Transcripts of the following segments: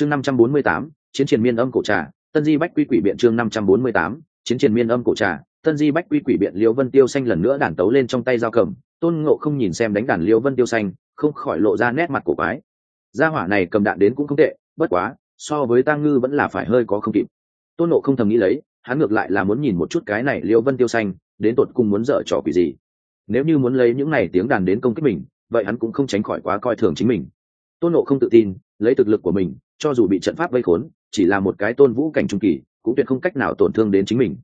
chương năm trăm bốn mươi tám, chiến triển miên âm cổ trà, tân di bách quy quỷ biện chương năm trăm bốn mươi tám, chiến triển miên âm cổ trà, tân di bách quy quỷ biện liễu vân tiêu xanh lần nữa đàn tấu lên trong tay dao cầm, tôn ngộ không nhìn xem đánh đàn liễu vân tiêu xanh, không khỏi lộ ra nét mặt cổ quái. Gia hỏa này cầm đạn đến cũng không tệ, bất quá, so với tăng ngư vẫn là phải hơi có không kịp. Tôn ngộ không thầm nghĩ lấy, hắn ngược lại là muốn nhìn một chút cái này liễu vân tiêu xanh, đến tột cùng muốn dở trò quỷ gì. Nếu như muốn lấy những này tiếng đàn đến công kích mình, vậy hắn cũng không tránh khỏi quá coi thường chính mình. Tôn nộ không tự tin, lấy thực lực của mình cho dù bị trận pháp vây khốn, chỉ là một cái tôn vũ cảnh trung kỳ, cũng tuyệt không cách nào tổn thương đến chính mình.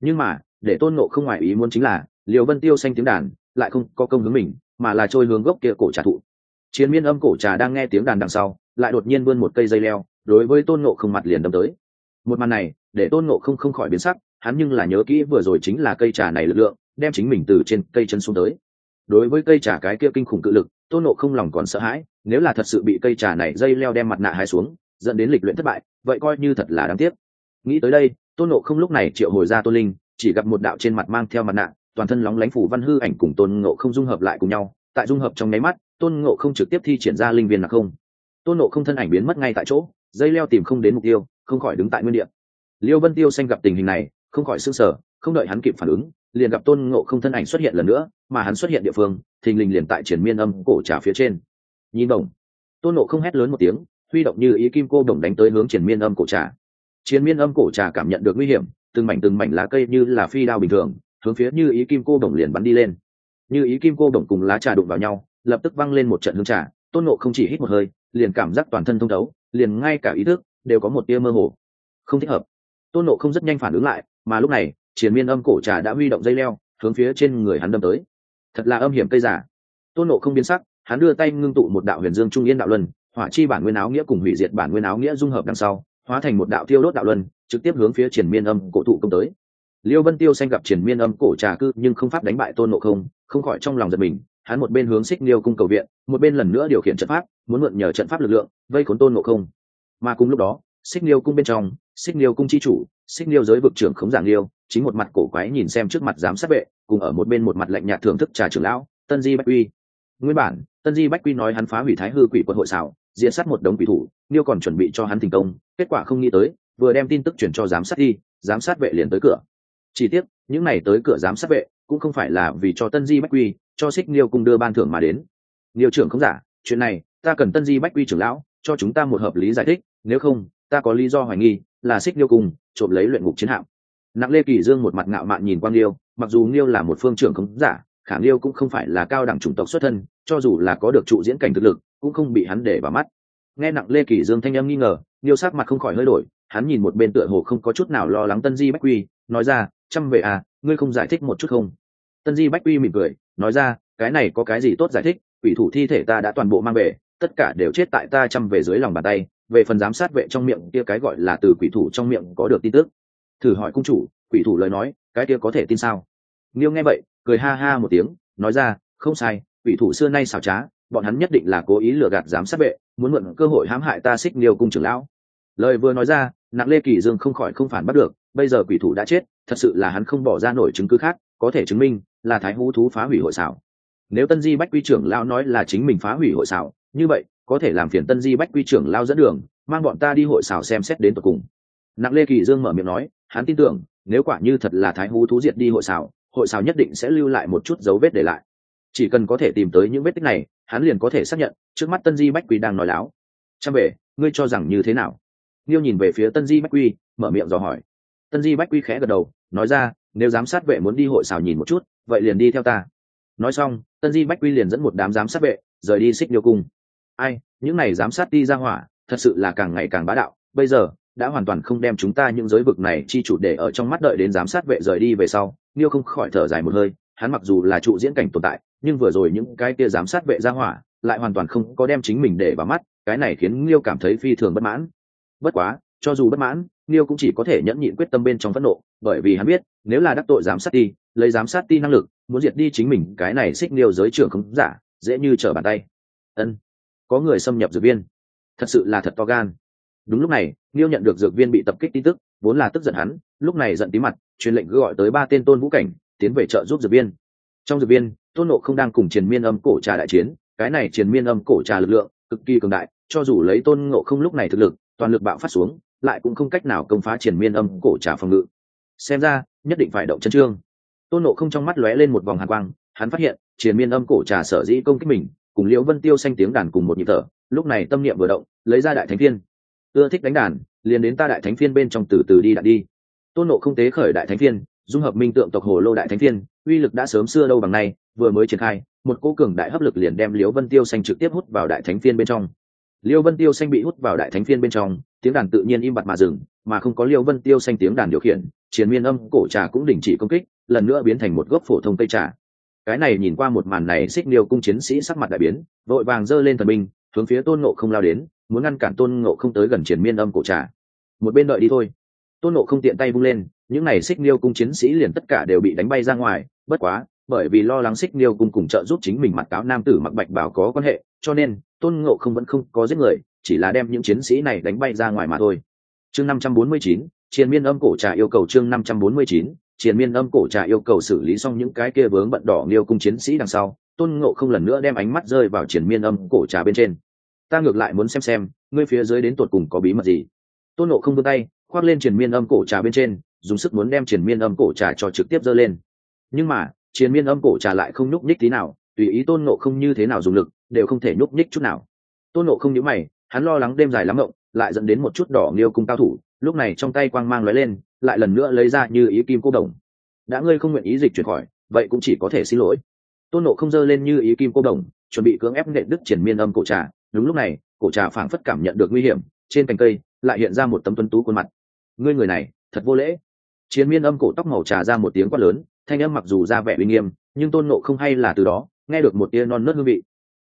Nhưng mà, để tôn nộ không ngoài ý muốn chính là, liều vân tiêu xanh tiếng đàn, lại không có công hướng mình, mà là trôi hướng gốc kia cổ trà thụ. Chiến miên âm cổ trà đang nghe tiếng đàn đằng sau, lại đột nhiên vươn một cây dây leo, đối với tôn nộ không mặt liền đâm tới. Một màn này, để tôn nộ không không khỏi biến sắc, hắn nhưng là nhớ kỹ vừa rồi chính là cây trà này lực lượng, đem chính mình từ trên cây chân xuống tới. Đối với cây trà cái kia kinh khủng cự lực tôn nộ không lòng còn sợ hãi, nếu là thật sự bị cây trà này dây leo đem mặt nạ hai xuống, dẫn đến lịch luyện thất bại, vậy coi như thật là đáng tiếc. Nghĩ tới đây, tôn nộ không lúc này triệu hồi ra tôn linh, chỉ gặp một đạo trên mặt mang theo mặt nạ, toàn thân lóng lánh phủ văn hư ảnh cùng tôn ngộ không dung hợp lại cùng nhau. Tại dung hợp trong nháy mắt, tôn ngộ không trực tiếp thi triển ra linh viên là không. Tôn ngộ không thân ảnh biến mất ngay tại chỗ, dây leo tìm không đến mục tiêu, không khỏi đứng tại nguyên địa. Liêu vân tiêu xanh gặp tình hình này, không khỏi s ư n g sở không đợi hắn kịp phản ứng liền gặp tôn ngộ không thân ảnh xuất hiện lần nữa, mà hắn xuất hiện địa phương, thình lình liền tại triển miên âm cổ trà phía trên. Nhìn đồng. Tôn ngộ không hét lớn một tiếng, huy động như ý kim cô đồng đánh tới hướng triển miên âm cổ trà. Triển miên âm cổ trà cảm nhận được nguy hiểm, từng mảnh từng mảnh lá cây như là phi đao bình thường, hướng phía như ý kim cô đồng liền bắn đi lên. Như ý kim cô đồng cùng lá trà đụng vào nhau, lập tức văng lên một trận hương trà, tôn ngộ không chỉ hít một hơi, liền cảm giác toàn thân thông thấu, liền ngay cả ý thức đều có một tia mơ hồ. Không thích hợp. Tôn ngộ không rất nhanh phản ứng lại, mà lúc này triển miên âm cổ trà đã huy động dây leo, hướng phía trên người hắn đâm tới. Thật là âm hiểm cây giả tôn nộ không biến sắc, hắn đưa tay ngưng tụ một đạo huyền dương trung yên đạo luân, hỏa chi bản nguyên áo nghĩa cùng hủy diệt bản nguyên áo nghĩa dung hợp đằng sau, hóa thành một đạo tiêu đốt đạo luân, trực tiếp hướng phía triển miên âm cổ thụ công tới. Liêu vân tiêu xanh gặp triển miên âm cổ trà cư nhưng không pháp đánh bại tôn nộ không không khỏi trong lòng giật mình, hắn một bên hướng xích liêu cung cầu viện, một bên lần nữa điều khiển trận pháp, muốn mượn nhờ trận pháp lực lượng, vây khốn tôn nộ không. Mà cùng lúc đó, xích liêu cung bên trong, xích liêu cung chi chủ, xích liêu giới vực trưởng khống giảng liêu chính một mặt cổ quái nhìn xem trước mặt giám sát vệ, cùng ở một bên một mặt lạnh nhạt thưởng thức trà trưởng lão, tân di bách quy. Nguyên bản, tân di bách quy nói hắn phá hủy thái hư quỷ quân hội xảo diện sát một đống quỷ thủ, niêu còn chuẩn bị cho hắn thành công, kết quả không nghĩ tới, vừa đem tin tức chuyển cho giám sát đi, giám sát vệ liền tới cửa. Chỉ tiếc, những này tới cửa giám sát vệ, cũng không phải là vì cho tân di bách quy, cho xích niêu cùng đưa ban thưởng mà đến. Niêu trưởng không giả, chuyện này, ta cần tân di bách quy trưởng lão, cho chúng ta một hợp lý giải thích, nếu không, ta có lý do hoài nghi, là xích niêu cùng trộm lấy luyện ngục chiến hạm nặng lê kỳ dương một mặt ngạo mạn nhìn quang liêu, mặc dù liêu là một phương trưởng không giả, khả liêu cũng không phải là cao đẳng chủng tộc xuất thân, cho dù là có được trụ diễn cảnh thực lực, cũng không bị hắn để vào mắt. Nghe nặng lê kỳ dương thanh âm nghi ngờ liêu sắc mặt không khỏi hơi đổi, hắn nhìn một bên tựa hồ không có chút nào lo lắng tân di bách quy, nói ra chăm về à ngươi không giải thích một chút không? Tân di bách quy mỉm cười, nói ra, cái này có cái gì tốt giải thích? Quỷ thủ thi thể ta đã toàn bộ mang về, tất cả đều chết tại ta chăm về dưới lòng bàn tay. Về phần giám sát vệ trong miệng kia cái gọi là từ quỷ thủ trong miệng có được tin tức thử hỏi cung chủ, quỷ thủ lời nói, cái kia có thể tin sao? Nghiêu nghe vậy, cười ha ha một tiếng, nói ra, không sai, quỷ thủ xưa nay xảo trá, bọn hắn nhất định là cố ý lừa gạt giám sát vệ, muốn mượn cơ hội hãm hại ta xích nghiêu cung trưởng lão. Lời vừa nói ra, nặng lê kỳ dương không khỏi không phản bắt được, bây giờ quỷ thủ đã chết, thật sự là hắn không bỏ ra nổi chứng cứ khác, có thể chứng minh, là thái hú thú phá hủy hội xảo. Nếu tân di bách quy trưởng lão nói là chính mình phá hủy hội xảo, như vậy, có thể làm phiền tân di bách quy trưởng lao dẫn đường, mang bọn ta đi hội xảo xem xét đến tận cùng. Nặng lê kỳ dương mở miệng nói hắn tin tưởng, nếu quả như thật là thái hú thú diệt đi hội xào hội xào nhất định sẽ lưu lại một chút dấu vết để lại. Chỉ cần có thể tìm tới những vết tích này, hắn liền có thể xác nhận, trước mắt tân di bách quy đang nói láo. Chăm về ngươi cho rằng như thế nào? Nghiêu nhìn về phía tân di bách quy, mở miệng dò hỏi. Tân di bách quy khẽ gật đầu, nói ra, nếu giám sát vệ muốn đi hội xào nhìn một chút, vậy liền đi theo ta. Nói xong, tân di bách quy liền dẫn một đám giám sát vệ, rời đi xích điêu cung. Ai, những này giám sát đi ra hỏa, thật sự là càng ngày càng bá đạo, bây giờ đã hoàn toàn không đem chúng ta những giới vực này chi chủ để ở trong mắt đợi đến giám sát vệ rời đi về sau, niêu không khỏi thở dài một hơi, hắn mặc dù là trụ diễn cảnh tồn tại, nhưng vừa rồi những cái kia giám sát vệ ra hỏa, lại hoàn toàn không có đem chính mình để vào mắt, cái này khiến niêu cảm thấy phi thường bất mãn. Bất quá, cho dù bất mãn, niêu cũng chỉ có thể nhẫn nhịn quyết tâm bên trong phẫn nộ, bởi vì hắn biết, nếu là đắc tội giám sát ti lấy giám sát ti năng lực, muốn diệt đi chính mình, cái này xích niêu giới trưởng không giả, dễ như trở bàn tay. Ân, có người xâm nhập dược viên. Thật sự là thật to gan đúng lúc này niêu nhận được dược viên bị tập kích tin tức, vốn là tức giận hắn, lúc này giận tí mặt, truyền lệnh gọi tới ba tên tôn vũ cảnh, tiến về trợ giúp dược viên. Trong dược viên, tôn nộ không đang cùng triền miên âm cổ trà đại chiến, cái này triền miên âm cổ trà lực lượng, cực kỳ cường đại, cho dù lấy tôn ngộ không lúc này thực lực, toàn lực bạo phát xuống, lại cũng không cách nào công phá Triền miên âm cổ trà phòng ngự. Xem ra, nhất định phải động chân trương. Tôn nộ không trong mắt lóe lên một vòng hàn quang, hắn phát hiện, Triền miên âm cổ trà sở dĩ công kích mình, cùng liễu vân tiêu xanh tiếng đàn cùng một nhịp thở, lúc này tâm niệm vừa động, lấy ra đại thánh Thiên ưa thích đánh đàn, liền đến ta đại thánh phiên bên trong từ từ đi đạn đi. Tôn nộ không tế khởi đại thánh phiên, dung hợp minh tượng tộc hồ lô đại thánh phiên, uy lực đã sớm xưa đâu bằng nay, vừa mới triển khai, một cố cường đại hấp lực liền đem liễu vân tiêu xanh trực tiếp hút vào đại thánh phiên bên trong. Liễu vân tiêu xanh bị hút vào đại thánh phiên bên trong, tiếng đàn tự nhiên im bặt mà dừng, mà không có liễu vân tiêu xanh tiếng đàn điều khiển chiến miên âm cổ trà cũng đình chỉ công kích, lần nữa biến thành một gốc phổ thông cây trà. Cái này nhìn qua một màn này xích liêu cung chiến sĩ sắc mặt đại biến, vội vàng giơ lên thần binh, hướng phía tôn nộ không lao đến muốn ngăn cản tôn ngộ không tới gần triển miên âm cổ trà. Một bên đợi đi thôi. Tôn ngộ không tiện tay vung lên, những n à y xích niêu cung chiến sĩ liền tất cả đều bị đánh bay ra ngoài, bất quá, bởi vì lo lắng xích niêu cung cùng trợ giúp chính mình mặc cáo nam tử mặc bạch bảo có quan hệ, cho nên, tôn ngộ không vẫn không có giết người, chỉ là đem những chiến sĩ này đánh bay ra ngoài mà thôi. Chương năm trăm bốn mươi chín, triền miên âm cổ trà yêu cầu chương năm trăm bốn mươi chín, triền miên âm cổ trà yêu cầu xử lý xong những cái kia vướng bận đỏ niêu cung chiến sĩ đằng sau, tôn ngộ không lần nữa đem ánh mắt rơi vào triền miên âm cổ trà bên trên ta ngược lại muốn xem xem, ngươi phía dưới đến tột cùng có bí mật gì. Tôn ngộ không vươn tay, khoác lên triển miên âm cổ trà bên trên, dùng sức muốn đem triển miên âm cổ trà cho trực tiếp dơ lên. Nhưng mà triển miên âm cổ trà lại không nhúc nhích tí nào, tùy ý tôn ngộ không như thế nào dùng lực, đều không thể nhúc nhích chút nào. Tôn ngộ không nhữ mày, hắn lo lắng đêm dài lắm mộng, lại dẫn đến một chút đỏ liêu cung cao thủ, lúc này trong tay quang mang lóe lên, lại lần nữa lấy ra như ý kim cô đồng. Đã ngươi không nguyện ý dịch chuyển khỏi, vậy cũng chỉ có thể xin lỗi. Tôn nộ không dơ lên như ý kim cô đồng, chuẩn bị cưỡng ép nghệ đức triển miên âm cổ trà đúng lúc này, cổ trà phảng phất cảm nhận được nguy hiểm, trên cành cây lại hiện ra một tấm tuấn tú khuôn mặt. Ngươi người này, thật vô lễ. Chiến miên âm cổ tóc màu trà ra một tiếng quát lớn, thanh âm mặc dù ra vẻ uy nghiêm, nhưng tôn nộ không hay là từ đó, nghe được một tia non nớt hương vị.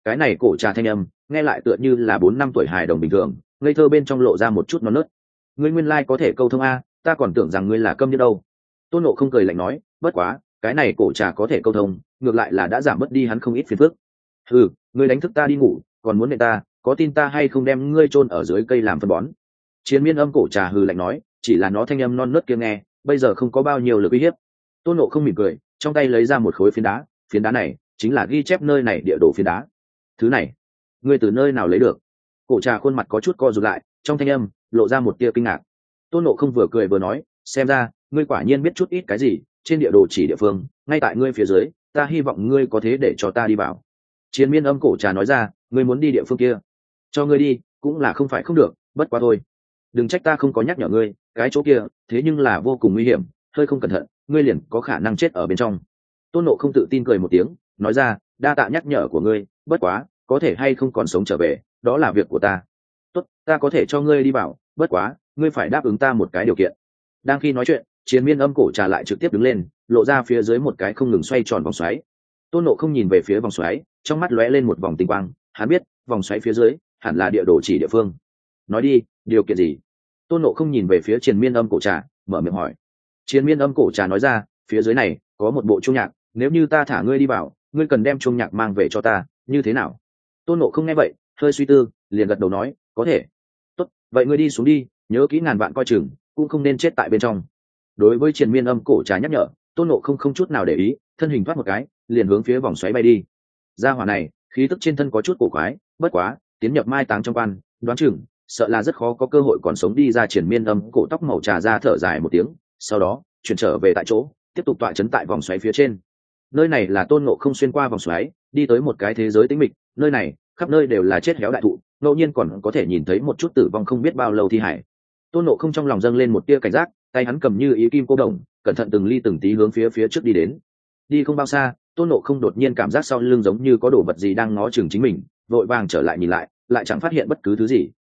Cái này cổ trà thanh âm, nghe lại tựa như là bốn năm tuổi hài đồng bình thường, ngây thơ bên trong lộ ra một chút non nớt. Ngươi nguyên lai có thể câu thông a, ta còn tưởng rằng ngươi là câm như đâu. Tôn nộ không cười lạnh nói, bất quá, cái này cổ trà có thể câu thông, ngược lại là đã giảm bớt đi hắn không ít phiền phức. Ừ ngươi đánh thức ta đi ngủ còn muốn nệ ta, có tin ta hay không đem ngươi chôn ở dưới cây làm phân bón? Chiến miên âm cổ trà hừ lạnh nói, chỉ là nó thanh âm non nớt kia nghe, bây giờ không có bao nhiêu lực uy hiếp. Tôn nộ không mỉm cười, trong tay lấy ra một khối phiến đá phiến đá này chính là ghi chép nơi này địa đồ phiến đá. Thứ này, ngươi từ nơi nào lấy được? Cổ trà khuôn mặt có chút co rụt lại, trong thanh âm lộ ra một tia kinh ngạc. Tôn nộ không vừa cười vừa nói, xem ra, ngươi quả nhiên biết chút ít cái gì, trên địa đồ chỉ địa phương, ngay tại ngươi phía dưới, ta hy vọng ngươi có thế để cho ta đi vào. Chiến miên âm cổ trà nói ra ngươi muốn đi địa phương kia, cho ngươi đi, cũng là không phải không được, bất quá thôi. Đừng trách ta không có nhắc nhở ngươi, cái chỗ kia, thế nhưng là vô cùng nguy hiểm, hơi không cẩn thận, ngươi liền có khả năng chết ở bên trong. Tôn nộ không tự tin cười một tiếng, nói ra, đa tạ nhắc nhở của ngươi, bất quá, có thể hay không còn sống trở về, đó là việc của ta. Tốt, ta có thể cho ngươi đi vào bất quá, ngươi phải đáp ứng ta một cái điều kiện. Đang khi nói chuyện, chiến miên âm cổ trà lại trực tiếp đứng lên, lộ ra phía dưới một cái không ngừng xoay tròn vòng xoáy. Tôn nộ không nhìn về phía vòng xoáy, trong mắt lóe lên một vòng tinh quang hắn biết, vòng xoáy phía dưới, hẳn là địa đồ chỉ địa phương. Nói đi, điều kiện gì? Tôn nộ không nhìn về phía triền miên âm cổ trà, mở miệng hỏi. Triền miên âm cổ trà nói ra, phía dưới này, có một bộ trung nhạc, nếu như ta thả ngươi đi vào, ngươi cần đem trung nhạc mang về cho ta, như thế nào? Tôn nộ không nghe vậy, hơi suy tư, liền gật đầu nói, có thể. Tốt, vậy ngươi đi xuống đi, nhớ kỹ ngàn vạn coi chừng, cũng không nên chết tại bên trong. Đối với triền miên âm cổ trà nhắc nhở, tôn nộ không không chút nào để ý, thân hình thoát một cái, liền hướng phía vòng xoáy bay đi. Ra hỏa này khí tức trên thân có chút cổ quái, bất quá, tiến nhập mai táng trong quan, đoán chừng, sợ là rất khó có cơ hội còn sống đi ra triển miên âm, cổ tóc màu trà ra thở dài một tiếng, sau đó, chuyển trở về tại chỗ, tiếp tục tọa chấn tại vòng xoáy phía trên. Nơi này là tôn ngộ không xuyên qua vòng xoáy, đi tới một cái thế giới tĩnh mịch, nơi này, khắp nơi đều là chết héo đại thụ, ngẫu nhiên còn có thể nhìn thấy một chút tử vong không biết bao lâu thi hải. Tôn nộ không trong lòng dâng lên một tia cảnh giác, tay hắn cầm như ý kim cô đồng, cẩn thận từng ly từng tí hướng phía phía trước đi đến. Đi không bao xa tôn nộ không đột nhiên cảm giác sau lưng giống như có đồ vật gì đang ngó chừng chính mình, vội vàng trở lại nhìn lại lại chẳng phát hiện bất cứ thứ gì.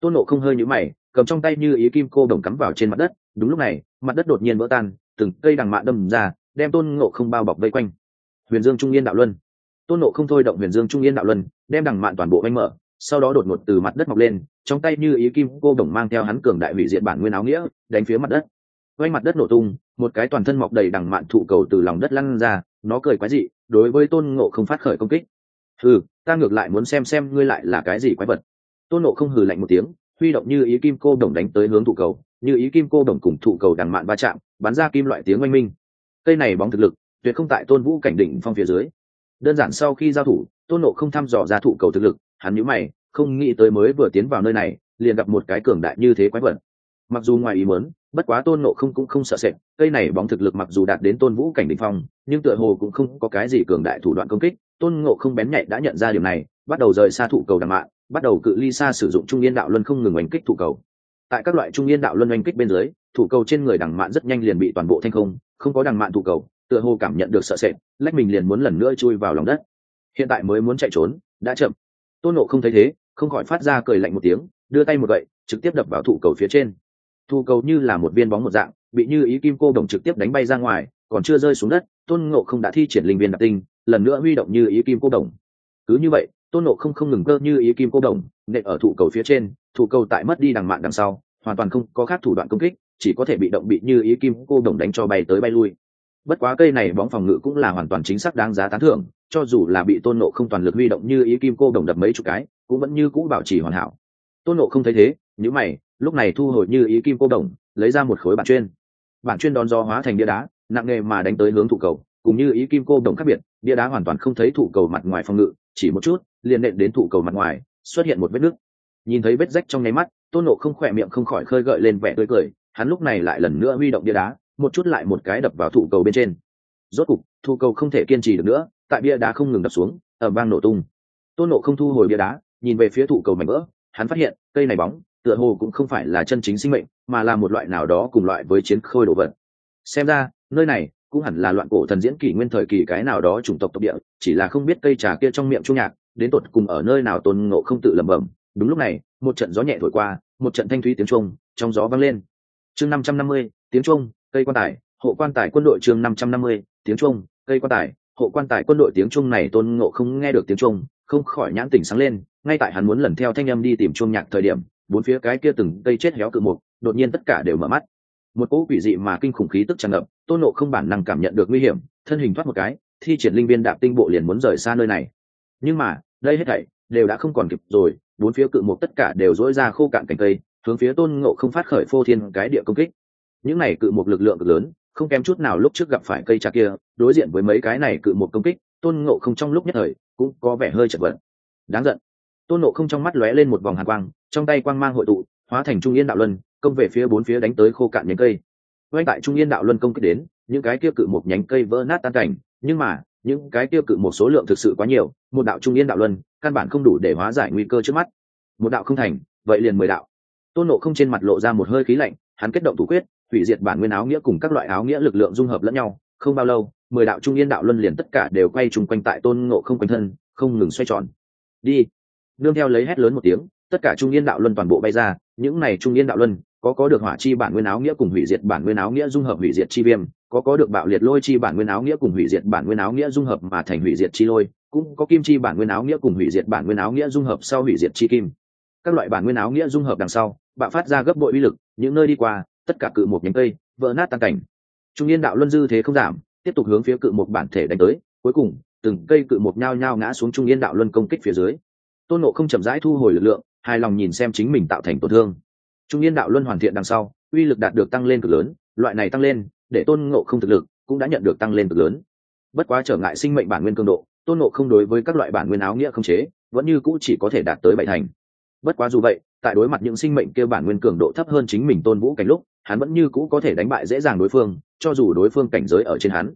Tôn nộ không hơi nhũ mày, cầm trong tay như ý kim cô đồng cắm vào trên mặt đất. Đúng lúc này, mặt đất đột nhiên vỡ tan, từng cây đằng mạ đâm ra, đem tôn ngộ không bao bọc vây quanh. Huyền dương trung yên đạo luân. Tôn nộ không thôi động huyền dương trung yên đạo luân, đem đằng mạn toàn bộ vanh mở, sau đó đột ngột từ mặt đất mọc lên, trong tay như ý kim cô đồng mang theo hắn cường đại hủy diện bản nguyên áo nghĩa, đánh phía mặt đất. Quanh mặt đất nổ tung, một cái toàn thân mọc đầy đằng mạn thụ cầu từ lòng đất lăn ra nó cười quái dị, đối với tôn ngộ không phát khởi công kích. Hừ, ta ngược lại muốn xem xem ngươi lại là cái gì quái vật. Tôn ngộ không hừ lạnh một tiếng, huy động như ý kim cô đồng đánh tới hướng thụ cầu, như ý kim cô đồng cùng thụ cầu đằng mạn va chạm, bắn ra kim loại tiếng oanh minh. Cây này bóng thực lực, tuyệt không tại tôn vũ cảnh đỉnh phong phía dưới. Đơn giản sau khi giao thủ, tôn nộ không thăm dò ra thụ cầu thực lực, hắn nhíu mày, không nghĩ tới mới vừa tiến vào nơi này, liền gặp một cái cường đại như thế quái vật. Mặc dù ngoài ý muốn bất quá tôn nộ không cũng không sợ sệt, cây này bóng thực lực mặc dù đạt đến tôn vũ cảnh định phong, nhưng tựa hồ cũng không có cái gì cường đại thủ đoạn công kích. Tôn ngộ không bén nhạy đã nhận ra điều này, bắt đầu rời xa thụ cầu đằng mạng, bắt đầu cự ly xa sử dụng trung yên đạo luân không ngừng oanh kích thủ cầu. Tại các loại trung yên đạo luân oanh kích bên dưới thủ cầu trên người đằng mạn rất nhanh liền bị toàn bộ thanh không không có đằng mạn thủ cầu, tựa hồ cảm nhận được sợ sệt, lách mình liền muốn lần nữa chui vào lòng đất. Hiện tại mới muốn chạy trốn, đã chậm. Tôn nộ không thấy thế, không khỏi phát ra cười lạnh một tiếng, đưa tay một gậy, trực tiếp đập vào thủ cầu phía trên. Thu cầu như là một viên bóng một dạng, bị như ý kim cô đồng trực tiếp đánh bay ra ngoài, còn chưa rơi xuống đất, tôn ngộ không đã thi triển linh viên đặc tinh, lần nữa huy động như ý kim cô đồng. Cứ như vậy, tôn ngộ không không ngừng cơ như ý kim cô đồng, nện ở thủ cầu phía trên, thủ cầu tại mất đi đằng mạn đằng sau, hoàn toàn không có khác thủ đoạn công kích, chỉ có thể bị động bị như ý kim cô đồng đánh cho bay tới bay lui. Bất quá cây này bóng phòng ngự cũng là hoàn toàn chính xác đáng giá tán thưởng, cho dù là bị tôn nộ không toàn lực huy động như ý kim cô đồng đập mấy chục cái, cũng vẫn như cũ bảo trì hoàn hảo. Tôn nộ không thấy thế những mày, lúc này thu hồi như ý kim cô đồng, lấy ra một khối bản chuyên. Bản chuyên đón do hóa thành bia đá, nặng nề mà đánh tới hướng thủ cầu, cùng như ý kim cô đồng khác biệt, bia đá hoàn toàn không thấy thủ cầu mặt ngoài phòng ngự, chỉ một chút, liền nện đến thủ cầu mặt ngoài, xuất hiện một vết nứt. Nhìn thấy vết rách trong nháy mắt, tôn nộ không khỏe miệng không khỏi khơi gợi lên vẻ tươi cười, hắn lúc này lại lần nữa huy động bia đá, một chút lại một cái đập vào thủ cầu bên trên. Rốt cục, thủ cầu không thể kiên trì được nữa, tại bia đá không ngừng đập xuống ở vang nổ tung. Tôn nộ không thu hồi bia đá, nhìn về phía thủ cầu mảnh vỡ, hắn phát hiện, cây này bóng tựa hồ cũng không phải là chân chính sinh mệnh, mà là một loại nào đó cùng loại với chiến khôi đồ vật. Xem ra, nơi này cũng hẳn là loạn cổ thần diễn kỷ nguyên thời kỳ cái nào đó chủng tộc tộc địa, chỉ là không biết cây trà kia trong miệng trung nhạc, đến tột cùng ở nơi nào tôn ngộ không tự lẩm bẩm. Đúng lúc này, một trận gió nhẹ thổi qua, một trận thanh thúy tiếng trung trong gió vang lên. Chương năm trăm năm mươi, tiếng trung cây quan tài, hộ quan tài quân đội chương năm trăm năm mươi, tiếng trung cây quan tài, hộ quan tài quân đội tiếng trung này tôn ngộ không nghe được tiếng trung không khỏi nhãn tỉnh sáng lên, ngay tại hắn muốn lần theo thanh âm đi tìm chuông nhạc thời điểm bốn phía cái kia từng cây chết héo cự mục, đột nhiên tất cả đều mở mắt. Một cỗ quỷ dị mà kinh khủng khí tức tràn ngập, tôn nộ không bản năng cảm nhận được nguy hiểm, thân hình thoát một cái, thi triển linh viên đạp tinh bộ liền muốn rời xa nơi này. Nhưng mà, đây hết thảy đều đã không còn kịp rồi, bốn phía cự mục tất cả đều dỗi ra khô cạn cành cây, hướng phía tôn ngộ không phát khởi phô thiên cái địa công kích. Những này cự mục lực lượng cực lớn, không kém chút nào lúc trước gặp phải cây trà kia, đối diện với mấy cái này cự mục công kích, tôn ngộ không trong lúc nhất thời cũng có vẻ hơi chật vật. Đáng giận tôn ngộ không trong mắt lóe lên một vòng hàn quang, trong tay quang mang hội tụ, hóa thành trung yên đạo luân, công về phía bốn phía đánh tới khô cạn nhánh cây. Quay tại trung yên đạo luân công kích đến, những cái kia cự một nhánh cây vỡ nát tan cảnh, nhưng mà, những cái kia cự một số lượng thực sự quá nhiều, một đạo trung yên đạo luân, căn bản không đủ để hóa giải nguy cơ trước mắt. Một đạo không thành, vậy liền mười đạo. Tôn nộ không trên mặt lộ ra một hơi khí lạnh, hắn kết động thủ quyết, hủy diệt bản nguyên áo nghĩa cùng các loại áo nghĩa lực lượng dung hợp lẫn nhau, không bao lâu, mười đạo trung yên đạo luân liền tất cả đều quay chung quanh tại tôn ngộ không quanh thân, không ngừng xoay tròn. Đi nương theo lấy hét lớn một tiếng, tất cả trung yên đạo luân toàn bộ bay ra, những này trung yên đạo luân, có có được hỏa chi bản nguyên áo nghĩa cùng hủy diệt bản nguyên áo nghĩa dung hợp hủy diệt chi viêm, có có được bạo liệt lôi chi bản nguyên áo nghĩa cùng hủy diệt bản nguyên áo nghĩa dung hợp mà thành hủy diệt chi lôi, cũng có kim chi bản nguyên áo nghĩa cùng hủy diệt bản nguyên áo nghĩa dung hợp sau hủy diệt chi kim. Các loại bản nguyên áo nghĩa dung hợp đằng sau, bạo phát ra gấp bội uy lực, những nơi đi qua, tất cả cự một nhánh cây, vỡ nát tan cảnh. Trung yên đạo luân dư thế không giảm, tiếp tục hướng phía cự một bản thể đánh tới, cuối cùng, từng cây cự một nhao nhao ngã xuống trung yên đạo luân công kích phía dưới tôn nộ không chậm rãi thu hồi lực lượng, hài lòng nhìn xem chính mình tạo thành tổn thương. Trung yên đạo luân hoàn thiện đằng sau, uy lực đạt được tăng lên cực lớn, loại này tăng lên, để tôn ngộ không thực lực cũng đã nhận được tăng lên cực lớn. Bất quá trở ngại sinh mệnh bản nguyên cường độ, tôn ngộ không đối với các loại bản nguyên áo nghĩa không chế, vẫn như cũ chỉ có thể đạt tới bảy thành. Bất quá dù vậy, tại đối mặt những sinh mệnh kêu bản nguyên cường độ thấp hơn chính mình tôn vũ cảnh lúc, hắn vẫn như cũ có thể đánh bại dễ dàng đối phương, cho dù đối phương cảnh giới ở trên hắn.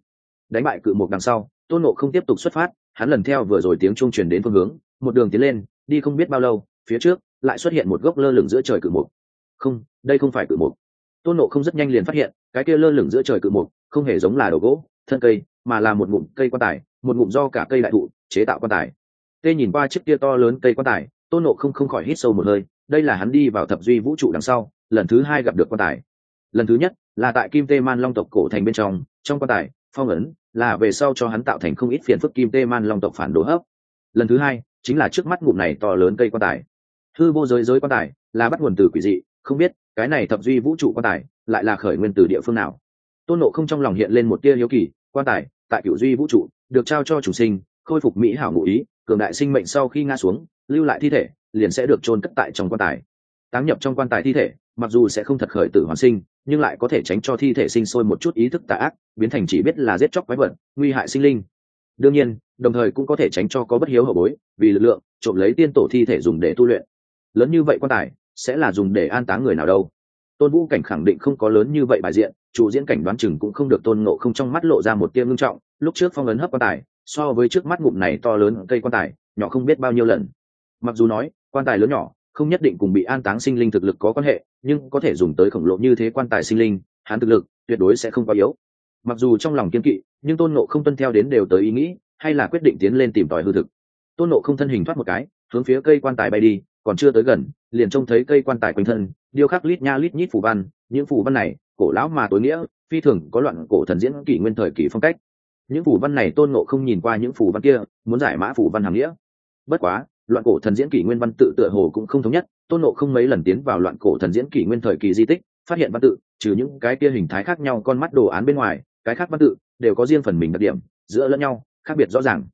Đánh bại cự mục đằng sau, tôn nộ không tiếp tục xuất phát, hắn lần theo vừa rồi tiếng trung truyền đến phương hướng một đường tiến lên, đi không biết bao lâu, phía trước lại xuất hiện một gốc lơ lửng giữa trời cự mục. Không, đây không phải cự mục. Tôn nộ không rất nhanh liền phát hiện, cái kia lơ lửng giữa trời cự mục không hề giống là đầu gỗ, thân cây, mà là một ngụm cây quan tài, một ngụm do cả cây đại thụ chế tạo quan tài. Tê nhìn qua chiếc kia to lớn cây quan tài, tôn nộ không không khỏi hít sâu một hơi, đây là hắn đi vào thập duy vũ trụ đằng sau, lần thứ hai gặp được quan tài. Lần thứ nhất là tại kim tê man long tộc cổ thành bên trong trong quan tài, phong ấn là về sau cho hắn tạo thành không ít phiền phức kim tê man long tộc phản đồ hấp. Lần thứ hai chính là trước mắt ngụm này to lớn cây quan tài. Hư vô giới giới quan tài là bắt nguồn từ quỷ dị, không biết, cái này thập duy vũ trụ quan tài lại là khởi nguyên từ địa phương nào. Tôn nộ không trong lòng hiện lên một tia hiếu kỳ, quan tài tại cựu duy vũ trụ được trao cho chủ sinh, khôi phục mỹ hảo ngụ ý, cường đại sinh mệnh sau khi ngã xuống, lưu lại thi thể, liền sẽ được chôn cất tại trong quan tài. Táng nhập trong quan tài thi thể, mặc dù sẽ không thật khởi tử hoàn sinh, nhưng lại có thể tránh cho thi thể sinh sôi một chút ý thức tà ác, biến thành chỉ biết là giết chóc quái vật, nguy hại sinh linh đương nhiên, đồng thời cũng có thể tránh cho có bất hiếu hậu bối, vì lực lượng, trộm lấy tiên tổ thi thể dùng để tu luyện. Lớn như vậy quan tài, sẽ là dùng để an táng người nào đâu. Tôn vũ cảnh khẳng định không có lớn như vậy bài diện, chủ diễn cảnh đoán chừng cũng không được tôn ngộ không trong mắt lộ ra một tia ngưng trọng, lúc trước phong ấn hấp quan tài, so với trước mắt ngụm này to lớn cây quan tài, nhỏ không biết bao nhiêu lần. Mặc dù nói, quan tài lớn nhỏ, không nhất định cùng bị an táng sinh linh thực lực có quan hệ, nhưng có thể dùng tới khổng lồ như thế quan tài sinh linh hắn thực lực, tuyệt đối sẽ không quá yếu. Mặc dù trong lòng kiên kỵ nhưng tôn nộ không tuân theo đến đều tới ý nghĩ, hay là quyết định tiến lên tìm tòi hư thực. Tôn nộ không thân hình thoát một cái, hướng phía cây quan tài bay đi, còn chưa tới gần, liền trông thấy cây quan tài quanh thân, điêu khắc lít nha lít nhít phủ văn, những phủ văn này, cổ lão mà tối nghĩa, phi thường có loạn cổ thần diễn kỷ nguyên thời kỷ phong cách. Những phủ văn này tôn nộ không nhìn qua những phủ văn kia, muốn giải mã phủ văn hàm nghĩa. Bất quá, loạn cổ thần diễn kỷ nguyên văn tự tựa hồ cũng không thống nhất, tôn nộ không mấy lần tiến vào loạn cổ thần diễn kỷ nguyên thời kỳ di tích, phát hiện văn tự, trừ những cái kia hình thái khác nhau con mắt đồ án bên ngoài, cái khác văn tự đều có riêng phần mình đặc điểm, giữa lẫn nhau, khác biệt rõ ràng.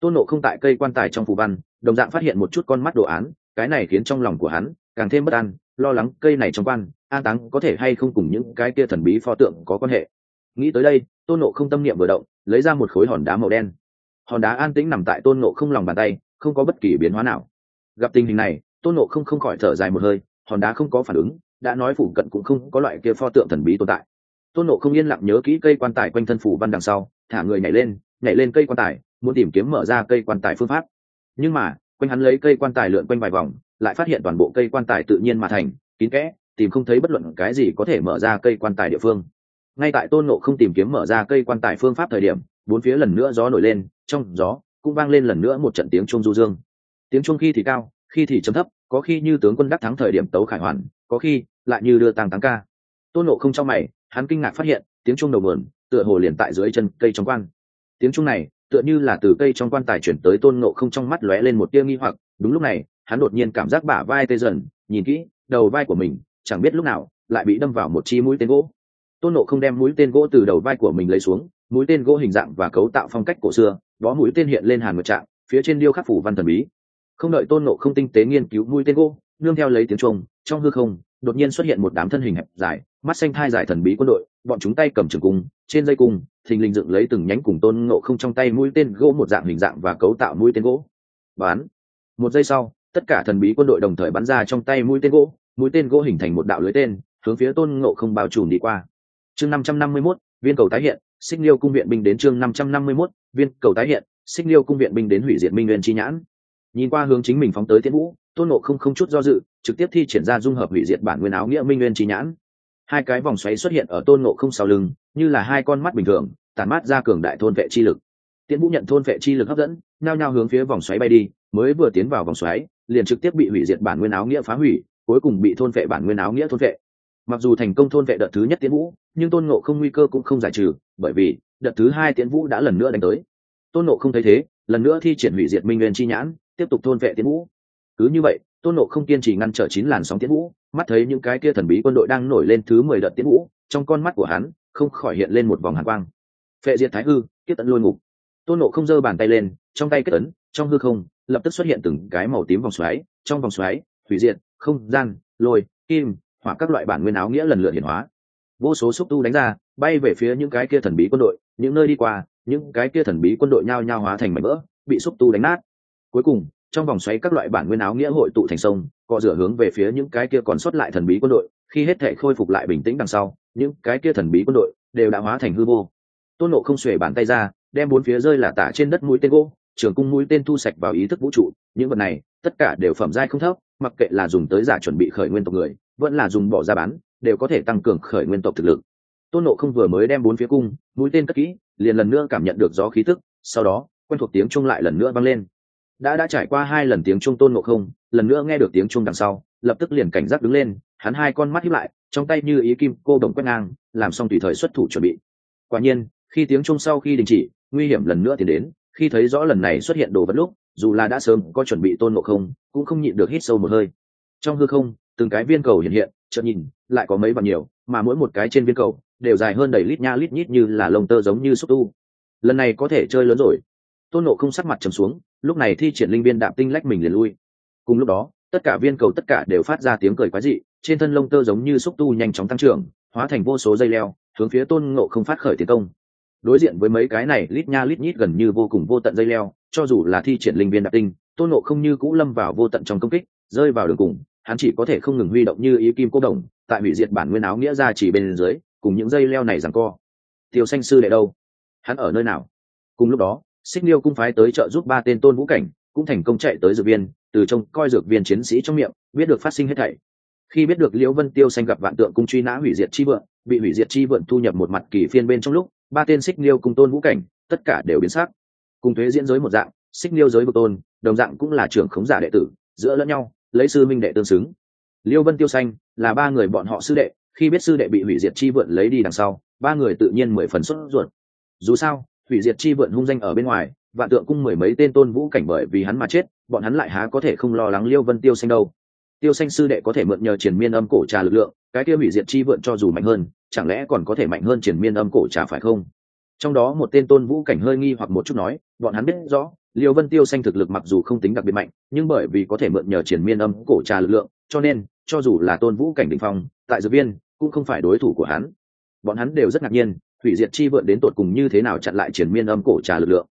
Tôn nộ không tại cây quan tài trong phù văn, đồng dạng phát hiện một chút con mắt đồ án, cái này khiến trong lòng của hắn càng thêm bất an, lo lắng cây này trong quan, an táng có thể hay không cùng những cái kia thần bí pho tượng có quan hệ. Nghĩ tới đây, tôn nộ không tâm niệm vừa động, lấy ra một khối hòn đá màu đen. Hòn đá an tĩnh nằm tại tôn nộ không lòng bàn tay, không có bất kỳ biến hóa nào. Gặp tình hình này, tôn nộ không không khỏi thở dài một hơi, hòn đá không có phản ứng, đã nói phủ cận cũng không có loại kia pho tượng thần bí tồn tại tôn nộ không yên lặng nhớ kỹ cây quan tài quanh thân phủ văn đằng sau, thả người nhảy lên nhảy lên cây quan tài, muốn tìm kiếm mở ra cây quan tài phương pháp. Nhưng mà, quanh hắn lấy cây quan tài lượn quanh vài vòng, lại phát hiện toàn bộ cây quan tài tự nhiên mà thành, kín kẽ, tìm không thấy bất luận cái gì có thể mở ra cây quan tài địa phương. Ngay tại tôn nộ không tìm kiếm mở ra cây quan tài phương pháp thời điểm, bốn phía lần nữa gió nổi lên, trong gió cũng vang lên lần nữa một trận tiếng trung du dương. Tiếng trung khi thì cao, khi thì chấm thấp, có khi như tướng quân đắc thắng thời điểm tấu khải hoàn, có khi lại như đưa tàng táng ca tôn nộ không trong mày, hắn kinh ngạc phát hiện, tiếng chuông đầu vườn tựa hồ liền tại dưới chân cây trong quan tiếng chuông này, tựa như là từ cây trong quan tài chuyển tới tôn nộ không trong mắt lóe lên một tia nghi hoặc. Đúng lúc này, hắn đột nhiên cảm giác bả vai tê dần, nhìn kỹ, đầu vai của mình, chẳng biết lúc nào, lại bị đâm vào một chi mũi tên gỗ. Tôn nộ không đem mũi tên gỗ từ đầu vai của mình lấy xuống, mũi tên gỗ hình dạng và cấu tạo phong cách cổ xưa đó mũi tên hiện lên hàn một trạng, phía trên điêu khắc phủ văn thần bí. Không đợi tôn nộ không tinh tế nghiên cứu mũi tên gỗ, nương theo lấy tiếng trung trong hư không đột nhiên xuất hiện một đám thân hình hẹp dài, mắt xanh thai dài thần bí quân đội, bọn chúng tay cầm trường cung, trên dây cung, thình lình dựng lấy từng nhánh cùng tôn ngộ không trong tay mũi tên gỗ một dạng hình dạng và cấu tạo mũi tên gỗ. Bán một giây sau, tất cả thần bí quân đội đồng thời bắn ra trong tay mũi tên gỗ, mũi tên gỗ hình thành một đạo lưới tên, hướng phía tôn ngộ không bao trùm đi qua. Chương năm trăm năm mươi mốt, viên cầu tái hiện, xích liêu cung viện binh đến chương năm trăm năm mươi mốt, viên cầu tái hiện, xích liêu cung viện binh đến hủy diệt minh nguyên chi nhãn. Nhìn qua hướng chính mình phóng tới tiên vũ, tôn ngộ không không chút do dự trực tiếp thi triển ra dung hợp hủy diệt bản nguyên áo nghĩa minh nguyên chi nhãn. Hai cái vòng xoáy xuất hiện ở tôn ngộ không sau lưng, như là hai con mắt bình thường, tản mát ra cường đại thôn vệ chi lực. Tiến vũ nhận thôn vệ chi lực hấp dẫn nao nhao hướng phía vòng xoáy bay đi, mới vừa tiến vào vòng xoáy, liền trực tiếp bị hủy diệt bản nguyên áo nghĩa phá hủy, cuối cùng bị thôn vệ bản nguyên áo nghĩa thôn vệ. Mặc dù thành công thôn vệ đợt thứ nhất tiến vũ, nhưng tôn ngộ không nguy cơ cũng không giải trừ, bởi vì đợt thứ hai tiến vũ đã lần nữa đánh tới. Tôn ngộ không thấy thế, lần nữa thi triển hủy diệt minh nguyên chi nhãn, tiếp tục thôn vệ tiến vũ. Cứ như vậy tôn nộ không kiên trì ngăn trở chín làn sóng tiến vũ mắt thấy những cái kia thần bí quân đội đang nổi lên thứ mười đợt tiến vũ trong con mắt của hắn không khỏi hiện lên một vòng hàn quang. Phệ diệt thái hư kết tận lôi ngục. Tôn nộ không giơ bàn tay lên trong tay kết ấn trong hư không lập tức xuất hiện từng cái màu tím vòng xoáy trong vòng xoáy thủy diện, không gian lôi kim hoặc các loại bản nguyên áo nghĩa lần lượt hiển hóa. Vô số xúc tu đánh ra bay về phía những cái kia thần bí quân đội những nơi đi qua những cái kia thần bí quân đội nhao nhao hóa thành mảnh vỡ bị xúc tu đánh nát. Cuối cùng trong vòng xoáy các loại bản nguyên áo nghĩa hội tụ thành sông, cọ rửa hướng về phía những cái kia còn sót lại thần bí quân đội, khi hết thể khôi phục lại bình tĩnh đằng sau, những cái kia thần bí quân đội đều đã hóa thành hư vô. Tôn nộ không xuể bàn tay ra, đem bốn phía rơi là tả trên đất mũi tên gỗ, trường cung mũi tên thu sạch vào ý thức vũ trụ, những vật này, tất cả đều phẩm giai không thấp, mặc kệ là dùng tới giả chuẩn bị khởi nguyên tộc người, vẫn là dùng bỏ ra bán, đều có thể tăng cường khởi nguyên tộc thực lực. Tôn nộ không vừa mới đem bốn phía cung, mũi tên cất kỹ, liền lần nữa cảm nhận được gió khí tức, sau đó, quen thuộc tiếng chung lại lần nữa vang lên đã đã trải qua hai lần tiếng chuông tôn ngộ không, lần nữa nghe được tiếng chuông đằng sau, lập tức liền cảnh giác đứng lên, hắn hai con mắt hiếp lại, trong tay như ý kim cô đồng quét ngang, làm xong tùy thời xuất thủ chuẩn bị. Quả nhiên, khi tiếng chuông sau khi đình chỉ, nguy hiểm lần nữa thì đến, khi thấy rõ lần này xuất hiện đồ vật lúc, dù là đã sớm có chuẩn bị tôn ngộ không, cũng không nhịn được hít sâu một hơi. Trong hư không, từng cái viên cầu hiện hiện, chợt nhìn, lại có mấy bằng nhiều, mà mỗi một cái trên viên cầu, đều dài hơn đầy lít nha lít nhít như là lông tơ giống như xúc tu. Lần này có thể chơi lớn rồi. Tôn nộ không sắc mặt trầm xuống lúc này thi triển linh viên đạm tinh lách mình liền lui. Cùng lúc đó, tất cả viên cầu tất cả đều phát ra tiếng cười quái dị, trên thân lông tơ giống như xúc tu nhanh chóng tăng trưởng, hóa thành vô số dây leo, hướng phía tôn ngộ không phát khởi tiến công. Đối diện với mấy cái này lít nha lít nhít gần như vô cùng vô tận dây leo, cho dù là thi triển linh viên đạm tinh, tôn ngộ không như cũ lâm vào vô tận trong công kích, rơi vào đường cùng, hắn chỉ có thể không ngừng huy động như ý kim cô đồng, tại hủy diệt bản nguyên áo nghĩa ra chỉ bên dưới, cùng những dây leo này rằng co. Tiêu xanh sư đệ đâu? Hắn ở nơi nào? Cùng lúc đó xích liêu cung phái tới trợ giúp ba tên tôn vũ cảnh, cũng thành công chạy tới dược viên, từ trông coi dược viên chiến sĩ trong miệng, biết được phát sinh hết thảy. Khi biết được liễu vân tiêu xanh gặp vạn tượng cung truy nã hủy diệt chi vượn bị hủy diệt chi vượn thu nhập một mặt kỳ phiên bên trong lúc, ba tên xích liêu cùng tôn vũ cảnh, tất cả đều biến sắc. Cùng thuế diễn giới một dạng, xích liêu giới một tôn, đồng dạng cũng là trưởng khống giả đệ tử, giữa lẫn nhau, lấy sư minh đệ tương xứng. Liêu vân tiêu xanh là ba người bọn họ sư đệ, khi biết sư đệ bị hủy diệt chi vượn lấy đi đằng sau, ba người tự nhiên mười phần xuất ruột. Dù sao hủy diệt chi vượn hung danh ở bên ngoài, vạn tượng cung mười mấy tên tôn vũ cảnh bởi vì hắn mà chết, bọn hắn lại há có thể không lo lắng liêu vân tiêu xanh đâu. Tiêu xanh sư đệ có thể mượn nhờ triển miên âm cổ trà lực lượng, cái kia hủy diệt chi vượn cho dù mạnh hơn, chẳng lẽ còn có thể mạnh hơn triển miên âm cổ trà phải không? Trong đó một tên tôn vũ cảnh hơi nghi hoặc một chút nói, bọn hắn biết rõ, liêu vân tiêu xanh thực lực mặc dù không tính đặc biệt mạnh, nhưng bởi vì có thể mượn nhờ triển miên âm cổ trà lực lượng, cho nên, cho dù là tôn vũ cảnh đ ỉ n h phong, tại dược viên, cũng không phải đối thủ của hắn. Bọn hắn đều rất ngạc nhiên hủy diệt chi vượn đến tột cùng như thế nào chặn lại triển miên âm cổ trà lực lượng.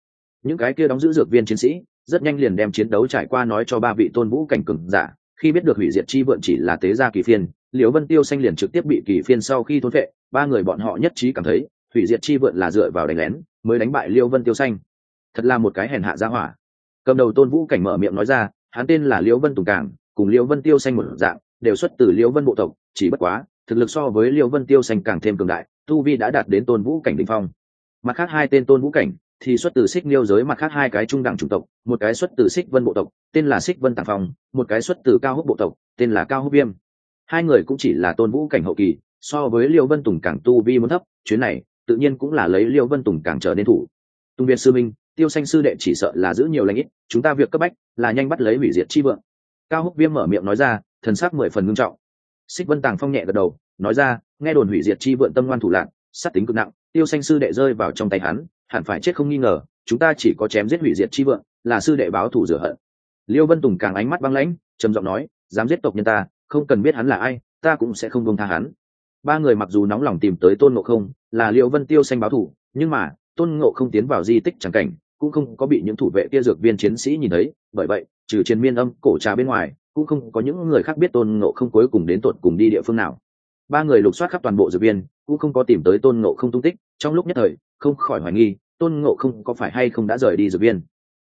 Những cái kia đóng giữ dược viên chiến sĩ, rất nhanh liền đem chiến đấu trải qua nói cho ba vị tôn vũ cảnh cừng giả, khi biết được hủy diệt chi vượn chỉ là tế gia kỳ phiên, liễu vân tiêu xanh liền trực tiếp bị kỳ phiên sau khi thốn vệ ba người bọn họ nhất trí cảm thấy, hủy diệt chi vượn là dựa vào đánh lén, mới đánh bại liễu vân tiêu xanh. Thật là một cái hèn hạ gia hỏa. Cầm đầu tôn vũ cảnh mở miệng nói ra, hắn tên là liễu vân tùng cảng, cùng liễu vân tiêu xanh một dạng, đều xuất từ liễu vân bộ tộc, chỉ bất quá, thực lực so với liễu vân tiêu xanh càng thêm cường đại tu vi đã đạt đến tôn vũ cảnh đ phong. Mặt khác hai tên tôn vũ cảnh thì xuất từ xích liêu giới, mặt khác hai cái trung đẳng chủng tộc, một cái xuất từ xích vân bộ tộc, tên là xích vân tàng phong, một cái xuất từ cao húc bộ tộc, tên là cao húc viêm. Hai người cũng chỉ là tôn vũ cảnh hậu kỳ, so với liêu vân tùng càng tu vi muốn thấp, chuyến này tự nhiên cũng là lấy liêu vân tùng càng trở nên thủ. Tùng việt sư minh, tiêu xanh sư đệ chỉ sợ là giữ nhiều lãnh ít, chúng ta việc cấp bách là nhanh bắt lấy hủy diệt chi vượng. Cao húc viêm mở miệng nói ra, thần sắc mười phần ngưng trọng. Xích vân tàng phong nhẹ gật đầu nói ra, nghe đồn hủy diệt chi vượn tâm ngoan thủ lạc, sát tính cực nặng, tiêu xanh sư đệ rơi vào trong tay hắn, hẳn phải chết không nghi ngờ, chúng ta chỉ có chém giết hủy diệt chi vượng là sư đệ báo thủ rửa hận. Liêu vân tùng càng ánh mắt băng lãnh, trầm giọng nói, dám giết tộc nhân ta, không cần biết hắn là ai, ta cũng sẽ không bông tha hắn. Ba người mặc dù nóng lòng tìm tới tôn ngộ không, là liêu vân tiêu xanh báo thủ nhưng mà, tôn ngộ không tiến vào di tích chẳng cảnh, cũng không có bị những thủ vệ kia dược viên chiến sĩ nhìn thấy, bởi vậy, trừ trên miên âm, cổ trà bên ngoài, cũng không có những người khác biết tôn ngộ không cuối cùng đến tột cùng đi địa phương nào ba người lục soát khắp toàn bộ dược viên, cũng không có tìm tới tôn ngộ không tung tích, trong lúc nhất thời, không khỏi hoài nghi, tôn ngộ không có phải hay không đã rời đi dược viên.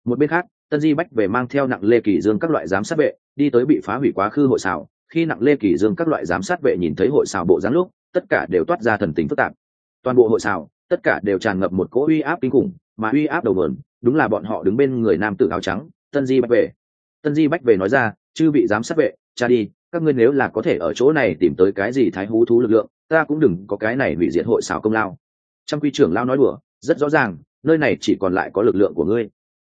Một bên khác, tân di bách về mang theo nặng lê kỳ dương các loại giám sát vệ, đi tới bị phá hủy quá khứ hội xảo. Khi nặng lê kỳ dương các loại giám sát vệ nhìn thấy hội xảo bộ dáng lúc, tất cả đều toát ra thần tính phức tạp. Toàn bộ hội xảo, tất cả đều tràn ngập một cỗ uy áp kinh khủng, mà uy áp đầu vườn đúng là bọn họ đứng bên người nam tử áo trắng, tân di bách về. Tân di bách về nói ra, chư bị giám sát vệ, cha đi các ngươi nếu là có thể ở chỗ này tìm tới cái gì thái hú thú lực lượng, ta cũng đừng có cái này hủy diệt hội xảo công lao. Trong quy trưởng lao nói đùa, rất rõ ràng, nơi này chỉ còn lại có lực lượng của ngươi.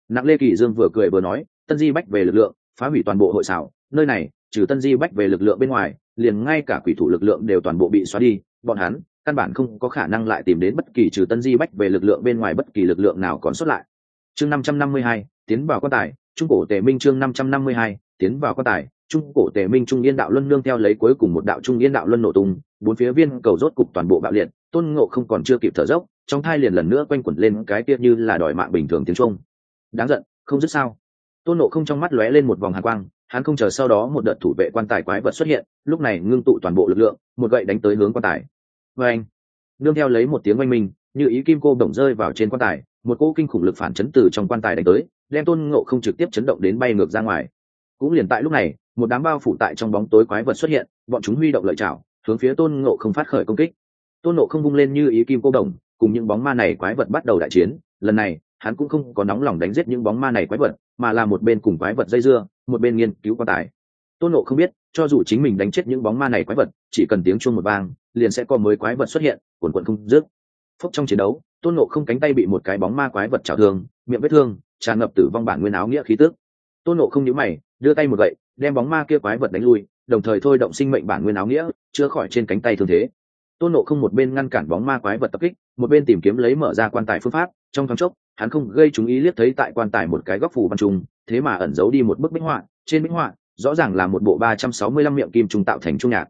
Nặng lê kỳ dương vừa cười vừa nói, tân di bách về lực lượng, phá hủy toàn bộ hội xảo, nơi này, trừ tân di bách về lực lượng bên ngoài, liền ngay cả quỷ thủ lực lượng đều toàn bộ bị xóa đi, bọn hắn, căn bản không có khả năng lại tìm đến bất kỳ trừ tân di bách về lực lượng bên ngoài bất kỳ lực lượng nào còn xuất lại. Chương năm trăm năm mươi hai, tiến vào quan tài, trung cổ tề minh chương năm trăm năm mươi hai, tiến vào quan tài trung cổ tề minh trung yên đạo luân nương theo lấy cuối cùng một đạo trung yên đạo luân nổ tung, bốn phía viên cầu rốt cục toàn bộ bạo liệt, tôn ngộ không còn chưa kịp thở dốc, trong thai liền lần nữa quanh quẩn lên cái tiết như là đòi mạng bình thường tiếng trung đáng giận, không dứt sao? Tôn ngộ không trong mắt lóe lên một vòng hàn quang, hắn không chờ sau đó một đợt thủ vệ quan tài quái vật xuất hiện, lúc này ngưng tụ toàn bộ lực lượng, một gậy đánh tới hướng quan tài. Vê anh, nương theo lấy một tiếng oanh minh, như ý kim cô động rơi vào trên quan tài, một cỗ kinh khủng lực phản chấn từ trong quan tài đánh tới, đem tôn ngộ không trực tiếp chấn động đến bay ngược ra ngoài cũng liền tại lúc này, một đám bao phủ tại trong bóng tối quái vật xuất hiện, bọn chúng huy động lợi chảo, hướng phía tôn ngộ không phát khởi công kích. Tôn ngộ không vung lên như ý kim cô đồng, cùng những bóng ma này quái vật bắt đầu đại chiến. Lần này, hắn cũng không có nóng lòng đánh giết những bóng ma này quái vật, mà là một bên cùng quái vật dây dưa, một bên nghiên cứu quan tài. Tôn ngộ không biết, cho dù chính mình đánh chết những bóng ma này quái vật, chỉ cần tiếng chuông một vang, liền sẽ có mới quái vật xuất hiện, quần quần không dứt. Phúc trong chiến đấu, tôn ngộ không cánh tay bị một cái bóng ma quái vật trào thương, miệng vết thương, tràn ngập tử vong bản nguyên áo nghĩa khí tước tôn ngộ không nhíu mày đưa tay một gậy, đem bóng ma kia quái vật đánh lui, đồng thời thôi động sinh mệnh bản nguyên áo nghĩa chữa khỏi trên cánh tay thương thế. Tôn nộ không một bên ngăn cản bóng ma quái vật tập kích, một bên tìm kiếm lấy mở ra quan tài phương pháp, trong thoáng chốc, hắn không gây chú ý liếc thấy tại quan tài một cái góc phủ văn trùng, thế mà ẩn giấu đi một bức bích họa, trên bích họa, rõ ràng là một bộ ba trăm sáu mươi lăm miệng kim trung tạo thành trung nhạc.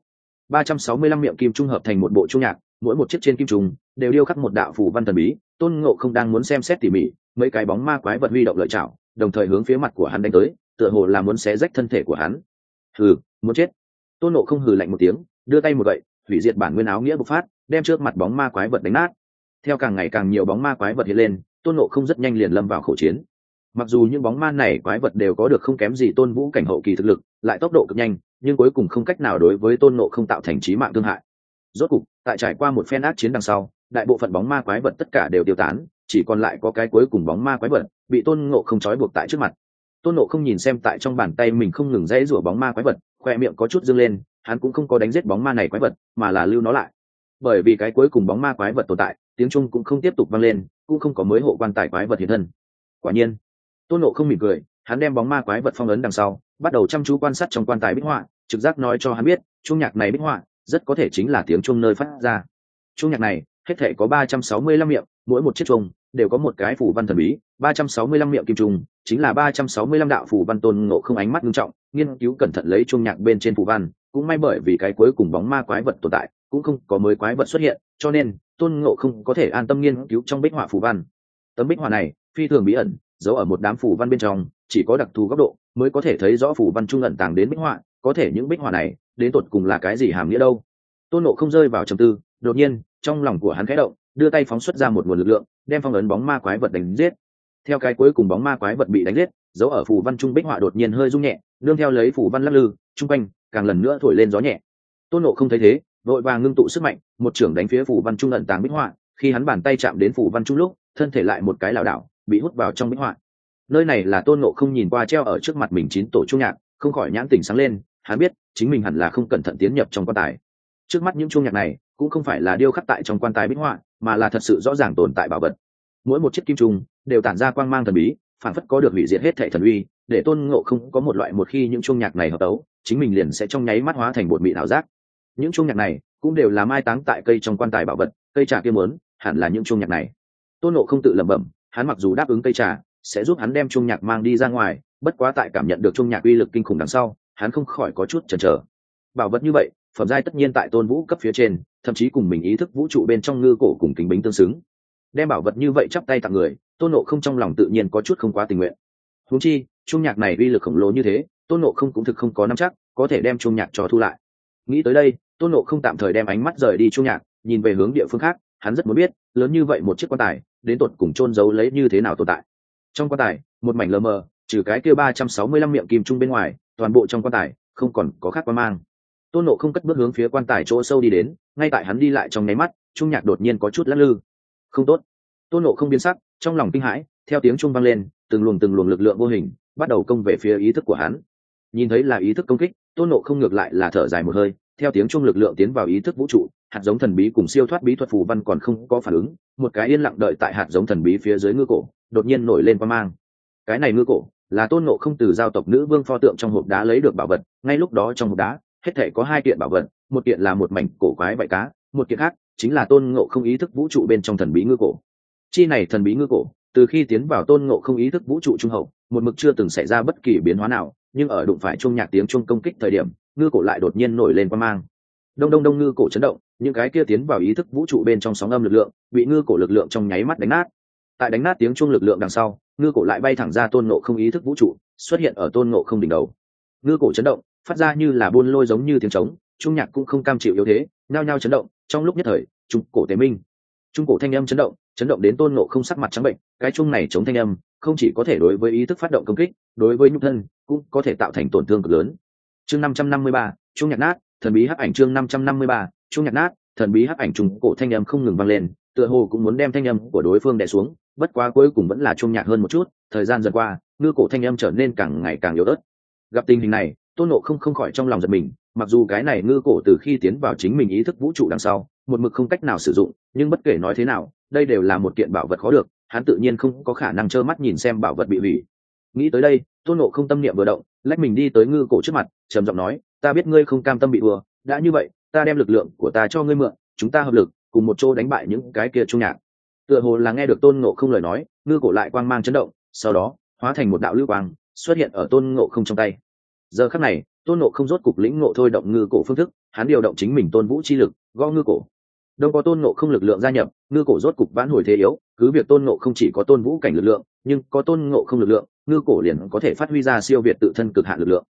Ba trăm sáu mươi lăm miệng kim trung hợp thành một bộ trung nhạc, mỗi một chiếc trên kim trùng đều điêu khắc một đạo phủ văn thần bí, tôn ngộ không đang muốn xem xét tỉ mỉ, mấy cái bóng ma quái vật huy động lợi chảo, đồng thời hướng phía mặt của hắn đánh tới tựa hồ là muốn xé rách thân thể của hắn. Hừ, muốn chết. Tôn nộ không hừ lạnh một tiếng, đưa tay một vậy hủy diệt bản nguyên áo nghĩa bộc phát, đem trước mặt bóng ma quái vật đánh nát. Theo càng ngày càng nhiều bóng ma quái vật hiện lên, tôn nộ không rất nhanh liền lâm vào khẩu chiến. Mặc dù những bóng ma này quái vật đều có được không kém gì tôn vũ cảnh hậu kỳ thực lực, lại tốc độ cực nhanh, nhưng cuối cùng không cách nào đối với tôn nộ không tạo thành trí mạng thương hại. Rốt cục, tại trải qua một phen ác chiến đằng sau, đại bộ phận bóng ma quái vật tất cả đều tiêu tán, chỉ còn lại có cái cuối cùng bóng ma quái vật bị tôn ngộ không trói buộc tại trước mặt tôn Nộ không nhìn xem tại trong bàn tay mình không ngừng dãy rủa bóng ma quái vật, khoe miệng có chút dâng lên, hắn cũng không có đánh giết bóng ma này quái vật, mà là lưu nó lại. Bởi vì cái cuối cùng bóng ma quái vật tồn tại, tiếng trung cũng không tiếp tục vang lên, cũng không có mới hộ quan tài quái vật hiện thân. Quả nhiên, tôn nộ không mỉm cười, hắn đem bóng ma quái vật phong ấn đằng sau, bắt đầu chăm chú quan sát trong quan tài bích họa, trực giác nói cho hắn biết trung nhạc này bích họa, rất có thể chính là tiếng trung nơi phát ra. Trung nhạc này, hết thể có ba trăm sáu mươi lăm miệng, mỗi một chiếc trung đều có một cái phủ văn thần bí ba trăm sáu mươi lăm miệng kim trùng chính là ba trăm sáu mươi lăm đạo phù văn tôn ngộ không ánh mắt nghiêm trọng, nghiên cứu cẩn thận lấy chuông nhạc bên trên phù văn, cũng may bởi vì cái cuối cùng bóng ma quái vật tồn tại, cũng không có mới quái vật xuất hiện, cho nên, tôn ngộ không có thể an tâm nghiên cứu trong bích họa phù văn. Tấm bích họa này, phi thường bí ẩn, giấu ở một đám phù văn bên trong, chỉ có đặc thù góc độ mới có thể thấy rõ phù văn trung ẩn tàng đến bích họa, có thể những bích họa này, đến tột cùng là cái gì hàm nghĩa đâu. Tôn nộ không rơi vào trầm tư, đột nhiên, trong lòng của hắn khẽ động, đưa tay phóng xuất ra một nguồn lực lượng, đem phong ấn bóng ma quái vật đánh giết theo cái cuối cùng bóng ma quái vật bị đánh giết, dấu ở phù văn trung bích họa đột nhiên hơi rung nhẹ nương theo lấy phù văn lắc lư chung quanh, càng lần nữa thổi lên gió nhẹ. Tôn nộ không thấy thế, vội vàng ngưng tụ sức mạnh, một trưởng đánh phía phù văn trung ẩn tàng bích họa, khi hắn bàn tay chạm đến phù văn trung lúc, thân thể lại một cái lảo đảo, bị hút vào trong bích họa. Nơi này là tôn nộ không nhìn qua treo ở trước mặt mình chín tổ trung nhạc, không khỏi nhãn tỉnh sáng lên, hắn biết, chính mình hẳn là không cẩn thận tiến nhập trong quan tài. Trước mắt những chuông nhạc này, cũng không phải là điêu khắc tại trong quan tài bích họa, mà là thật sự rõ ràng tồn tại bảo vật mỗi một chiếc kim trùng đều tản ra quang mang thần bí phản phất có được hủy diệt hết thệ thần uy, để tôn ngộ không có một loại một khi những chuông nhạc này hợp tấu, chính mình liền sẽ trong nháy mắt hóa thành bột mị thảo giác. Những chuông nhạc này cũng đều là mai táng tại cây trong quan tài bảo vật, cây trà kia muốn, hẳn là những chuông nhạc này. Tôn ngộ không tự lẩm bẩm, hắn mặc dù đáp ứng cây trà, sẽ giúp hắn đem chuông nhạc mang đi ra ngoài, bất quá tại cảm nhận được chuông nhạc uy lực kinh khủng đằng sau, hắn không khỏi có chút chần chờ. Bảo vật như vậy, phẩm giai tất nhiên tại tôn vũ cấp phía trên, thậm chí cùng mình ý thức vũ trụ bên trong ngư cổ cùng kính bính tương xứng đem bảo vật như vậy chắp tay tặng người, tôn nộ không trong lòng tự nhiên có chút không quá tình nguyện. Húng chi trung nhạc này uy lực khổng lồ như thế, tôn nộ không cũng thực không có nắm chắc, có thể đem trung nhạc cho thu lại. Nghĩ tới đây, tôn nộ không tạm thời đem ánh mắt rời đi trung nhạc, nhìn về hướng địa phương khác, hắn rất muốn biết, lớn như vậy một chiếc quan tài, đến tột cùng chôn giấu lấy như thế nào tồn tại. Trong quan tài, một mảnh lờ mờ, trừ cái kia ba trăm sáu mươi lăm miệng kim trung bên ngoài, toàn bộ trong quan tài, không còn có khác quan mang. Tôn nộ không cất bước hướng phía quan tài chỗ sâu đi đến, ngay tại hắn đi lại trong nháy mắt trung nhạc đột nhiên có chút lắc lư không tốt. Tôn nộ không biến sắc, trong lòng kinh hãi, theo tiếng trung vang lên, từng luồng từng luồng lực lượng vô hình, bắt đầu công về phía ý thức của hắn. Nhìn thấy là ý thức công kích, tôn nộ không ngược lại là thở dài một hơi, theo tiếng trung lực lượng tiến vào ý thức vũ trụ, hạt giống thần bí cùng siêu thoát bí thuật phù văn còn không có phản ứng, một cái yên lặng đợi tại hạt giống thần bí phía dưới ngư cổ, đột nhiên nổi lên qua mang. Cái này ngư cổ, là tôn nộ không từ giao tộc nữ vương pho tượng trong hộp đá lấy được bảo vật, ngay lúc đó trong hộp đá, hết thể có hai kiện bảo vật, một kiện là một mảnh cổ quái vạy cá, một kiện khác chính là tôn ngộ không ý thức vũ trụ bên trong thần bí ngư cổ. Chi này thần bí ngư cổ, từ khi tiến vào tôn ngộ không ý thức vũ trụ trung hậu, một mực chưa từng xảy ra bất kỳ biến hóa nào, nhưng ở đụng phải chung nhạc tiếng chung công kích thời điểm, ngư cổ lại đột nhiên nổi lên qua mang. Đông đông đông ngư cổ chấn động, những cái kia tiến vào ý thức vũ trụ bên trong sóng âm lực lượng, bị ngư cổ lực lượng trong nháy mắt đánh nát. Tại đánh nát tiếng chung lực lượng đằng sau, ngư cổ lại bay thẳng ra tôn ngộ không ý thức vũ trụ, xuất hiện ở tôn ngộ không đỉnh đầu. Ngư cổ chấn động, phát ra như là buôn lôi giống như tiếng trống trung nhạc cũng không cam chịu yếu thế, nhao nhao chấn động trong lúc nhất thời, trung cổ tế minh, trung cổ thanh âm chấn động chấn động đến tôn nộ không sắc mặt trắng bệnh, cái chung này chống thanh âm, không chỉ có thể đối với ý thức phát động công kích, đối với nhục thân, cũng có thể tạo thành tổn thương cực lớn. Chương năm trăm năm mươi ba trung nhạc nát, thần bí hắc ảnh chương năm trăm năm mươi ba trung nhạc nát, thần bí hắc ảnh trung cổ thanh âm không ngừng vang lên, tựa hồ cũng muốn đem thanh âm của đối phương đè xuống, bất quá cuối cùng vẫn là trung nhạc hơn một chút, thời gian dần qua, ngư cổ thanh âm trở nên càng ngày càng yếu ớt. Gặp tình hình này, tôn nộ không không khỏi trong lòng giật mình mặc dù cái này ngư cổ từ khi tiến vào chính mình ý thức vũ trụ đằng sau, một mực không cách nào sử dụng, nhưng bất kể nói thế nào, đây đều là một kiện bảo vật khó được, hắn tự nhiên không có khả năng trơ mắt nhìn xem bảo vật bị hủy. Nghĩ tới đây, tôn nộ không tâm niệm vừa động, lách mình đi tới ngư cổ trước mặt, trầm giọng nói, ta biết ngươi không cam tâm bị vừa đã như vậy, ta đem lực lượng của ta cho ngươi mượn, chúng ta hợp lực, cùng một chỗ đánh bại những cái kia trung nhạc. Tựa hồ là nghe được tôn nộ không lời nói, ngư cổ lại quang mang chấn động, sau đó, hóa thành một đạo lưu quang, xuất hiện ở tôn ngộ không trong tay. Giờ khắc này tôn nộ không rốt cục lĩnh ngộ thôi động ngư cổ phương thức, hắn điều động chính mình tôn vũ chi lực, gõ ngư cổ. Đông có tôn nộ không lực lượng gia nhập, ngư cổ rốt cục vãn hồi thế yếu, cứ việc tôn nộ không chỉ có tôn vũ cảnh lực lượng, nhưng có tôn nộ không lực lượng, ngư cổ liền có thể phát huy ra siêu việt tự thân cực hạn lực lượng.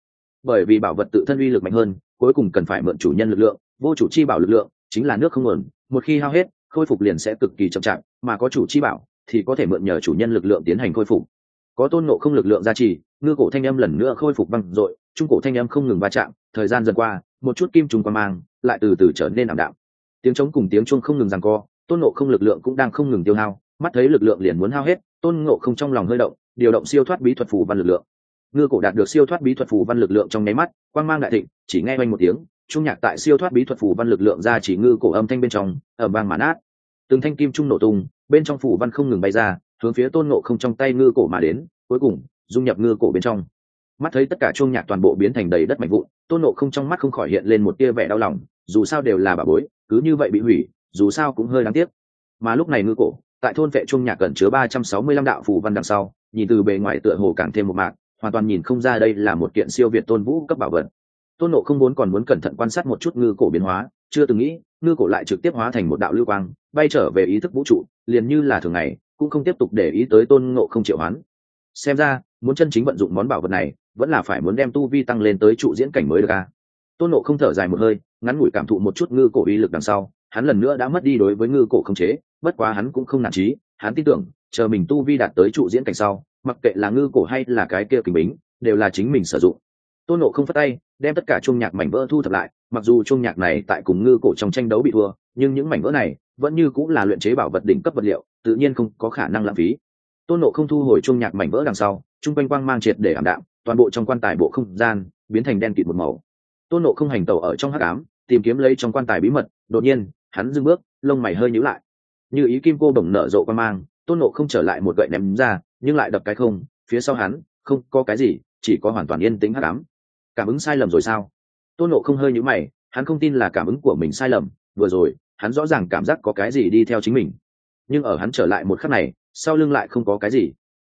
Bởi vì bảo vật tự thân uy lực mạnh hơn, cuối cùng cần phải mượn chủ nhân lực lượng, vô chủ chi bảo lực lượng, chính là nước không nguồn, một khi hao hết, khôi phục liền sẽ cực kỳ chậm chạp, mà có chủ chi bảo thì có thể mượn nhờ chủ nhân lực lượng tiến hành khôi phục. Có tôn nộ không lực lượng gia trì, ngư cổ thanh âm lần nữa khôi phục văng dội trung cổ thanh âm không ngừng va chạm, thời gian dần qua, một chút kim trùng qua mang lại từ từ trở nên ảm đạm. Tiếng trống cùng tiếng chuông không ngừng rằng co, tôn nộ không lực lượng cũng đang không ngừng tiêu hao, mắt thấy lực lượng liền muốn hao hết, tôn ngộ không trong lòng hơi động, điều động siêu thoát bí thuật phù văn lực lượng. Ngư cổ đạt được siêu thoát bí thuật phù văn lực lượng trong nháy mắt, quang mang đại thịnh, chỉ nghe oanh một tiếng, trung nhạc tại siêu thoát bí thuật phù văn lực lượng ra chỉ ngư cổ âm thanh bên trong ở vang mãn át từng thanh kim trung nổ tung, bên trong phù văn không ngừng bay ra, hướng phía tôn ngộ không trong tay ngư cổ mà đến, cuối cùng dung nhập ngư cổ bên trong mắt thấy tất cả chuông nhạc toàn bộ biến thành đầy đất mạnh vụn, tôn nộ không trong mắt không khỏi hiện lên một tia vẻ đau lòng, dù sao đều là bà bối, cứ như vậy bị hủy, dù sao cũng hơi đáng tiếc. Mà lúc này ngư cổ, tại thôn vệ chuông nhạc cẩn chứa ba trăm sáu mươi lăm đạo phù văn đằng sau, nhìn từ bề ngoài tựa hồ càng thêm một mạc, hoàn toàn nhìn không ra đây là một kiện siêu việt tôn vũ cấp bảo vật. Tôn nộ không vốn còn muốn cẩn thận quan sát một chút ngư cổ biến hóa, chưa từng nghĩ, ngư cổ lại trực tiếp hóa thành một đạo lưu quang, bay trở về ý thức vũ trụ, liền như là thường ngày, cũng không tiếp tục để ý tới tôn ngộ không triệu hoán xem ra, muốn chân chính vận dụng món bảo vật này, vẫn là phải muốn đem tu vi tăng lên tới trụ diễn cảnh mới được a tôn nộ không thở dài một hơi, ngắn ngủi cảm thụ một chút ngư cổ uy lực đằng sau, hắn lần nữa đã mất đi đối với ngư cổ không chế, bất quá hắn cũng không nản trí hắn tin tưởng, chờ mình tu vi đạt tới trụ diễn cảnh sau, mặc kệ là ngư cổ hay là cái kia kình bính, đều là chính mình sử dụng. Tôn nộ không phát tay, đem tất cả chuông nhạc mảnh vỡ thu thập lại, mặc dù chuông nhạc này tại cùng ngư cổ trong tranh đấu bị thua, nhưng những mảnh vỡ này vẫn như cũng là luyện chế bảo vật đỉnh cấp vật liệu, tự nhiên không có khả năng lãng phí tôn nộ không thu hồi chuông nhạc mảnh vỡ đằng sau, chung quanh quang mang triệt để ảm đạm, toàn bộ trong quan tài bộ không gian biến thành đen kịt một màu. Tôn nộ không hành tẩu ở trong hắc ám, tìm kiếm lấy trong quan tài bí mật, đột nhiên, hắn dưng bước, lông mày hơi nhíu lại. Như ý kim cô đồng nở rộ quang mang, tôn nộ không trở lại một gậy ném ra, nhưng lại đập cái không, phía sau hắn, không có cái gì, chỉ có hoàn toàn yên tĩnh hắc ám. Cảm ứng sai lầm rồi sao? Tôn nộ không hơi nhíu mày, hắn không tin là cảm ứng của mình sai lầm, vừa rồi, hắn rõ ràng cảm giác có cái gì đi theo chính mình nhưng ở hắn trở lại một khắc này, sau lưng lại không có cái gì.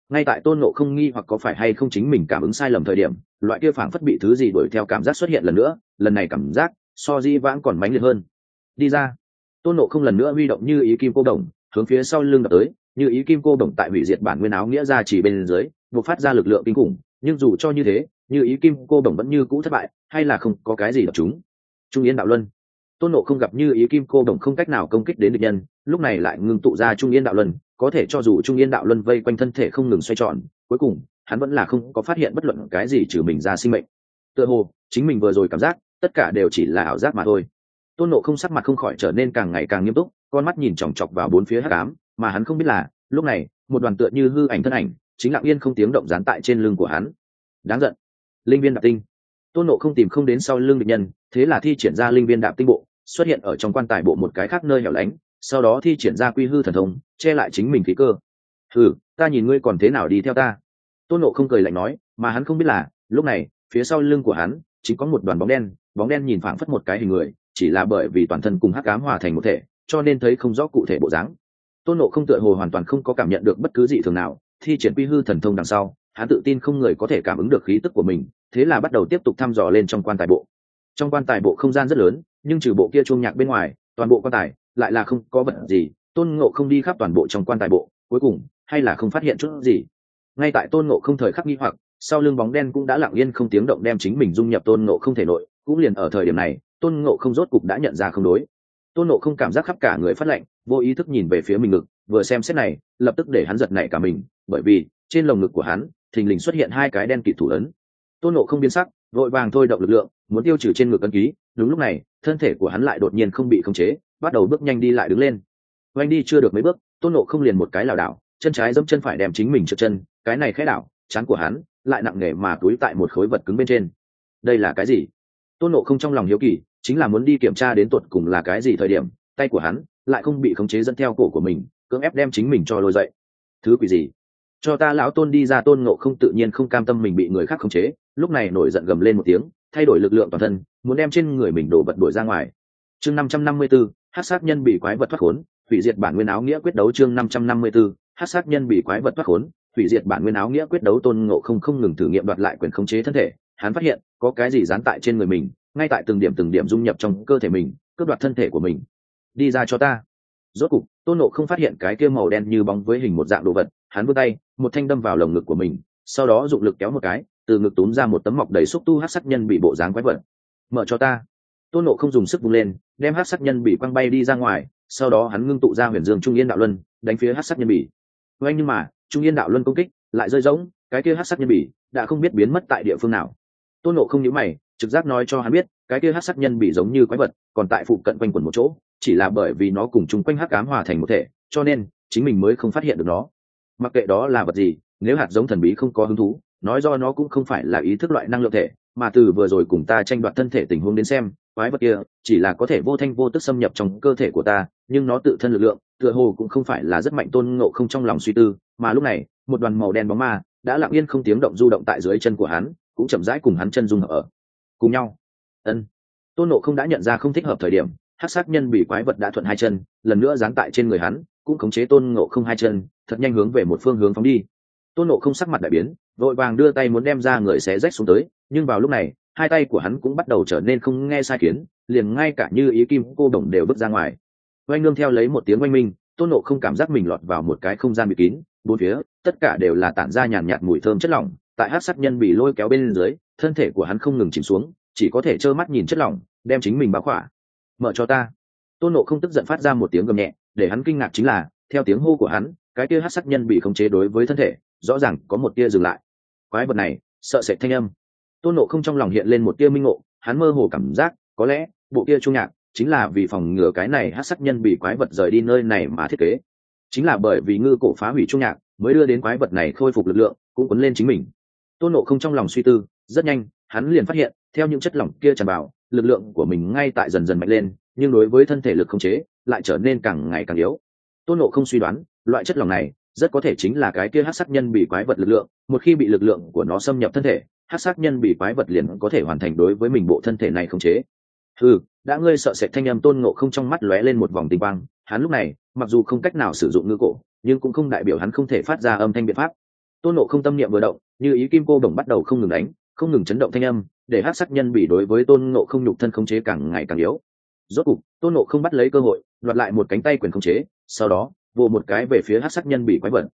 Ngay tại tôn nộ không nghi hoặc có phải hay không chính mình cảm ứng sai lầm thời điểm, loại kia phảng phất bị thứ gì đuổi theo cảm giác xuất hiện lần nữa, lần này cảm giác so di vãng còn mãnh liệt hơn. Đi ra. Tôn nộ không lần nữa huy động như ý kim cô đồng, hướng phía sau lưng đập tới, như ý kim cô đồng tại hủy diệt bản nguyên áo nghĩa ra chỉ bên dưới, buộc phát ra lực lượng kinh khủng, nhưng dù cho như thế, như ý kim cô đồng vẫn như cũ thất bại, hay là không có cái gì đập chúng. Trung yên đạo luân tôn nộ không gặp như ý kim cô đồng không cách nào công kích đến địch nhân, lúc này lại ngưng tụ ra trung yên đạo luân, có thể cho dù trung yên đạo luân vây quanh thân thể không ngừng xoay tròn, cuối cùng, hắn vẫn là không có phát hiện bất luận cái gì trừ mình ra sinh mệnh. Tựa hồ, chính mình vừa rồi cảm giác, tất cả đều chỉ là ảo giác mà thôi. Tôn nộ không sắc mặt không khỏi trở nên càng ngày càng nghiêm túc, con mắt nhìn chòng chọc vào bốn phía hát cám mà hắn không biết là, lúc này, một đoàn tựa như hư ảnh thân ảnh, chính lặng yên không tiếng động dán tại trên lưng của hắn. Đáng giận. Linh viên đạp tinh. Tôn nộ không tìm không đến sau lưng địch nhân, thế là thi triển ra linh viên đạp tinh bộ xuất hiện ở trong quan tài bộ một cái khác nơi hẻo lánh, sau đó thi triển ra quy hư thần thông, che lại chính mình khí cơ. Ừ ta nhìn ngươi còn thế nào đi theo ta? Tôn nộ không cười lạnh nói, mà hắn không biết là, lúc này, phía sau lưng của hắn, chính có một đoàn bóng đen bóng đen nhìn phảng phất một cái hình người, chỉ là bởi vì toàn thân cùng hắc cám hòa thành một thể, cho nên thấy không rõ cụ thể bộ dáng. Tôn nộ không tựa hồ hoàn toàn không có cảm nhận được bất cứ gì thường nào, thi triển quy hư thần thông đằng sau, hắn tự tin không người có thể cảm ứng được khí tức của mình, thế là bắt đầu tiếp tục thăm dò lên trong quan tài bộ. Trong quan tài bộ không gian rất lớn nhưng trừ bộ kia chuông nhạc bên ngoài toàn bộ quan tài lại là không có vật gì. Tôn ngộ không đi khắp toàn bộ trong quan tài bộ cuối cùng hay là không phát hiện chút gì. Ngay tại tôn ngộ không thời khắc nghi hoặc sau lưng bóng đen cũng đã lặng yên không tiếng động đem chính mình dung nhập tôn ngộ không thể nội cũng liền ở thời điểm này tôn ngộ không rốt cục đã nhận ra không đối. Tôn ngộ không cảm giác khắp cả người phát lạnh, vô ý thức nhìn về phía mình ngực vừa xem xét này lập tức để hắn giật nảy cả mình bởi vì trên lồng ngực của hắn thình lình xuất hiện hai cái đen kịt thủ ấn. Tôn ngộ không biến sắc vội vàng thôi động lực lượng muốn tiêu trừ trên ngực ấn ký, đúng lúc này, thân thể của hắn lại đột nhiên không bị khống chế, bắt đầu bước nhanh đi lại đứng lên. Oanh đi chưa được mấy bước, tôn nộ không liền một cái lảo đảo, chân trái dẫm chân phải đem chính mình trượt chân, cái này khẽ đảo, chán của hắn lại nặng nề mà túi tại một khối vật cứng bên trên. Đây là cái gì? Tôn nộ không trong lòng hiếu kỳ, chính là muốn đi kiểm tra đến tuột cùng là cái gì thời điểm, tay của hắn lại không bị khống chế dẫn theo cổ của mình, cưỡng ép đem chính mình cho lôi dậy. Thứ quỷ gì? Cho ta lão tôn đi ra, tôn nộ không tự nhiên không cam tâm mình bị người khác khống chế lúc này nổi giận gầm lên một tiếng, thay đổi lực lượng toàn thân, muốn đem trên người mình đổ vật đuổi ra ngoài. Chương năm trăm năm mươi b ố hát sát nhân bị quái vật thoát khốn, hủy diệt bản nguyên áo nghĩa quyết đấu chương năm trăm năm mươi b ố hát sát nhân bị quái vật thoát khốn, hủy diệt bản nguyên áo nghĩa quyết đấu tôn ngộ không không ngừng thử nghiệm đoạt lại quyền khống chế thân thể. Hắn phát hiện, có cái gì dán tại trên người mình, ngay tại từng điểm từng điểm dung nhập trong cơ thể mình, cướp đoạt thân thể của mình. Đi ra cho ta. Rốt cục, tôn nộ không phát hiện cái kia màu đen như bóng với hình một dạng đồ vật, hắn vươn tay, một thanh đâm vào lồng ngực của mình, sau đó dụng lực kéo một cái từ ngực túm ra một tấm mọc đầy xúc tu hát sắc nhân bị bộ dáng quái vật. Mở cho ta. Tôn nộ không dùng sức vung lên, đem hát sắc nhân bị quăng bay đi ra ngoài, sau đó hắn ngưng tụ ra huyền dương trung yên đạo luân, đánh phía hát sắc nhân bị. Oanh nhưng mà, trung yên đạo luân công kích lại rơi rỗng, cái kia hát sắc nhân bị đã không biết biến mất tại địa phương nào. Tôn nộ không nhữ mày, trực giác nói cho hắn biết, cái kia hát sắc nhân bị giống như quái vật, còn tại phụ cận quanh quẩn một chỗ, chỉ là bởi vì nó cùng chung quanh hát cám hòa thành một thể, cho nên chính mình mới không phát hiện được nó. Mặc kệ đó là vật gì, nếu hạt giống thần bí không có hứng thú nói do nó cũng không phải là ý thức loại năng lượng thể, mà từ vừa rồi cùng ta tranh đoạt thân thể tình huống đến xem, quái vật kia chỉ là có thể vô thanh vô tức xâm nhập trong cơ thể của ta, nhưng nó tự thân lực lượng, tựa hồ cũng không phải là rất mạnh tôn ngộ không trong lòng suy tư, mà lúc này, một đoàn màu đen bóng ma đã lặng yên không tiếng động du động tại dưới chân của hắn, cũng chậm rãi cùng hắn chân dung ở cùng nhau. Ân. Tôn nộ không đã nhận ra không thích hợp thời điểm hát sát nhân bị quái vật đã thuận hai chân, lần nữa dán tại trên người hắn, cũng khống chế tôn ngộ không hai chân, thật nhanh hướng về một phương hướng phóng đi. Tôn nộ không sắc mặt đại biến vội vàng đưa tay muốn đem ra người xé rách xuống tới nhưng vào lúc này hai tay của hắn cũng bắt đầu trở nên không nghe sai kiến liền ngay cả như ý kim cô đồng đều bước ra ngoài. Oanh nương theo lấy một tiếng oanh minh tôn nộ không cảm giác mình lọt vào một cái không gian bị kín bốn phía tất cả đều là tản ra nhàn nhạt, mùi thơm chất lỏng tại hát sát nhân bị lôi kéo bên dưới thân thể của hắn không ngừng chìm xuống chỉ có thể trơ mắt nhìn chất lỏng đem chính mình báo khỏa. Mở cho ta. Tôn nộ không tức giận phát ra một tiếng gầm nhẹ để hắn kinh ngạc chính là theo tiếng hô của hắn cái kia hát sắc nhân bị khống chế đối với thân thể rõ ràng có một tia dừng lại. Quái vật này, sợ sệt thanh âm. Tôn nộ không trong lòng hiện lên một tia minh ngộ, hắn mơ hồ cảm giác, có lẽ, bộ kia trung nhạc chính là vì phòng ngừa cái này hát sắc nhân bị quái vật rời đi nơi này mà thiết kế. Chính là bởi vì ngư cổ phá hủy trung nhạc mới đưa đến quái vật này khôi phục lực lượng, cũng quấn lên chính mình. Tôn nộ không trong lòng suy tư, rất nhanh, hắn liền phát hiện, theo những chất lỏng kia tràn vào, lực lượng của mình ngay tại dần dần mạnh lên, nhưng đối với thân thể lực không chế, lại trở nên càng ngày càng yếu. Tôn nộ không suy đoán, loại chất lỏng này rất có thể chính là cái kia hát sắc nhân bị quái vật lực lượng, một khi bị lực lượng của nó xâm nhập thân thể, hát sắc nhân bị quái vật liền có thể hoàn thành đối với mình bộ thân thể này không chế. Ừ đã ngươi sợ sệt thanh âm tôn ngộ không trong mắt lóe lên một vòng tinh quang, hắn lúc này, mặc dù không cách nào sử dụng ngư cổ, nhưng cũng không đại biểu hắn không thể phát ra âm thanh biện pháp. Tôn nộ không tâm niệm vừa động, như ý kim cô đồng bắt đầu không ngừng đánh, không ngừng chấn động thanh âm, để hát sắc nhân bị đối với tôn ngộ không nhục thân không chế càng ngày càng yếu. Rốt cục, tôn nộ không bắt lấy cơ hội, đoạt lại một cánh tay quyền không chế, sau đó vồ một cái về phía hát sắc nhân bị quái vật.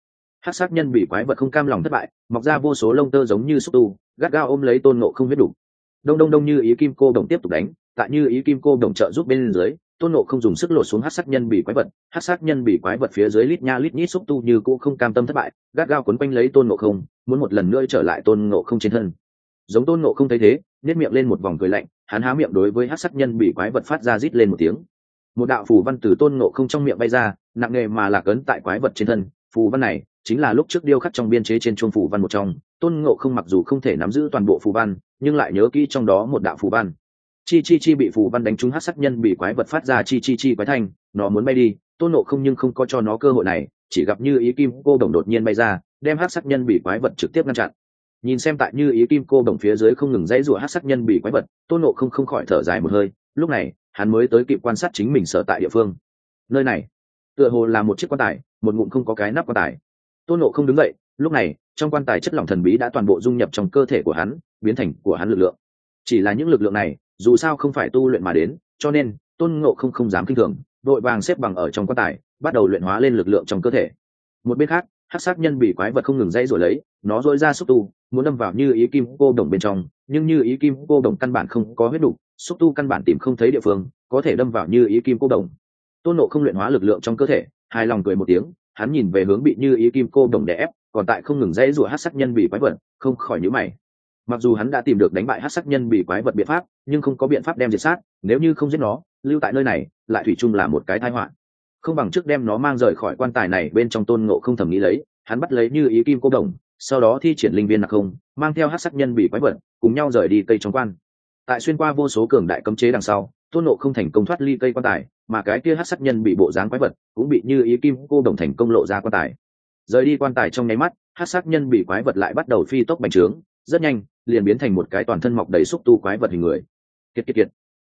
Hát sắc nhân bị quái vật không cam lòng thất bại, mọc ra vô số lông tơ giống như xúc tu, gắt gao ôm lấy tôn nộ không huyết đủ đông đông đông như ý kim cô đồng tiếp tục đánh, tại như ý kim cô đồng trợ giúp bên dưới, tôn nộ không dùng sức lột xuống hát sắc nhân bị quái vật, hát sắc nhân bị quái vật phía dưới lít nha lít nhít xúc tu như cũ không cam tâm thất bại, gắt gao quấn quanh lấy tôn nộ không, muốn một lần nữa trở lại tôn nộ không trên thân. Giống tôn nộ không thấy thế nếp miệng lên một vòng cười lạnh, hắn há miệng đối với hát sắc nhân bị quái vật phát ra rít lên một tiếng. Một đạo phù văn từ tôn nộ không trong miệng bay ra nặng nề mà lạc ấn tại quái vật trên thân, phù văn này chính là lúc trước điêu khắc trong biên chế trên chuông phù văn một trong. Tôn ngộ không mặc dù không thể nắm giữ toàn bộ phù văn, nhưng lại nhớ kỹ trong đó một đạo phù văn. Chi chi chi bị phù văn đánh trúng hát sắc nhân bị quái vật phát ra chi chi chi quái thanh, nó muốn bay đi. Tôn ngộ không nhưng không có cho nó cơ hội này, chỉ gặp như ý kim cô đồng đột nhiên bay ra, đem hát sắc nhân bị quái vật trực tiếp ngăn chặn. Nhìn xem tại như ý kim cô đồng phía dưới không ngừng dãy rủa hát sắc nhân bị quái vật, tôn ngộ không không khỏi thở dài một hơi. Lúc này, hắn mới tới kịp quan sát chính mình sở tại địa phương. Nơi này tựa hồ là một chiếc quan tài, một ngụm không có cái nắp quan tài. Tôn nộ không đứng dậy, lúc này, trong quan tài chất lỏng thần bí đã toàn bộ dung nhập trong cơ thể của hắn, biến thành của hắn lực lượng. Chỉ là những lực lượng này, dù sao không phải tu luyện mà đến, cho nên, tôn ngộ không không dám kinh thường, đội vàng xếp bằng ở trong quan tài, bắt đầu luyện hóa lên lực lượng trong cơ thể. Một bên khác hát sát nhân bị quái vật không ngừng dãy rồi lấy, nó dội ra xúc tu, muốn đâm vào như ý kim cô đồng bên trong, nhưng như ý kim cô đồng căn bản không có huyết đủ, xúc tu căn bản tìm không thấy địa phương, có thể đâm vào như ý kim cô đồng tôn nộ không luyện hóa lực lượng trong cơ thể, hài lòng cười một tiếng, hắn nhìn về hướng bị như ý kim cô đồng đè ép, còn tại không ngừng dãy rủa hát sắc nhân bị quái vật, không khỏi nhữ mày. Mặc dù hắn đã tìm được đánh bại hát sắc nhân bị quái vật biện pháp, nhưng không có biện pháp đem diệt sát, nếu như không giết nó, lưu tại nơi này, lại thủy chung là một cái tai họa. Không bằng trước đem nó mang rời khỏi quan tài này bên trong tôn ngộ không thầm nghĩ lấy, hắn bắt lấy như ý kim cô đồng, sau đó thi triển linh viên nặc không, mang theo hát sắc nhân bị quái vật, cùng nhau rời đi cây trong quan tại xuyên qua vô số cường đại cấm chế đằng sau, tôn nộ không thành công thoát ly cây quan tài, mà cái kia hát sắc nhân bị bộ dáng quái vật cũng bị như ý kim cô đồng thành công lộ ra quan tài. Rời đi quan tài trong nháy mắt hát sắc nhân bị quái vật lại bắt đầu phi tốc bành trướng, rất nhanh, liền biến thành một cái toàn thân mọc đầy xúc tu quái vật hình người. Kiệt kiệt kiệt.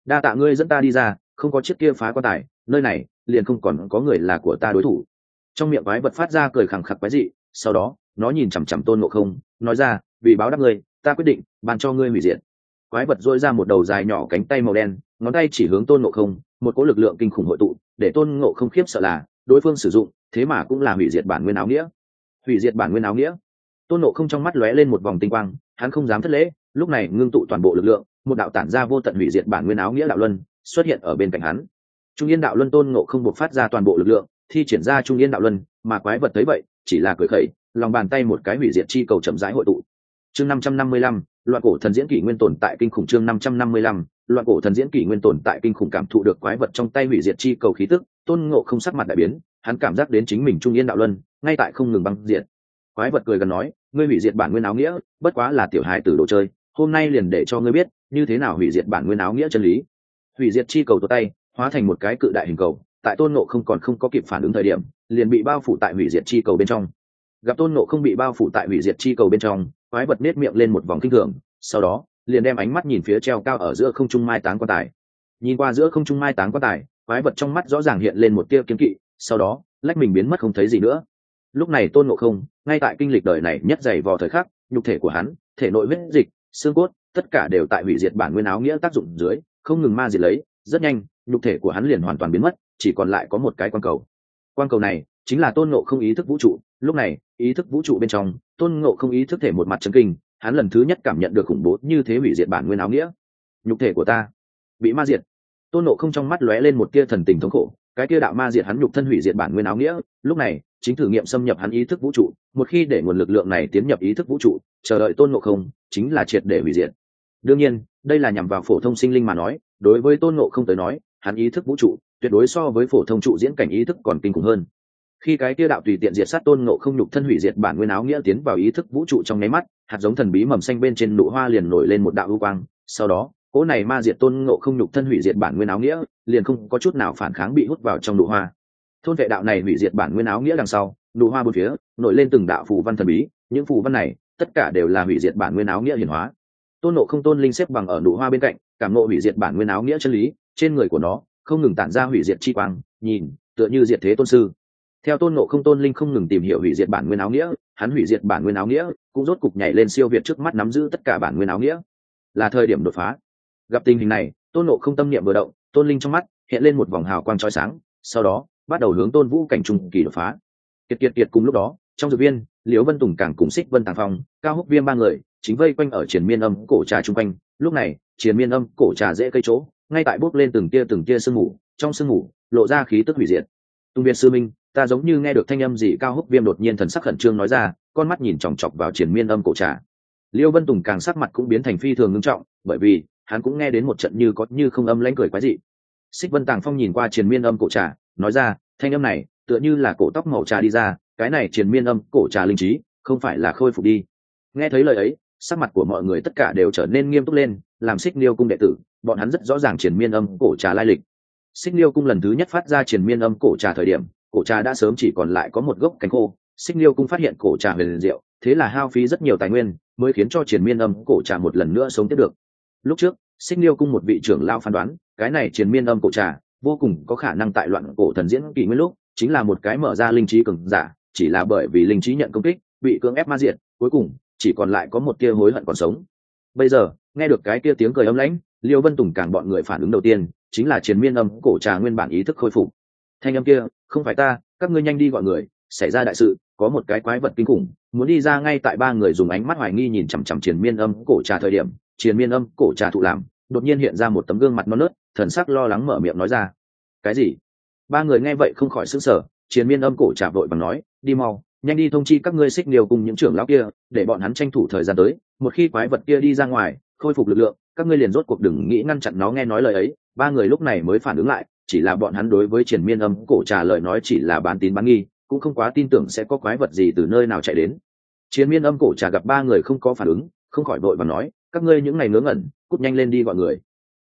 Đa tạ ngươi dẫn ta đi ra, không có chiếc kia phá quan tài, nơi này, liền không còn có người là của ta đối thủ. Trong miệng quái vật phát ra cười khẳng khặc quái dị, sau đó, nó nhìn chằm chằm tôn ngộ không, nói ra, vì báo đáp ngươi, ta quyết định bàn cho ngươi hủy diệt quái vật dỗi ra một đầu dài nhỏ cánh tay màu đen, ngón tay chỉ hướng tôn ngộ không, một cỗ lực lượng kinh khủng hội tụ, để tôn ngộ không khiếp sợ là, đối phương sử dụng, thế mà cũng là hủy diệt bản nguyên áo nghĩa. Hủy diệt bản nguyên áo nghĩa. Tôn nộ không trong mắt lóe lên một vòng tinh quang, hắn không dám thất lễ, lúc này ngưng tụ toàn bộ lực lượng, một đạo tản ra vô tận hủy diệt bản nguyên áo nghĩa đạo luân, xuất hiện ở bên cạnh hắn. Trung yên đạo luân tôn nộ không buộc phát ra toàn bộ lực lượng, thi triển ra trung yên đạo luân, mà quái vật thấy vậy, chỉ là cười khẩy, lòng bàn tay một cái hủy diệt chi cầu chậm rãi hội tụ. Chương năm trăm năm mươi lăm loạn cổ thần diễn kỷ nguyên tồn tại kinh khủng chương năm trăm năm mươi lăm, loạn cổ thần diễn kỷ nguyên tồn tại kinh khủng cảm thụ được quái vật trong tay hủy diệt chi cầu khí tức, tôn ngộ không sắc mặt đại biến, hắn cảm giác đến chính mình trung yên đạo luân, ngay tại không ngừng băng diệt. Quái vật cười gần nói, ngươi hủy diệt bản nguyên áo nghĩa, bất quá là tiểu hài tử đồ chơi, hôm nay liền để cho ngươi biết, như thế nào hủy diệt bản nguyên áo nghĩa chân lý. Hủy diệt chi cầu tay, hóa thành một cái cự đại hình cầu, tại tôn ngộ không còn không có kịp phản ứng thời điểm, liền bị bao phủ tại hủy diệt chi cầu bên trong gặp tôn nộ không bị bao phủ tại hủy diệt chi cầu bên trong, quái vật nết miệng lên một vòng kinh thường, sau đó, liền đem ánh mắt nhìn phía treo cao ở giữa không trung mai táng quan tài. Nhìn qua giữa không trung mai táng quan tài, quái vật trong mắt rõ ràng hiện lên một tia kiếm kỵ, sau đó, lách mình biến mất không thấy gì nữa. Lúc này tôn ngộ không, ngay tại kinh lịch đời này nhất dày vò thời khắc, nhục thể của hắn, thể nội huyết dịch, xương cốt, tất cả đều tại hủy diệt bản nguyên áo nghĩa tác dụng dưới, không ngừng ma diệt lấy, rất nhanh, nhục thể của hắn liền hoàn toàn biến mất, chỉ còn lại có một cái quan cầu. Quan cầu này chính là tôn ngộ không ý thức vũ trụ, lúc này ý thức vũ trụ bên trong, tôn ngộ không ý thức thể một mặt chân kinh, hắn lần thứ nhất cảm nhận được khủng bố như thế hủy diệt bản nguyên áo nghĩa. Nhục thể của ta bị ma diệt. Tôn ngộ không trong mắt lóe lên một tia thần tình thống khổ, cái tia đạo ma diệt hắn nhục thân hủy diệt bản nguyên áo nghĩa, lúc này, chính thử nghiệm xâm nhập hắn ý thức vũ trụ, một khi để nguồn lực lượng này tiến nhập ý thức vũ trụ, chờ đợi tôn ngộ không, chính là triệt để hủy diệt. Đương nhiên, đây là nhằm vào phổ thông sinh linh mà nói, đối với tôn ngộ không tới nói, hắn ý thức vũ trụ, tuyệt đối so với phổ thông trụ diễn cảnh ý thức còn kinh khủng hơn khi cái kia đạo tùy tiện diệt sát tôn ngộ không nhục thân hủy diệt bản nguyên áo nghĩa tiến vào ý thức vũ trụ trong nháy mắt, hạt giống thần bí mầm xanh bên trên nụ hoa liền nổi lên một đạo ưu quang. Sau đó, cỗ này ma diệt tôn ngộ không nhục thân hủy diệt bản nguyên áo nghĩa, liền không có chút nào phản kháng bị hút vào trong nụ hoa. Thôn vệ đạo này hủy diệt bản nguyên áo nghĩa đằng sau, nụ hoa bốn phía, nổi lên từng đạo phù văn thần bí. Những phù văn này, tất cả đều là hủy diệt bản nguyên áo nghĩa hiển hóa. Tôn nộ không tôn linh xếp bằng ở nụ hoa bên cạnh, cảm nộ hủy diệt bản nguyên áo nghĩa chân lý, trên người của nó, không ngừng tản ra hủy diệt chi quang, nhìn, tựa như diệt thế tôn sư theo tôn nộ không, tôn linh không ngừng tìm hiểu hủy diệt bản nguyên áo nghĩa, hắn hủy diệt bản nguyên áo nghĩa, cũng rốt cục nhảy lên siêu việt trước mắt nắm giữ tất cả bản nguyên áo nghĩa. Là thời điểm đột phá. Gặp tình hình này, tôn nộ không tâm niệm vừa động, tôn linh trong mắt hiện lên một vòng hào quang trói sáng, sau đó, bắt đầu hướng tôn vũ cảnh trung kỳ đột phá. Kiệt kiệt kiệt cùng lúc đó, trong dược viên, liễu vân tùng càng cùng xích vân tàng phong, cao húc viêm ba người, chính vây quanh ở triển miên âm cổ trà chung quanh. Lúc này triển miên âm cổ trà dễ cây chỗ, ngay tại bốc lên từng tia từng tia sương mù, trong sương mù, lộ ra khí tức hủy diệt. Tung việt sư minh ta giống như nghe được thanh âm gì cao húc viêm đột nhiên thần sắc khẩn trương nói ra, con mắt nhìn chòng chọc vào triển miên âm cổ trà. Liêu vân tùng càng sắc mặt cũng biến thành phi thường ngưng trọng, bởi vì, hắn cũng nghe đến một trận như có như không âm lãnh cười quái dị. Xích vân tàng phong nhìn qua triển miên âm cổ trà, nói ra, thanh âm này, tựa như là cổ tóc màu trà đi ra, cái này triển miên âm cổ trà linh trí, không phải là khôi phục đi. Nghe thấy lời ấy, sắc mặt của mọi người tất cả đều trở nên nghiêm túc lên, làm xích liêu cung đệ tử, bọn hắn rất rõ ràng triển miên âm cổ trà lai lịch. Xích liêu cung lần thứ nhất phát ra triển miên âm cổ trà thời điểm cổ trà đã sớm chỉ còn lại có một gốc cánh khô, xích liêu cung phát hiện cổ trà huyền diệu, thế là hao phí rất nhiều tài nguyên, mới khiến cho triển miên âm cổ trà một lần nữa sống tiếp được. Lúc trước, xích liêu cung một vị trưởng lao phán đoán, cái này triển miên âm cổ trà vô cùng có khả năng tại loạn cổ thần diễn kỳ nguyên lúc, chính là một cái mở ra linh trí cường giả, chỉ là bởi vì linh trí nhận công kích, bị cưỡng ép ma diệt, cuối cùng, chỉ còn lại có một tia hối hận còn sống. Bây giờ, nghe được cái tia tiếng cười âm lãnh, liêu vân tùng càng bọn người phản ứng đầu tiên, chính là chiến miên âm cổ trà nguyên bản ý thức khôi phục thanh âm kia, không phải ta, các ngươi nhanh đi gọi người, xảy ra đại sự, có một cái quái vật kinh khủng, muốn đi ra ngay tại ba người dùng ánh mắt hoài nghi nhìn chằm chằm triền miên âm cổ trà thời điểm, triền miên âm cổ trà thụ làm, đột nhiên hiện ra một tấm gương mặt non nớt, thần sắc lo lắng mở miệng nói ra, cái gì? Ba người nghe vậy không khỏi sững sờ, triền miên âm cổ trà vội bằng nói, đi mau, nhanh đi thông chi các ngươi xích điều cùng những trưởng lão kia, để bọn hắn tranh thủ thời gian tới, một khi quái vật kia đi ra ngoài, khôi phục lực lượng, các ngươi liền rốt cuộc đừng nghĩ ngăn chặn nó nghe nói lời ấy. Ba người lúc này mới phản ứng lại chỉ là bọn hắn đối với triển miên âm cổ trà lời nói chỉ là bán tín bán nghi, cũng không quá tin tưởng sẽ có quái vật gì từ nơi nào chạy đến. Chiến miên âm cổ trà gặp ba người không có phản ứng, không khỏi vội và nói, các ngươi những ngày ngớ ngẩn, cút nhanh lên đi gọi người.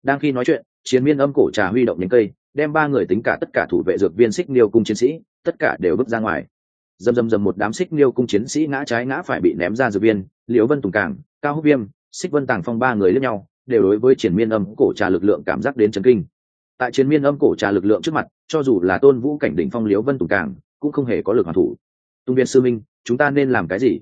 Đang khi nói chuyện chiến miên âm cổ trà huy động những cây, đem ba người tính cả tất cả thủ vệ dược viên xích niêu cung chiến sĩ, tất cả đều bước ra ngoài. Dầm dầm dầm một đám xích niêu cung chiến sĩ ngã trái ngã phải bị ném ra dược viên, liễu vân tùng cảng, cao húc viêm, xích vân tàng phong ba người lẫn nhau, đều đối với triển miên âm cổ trà lực lượng cảm giác đến chấn kinh tại chiến miên âm cổ trà lực lượng trước mặt, cho dù là tôn vũ cảnh đỉnh phong liếu vân tùng cảng cũng không hề có lực hoàn thủ. Tung viên sư minh, chúng ta nên làm cái gì?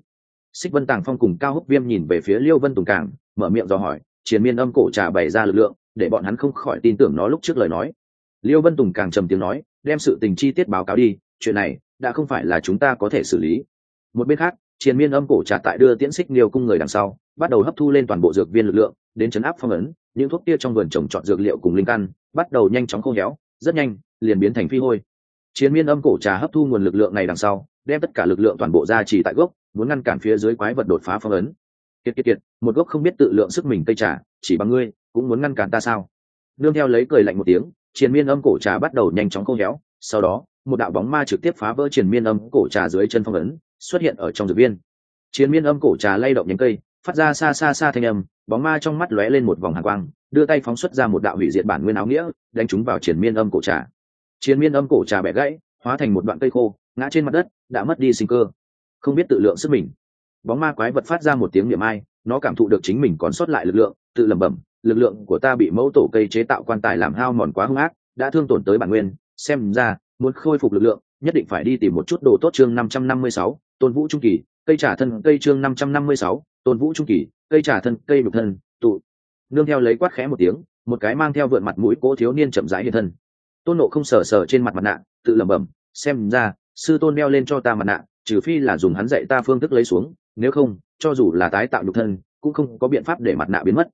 Xích vân tàng phong cùng cao húc viêm nhìn về phía liêu vân tùng cảng mở miệng dò hỏi, chiến miên âm cổ trà bày ra lực lượng, để bọn hắn không khỏi tin tưởng nó lúc trước lời nói. Liêu vân tùng càng trầm tiếng nói, đem sự tình chi tiết báo cáo đi, chuyện này, đã không phải là chúng ta có thể xử lý. Một bên khác, Chiến miên âm cổ trà tại đưa tiễn xích nhiều cung người đằng sau, bắt đầu hấp thu lên toàn bộ dược viên lực lượng, đến chấn áp phong ấn những thuốc kia trong vườn trồng trọt dược liệu cùng linh căn, bắt đầu nhanh chóng khô héo, rất nhanh, liền biến thành phi hôi. Chiến miên âm cổ trà hấp thu nguồn lực lượng này đằng sau, đem tất cả lực lượng toàn bộ ra chỉ tại gốc, muốn ngăn cản phía dưới quái vật đột phá phong ấn. Kiệt kiệt kiệt, một gốc không biết tự lượng sức mình cây trà, chỉ bằng ngươi, cũng muốn ngăn cản ta sao? Nương theo lấy cười lạnh một tiếng, chiến miên âm cổ trà bắt đầu nhanh chóng khô héo, sau đó, một đạo bóng ma trực tiếp phá vỡ chiến miên âm cổ trà dưới chân phong ấn, xuất hiện ở trong dược viên. Chiến miên âm cổ trà lay động nhánh cây phát ra xa xa xa thanh âm, bóng ma trong mắt lóe lên một vòng hàng quang, đưa tay phóng xuất ra một đạo hủy diệt bản nguyên áo nghĩa, đánh chúng vào triển miên âm cổ trà. Chiến miên âm cổ trà bẻ gãy, hóa thành một đoạn cây khô, ngã trên mặt đất, đã mất đi sinh cơ. Không biết tự lượng sức mình. Bóng ma quái vật phát ra một tiếng niệm ai, nó cảm thụ được chính mình còn sót lại lực lượng, tự lẩm bẩm, lực lượng của ta bị mẫu tổ cây chế tạo quan tài làm hao mòn quá hung ác, đã thương tổn tới bản nguyên, xem ra, muốn khôi phục lực lượng, nhất định phải đi tìm một chút đồ tốt chương năm trăm năm mươi sáu, tôn vũ trung kỳ, cây trả thân, cây chương năm trăm năm mươi sáu tôn vũ trung kỳ, cây trà thân, cây đục thân, tụ. Nương theo lấy quát khẽ một tiếng, một cái mang theo vượn mặt mũi cỗ thiếu niên chậm rãi hiện thân. Tôn nộ không sờ sờ trên mặt mặt nạ, tự lẩm bẩm, xem ra, sư tôn đeo lên cho ta mặt nạ, trừ phi là dùng hắn dạy ta phương thức lấy xuống, nếu không, cho dù là tái tạo nhục thân, cũng không có biện pháp để mặt nạ biến mất.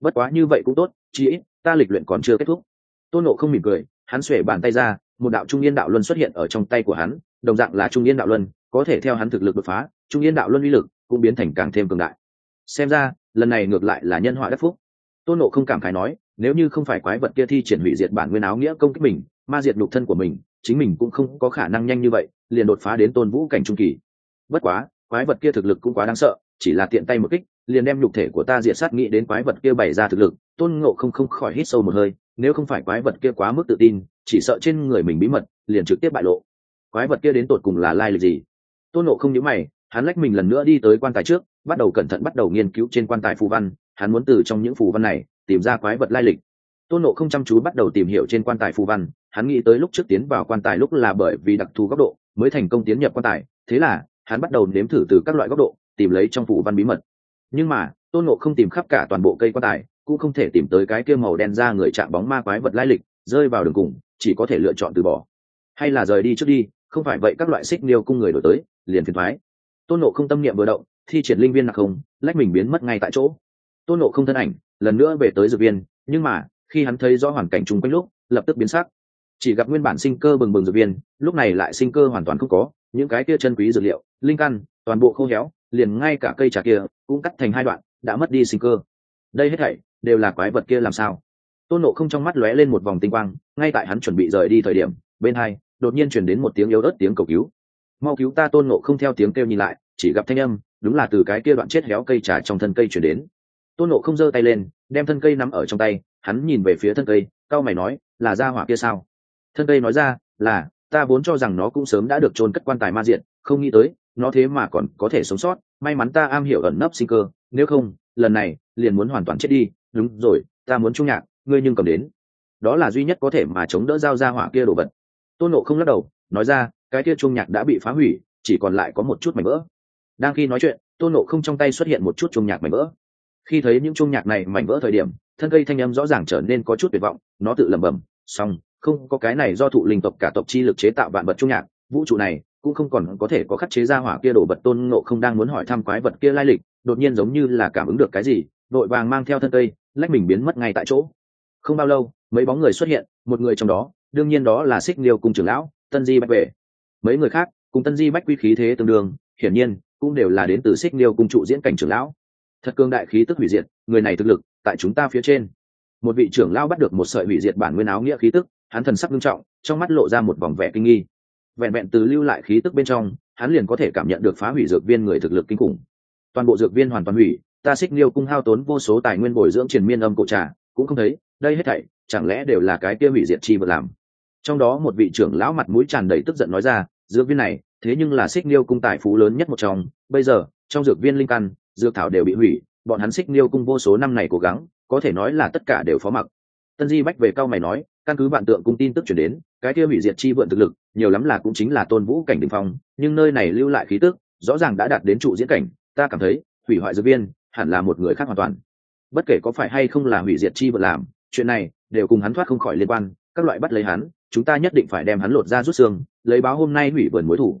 Bất quá như vậy cũng tốt, chí ít, ta lịch luyện còn chưa kết thúc. Tôn nộ không mỉm cười, hắn xuể bàn tay ra, một đạo trung yên đạo luân xuất hiện ở trong tay của hắn, đồng dạng là trung yên đạo luân, có thể theo hắn thực lực đột phá, trung yên đạo luân uy lực cũng biến thành càng thêm cường đại. Xem ra, lần này ngược lại là nhân họa đắc phúc. Tôn nộ không cảm khái nói, nếu như không phải quái vật kia thi triển hủy diệt bản nguyên áo nghĩa công kích mình, ma diệt nhục thân của mình, chính mình cũng không có khả năng nhanh như vậy, liền đột phá đến tôn vũ cảnh trung kỳ. Bất quá, quái vật kia thực lực cũng quá đáng sợ, chỉ là tiện tay một kích, liền đem nhục thể của ta diệt sát nghĩ đến quái vật kia bày ra thực lực, tôn ngộ không không khỏi hít sâu một hơi, nếu không phải quái vật kia quá mức tự tin, chỉ sợ trên người mình bí mật, liền trực tiếp bại lộ. Quái vật kia đến tột cùng là lai lịch gì? Tôn ngộ không nhớ mày hắn lách mình lần nữa đi tới quan tài trước, bắt đầu cẩn thận bắt đầu nghiên cứu trên quan tài phù văn. Hắn muốn từ trong những phù văn này tìm ra quái vật lai lịch. Tôn nộ không chăm chú bắt đầu tìm hiểu trên quan tài phù văn. Hắn nghĩ tới lúc trước tiến vào quan tài lúc là bởi vì đặc thù góc độ mới thành công tiến nhập quan tài. Thế là, hắn bắt đầu nếm thử từ các loại góc độ, tìm lấy trong phù văn bí mật. Nhưng mà, tôn nộ không tìm khắp cả toàn bộ cây quan tài, cũng không thể tìm tới cái kia màu đen ra người chạm bóng ma quái vật lai lịch, rơi vào đường cùng, chỉ có thể lựa chọn từ bỏ. Hay là rời đi trước đi, không phải vậy các loại xích niêu cung người đổi tới, liền phiền thoái tôn nộ không tâm niệm vừa động, thi triển linh viên nặc không, lách mình biến mất ngay tại chỗ. Tôn nộ không thân ảnh, lần nữa về tới dược viên, nhưng mà, khi hắn thấy rõ hoàn cảnh chung quanh lúc, lập tức biến sắc. Chỉ gặp nguyên bản sinh cơ bừng bừng dược viên, lúc này lại sinh cơ hoàn toàn không có, những cái kia chân quý dược liệu, linh căn, toàn bộ khô héo, liền ngay cả cây trà kia, cũng cắt thành hai đoạn, đã mất đi sinh cơ. Đây hết thảy, đều là quái vật kia làm sao? Tôn nộ không trong mắt lóe lên một vòng tinh quang, ngay tại hắn chuẩn bị rời đi thời điểm, bên hai, đột nhiên chuyển đến một tiếng yếu ớt tiếng cầu cứu mau cứu ta tôn nộ không theo tiếng kêu nhìn lại, chỉ gặp thanh âm, đúng là từ cái kia đoạn chết héo cây trà trong thân cây chuyển đến. Tôn nộ không giơ tay lên, đem thân cây nắm ở trong tay, hắn nhìn về phía thân cây, cao mày nói, là ra hỏa kia sao? Thân cây nói ra, là, ta vốn cho rằng nó cũng sớm đã được trôn cất quan tài ma diện, không nghĩ tới, nó thế mà còn có thể sống sót. May mắn ta am hiểu ẩn nấp sinh cơ, nếu không, lần này, liền muốn hoàn toàn chết đi. Đúng rồi, ta muốn trung nhạc, ngươi nhưng cầm đến. Đó là duy nhất có thể mà chống đỡ giao ra hỏa kia đồ vật. Tôn nộ không lắc đầu, nói ra cái kia chuông nhạc đã bị phá hủy, chỉ còn lại có một chút mảnh vỡ. Đang khi nói chuyện tôn nộ không trong tay xuất hiện một chút chuông nhạc mảnh vỡ. Khi thấy những chuông nhạc này mảnh vỡ thời điểm, thân cây thanh âm rõ ràng trở nên có chút tuyệt vọng, nó tự lẩm bẩm song không, có cái này do thụ linh tộc cả tộc chi lực chế tạo vạn vật chuông nhạc, vũ trụ này cũng không còn có thể có khắc chế ra hỏa kia đổ vật. Tôn ngộ không đang muốn hỏi thăm quái vật kia lai lịch, đột nhiên giống như là cảm ứng được cái gì, đội vàng mang theo thân cây, lách mình biến mất ngay tại chỗ. Không bao lâu, mấy bóng người xuất hiện, một người trong đó, đương nhiên đó là xích liêu cùng trưởng lão, tân di bạch vệ mấy người khác, cùng tân di bách quy khí thế tương đương, hiển nhiên, cũng đều là đến từ xích liêu cung trụ diễn cảnh trưởng lão. Thật cương đại khí tức hủy diệt, người này thực lực, tại chúng ta phía trên. Một vị trưởng lão bắt được một sợi hủy diệt bản nguyên áo nghĩa khí tức, hắn thần sắc nghiêm trọng, trong mắt lộ ra một vòng vẻ kinh nghi. Vẹn vẹn từ lưu lại khí tức bên trong, hắn liền có thể cảm nhận được phá hủy dược viên người thực lực kinh khủng. Toàn bộ dược viên hoàn toàn hủy, ta xích liêu cung hao tốn vô số tài nguyên bồi dưỡng triền miên âm cổ trà, cũng không thấy, đây hết thảy, chẳng lẽ đều là cái kia hủy diệt chi vật làm? Trong đó một vị trưởng lão mặt mũi tràn đầy tức giận nói ra, dược viên này, thế nhưng là xích liêu cung tài phú lớn nhất một trong. Bây giờ, trong dược viên linh căn, dược thảo đều bị hủy, bọn hắn xích liêu cung vô số năm này cố gắng, có thể nói là tất cả đều phó mặc. Tân di bách về cao mày nói, căn cứ bạn tượng cung tin tức chuyển đến, cái kia hủy diệt chi vượn thực lực, nhiều lắm là cũng chính là tôn vũ cảnh đình phong, nhưng nơi này lưu lại khí tức, rõ ràng đã đạt đến trụ diễn cảnh, ta cảm thấy, hủy hoại dược viên, hẳn là một người khác hoàn toàn. Bất kể có phải hay không là hủy diệt chi vượn làm, chuyện này đều cùng hắn thoát không khỏi liên quan, các loại bắt lấy hắn chúng ta nhất định phải đem hắn lột ra rút xương, lấy báo hôm nay hủy vườn mối thủ.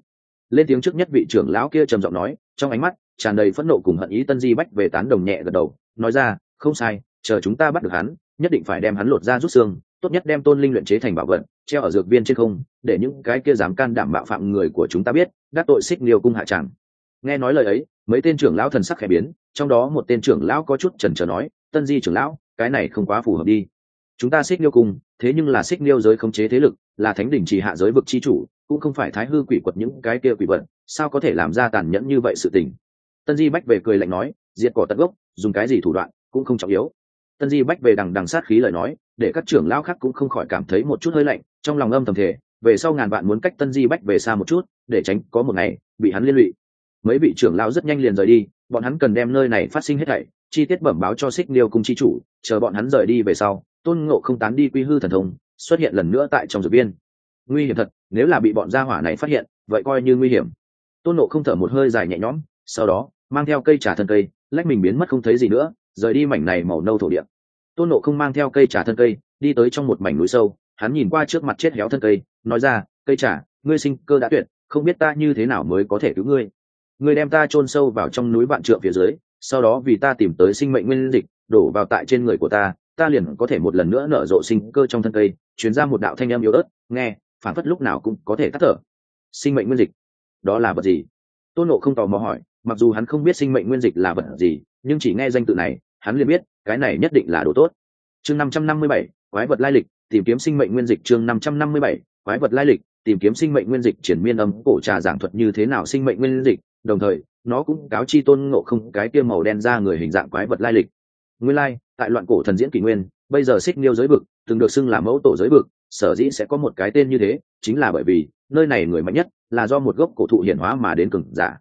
Lên tiếng trước nhất vị trưởng lão kia trầm giọng nói, trong ánh mắt tràn đầy phẫn nộ cùng hận ý tân di bách về tán đồng nhẹ gật đầu, nói ra, không sai, chờ chúng ta bắt được hắn, nhất định phải đem hắn lột ra rút xương, tốt nhất đem tôn linh luyện chế thành bảo vật, treo ở dược viên trên không, để những cái kia dám can đảm bạo phạm người của chúng ta biết, đắc tội xích liều cung hạ tràng. Nghe nói lời ấy, mấy tên trưởng lão thần sắc khẽ biến, trong đó một tên trưởng lão có chút chần chờ nói, tân di trưởng lão, cái này không quá phù hợp đi chúng ta xích liêu cung thế nhưng là xích liêu giới khống chế thế lực, là thánh đỉnh chỉ hạ giới vực chi chủ, cũng không phải thái hư quỷ quật những cái kia quỷ vật, sao có thể làm ra tàn nhẫn như vậy sự tình? Tân di bách về cười lạnh nói, diệt cỏ tận gốc, dùng cái gì thủ đoạn, cũng không trọng yếu. Tân di bách về đằng đằng sát khí lời nói, để các trưởng lao khác cũng không khỏi cảm thấy một chút hơi lạnh, trong lòng âm thầm thể về sau ngàn vạn muốn cách tân di bách về xa một chút, để tránh có một ngày, bị hắn liên lụy. Mấy vị trưởng lao rất nhanh liền rời đi, bọn hắn cần đem nơi này phát sinh hết thảy, chi tiết bẩm báo cho xích liêu cung chi chủ, chờ bọn hắn rời đi về sau tôn ngộ không tán đi quy hư thần thông, xuất hiện lần nữa tại trong dược viên. Nguy hiểm thật, nếu là bị bọn gia hỏa này phát hiện, vậy coi như nguy hiểm. Tôn ngộ không thở một hơi dài nhẹ nhõm, sau đó, mang theo cây trà thân cây, lách mình biến mất không thấy gì nữa, rời đi mảnh này màu nâu thổ địa. Tôn nộ không mang theo cây trà thân cây, đi tới trong một mảnh núi sâu, hắn nhìn qua trước mặt chết héo thân cây, nói ra, cây trà, ngươi sinh cơ đã tuyệt, không biết ta như thế nào mới có thể cứu ngươi. Ngươi đem ta chôn sâu vào trong núi vạn trượng phía dưới, sau đó vì ta tìm tới sinh mệnh nguyên dịch, đổ vào tại trên người của ta ta liền có thể một lần nữa nở rộ sinh cơ trong thân cây chuyển ra một đạo thanh âm yếu ớt, nghe phản phất lúc nào cũng có thể tắt thở. Sinh mệnh nguyên dịch, đó là vật gì? Tôn nộ không tò mò hỏi, mặc dù hắn không biết sinh mệnh nguyên dịch là vật gì, nhưng chỉ nghe danh tự này, hắn liền biết, cái này nhất định là đồ tốt. Chương năm trăm năm mươi bảy, quái vật lai lịch, tìm kiếm sinh mệnh nguyên dịch chương năm trăm năm mươi bảy, quái vật lai lịch, tìm kiếm sinh mệnh nguyên dịch triển miên âm cổ trà giảng thuật như thế nào sinh mệnh nguyên dịch, đồng thời, nó cũng cáo chi tôn ngộ không cái kia màu đen ra người hình dạng quái vật lai lịch. Nguyên lai tại loạn cổ thần diễn kỷ nguyên, bây giờ xích niêu giới vực, từng được xưng là mẫu tổ giới vực, sở dĩ sẽ có một cái tên như thế, chính là bởi vì, nơi này người mạnh nhất là do một gốc cổ thụ hiển hóa mà đến cường giả.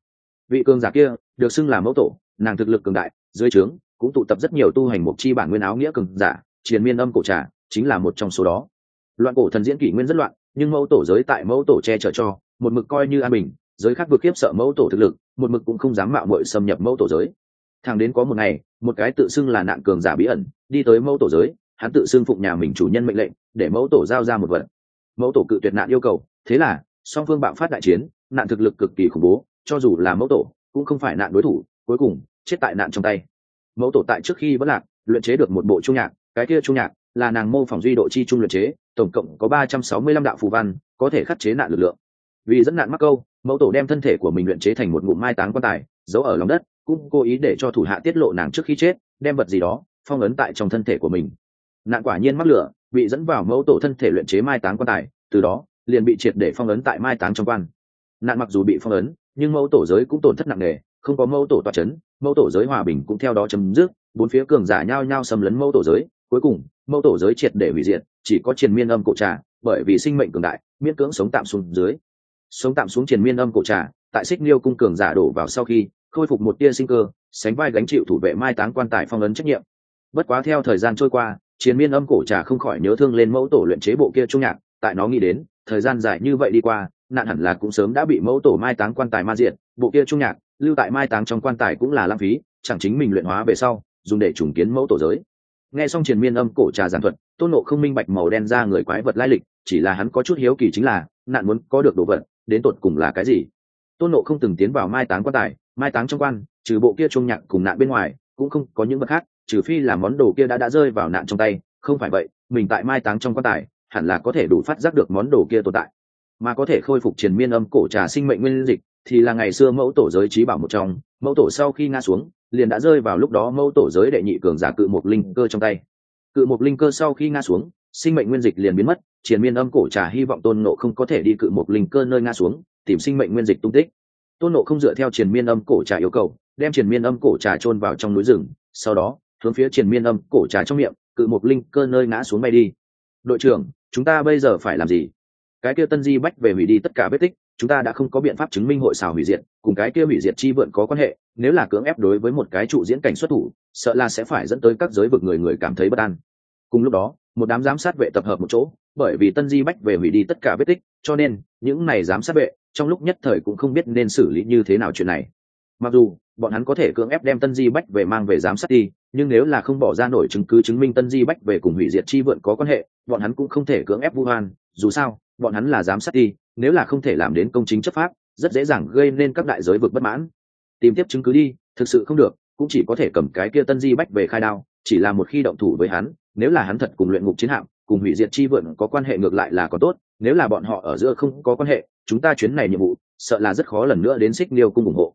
Vị cường giả kia, được xưng là mẫu tổ, nàng thực lực cường đại, dưới trướng, cũng tụ tập rất nhiều tu hành mục chi bản nguyên áo nghĩa cường giả, triền miên âm cổ trà, chính là một trong số đó. Loạn cổ thần diễn kỷ nguyên rất loạn, nhưng mẫu tổ giới tại mẫu tổ che chở cho, một mực coi như an bình, giới khác vượt khiếp sợ mẫu tổ thực lực, một mực cũng không dám mạo muội xâm nhập mẫu tổ giới thằng đến có một ngày, một cái tự xưng là nạn cường giả bí ẩn, đi tới mẫu tổ giới, hắn tự xưng phụng nhà mình chủ nhân mệnh lệnh, để mẫu tổ giao ra một vật. Mẫu tổ cự tuyệt nạn yêu cầu, thế là, song phương bạo phát đại chiến, nạn thực lực cực kỳ khủng bố, cho dù là mẫu tổ, cũng không phải nạn đối thủ, cuối cùng, chết tại nạn trong tay. Mẫu tổ tại trước khi vẫn lạc, luyện chế được một bộ trung nhạc, cái kia trung nhạc là nàng mô phỏng duy độ chi trung luyện chế, tổng cộng có ba trăm sáu mươi lăm đạo phù văn, có thể khắc chế nạn lực lượng. Vì dẫn nạn mắc câu, mẫu tổ đem thân thể của mình luyện chế thành một ngụm mai táng quan tài, giấu ở lòng đất cũng cố ý để cho thủ hạ tiết lộ nàng trước khi chết, đem vật gì đó phong ấn tại trong thân thể của mình. Nạn quả nhiên mắc lửa, bị dẫn vào mẫu tổ thân thể luyện chế mai táng quan tài, từ đó, liền bị triệt để phong ấn tại mai táng trong quan. Nạn mặc dù bị phong ấn, nhưng mẫu tổ giới cũng tổn thất nặng nề, không có mẫu tổ toa c h ấ n mẫu tổ giới hòa bình cũng theo đó chấm dứt, bốn phía cường giả nhao nhao xâm lấn mẫu tổ giới, cuối cùng, mẫu tổ giới triệt để hủy diệt, chỉ có triền miên âm cổ trà, bởi vì sinh mệnh cường đại, miễn cưỡng sống tạm xuống dưới. Sống tạm xuống triền miên âm cổ trà, tại xích liêu cung cường giả đổ vào sau khi khôi phục một tia sinh cơ, sánh vai gánh chịu thủ vệ mai táng quan tài phong ấn trách nhiệm. Bất quá theo thời gian trôi qua, chiến miên âm cổ trà không khỏi nhớ thương lên mẫu tổ luyện chế bộ kia trung nhạc, tại nó nghĩ đến, thời gian dài như vậy đi qua, nạn hẳn là cũng sớm đã bị mẫu tổ mai táng quan tài ma diện bộ kia trung nhạc, lưu tại mai táng trong quan tài cũng là lãng phí, chẳng chính mình luyện hóa về sau, dùng để trùng kiến mẫu tổ giới. Nghe xong triền miên âm cổ trà giảng thuật, tôn nộ không minh bạch màu đen ra người quái vật lai lịch, chỉ là hắn có chút hiếu kỳ chính là, nạn muốn có được đồ vật, đến tột cùng là cái gì? Tôn nộ không từng tiến vào mai táng quan tài mai táng trong quan, trừ bộ kia trung nhạc cùng nạn bên ngoài, cũng không có những vật khác, trừ phi là món đồ kia đã đã rơi vào nạn trong tay, không phải vậy, mình tại mai táng trong quan tài, hẳn là có thể đủ phát giác được món đồ kia tồn tại. Mà có thể khôi phục triền miên âm cổ trà sinh mệnh nguyên dịch, thì là ngày xưa mẫu tổ giới trí bảo một trong, mẫu tổ sau khi ngã xuống, liền đã rơi vào lúc đó mẫu tổ giới đệ nhị cường giả cự một linh cơ trong tay. Cự một linh cơ sau khi ngã xuống, sinh mệnh nguyên dịch liền biến mất, triền miên âm cổ trà hy vọng tôn nộ không có thể đi cự một linh cơ nơi ngã xuống, tìm sinh mệnh nguyên dịch tung tích tôn nộ không dựa theo triền miên âm cổ trà yêu cầu, đem triền miên âm cổ trà chôn vào trong núi rừng, sau đó, hướng phía triền miên âm cổ trà trong miệng, cự một linh cơ nơi ngã xuống bay đi. Đội trưởng, chúng ta bây giờ phải làm gì? Cái kia tân di bách về hủy đi tất cả vết tích, chúng ta đã không có biện pháp chứng minh hội xào hủy diệt, cùng cái kia hủy diệt chi vượn có quan hệ, nếu là cưỡng ép đối với một cái trụ diễn cảnh xuất thủ, sợ là sẽ phải dẫn tới các giới vực người người cảm thấy bất an. Cùng lúc đó, một đám giám sát vệ tập hợp một chỗ bởi vì tân di bách về hủy đi tất cả vết tích, cho nên, những này giám sát vệ, trong lúc nhất thời cũng không biết nên xử lý như thế nào chuyện này. Mặc dù, bọn hắn có thể cưỡng ép đem tân di bách về mang về giám sát đi, nhưng nếu là không bỏ ra nổi chứng cứ chứng minh tân di bách về cùng hủy diệt chi vượn có quan hệ, bọn hắn cũng không thể cưỡng ép vu hoan dù sao, bọn hắn là giám sát đi, nếu là không thể làm đến công chính chấp pháp, rất dễ dàng gây nên các đại giới vực bất mãn. Tìm tiếp chứng cứ đi, thực sự không được, cũng chỉ có thể cầm cái kia tân di bách về khai đao, chỉ là một khi động thủ với hắn, nếu là hắn thật cùng luyện ngục chiến hạm cùng hủy diệt chi vượn có quan hệ ngược lại là có tốt, nếu là bọn họ ở giữa không có quan hệ, chúng ta chuyến này nhiệm vụ, sợ là rất khó lần nữa đến xích niêu cung ủng hộ.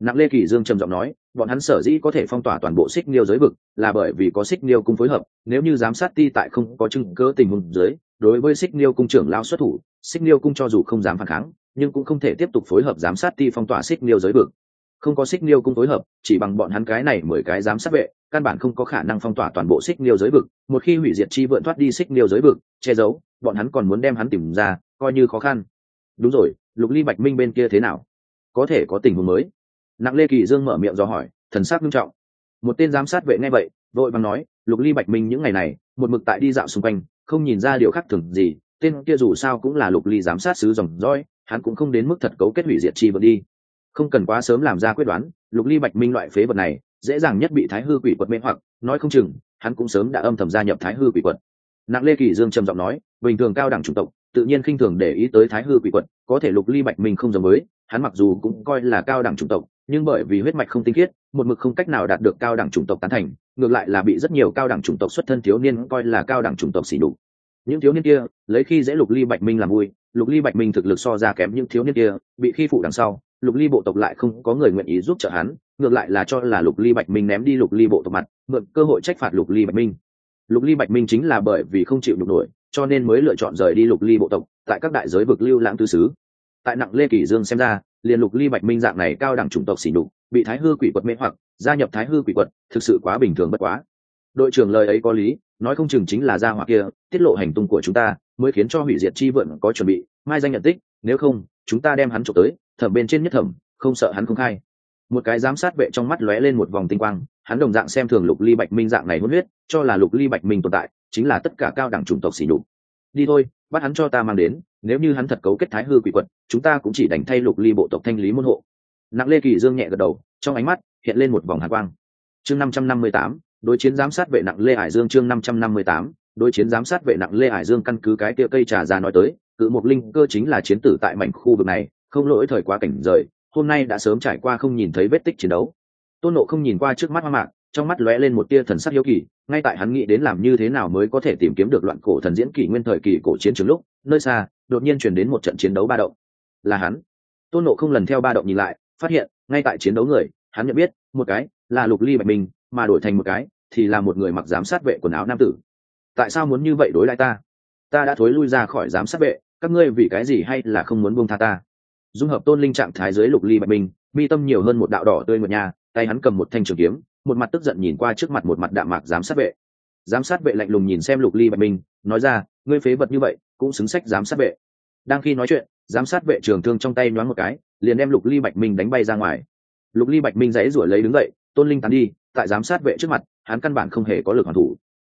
Nặng lê kỳ dương trầm giọng nói, bọn hắn sở dĩ có thể phong tỏa toàn bộ xích niêu giới vực, là bởi vì có xích niêu cung phối hợp, nếu như giám sát ti tại không có chứng cớ tình huống giới đối với xích niêu cung trưởng lao xuất thủ, xích niêu cung cho dù không dám phản kháng, nhưng cũng không thể tiếp tục phối hợp giám sát ti phong tỏa xích niêu giới vực không có xích niêu cung phối hợp, chỉ bằng bọn hắn cái này mười cái giám sát vệ, căn bản không có khả năng phong tỏa toàn bộ xích niêu giới vực. Một khi hủy diệt chi vượn thoát đi xích niêu giới vực, che giấu, bọn hắn còn muốn đem hắn tìm ra, coi như khó khăn. Đúng rồi, lục ly bạch minh bên kia thế nào? Có thể có tình huống mới. Nặng lê kỳ dương mở miệng do hỏi, thần sắc nghiêm trọng. Một tên giám sát vệ nghe vậy, vội vàng nói, lục ly bạch minh những ngày này, một mực tại đi dạo xung quanh, không nhìn ra điều khác thường gì, tên kia dù sao cũng là lục ly giám sát sứ dòng dõi, hắn cũng không đến mức thật cấu kết hủy diệt chi vượn đi không cần quá sớm làm ra quyết đoán, lục ly bạch minh loại phế vật này dễ dàng nhất bị thái hư quỷ quật mê hoặc, nói không chừng, hắn cũng sớm đã âm thầm gia nhập thái hư quỷ quật. Nặng lê kỳ dương trầm giọng nói, bình thường cao đẳng chủng tộc, tự nhiên khinh thường để ý tới thái hư quỷ quật, có thể lục ly bạch minh không giống với, hắn mặc dù cũng coi là cao đẳng chủng tộc, nhưng bởi vì huyết mạch không tinh khiết, một mực không cách nào đạt được cao đẳng chủng tộc tán thành, ngược lại là bị rất nhiều cao đẳng chủng tộc xuất thân thiếu niên coi là cao đẳng chủng tộc xỉ đục những thiếu niên kia, lấy khi dễ lục ly bạch minh làm vui, lục ly bạch minh thực lực so ra kém những thiếu niên kia, bị khi phụ đằng sau lục ly bộ tộc lại không có người nguyện ý giúp trợ hắn, ngược lại là cho là lục ly bạch minh ném đi lục ly bộ tộc mặt, mượn cơ hội trách phạt lục ly bạch minh. Lục ly bạch minh chính là bởi vì không chịu nhục nổi, cho nên mới lựa chọn rời đi lục ly bộ tộc, tại các đại giới vực lưu lãng tư xứ. Tại nặng lê kỷ dương xem ra, liền lục ly bạch minh dạng này cao đẳng chủng tộc xỉ nhục, bị thái hư quỷ quật mê hoặc, gia nhập thái hư quỷ quật, thực sự quá bình thường bất quá. Đội trưởng lời ấy có lý, nói không chừng chính là gia hỏa kia, tiết lộ hành tung của chúng ta, mới khiến cho hủy diệt chi vượn có chuẩn bị, mai danh nhận tích, nếu không, chúng ta đem hắn trộm tới thẩm bên trên nhất thẩm, không sợ hắn không khai. Một cái giám sát vệ trong mắt lóe lên một vòng tinh quang, hắn đồng dạng xem thường lục ly bạch minh dạng này hôn huyết, cho là lục ly bạch minh tồn tại, chính là tất cả cao đẳng chủng tộc xỉ nhục. Đi thôi, bắt hắn cho ta mang đến, nếu như hắn thật cấu kết thái hư quỷ quật, chúng ta cũng chỉ đành thay lục ly bộ tộc thanh lý môn hộ. Nặng lê kỳ dương nhẹ gật đầu, trong ánh mắt hiện lên một vòng hạ quang. Chương năm trăm năm mươi tám, đối chiến giám sát vệ nặng lê hải dương, chương năm trăm năm mươi tám, đối chiến giám sát vệ nặng lê hải dương căn cứ cái kia cây trà ra nói tới, cự một linh cơ chính là chiến tử tại mảnh khu vực này không lỗi thời quá cảnh rời, hôm nay đã sớm trải qua không nhìn thấy vết tích chiến đấu. Tôn nộ không nhìn qua trước mắt hoa mạc, trong mắt lóe lên một tia thần sắc hiếu kỳ, ngay tại hắn nghĩ đến làm như thế nào mới có thể tìm kiếm được loạn cổ thần diễn kỷ nguyên thời kỳ cổ chiến trường lúc, nơi xa, đột nhiên chuyển đến một trận chiến đấu ba động. Là hắn. Tôn nộ không lần theo ba động nhìn lại, phát hiện, ngay tại chiến đấu người, hắn nhận biết, một cái, là lục ly bạch minh, mà đổi thành một cái, thì là một người mặc giám sát vệ quần áo nam tử. Tại sao muốn như vậy đối lại ta? Ta đã thối lui ra khỏi giám sát vệ, các ngươi vì cái gì hay là không muốn buông tha ta? Dung hợp tôn linh trạng thái dưới lục ly bạch minh, mi tâm nhiều hơn một đạo đỏ tươi ngựa nhà tay hắn cầm một thanh trường kiếm, một mặt tức giận nhìn qua trước mặt một mặt đạm mạc giám sát vệ. Giám sát vệ lạnh lùng nhìn xem lục ly bạch minh, nói ra, ngươi phế vật như vậy, cũng xứng sách giám sát vệ. Đang khi nói chuyện, giám sát vệ trường thương trong tay nhoáng một cái, liền đem lục ly bạch minh đánh bay ra ngoài. Lục ly bạch minh dãy rủi lấy đứng dậy, tôn linh tán đi, tại giám sát vệ trước mặt, hắn căn bản không hề có lực hoàn thủ.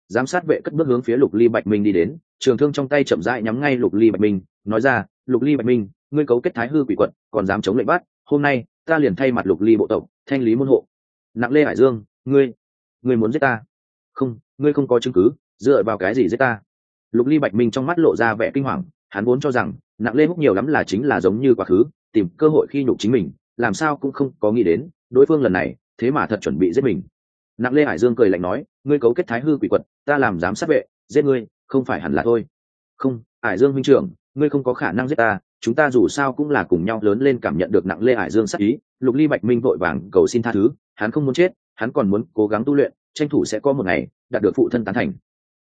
Giám sát vệ cất bước hướng phía lục ly bạch minh đi đến, trường thương trong tay chậm rãi nhắm ngay lục ly bạch minh, nói ra, lục ly bạch minh ngươi cấu kết thái hư quỷ quật, còn dám chống lệnh bắt, hôm nay, ta liền thay mặt lục ly bộ tộc, thanh lý môn hộ. Nặng lê hải dương, ngươi ngươi muốn giết ta? Không, ngươi không có chứng cứ, dựa vào cái gì giết ta? Lục ly bạch minh trong mắt lộ ra vẻ kinh hoàng, hắn vốn cho rằng, nặng lê húc nhiều lắm là chính là giống như quá khứ, tìm cơ hội khi nhục chính mình, làm sao cũng không có nghĩ đến, đối phương lần này, thế mà thật chuẩn bị giết mình. Nặng lê hải dương cười lạnh nói, ngươi cấu kết thái hư quỷ quật, ta làm giám sát vệ, giết ngươi, không phải hẳn là thôi. Không, hải dương huynh trưởng ngươi không có khả năng giết ta, chúng ta dù sao cũng là cùng nhau lớn lên cảm nhận được nặng lê hải dương sắc ý, lục ly bạch minh vội vàng cầu xin tha thứ, hắn không muốn chết, hắn còn muốn cố gắng tu luyện, tranh thủ sẽ có một ngày, đạt được phụ thân tán thành.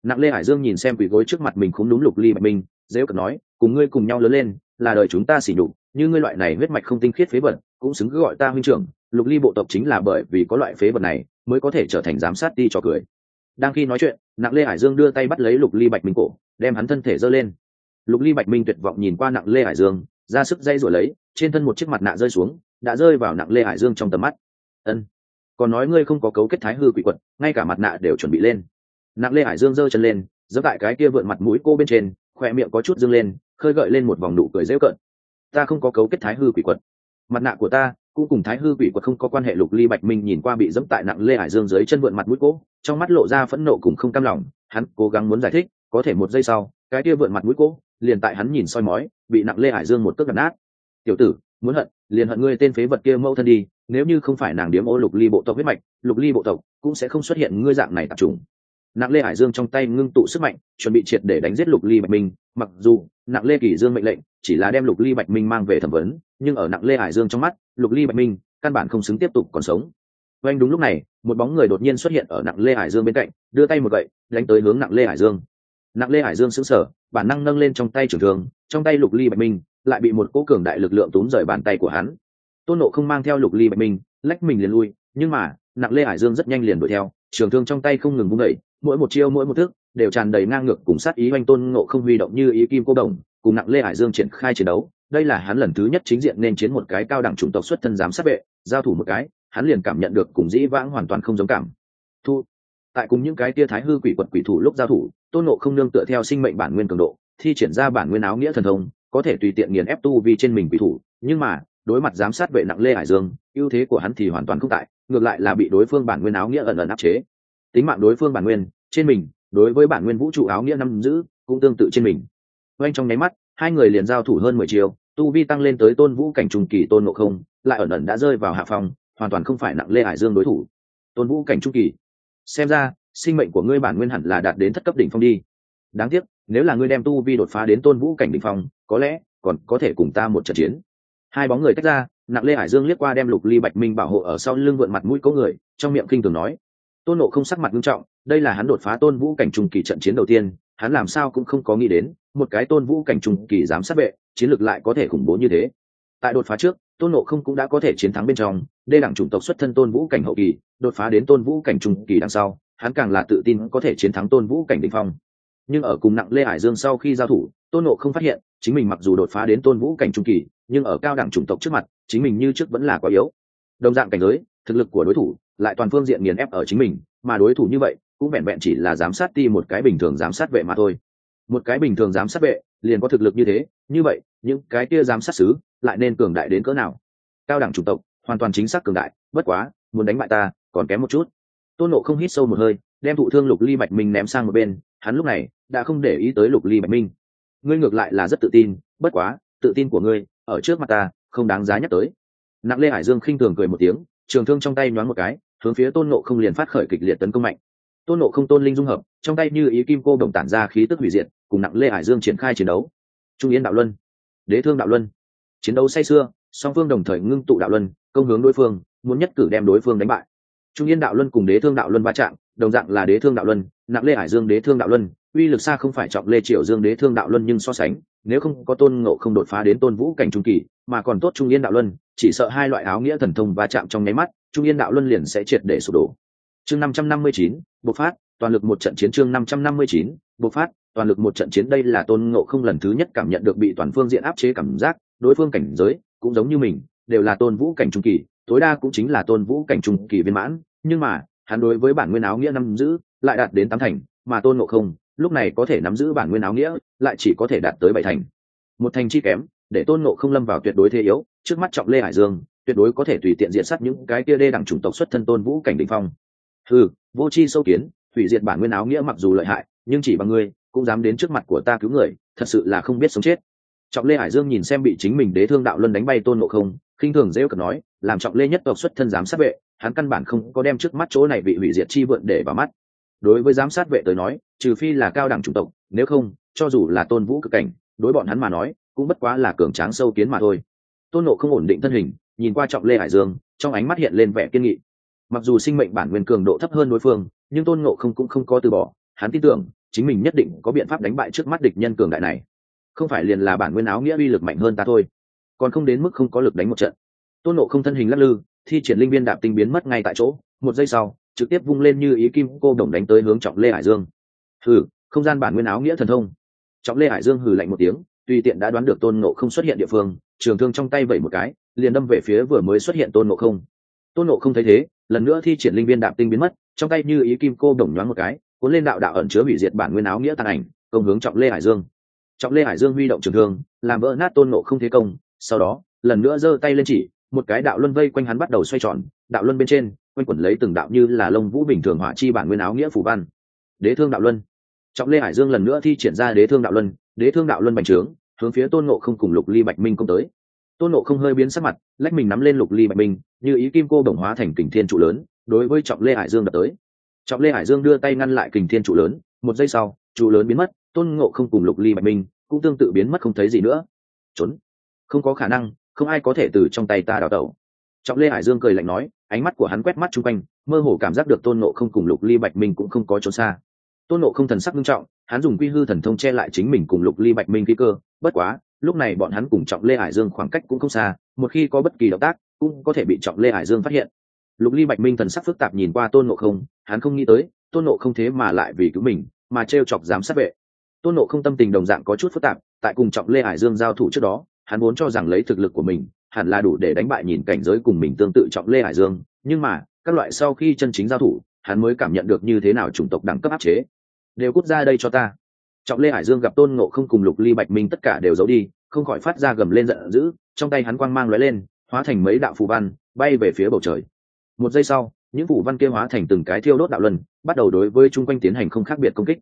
Nặng lê hải dương nhìn xem quỷ gối trước mặt mình không đúng lục ly bạch minh, dễ cận nói, cùng ngươi cùng nhau lớn lên, là đời chúng ta xỉ nhục, như ngươi loại này huyết mạch không tinh khiết phế vật, cũng xứng cứ gọi ta huynh trưởng, lục ly bộ tộc chính là bởi vì có loại phế vật này, mới có thể trở thành giám sát đi cho cười. Đang khi nói chuyện, nặng lê hải dương đưa tay bắt lấy lục ly bạch minh cổ, đem hắn thân thể giơ lên lục ly bạch minh tuyệt vọng nhìn qua nặng lê hải dương, ra sức dây rồi lấy, trên thân một chiếc mặt nạ rơi xuống, đã rơi vào nặng lê hải dương trong tầm mắt. Ân, còn nói ngươi không có cấu kết thái hư quỷ quật, ngay cả mặt nạ đều chuẩn bị lên. Nặng lê hải dương giơ chân lên, giơ tại cái kia vượn mặt mũi cô bên trên khoe miệng có chút dâng lên, khơi gợi lên một vòng nụ cười dễ cận ta không có cấu kết thái hư quỷ quật. Mặt nạ của ta cũng cùng thái hư quỷ quật không có quan hệ. Lục ly bạch minh nhìn qua bị dẫm tại nặng lê hải dương dưới chân vượn mặt mũi cố trong mắt lộ ra phẫn nộ cùng không cam lòng. Hắn cố gắng muốn giải thích, có thể một giây sau cái kia vượn mặt mũi cố liền tại hắn nhìn soi mói, bị nặng lê hải dương một cước gạt nát. Tiểu tử, muốn hận, liền hận ngươi tên phế vật kia mẫu thân đi, nếu như không phải nàng điếm ô lục ly bộ tộc huyết mạch, lục ly bộ tộc cũng sẽ không xuất hiện ngươi dạng này tạp trùng nặng lê hải dương trong tay ngưng tụ sức mạnh, chuẩn bị triệt để đánh giết lục ly bạch minh, mặc dù nặng lê kỷ dương mệnh lệnh chỉ là đem lục ly bạch minh mang về thẩm vấn, nhưng ở nặng lê hải dương trong mắt, lục ly bạch minh căn bản không xứng tiếp tục còn sống. Oanh đúng lúc này, một bóng người đột nhiên xuất hiện ở nặng lê hải dương bên cạnh, đưa tay một gậy, đánh tới hướng nặng lê hải dương nặng lê hải dương sững sờ, bản năng nâng lên trong tay trường thường trong tay lục ly bạch minh, lại bị một cỗ cường đại lực lượng túm rời bàn tay của hắn. Tôn nộ không mang theo lục ly bạch minh, lách mình liền lui, nhưng mà, nặng lê hải dương rất nhanh liền đuổi theo, trường thương trong tay không ngừng vung đẩy mỗi một chiêu mỗi một thức, đều tràn đầy ngang ngược cùng sát ý oanh tôn nộ không huy động như ý kim cô đồng, cùng nặng lê hải dương triển khai chiến đấu. Đây là hắn lần thứ nhất chính diện nên chiến một cái cao đẳng chủng tộc xuất thân giám sát vệ, giao thủ một cái, hắn liền cảm nhận được cùng dĩ vãng hoàn toàn không giống cảm. Thu, tại cùng những cái tia thái hư quỷ quật quỷ thủ lúc giao thủ tôn nộ không nương tựa theo sinh mệnh bản nguyên cường độ, thi triển ra bản nguyên áo nghĩa thần thông, có thể tùy tiện nghiền ép tu vi trên mình quỷ thủ. Nhưng mà, đối mặt giám sát vệ nặng lê hải dương, ưu thế của hắn thì hoàn toàn không tại, ngược lại là bị đối phương bản nguyên áo nghĩa ẩn ẩn áp chế. Tính mạng đối phương bản nguyên, trên mình, đối với bản nguyên vũ trụ áo nghĩa năm giữ, cũng tương tự trên mình. Oanh trong nháy mắt, hai người liền giao thủ hơn mười chiều tu vi tăng lên tới tôn vũ cảnh trung kỳ tôn ngộ không, lại ẩn ẩn đã rơi vào hạ phòng, hoàn toàn không phải nặng lê hải dương đối thủ. Tôn vũ cảnh trung kỳ. Xem ra sinh mệnh của ngươi bản nguyên hẳn là đạt đến thất cấp đỉnh phong đi. Đáng tiếc, nếu là ngươi đem tu vi đột phá đến tôn vũ cảnh đỉnh phong, có lẽ còn có thể cùng ta một trận chiến. Hai bóng người tách ra, nặng lê hải dương liếc qua đem lục ly bạch minh bảo hộ ở sau lưng vượn mặt mũi có người, trong miệng kinh thường nói. Tôn nộ không sắc mặt nghiêm trọng, đây là hắn đột phá tôn vũ cảnh trung kỳ trận chiến đầu tiên, hắn làm sao cũng không có nghĩ đến, một cái tôn vũ cảnh trung kỳ dám sát vệ, chiến lược lại có thể khủng bố như thế. Tại đột phá trước, tôn nộ không cũng đã có thể chiến thắng bên trong, đê đẳng chủng tộc xuất thân tôn vũ cảnh hậu kỳ, đột phá đến tôn vũ cảnh trung kỳ đằng sau hắn càng là tự tin có thể chiến thắng tôn vũ cảnh đình phong. Nhưng ở cùng nặng lê hải dương sau khi giao thủ, tôn nộ không phát hiện, chính mình mặc dù đột phá đến tôn vũ cảnh trung kỳ, nhưng ở cao đẳng chủng tộc trước mặt, chính mình như trước vẫn là quá yếu. Đồng dạng cảnh giới, thực lực của đối thủ, lại toàn phương diện nghiền ép ở chính mình, mà đối thủ như vậy, cũng vẹn vẹn chỉ là giám sát ti một cái bình thường giám sát vệ mà thôi. Một cái bình thường giám sát vệ, liền có thực lực như thế, như vậy, những cái kia giám sát xứ lại nên cường đại đến cỡ nào? Cao đẳng chủng tộc, hoàn toàn chính xác cường đại, bất quá, muốn đánh bại ta, còn kém một chút tôn nộ không hít sâu một hơi, đem thụ thương lục ly bạch minh ném sang một bên, hắn lúc này đã không để ý tới lục ly bạch minh. Ngươi ngược lại là rất tự tin, bất quá, tự tin của ngươi ở trước mặt ta, không đáng giá nhắc tới. Nặng lê hải dương khinh thường cười một tiếng, trường thương trong tay nhoáng một cái, hướng phía tôn nộ không liền phát khởi kịch liệt tấn công mạnh. Tôn nộ không tôn linh dung hợp, trong tay như ý kim cô đồng tản ra khí tức hủy diệt, cùng nặng lê hải dương triển khai chiến đấu. Trung yên đạo luân, đế thương đạo luân. Chiến đấu say sưa, song phương đồng thời ngưng tụ đạo luân, công hướng đối phương, muốn nhất cử đem đối phương đánh bại trung yên đạo luân cùng đế thương đạo luân va chạm, đồng dạng là đế thương đạo luân, nặng lê hải dương đế thương đạo luân, uy lực xa không phải trọng lê triệu dương đế thương đạo luân nhưng so sánh, nếu không có tôn ngộ không đột phá đến tôn vũ cảnh trung kỳ, mà còn tốt trung yên đạo luân, chỉ sợ hai loại áo nghĩa thần thông va chạm trong nháy mắt, trung yên đạo luân liền sẽ triệt để sụp đổ. Chương năm trăm năm mươi chín, bộc phát, toàn lực một trận chiến chương năm trăm năm mươi chín, bộc phát, toàn lực một trận chiến, đây là tôn ngộ không lần thứ nhất cảm nhận được bị toàn phương diện áp chế cảm giác, đối phương cảnh giới, cũng giống như mình, đều là tôn vũ cảnh trung kỳ tối đa cũng chính là tôn vũ cảnh trung kỳ viên mãn, nhưng mà, hắn đối với bản nguyên áo nghĩa nắm giữ, lại đạt đến tám thành, mà tôn ngộ không, lúc này có thể nắm giữ bản nguyên áo nghĩa, lại chỉ có thể đạt tới bảy thành. Một thành chi kém, để tôn ngộ không lâm vào tuyệt đối thế yếu, trước mắt trọng lê hải dương, tuyệt đối có thể tùy tiện diện sát những cái kia đê đẳng chủng tộc xuất thân tôn vũ cảnh định phong. Ừ vô chi sâu kiến, hủy diệt bản nguyên áo nghĩa mặc dù lợi hại, nhưng chỉ bằng ngươi, cũng dám đến trước mặt của ta cứu người, thật sự là không biết sống chết trọng lê hải dương nhìn xem bị chính mình đế thương đạo luân đánh bay tôn ngộ không, khinh thường dễ cật nói, làm trọng lê nhất tộc xuất thân giám sát vệ, hắn căn bản không có đem trước mắt chỗ này bị hủy diệt chi vượn để vào mắt. Đối với giám sát vệ tới nói, trừ phi là cao đẳng chủng tộc, nếu không, cho dù là tôn vũ cực cảnh, đối bọn hắn mà nói, cũng bất quá là cường tráng sâu kiến mà thôi. Tôn nộ không ổn định thân hình, nhìn qua trọng lê hải dương, trong ánh mắt hiện lên vẻ kiên nghị. Mặc dù sinh mệnh bản nguyên cường độ thấp hơn đối phương, nhưng tôn nộ không cũng không có từ bỏ, hắn tin tưởng, chính mình nhất định có biện pháp đánh bại trước mắt địch nhân cường đại này không phải liền là bản nguyên áo nghĩa uy lực mạnh hơn ta thôi. Còn không đến mức không có lực đánh một trận. Tôn nộ không thân hình lắc lư, thi triển linh viên đạp tinh biến mất ngay tại chỗ. Một giây sau, trực tiếp vung lên như ý kim cô đồng đánh tới hướng trọng lê hải dương. Hừ, không gian bản nguyên áo nghĩa thần thông. Trọng lê hải dương hừ lạnh một tiếng, tùy tiện đã đoán được tôn nộ không xuất hiện địa phương, trường thương trong tay vẩy một cái, liền đâm về phía vừa mới xuất hiện tôn nộ không. Tôn nộ không thấy thế, lần nữa thi triển linh viên đạp tinh biến mất, trong tay như ý kim cô đồng nhoáng một cái, cuốn lên đạo đạo ẩn chứa hủy diệt bản nguyên áo nghĩa tàn ảnh, công hướng trọng lê hải dương trọng lê hải dương huy động trường thương, làm vỡ nát tôn nộ không thế công, sau đó, lần nữa giơ tay lên chỉ, một cái đạo luân vây quanh hắn bắt đầu xoay tròn, đạo luân bên trên, quanh quẩn lấy từng đạo như là lông vũ bình thường hỏa chi bản nguyên áo nghĩa phủ văn. Đế thương đạo luân. Trọng lê hải dương lần nữa thi triển ra đế thương đạo luân, đế thương đạo luân bành trướng, hướng phía tôn nộ không cùng lục ly bạch minh công tới. Tôn nộ không hơi biến sắc mặt, lách mình nắm lên lục ly bạch minh, như ý kim cô đồng hóa thành kình thiên trụ lớn, đối với trọng lê hải dương đập tới. Trọng lê hải dương đưa tay ngăn lại kình thiên trụ lớn, một giây sau, trụ lớn biến mất tôn ngộ không cùng lục ly bạch minh cũng tương tự biến mất không thấy gì nữa. Trốn. Không có khả năng, không ai có thể từ trong tay ta đào tẩu. Trọng lê hải dương cười lạnh nói, ánh mắt của hắn quét mắt chung quanh, mơ hồ cảm giác được tôn Ngộ không cùng lục ly bạch minh cũng không có trốn xa. Tôn Ngộ không thần sắc nghiêm trọng, hắn dùng quy hư thần thông che lại chính mình cùng lục ly bạch minh khí cơ, bất quá, lúc này bọn hắn cùng trọng lê hải dương khoảng cách cũng không xa, một khi có bất kỳ động tác, cũng có thể bị trọng lê hải dương phát hiện. Lục ly bạch minh thần sắc phức tạp nhìn qua tôn Ngộ không, hắn không nghĩ tới, tôn Ngộ không thế mà lại vì cứu mình, mà t r e o chọc dám sát vệ tôn nộ không tâm tình đồng dạng có chút phức tạp, tại cùng trọng lê hải dương giao thủ trước đó, hắn vốn cho rằng lấy thực lực của mình hẳn là đủ để đánh bại nhìn cảnh giới cùng mình tương tự trọng lê hải dương, nhưng mà, các loại sau khi chân chính giao thủ, hắn mới cảm nhận được như thế nào chủng tộc đẳng cấp áp chế. Đều cút ra đây cho ta. Trọng lê hải dương gặp tôn ngộ không cùng lục ly bạch minh tất cả đều giấu đi, không khỏi phát ra gầm lên giận dữ, trong tay hắn quang mang lóe lên, hóa thành mấy đạo phù văn, bay về phía bầu trời. Một giây sau, những phù văn kia hóa thành từng cái thiêu đốt đạo luân, bắt đầu đối với chung quanh tiến hành không khác biệt công kích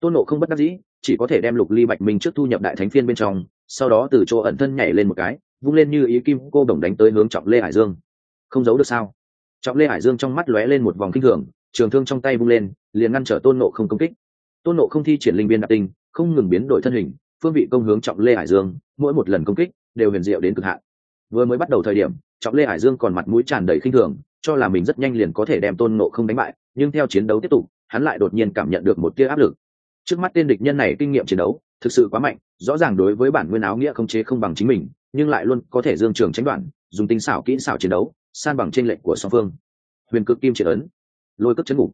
tôn nộ không bất đắc dĩ, chỉ có thể đem lục ly bạch minh trước thu nhập đại thánh phiên bên trong, sau đó từ chỗ ẩn thân nhảy lên một cái, vung lên như ý kim cô đồng đánh tới hướng trọng lê hải dương. Không giấu được sao? Trọng lê hải dương trong mắt lóe lên một vòng kinh thường trường thương trong tay vung lên, liền ngăn trở tôn nộ không công kích. Tôn nộ không thi triển linh viên đặc tinh, không ngừng biến đổi thân hình, phương vị công hướng trọng lê hải dương, mỗi một lần công kích đều huyền diệu đến cực hạn. Vừa mới bắt đầu thời điểm, trọng lê hải dương còn mặt mũi tràn đầy khinh thường, cho là mình rất nhanh liền có thể đem tôn nộ không đánh bại, nhưng theo chiến đấu tiếp tục, hắn lại đột nhiên cảm nhận được một tia áp lực trước mắt tên địch nhân này kinh nghiệm chiến đấu thực sự quá mạnh, rõ ràng đối với bản nguyên áo nghĩa không chế không bằng chính mình, nhưng lại luôn có thể dương trường tránh đoạn, dùng tinh xảo kỹ xảo chiến đấu, san bằng trên lệnh của song phương. Huyền cực kim triệt ấn, lôi cất chấn ngục,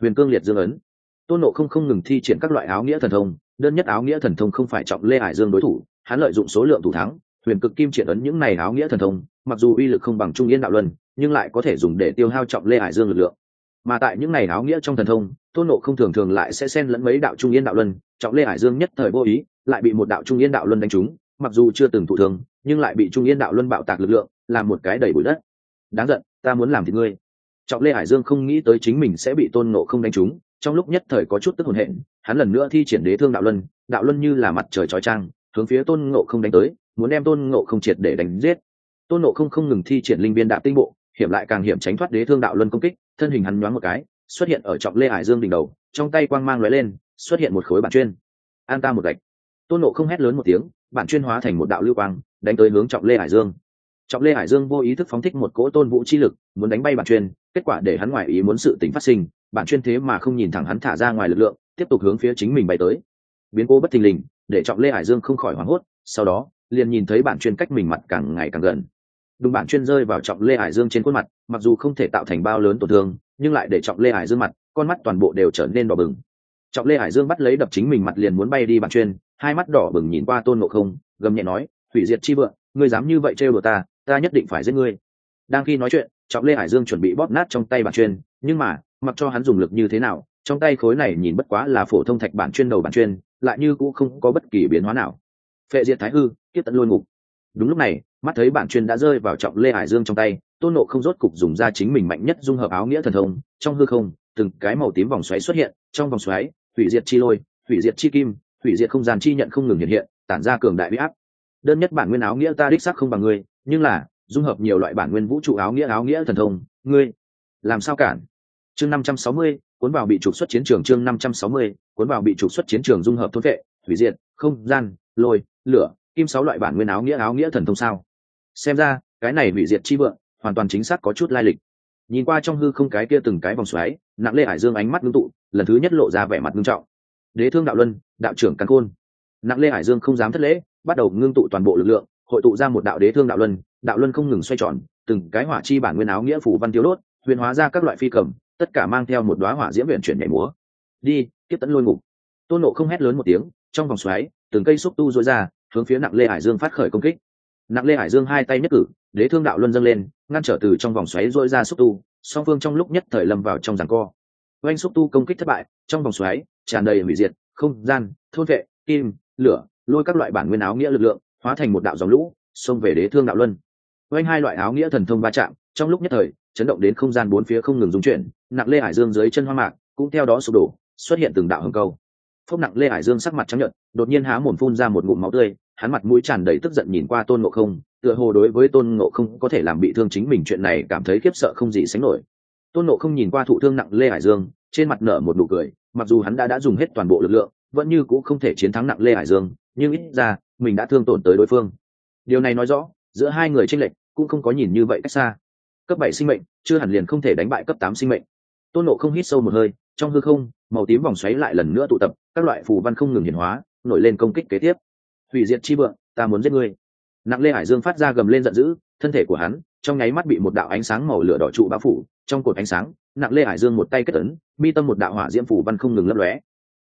huyền cương liệt dương ấn. Tôn nộ không không ngừng thi triển các loại áo nghĩa thần thông, đơn nhất áo nghĩa thần thông không phải trọng lê hải dương đối thủ, hắn lợi dụng số lượng thủ thắng, huyền cực kim triển ấn những này áo nghĩa thần thông, mặc dù uy lực không bằng trung yên đạo luân, nhưng lại có thể dùng để tiêu hao trọng lê hải dương lực lượng. Mà tại những này áo nghĩa trong thần thông tôn nộ không thường thường lại sẽ xen lẫn mấy đạo trung yên đạo luân, trọng lê hải dương nhất thời vô ý, lại bị một đạo trung yên đạo luân đánh trúng, mặc dù chưa từng thụ thường nhưng lại bị trung yên đạo luân bạo tạc lực lượng, làm một cái đầy bụi đất. Đáng giận, ta muốn làm thì ngươi. Trọng lê hải dương không nghĩ tới chính mình sẽ bị tôn nộ không đánh trúng, trong lúc nhất thời có chút tức hồn hện, hắn lần nữa thi triển đế thương đạo luân đạo luân như là mặt trời trói trang, hướng phía tôn ngộ không đánh tới, muốn đem tôn ngộ không triệt để đánh giết. Tôn ngộ không không ngừng thi triển linh viên đạo tinh bộ, hiểm lại càng hiểm tránh thoát đế thương đạo luân công kích, thân hình hắn nhoáng một cái xuất hiện ở trọng lê hải dương đỉnh đầu, trong tay quang mang lóe lên, xuất hiện một khối bản chuyên. An ta một gạch. Tôn nộ không hét lớn một tiếng, bản chuyên hóa thành một đạo lưu quang, đánh tới hướng trọng lê hải dương. Trọng lê hải dương vô ý thức phóng thích một cỗ tôn vũ chi lực, muốn đánh bay bản chuyên, kết quả để hắn ngoài ý muốn sự tính phát sinh, bản chuyên thế mà không nhìn thẳng hắn thả ra ngoài lực lượng, tiếp tục hướng phía chính mình bay tới. Biến cố bất thình lình, để trọng lê hải dương không khỏi hoảng hốt, sau đó, liền nhìn thấy bản chuyên cách mình mặt càng ngày càng gần đúng bản chuyên rơi vào trọng lê hải dương trên khuôn mặt, mặc dù không thể tạo thành bao lớn tổn thương, nhưng lại để trọng lê hải dương mặt, con mắt toàn bộ đều trở nên đỏ bừng. Trọng lê hải dương bắt lấy đập chính mình mặt liền muốn bay đi bản chuyên, hai mắt đỏ bừng nhìn qua tôn ngộ không, gầm nhẹ nói, hủy diệt chi vượng, ngươi dám như vậy trêu đồ ta ta nhất định phải giết ngươi. Đang khi nói chuyện, trọng lê hải dương chuẩn bị bóp nát trong tay bản chuyên, nhưng mà, mặc cho hắn dùng lực như thế nào, trong tay khối này nhìn bất quá là phổ thông thạch bản chuyên đầu bản chuyên, lại như cũng không có bất kỳ biến hóa nào. Phệ diệt thái hư, tiếp tận lôi ngục. Đúng lúc này mắt thấy bản chuyên đã rơi vào trọng lê hải dương trong tay, tôn nộ không rốt cục dùng ra chính mình mạnh nhất dung hợp áo nghĩa thần thông, trong hư không, từng cái màu tím vòng xoáy xuất hiện, trong vòng xoáy, hủy diệt chi lôi, hủy diệt chi kim, hủy diệt không gian chi nhận không ngừng hiện hiện, tản ra cường đại huy áp. Đơn nhất bản nguyên áo nghĩa ta đích xác không bằng ngươi, nhưng là, dung hợp nhiều loại bản nguyên vũ trụ áo nghĩa áo nghĩa thần thông, ngươi, làm sao cản? Chương năm trăm sáu mươi, cuốn vào bị trục xuất chiến trường chương năm trăm sáu mươi, cuốn vào bị trục xuất chiến trường dung hợp thôn vệ thủy diệt, không gian, lôi, lửa, kim sáu loại bản nguyên áo nghĩa áo nghĩa thần thông sao? Xem ra, cái này hủy diệt chi vượng, hoàn toàn chính xác có chút lai lịch. Nhìn qua trong hư không cái kia từng cái vòng xoáy, nặng lê hải dương ánh mắt ngưng tụ, lần thứ nhất lộ ra vẻ mặt ngưng trọng. Đế thương đạo luân, đạo trưởng căn khôn. Nặng lê hải dương không dám thất lễ, bắt đầu ngưng tụ toàn bộ lực lượng, hội tụ ra một đạo đế thương đạo luân đạo luân không ngừng xoay tròn, từng cái hỏa chi bản nguyên áo nghĩa phủ văn tiêu đốt, huyền hóa ra các loại phi cầm, tất cả mang theo một đoá hỏa diễm viện chuyển nhảy múa. Đi, tiếp tấn lôi ngục. Tôn nộ không hét lớn một tiếng, trong vòng xoáy, từng cây xúc tu dối ra, hướng phía nặng lê hải dương phát khởi công kích nặng lê hải dương hai tay nhất cử, đế thương đạo luân dâng lên, ngăn trở từ trong vòng xoáy dội ra xúc tu, song phương trong lúc nhất thời lâm vào trong giảng co. Oanh xúc tu công kích thất bại, trong vòng xoáy tràn đầy hủy diệt, không gian, thôn vệ, kim, lửa, lôi các loại bản nguyên áo nghĩa lực lượng, hóa thành một đạo dòng lũ, xông về đế thương đạo luân. Oanh hai loại áo nghĩa thần thông va chạm, trong lúc nhất thời, chấn động đến không gian bốn phía không ngừng dung chuyển, nặng lê hải dương dưới chân hoa mạc, cũng theo đó sụp đổ, xuất hiện từng đạo hầm câu phốc nặng lê hải dương sắc mặt trắng nhợt, đột nhiên há mồm phun ra một ngụm máu tươi, hắn mặt mũi tràn đầy tức giận nhìn qua tôn ngộ không, tựa hồ đối với tôn ngộ không có thể làm bị thương chính mình chuyện này cảm thấy khiếp sợ không gì sánh nổi. Tôn ngộ không nhìn qua thụ thương nặng lê hải dương, trên mặt nở một nụ cười, mặc dù hắn đã đã dùng hết toàn bộ lực lượng, vẫn như cũng không thể chiến thắng nặng lê hải dương, nhưng ít ra, mình đã thương tổn tới đối phương. Điều này nói rõ, giữa hai người tranh lệch cũng không có nhìn như vậy cách xa. Cấp bảy sinh mệnh, chưa hẳn liền không thể đánh bại cấp tám sinh mệnh. Tôn nộ không hít sâu một hơi, trong hư không, màu tím vòng xoáy lại lần nữa tụ tập các loại phù văn không ngừng hiển hóa, nổi lên công kích kế tiếp. Hủy diệt chi vượng ta muốn giết ngươi. Nặng lê hải dương phát ra gầm lên giận dữ, thân thể của hắn trong nháy mắt bị một đạo ánh sáng màu lửa đỏ trụ bao phủ, trong cột ánh sáng, nặng lê hải dương một tay kết ấn, mi tâm một đạo hỏa diễm phủ văn không ngừng lấp lóe.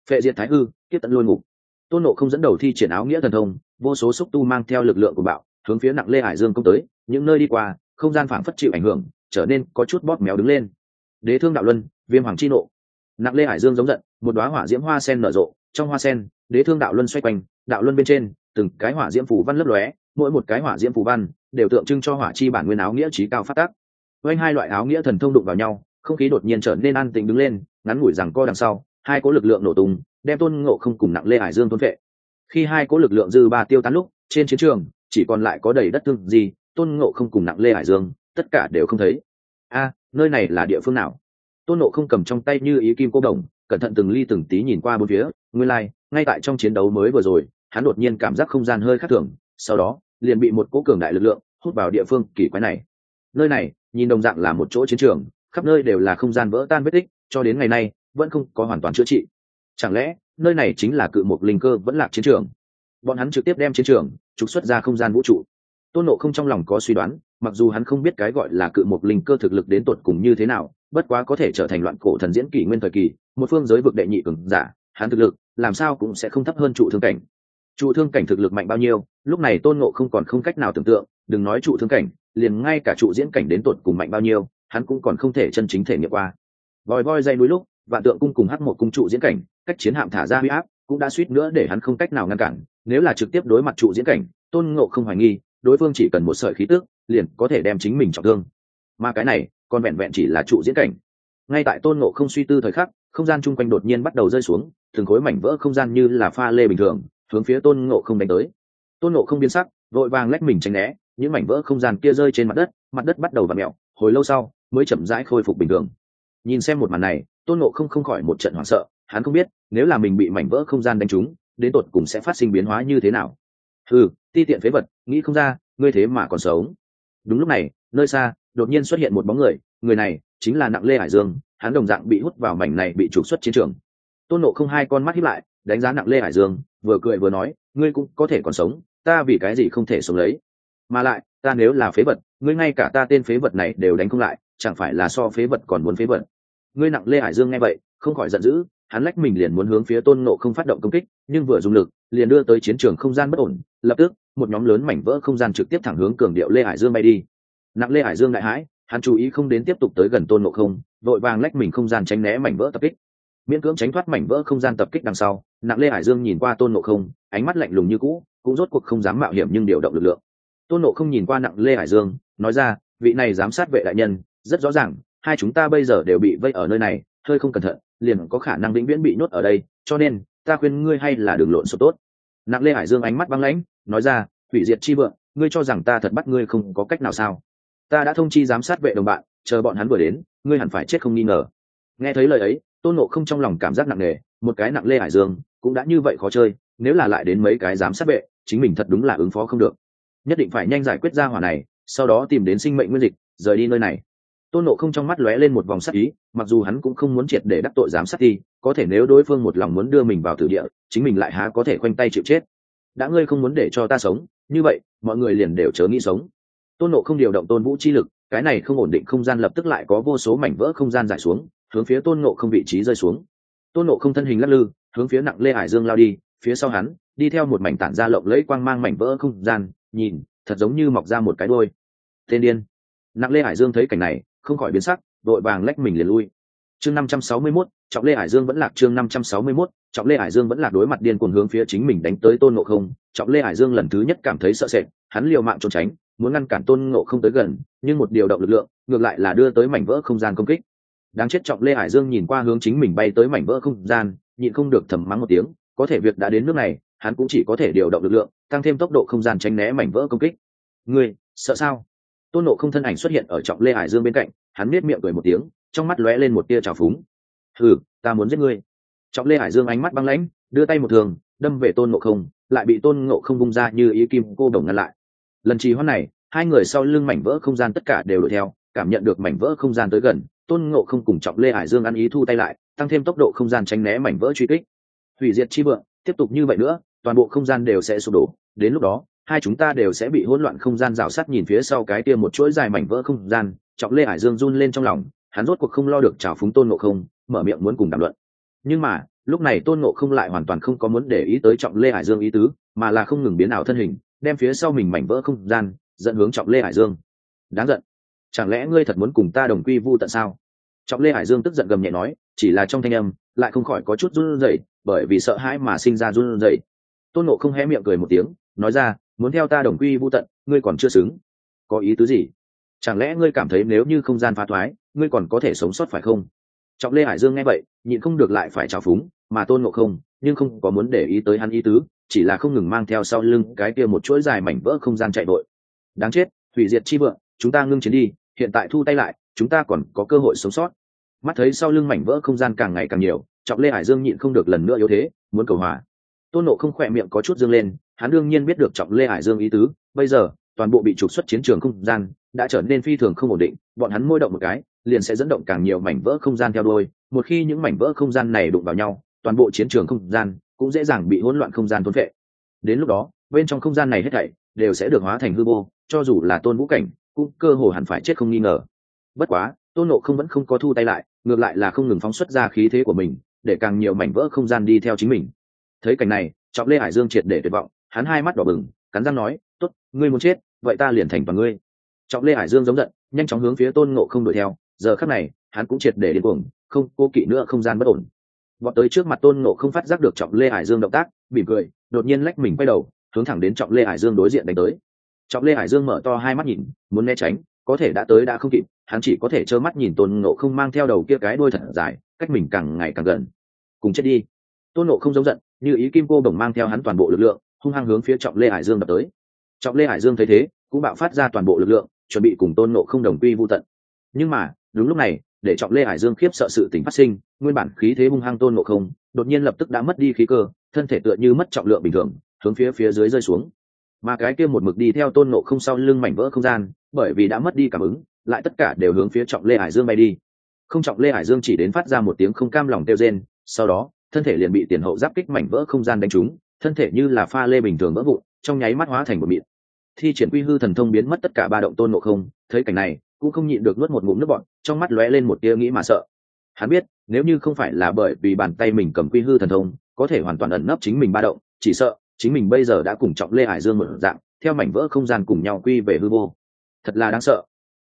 Phệ diệt thái hư tiếp tận lôi ngục. Tôn nộ không dẫn đầu thi triển áo nghĩa thần thông, vô số xúc tu mang theo lực lượng của bạo, hướng phía nặng lê hải dương công tới, những nơi đi qua, không gian phảng phất chịu ảnh hưởng, trở nên có chút bóp méo đứng lên. Đế thương đạo luân, viêm hoàng chi nộ. Nặng lê hải dương giống giận một đoá hỏa diễm hoa sen nở rộ, trong hoa sen, đế thương đạo luân xoay quanh, đạo luân bên trên, từng cái hỏa diễm phủ văn lấp lóe, mỗi một cái hỏa diễm phủ văn đều tượng trưng cho hỏa chi bản nguyên áo nghĩa trí cao phát tác. Quanh hai loại áo nghĩa thần thông đụng vào nhau, không khí đột nhiên trở nên an tĩnh đứng lên, ngắn ngủi rằng co đằng sau, hai cố lực lượng nổ tung, đem tôn ngộ không cùng nặng lê hải dương thôn vệ. Khi hai cố lực lượng dư ba tiêu tán lúc, trên chiến trường, chỉ còn lại có đầy đất thương gì, tôn ngộ không cùng nặng lê hải dương, tất cả đều không thấy. A, nơi này là địa phương nào? Tôn ngộ không cầm trong tay như ý kim cô đồng cẩn thận từng ly từng tí nhìn qua bốn phía nguyên lai、like, ngay tại trong chiến đấu mới vừa rồi hắn đột nhiên cảm giác không gian hơi khác thường sau đó liền bị một cỗ cường đại lực lượng hút vào địa phương kỳ quái này. Nơi này nhìn đồng dạng là một chỗ chiến trường khắp nơi đều là không gian vỡ tan vết tích cho đến ngày nay vẫn không có hoàn toàn chữa trị. Chẳng lẽ nơi này chính là cự một linh cơ vẫn lạc chiến trường? Bọn hắn trực tiếp đem chiến trường trục xuất ra không gian vũ trụ. Tôn nộ không trong lòng có suy đoán mặc dù hắn không biết cái gọi là cự một linh cơ thực lực đến tột cùng như thế nào bất quá có thể trở thành loạn cổ thần diễn kỷ nguyên thời kỳ, một phương giới vực đệ nhị cường giả, hắn thực lực, làm sao cũng sẽ không thấp hơn trụ thương cảnh. Trụ thương cảnh thực lực mạnh bao nhiêu, lúc này tôn ngộ không còn không cách nào tưởng tượng, đừng nói trụ thương cảnh, liền ngay cả trụ diễn cảnh đến tột cùng mạnh bao nhiêu, hắn cũng còn không thể chân chính thể nghiệm qua. Vòi voi dây núi lúc, vạn tượng cung cùng hắc một cung trụ diễn cảnh, cách chiến hạm thả ra huy áp, cũng đã suýt nữa để hắn không cách nào ngăn cản. Nếu là trực tiếp đối mặt trụ diễn cảnh, tôn ngộ không hoài nghi, đối phương chỉ cần một sợi khí tức, liền có thể đem chính mình trọng thương. Mà cái này còn vẹn vẹn chỉ là trụ diễn cảnh. Ngay tại tôn ngộ không suy tư thời khắc, không gian chung quanh đột nhiên bắt đầu rơi xuống, từng khối mảnh vỡ không gian như là pha lê bình thường, hướng phía tôn ngộ không đánh tới. Tôn ngộ không biến sắc, vội vàng lách mình tránh né, những mảnh vỡ không gian kia rơi trên mặt đất mặt đất bắt đầu v ặ mẹo hồi lâu sau, mới chậm rãi khôi phục bình thường. Nhìn xem một màn này, tôn ngộ không không khỏi một trận hoảng sợ, hắn không biết, nếu là mình bị mảnh vỡ không gian đánh trúng, đến tột cùng sẽ phát sinh biến hóa như thế nào. Ừ ti tiện phế vật, nghĩ không ra, ngươi thế mà còn sống. Đúng lúc này, nơi xa đột nhiên xuất hiện một bóng người người này chính là nặng lê hải dương, hắn đồng dạng bị hút vào mảnh này bị trục xuất chiến trường. Tôn nộ không hai con mắt hiếp lại, đánh giá nặng lê hải dương, vừa cười vừa nói, ngươi cũng có thể còn sống, ta vì cái gì không thể sống lấy? Mà lại, ta nếu là phế vật, ngươi ngay cả ta tên phế vật này đều đánh không lại, chẳng phải là so phế vật còn muốn phế vật? Ngươi nặng lê hải dương nghe vậy, không khỏi giận dữ, hắn lách mình liền muốn hướng phía tôn nộ không phát động công kích, nhưng vừa dùng lực, liền đưa tới chiến trường không gian bất ổn, lập tức, một nhóm lớn mảnh vỡ không gian trực tiếp thẳng hướng cường điệu lê hải dương bay đi nặng lê hải dương đại hãi, hắn chú ý không đến tiếp tục tới gần tôn nộ không, vội vàng lách mình không gian tránh né mảnh vỡ tập kích. Miễn cưỡng tránh thoát mảnh vỡ không gian tập kích đằng sau, nặng lê hải dương nhìn qua tôn nộ không, ánh mắt lạnh lùng như cũ, cũng rốt cuộc không dám mạo hiểm nhưng điều động lực lượng. Tôn nộ không nhìn qua nặng lê hải dương, nói ra, vị này giám sát vệ đại nhân, rất rõ ràng, hai chúng ta bây giờ đều bị vây ở nơi này, hơi không cẩn thận, liền có khả năng vĩnh viễn bị nhốt ở đây, cho nên, ta khuyên ngươi hay là đường lộn số tốt. Nặng lê hải dương ánh mắt băng lãnh, nói ra, hủy diệt chi vượng, ngươi cho rằng ta thật bắt ngươi không có cách nào sao? Ta đã thông chi giám sát vệ đồng bạn, chờ bọn hắn vừa đến, ngươi hẳn phải chết không nghi ngờ. Nghe thấy lời ấy, tôn nộ không trong lòng cảm giác nặng nề, một cái nặng lê hải dương cũng đã như vậy khó chơi, nếu là lại đến mấy cái giám sát vệ, chính mình thật đúng là ứng phó không được. Nhất định phải nhanh giải quyết ra hỏa này, sau đó tìm đến sinh mệnh nguyên dịch, rời đi nơi này. Tôn nộ không trong mắt lóe lên một vòng sắc ý, mặc dù hắn cũng không muốn triệt để đắc tội giám sát thi có thể nếu đối phương một lòng muốn đưa mình vào tử địa, chính mình lại há có thể khoanh tay chịu chết. Đã ngươi không muốn để cho ta sống, như vậy, mọi người liền đều chớ nghĩ sống tôn nộ không điều động tôn vũ chi lực, cái này không ổn định không gian lập tức lại có vô số mảnh vỡ không gian giải xuống, hướng phía tôn nộ không vị trí rơi xuống. Tôn nộ không thân hình lắc lư, hướng phía nặng lê hải dương lao đi, phía sau hắn, đi theo một mảnh tản ra lộng lẫy quang mang mảnh vỡ không gian, nhìn, thật giống như mọc ra một cái đôi tên điên. Nặng lê hải dương thấy cảnh này, không khỏi biến sắc, đội vàng lách mình liền lui. Chương năm trăm sáu mươi mốt, trọng lê hải dương vẫn lạc chương năm trăm sáu mươi mốt, trọng lê hải dương vẫn lạc đối mặt điên cuồng hướng phía chính mình đánh tới tôn nộ không, trọng lê hải dương lần thứ nhất cảm thấy sợ sệt, hắn liều mạng trốn tránh muốn ngăn cản tôn ngộ không tới gần, nhưng một điều động lực lượng, ngược lại là đưa tới mảnh vỡ không gian công kích. Đáng chết trọng lê hải dương nhìn qua hướng chính mình bay tới mảnh vỡ không gian, nhịn không được thầm mắng một tiếng, có thể việc đã đến nước này, hắn cũng chỉ có thể điều động lực lượng, tăng thêm tốc độ không gian tránh né mảnh vỡ công kích. Ngươi, sợ sao? Tôn nộ không thân ảnh xuất hiện ở trọng lê hải dương bên cạnh, hắn nết miệng cười một tiếng, trong mắt lóe lên một tia trào phúng. Ừ ta muốn giết ngươi. Trọng lê hải dương ánh mắt băng lãnh, đưa tay một thường, đâm về tôn nộ không, lại bị tôn nộ không bung ra như ý kim cô đồng ngăn lại lần trì hoãn này, hai người sau lưng mảnh vỡ không gian tất cả đều đuổi theo, cảm nhận được mảnh vỡ không gian tới gần, tôn ngộ không cùng trọng lê hải dương ăn ý thu tay lại, tăng thêm tốc độ không gian tránh né mảnh vỡ truy kích. Hủy diệt chi vượng tiếp tục như vậy nữa, toàn bộ không gian đều sẽ sụp đổ. Đến lúc đó, hai chúng ta đều sẽ bị hỗn loạn không gian rào sát nhìn phía sau cái kia một chuỗi dài mảnh vỡ không gian, trọng lê hải dương run lên trong lòng, hắn rốt cuộc không lo được trào phúng tôn ngộ không, mở miệng muốn cùng đàm luận. Nhưng mà, lúc này tôn ngộ không lại hoàn toàn không có muốn để ý tới trọng lê hải dương ý tứ, mà là không ngừng biến ảo thân hình đem phía sau mình mảnh vỡ không gian dẫn hướng trọng lê hải dương. Đáng giận. Chẳng lẽ ngươi thật muốn cùng ta đồng quy vu tận sao? Trọng lê hải dương tức giận gầm nhẹ nói, chỉ là trong thanh âm, lại không khỏi có chút run rẩy, bởi vì sợ hãi mà sinh ra run rẩy. Tôn nộ không hé miệng cười một tiếng, nói ra, muốn theo ta đồng quy vu tận, ngươi còn chưa xứng. Có ý tứ gì? Chẳng lẽ ngươi cảm thấy nếu như không gian phá thoái, ngươi còn có thể sống sót phải không? Trọng lê hải dương nghe vậy, nhịn không được lại phải trào phúng, mà tôn ngộ không, nhưng không có muốn để ý tới hắn ý tứ chỉ là không ngừng mang theo sau lưng cái kia một chuỗi dài mảnh vỡ không gian chạy vội. Đáng chết, hủy diệt chi vượng, chúng ta ngưng chiến đi, hiện tại thu tay lại, chúng ta còn có cơ hội sống sót. Mắt thấy sau lưng mảnh vỡ không gian càng ngày càng nhiều, trọng lê hải dương nhịn không được lần nữa yếu thế, muốn cầu hòa. Tôn nộ không khỏe miệng có chút dương lên, hắn đương nhiên biết được trọng lê hải dương ý tứ, bây giờ, toàn bộ bị trục xuất chiến trường không gian đã trở nên phi thường không ổn định, bọn hắn môi động một cái, liền sẽ dẫn động càng nhiều mảnh vỡ không gian theo đôi một khi những mảnh vỡ không gian này đụng vào nhau, toàn bộ chiến trường không gian cũng dễ dàng bị hỗn loạn không gian thôn vệ đến lúc đó, bên trong không gian này hết thảy đều sẽ được hóa thành hư vô, cho dù là tôn vũ cảnh, cũng cơ hồ hẳn phải chết không nghi ngờ. Bất quá, tôn nộ không vẫn không có thu tay lại, ngược lại là không ngừng phóng xuất ra khí thế của mình, để càng nhiều mảnh vỡ không gian đi theo chính mình. Thấy cảnh này, trọng lê hải dương triệt để tuyệt vọng, hắn hai mắt đỏ bừng, cắn răng nói t ố t ngươi muốn chết, vậy ta liền thành toàn ngươi. Trọng lê hải dương giống giận, nhanh chóng hướng phía tôn nộ không đuổi theo, giờ khắc này, hắn cũng triệt để điên cuồng, không cố kỵ nữa không gian bất ổn vọt tới trước mặt tôn nộ không phát giác được trọng lê hải dương động tác, mỉm cười, đột nhiên lách mình quay đầu, hướng thẳng đến trọng lê hải dương đối diện đánh tới. Trọng lê hải dương mở to hai mắt nhìn, muốn né tránh, có thể đã tới đã không kịp, hắn chỉ có thể trơ mắt nhìn tôn nộ không mang theo đầu kia cái đôi thật dài, cách mình càng ngày càng gần. Cùng chết đi. Tôn nộ không giống giận, như ý kim cô đồng mang theo hắn toàn bộ lực lượng, hung hăng hướng phía trọng lê hải dương đập tới. Trọng lê hải dương thấy thế, cũng bạo phát ra toàn bộ lực lượng, chuẩn bị cùng tôn nộ không đồng quy vô tận. Nhưng mà, đúng lúc này để trọng lê hải dương khiếp sợ sự tình phát sinh, nguyên bản khí thế hung hăng tôn ngộ không, đột nhiên lập tức đã mất đi khí cơ, thân thể tựa như mất trọng lượng bình thường, hướng phía phía dưới rơi xuống. Mà cái kia một mực đi theo tôn ngộ không sau lưng mảnh vỡ không gian, bởi vì đã mất đi cảm ứng, lại tất cả đều hướng phía trọng lê hải dương bay đi. Không trọng lê hải dương chỉ đến phát ra một tiếng không cam lòng kêu rên, sau đó, thân thể liền bị tiền hậu giáp kích mảnh vỡ không gian đánh trúng, thân thể như là pha lê bình thường vỡ vụn, trong nháy mắt hóa thành một mịn. Thi triển quy hư thần thông biến mất tất cả ba động tôn ngộ không, thấy cảnh này cũng không nhịn được nuốt một ngụm nước bọn trong mắt lóe lên một tia nghĩ mà sợ. Hắn biết, nếu như không phải là bởi vì bàn tay mình cầm quy hư thần thông, có thể hoàn toàn ẩn nấp chính mình ba động, chỉ sợ, chính mình bây giờ đã cùng trọng lê hải dương một dạng, theo mảnh vỡ không gian cùng nhau quy về hư vô. Thật là đáng sợ.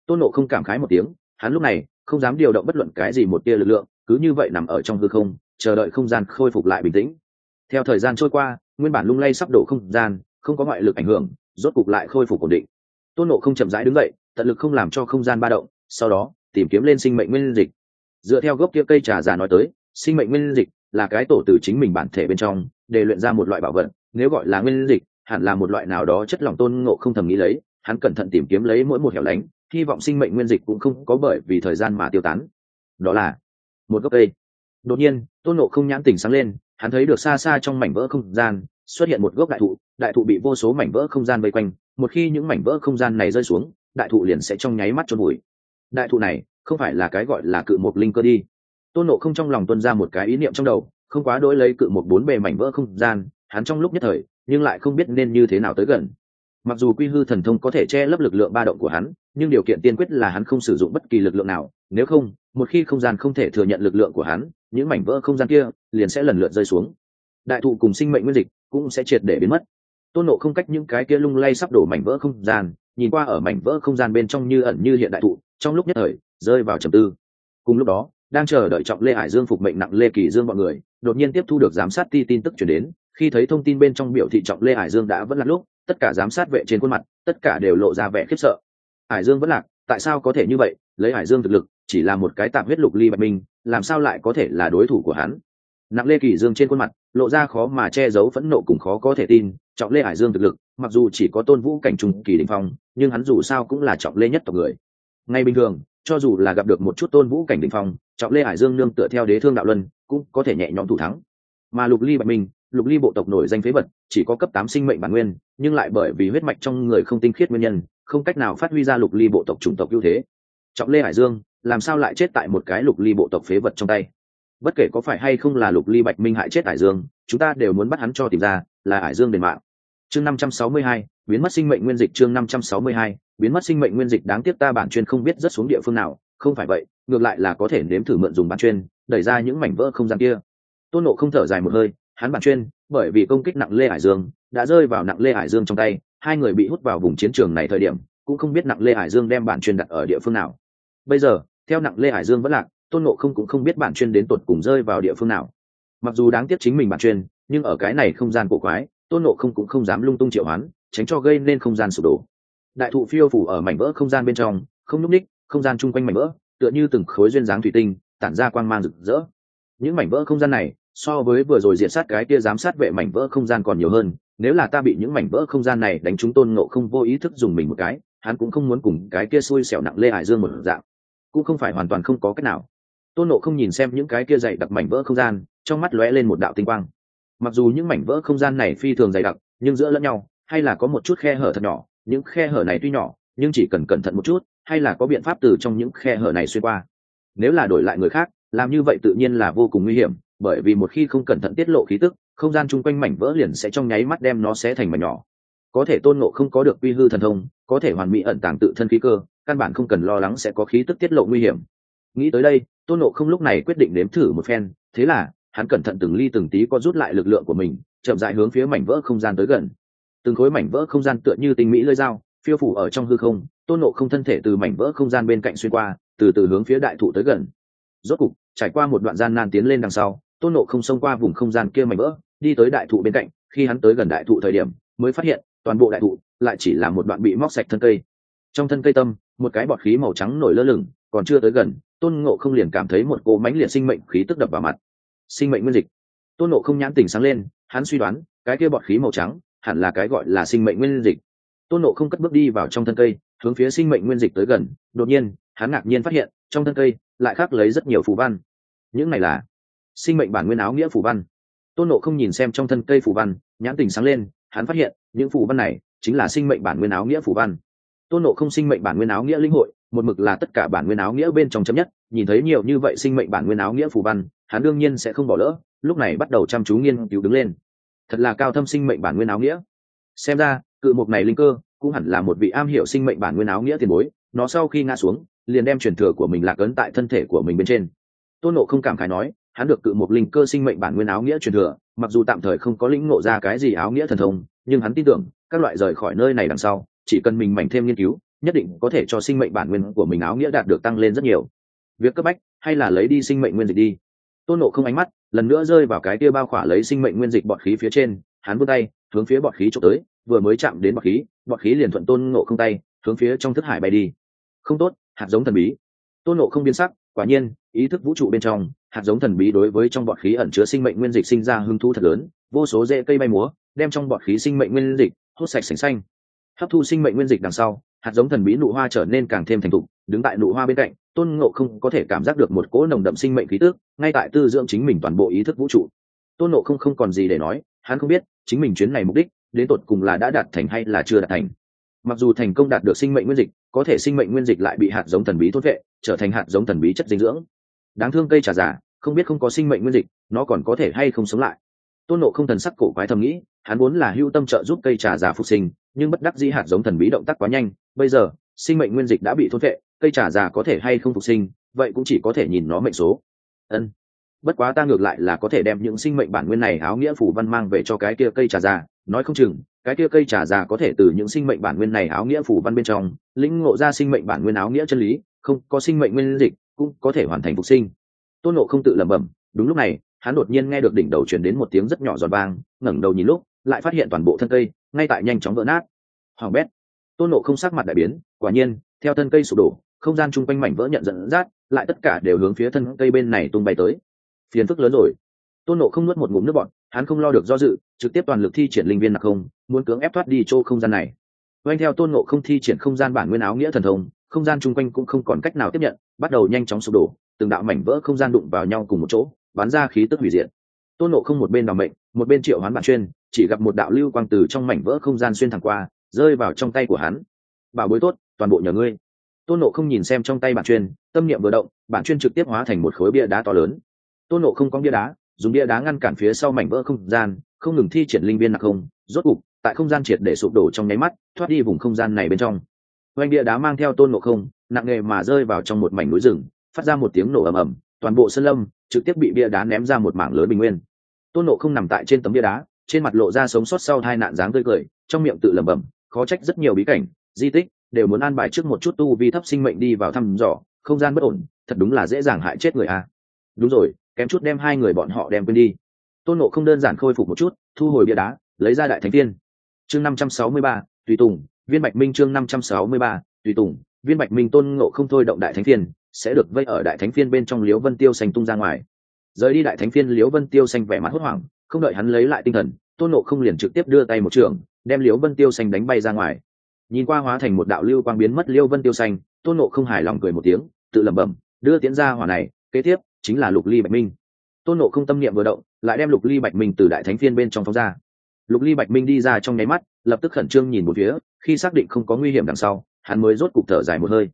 Tôn nộ không cảm khái một tiếng, hắn lúc này, không dám điều động bất luận cái gì một tia lực lượng, cứ như vậy nằm ở trong hư không, chờ đợi không gian khôi phục lại bình tĩnh. Theo thời gian trôi qua, nguyên bản lung lay sắp đổ không gian, không có ngoại lực ảnh hưởng, rốt cục lại khôi phục ổn định. Tôn nộ không chậm rãi đứng dậy tận lực không làm cho không gian ba động, sau đó, tìm kiếm lên sinh mệnh nguyên dịch. Dựa theo gốc kia cây trà già nói tới, sinh mệnh nguyên dịch là cái tổ từ chính mình bản thể bên trong, để luyện ra một loại bảo vật, nếu gọi là nguyên dịch, hẳn là một loại nào đó chất lỏng tôn ngộ không thầm nghĩ lấy, hắn cẩn thận tìm kiếm lấy mỗi một hẻo lánh, hy vọng sinh mệnh nguyên dịch cũng không có bởi vì thời gian mà tiêu tán. Đó là một gốc cây. Đột nhiên, tôn ngộ không nhãn tỉnh sáng lên, hắn thấy được xa xa trong mảnh vỡ không gian, xuất hiện một gốc đại thụ đại thụ bị vô số mảnh vỡ không gian vây quanh, một khi những mảnh vỡ không gian này rơi xuống đại thụ liền sẽ trong nháy mắt trôn bụi đại thụ này, không phải là cái gọi là cự một linh cơ đi. Tôn nộ không trong lòng tuân ra một cái ý niệm trong đầu, không quá đỗi lấy cự một bốn bề mảnh vỡ không gian, hắn trong lúc nhất thời, nhưng lại không biết nên như thế nào tới gần. Mặc dù quy hư thần thông có thể che lấp lực lượng ba động của hắn, nhưng điều kiện tiên quyết là hắn không sử dụng bất kỳ lực lượng nào, nếu không, một khi không gian không thể thừa nhận lực lượng của hắn, những mảnh vỡ không gian kia liền sẽ lần lượt rơi xuống. Đại thụ cùng sinh mệnh nguyên dịch cũng sẽ triệt để biến mất. Tôn nộ không cách những cái kia lung lay sắp đổ mảnh vỡ không gian nhìn qua ở mảnh vỡ không gian bên trong như ẩn như hiện đại thụ, trong lúc nhất thời, rơi vào trầm tư. Cùng lúc đó, đang chờ đợi trọng lê hải dương phục mệnh nặng lê kỳ dương mọi người, đột nhiên tiếp thu được giám sát ti tin tức chuyển đến, khi thấy thông tin bên trong biểu thị trọng lê hải dương đã vẫn lạc lúc, tất cả giám sát vệ trên khuôn mặt, tất cả đều lộ ra vẻ khiếp sợ. Hải dương vẫn lạc, tại sao có thể như vậy? Lấy hải dương thực lực, chỉ là một cái tạm huyết lục ly bạch minh, làm sao lại có thể là đối thủ của hắn? Nặng lê kỳ dương trên khuôn mặt, lộ ra khó mà che giấu phẫn nộ cùng khó có thể tin, trọng lê hải dương thực lực, mặc dù chỉ có tôn vũ cảnh trung kỳ đình phong, nhưng hắn dù sao cũng là trọng lê nhất tộc người. Ngay bình thường, cho dù là gặp được một chút tôn vũ cảnh đình phong, trọng lê hải dương nương tựa theo đế thương đạo luân, cũng có thể nhẹ nhõm thủ thắng. Mà lục ly bạch minh, lục ly bộ tộc nổi danh phế vật, chỉ có cấp tám sinh mệnh bản nguyên, nhưng lại bởi vì huyết mạch trong người không tinh khiết nguyên nhân, không cách nào phát huy ra lục ly bộ tộc chủng tộc ưu thế. Trọng lê hải dương, làm sao lại chết tại một cái lục ly bộ tộc phế vật trong tay? Bất kể có phải hay không là lục ly bạch minh hại chết hải dương, chúng ta đều muốn bắt hắn cho tìm ra, là hải dương đền mạng. Chương năm trăm sáu mươi hai, biến mất sinh mệnh nguyên dịch chương năm trăm sáu mươi hai, biến mất sinh mệnh nguyên dịch đáng tiếc ta bản chuyên không biết rất xuống địa phương nào, không phải vậy, ngược lại là có thể nếm thử mượn dùng bản chuyên, đẩy ra những mảnh vỡ không gian kia. Tôn nộ không thở dài một hơi, hắn bản chuyên, bởi vì công kích nặng lê hải dương, đã rơi vào nặng lê hải dương trong tay, hai người bị hút vào vùng chiến trường này thời điểm, cũng không biết nặng lê hải dương đem bản chuyên đặt ở địa phương nào. Bây giờ, theo nặng lê hải dương vẫn lạc tôn nộ không cũng không biết bản chuyên đến tột cùng rơi vào địa phương nào. Mặc dù đáng tiếc chính mình bản chuyên, nhưng ở cái này không gian cổ quái, tôn nộ không cũng không dám lung tung triệu hoán, tránh cho gây nên không gian sụp đổ. Đại thụ phiêu phủ ở mảnh vỡ không gian bên trong, không nhúc ních không gian chung quanh mảnh vỡ, tựa như từng khối duyên dáng thủy tinh, tản ra quang mang rực rỡ. Những mảnh vỡ không gian này, so với vừa rồi diện sát cái kia giám sát vệ mảnh vỡ không gian còn nhiều hơn, nếu là ta bị những mảnh vỡ không gian này đánh trúng tôn ngộ không vô ý thức dùng mình một cái, hắn cũng không muốn cùng cái kia xui xẻo nặng lê hải dương một dạng. Cũng không phải hoàn toàn không có cách nào tôn nộ không nhìn xem những cái kia dày đặc mảnh vỡ không gian, trong mắt lóe lên một đạo tinh quang. Mặc dù những mảnh vỡ không gian này phi thường dày đặc, nhưng giữa lẫn nhau, hay là có một chút khe hở thật nhỏ, những khe hở này tuy nhỏ, nhưng chỉ cần cẩn thận một chút, hay là có biện pháp từ trong những khe hở này xuyên qua. Nếu là đổi lại người khác, làm như vậy tự nhiên là vô cùng nguy hiểm, bởi vì một khi không cẩn thận tiết lộ khí tức, không gian chung quanh mảnh vỡ liền sẽ trong nháy mắt đem nó xé thành mảnh nhỏ. Có thể tôn ngộ không có được quy hư thần thông, có thể hoàn mỹ ẩn tàng tự thân khí cơ, căn bản không cần lo lắng sẽ có khí tức tiết lộ nguy hiểm nghĩ tới đây, tôn nộ không lúc này quyết định nếm thử một phen, thế là, hắn cẩn thận từng ly từng tí có rút lại lực lượng của mình, chậm dại hướng phía mảnh vỡ không gian tới gần. Từng khối mảnh vỡ không gian tựa như tinh mỹ lơi dao, phiêu phủ ở trong hư không, tôn nộ không thân thể từ mảnh vỡ không gian bên cạnh xuyên qua, từ từ hướng phía đại thụ tới gần. Rốt cục, trải qua một đoạn gian nan tiến lên đằng sau, tôn nộ không xông qua vùng không gian kia mảnh vỡ, đi tới đại thụ bên cạnh, khi hắn tới gần đại thụ thời điểm, mới phát hiện, toàn bộ đại thụ lại chỉ là một đoạn bị móc sạch thân cây. Trong thân cây tâm, một cái bọt khí màu trắng nổi lơ lửng, còn chưa tới gần tôn ngộ không liền cảm thấy một cỗ mánh liệt sinh mệnh khí tức đập vào mặt. Sinh mệnh nguyên dịch. Tôn ngộ không nhãn tình sáng lên, hắn suy đoán, cái kia bọt khí màu trắng hẳn là cái gọi là sinh mệnh nguyên dịch. Tôn nộ không cất bước đi vào trong thân cây, hướng phía sinh mệnh nguyên dịch tới gần, đột nhiên, hắn ngạc nhiên phát hiện, trong thân cây lại khác lấy rất nhiều phù văn. Những này là sinh mệnh bản nguyên áo nghĩa phù văn. Tôn nộ không nhìn xem trong thân cây phù văn, nhãn tình sáng lên, hắn phát hiện, những phù văn này chính là sinh mệnh bản nguyên áo nghĩa phù văn. Tôn nộ không sinh mệnh bản nguyên áo nghĩa linh hội một mực là tất cả bản nguyên áo nghĩa bên trong chấm nhất, nhìn thấy nhiều như vậy sinh mệnh bản nguyên áo nghĩa phù văn, hắn đương nhiên sẽ không bỏ lỡ, lúc này bắt đầu chăm chú nghiên cứu đứng lên. Thật là cao thâm sinh mệnh bản nguyên áo nghĩa. Xem ra, cự mục này linh cơ cũng hẳn là một vị am hiểu sinh mệnh bản nguyên áo nghĩa tiền bối, nó sau khi ngã xuống, liền đem truyền thừa của mình lạc ấn tại thân thể của mình bên trên. Tôn nộ không cảm khái nói, hắn được cự một linh cơ sinh mệnh bản nguyên áo nghĩa truyền thừa, mặc dù tạm thời không có lĩnh ngộ ra cái gì áo nghĩa thần thông, nhưng hắn tin tưởng, các loại rời khỏi nơi này đằng sau, chỉ cần mình mảnh thêm nghiên cứu nhất định có thể cho sinh mệnh bản nguyên của mình áo nghĩa đạt được tăng lên rất nhiều. Việc cấp bách hay là lấy đi sinh mệnh nguyên dịch đi. Tôn nộ không ánh mắt lần nữa rơi vào cái kia bao khỏa lấy sinh mệnh nguyên dịch bọt khí phía trên, hắn vươn tay, hướng phía bọt khí trộm tới, vừa mới chạm đến bọt khí bọt khí liền thuận tôn ngộ không tay, hướng phía trong thức hải bay đi. Không tốt, hạt giống thần bí. Tôn ngộ không biến sắc, quả nhiên, ý thức vũ trụ bên trong, hạt giống thần bí đối với trong bọt khí ẩn chứa sinh mệnh nguyên dịch sinh ra hưng thu thật lớn, vô số rễ cây bay múa, đem trong bọt khí sinh mệnh nguyên dịch hút sạch sành xanh. Hấp thu sinh mệnh nguyên dịch đằng sau hạt giống thần bí nụ hoa trở nên càng thêm thành thục, đứng tại nụ hoa bên cạnh, tôn ngộ không có thể cảm giác được một cỗ nồng đậm sinh mệnh khí tước ngay tại tư dưỡng chính mình toàn bộ ý thức vũ trụ. Tôn ngộ không không còn gì để nói, hắn không biết, chính mình chuyến này mục đích, đến tột cùng là đã đạt thành hay là chưa đạt thành. Mặc dù thành công đạt được sinh mệnh nguyên dịch, có thể sinh mệnh nguyên dịch lại bị hạt giống thần bí thốt vệ, trở thành hạt giống thần bí chất dinh dưỡng. Đáng thương cây trà giả không biết không có sinh mệnh nguyên dịch, nó còn có thể hay không sống lại. Tôn nộ không thần sắc cổ quái thầm nghĩ, hắn muốn là hưu tâm trợ giúp cây trà giả phục sinh nhưng bất đắc dĩ hạt giống thần bí động tác quá nhanh, bây giờ, sinh mệnh nguyên dịch đã bị thốt vệ cây trà già có thể hay không phục sinh, vậy cũng chỉ có thể nhìn nó mệnh số. Ân. Bất quá ta ngược lại là có thể đem những sinh mệnh bản nguyên này áo nghĩa phủ văn mang về cho cái kia cây trà già, nói không chừng, cái kia cây trà già có thể từ những sinh mệnh bản nguyên này áo nghĩa phủ văn bên trong, lĩnh ngộ ra sinh mệnh bản nguyên áo nghĩa chân lý, không có sinh mệnh nguyên dịch, cũng có thể hoàn thành phục sinh. Tôn nộ không tự lẩm bẩm, đúng lúc này, hắn đột nhiên nghe được đỉnh đầu chuyển đến một tiếng rất nhỏ giòn vang, ngẩng đầu nhìn lúc, lại phát hiện toàn bộ thân cây ngay tại nhanh chóng vỡ nát. Hoàng bét, tôn nộ không sắc mặt đại biến, quả nhiên, theo thân cây sụp đổ, không gian chung quanh mảnh vỡ nhận dẫn dắt, lại tất cả đều hướng phía thân cây bên này tung bay tới. Phiền phức lớn rồi. Tôn nộ không nuốt một ngụm nước bọn hắn không lo được do dự, trực tiếp toàn lực thi triển linh viên nặc không, muốn cưỡng ép thoát đi chỗ không gian này. Oanh theo tôn nộ không thi triển không gian bản nguyên áo nghĩa thần thông, không gian chung quanh cũng không còn cách nào tiếp nhận, bắt đầu nhanh chóng sụp đổ, từng đạo mảnh vỡ không gian đụng vào nhau cùng một chỗ, bắn ra khí tức hủy diệt. Tôn nộ không một bên đ mệnh, một bên triệu hoán bản chuyên chỉ gặp một đạo lưu quang từ trong mảnh vỡ không gian xuyên thẳng qua, rơi vào trong tay của hắn. Bảo bối tốt, toàn bộ nhờ ngươi. Tôn nộ không nhìn xem trong tay bản chuyên, tâm niệm vừa động, bản chuyên trực tiếp hóa thành một khối bia đá to lớn. Tôn nộ không có bia đá, dùng bia đá ngăn cản phía sau mảnh vỡ không gian, không ngừng thi triển linh viên nặc không, rốt cục, tại không gian triệt để sụp đổ trong nháy mắt, thoát đi vùng không gian này bên trong. Oanh bia đá mang theo tôn nộ không, nặng nề mà rơi vào trong một mảnh núi rừng, phát ra một tiếng nổ ầm ầm, toàn bộ sân lâm trực tiếp bị bia đá ném ra một mảng lớn bình nguyên. Tôn nộ không nằm tại trên tấm bia đá trên mặt lộ ra sống sót sau hai nạn dáng tươi cười, trong miệng tự lẩm bẩm, khó trách rất nhiều bí cảnh, di tích, đều muốn an bài trước một chút tu vi thấp sinh mệnh đi vào thăm dò, không gian bất ổn, thật đúng là dễ dàng hại chết người a. Đúng rồi, kém chút đem hai người bọn họ đem quên đi. Tôn nộ không đơn giản khôi phục một chút, thu hồi bia đá, lấy ra đại thánh tiên chương năm trăm sáu mươi ba, tùy tùng, viên bạch minh chương năm trăm sáu mươi ba, tùy tùng, viên bạch minh tôn ngộ không thôi động đại thánh phiên sẽ được vây ở đại thánh phiên bên trong liếu vân tiêu xanh tung ra ngoài. Rời đi đại thánh phiên liếu vân tiêu xanh vẻ mặt hốt hoảng không đợi hắn lấy lại tinh thần, tôn nộ không liền trực tiếp đưa tay một trường, đem liếu vân tiêu xanh đánh bay ra ngoài. Nhìn qua hóa thành một đạo lưu quang biến mất liễu vân tiêu xanh, tôn nộ không hài lòng cười một tiếng, tự lẩm bẩm, đưa tiến ra hỏa này, kế tiếp chính là lục ly bạch minh. Tôn nộ không tâm niệm vừa động, lại đem lục ly bạch minh từ đại thánh phiên bên trong phóng ra. Lục ly bạch minh đi ra trong nháy mắt, lập tức khẩn trương nhìn một phía, khi xác định không có nguy hiểm đằng sau, hắn mới rốt cục thở dài một hơi.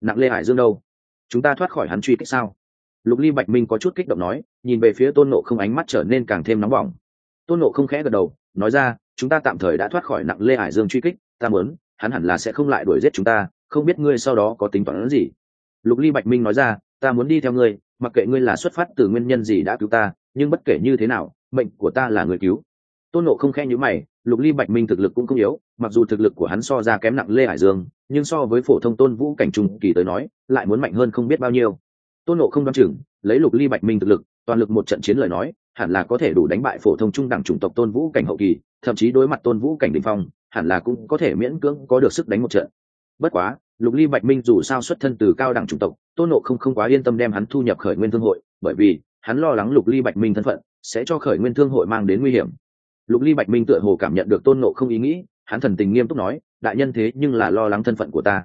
Nặng lê hải dương đâu? Chúng ta thoát khỏi hắn truy kích sao? Lục ly bạch minh có chút kích động nói, nhìn về phía tôn nộ không ánh mắt trở nên càng thêm nóng bỏng. Tôn nộ không khẽ gật đầu, nói ra, chúng ta tạm thời đã thoát khỏi nặng lê hải dương truy kích, ta muốn, hắn hẳn là sẽ không lại đuổi giết chúng ta, không biết ngươi sau đó có tính toán gì. Lục ly bạch minh nói ra, ta muốn đi theo ngươi, mặc kệ ngươi là xuất phát từ nguyên nhân gì đã cứu ta, nhưng bất kể như thế nào, mệnh của ta là người cứu. Tôn nộ không khe nhữ mày, lục ly bạch minh thực lực cũng không yếu, mặc dù thực lực của hắn so ra kém nặng lê hải dương, nhưng so với phổ thông tôn vũ cảnh trung kỳ tới nói, lại muốn mạnh hơn không biết bao nhiêu tôn nộ không đoán chừng, lấy lục ly bạch minh thực lực, toàn lực một trận chiến lời nói, hẳn là có thể đủ đánh bại phổ thông trung đẳng chủng tộc tôn vũ cảnh hậu kỳ, thậm chí đối mặt tôn vũ cảnh đình phong, hẳn là cũng có thể miễn cưỡng có được sức đánh một trận. Bất quá, lục ly bạch minh dù sao xuất thân từ cao đẳng chủng tộc, tôn nộ không không quá yên tâm đem hắn thu nhập khởi nguyên thương hội, bởi vì, hắn lo lắng lục ly bạch minh thân phận, sẽ cho khởi nguyên thương hội mang đến nguy hiểm. Lục ly bạch minh tựa hồ cảm nhận được tôn nộ không ý nghĩ, hắn thần tình nghiêm túc nói, đại nhân thế nhưng là lo lắng thân phận của ta.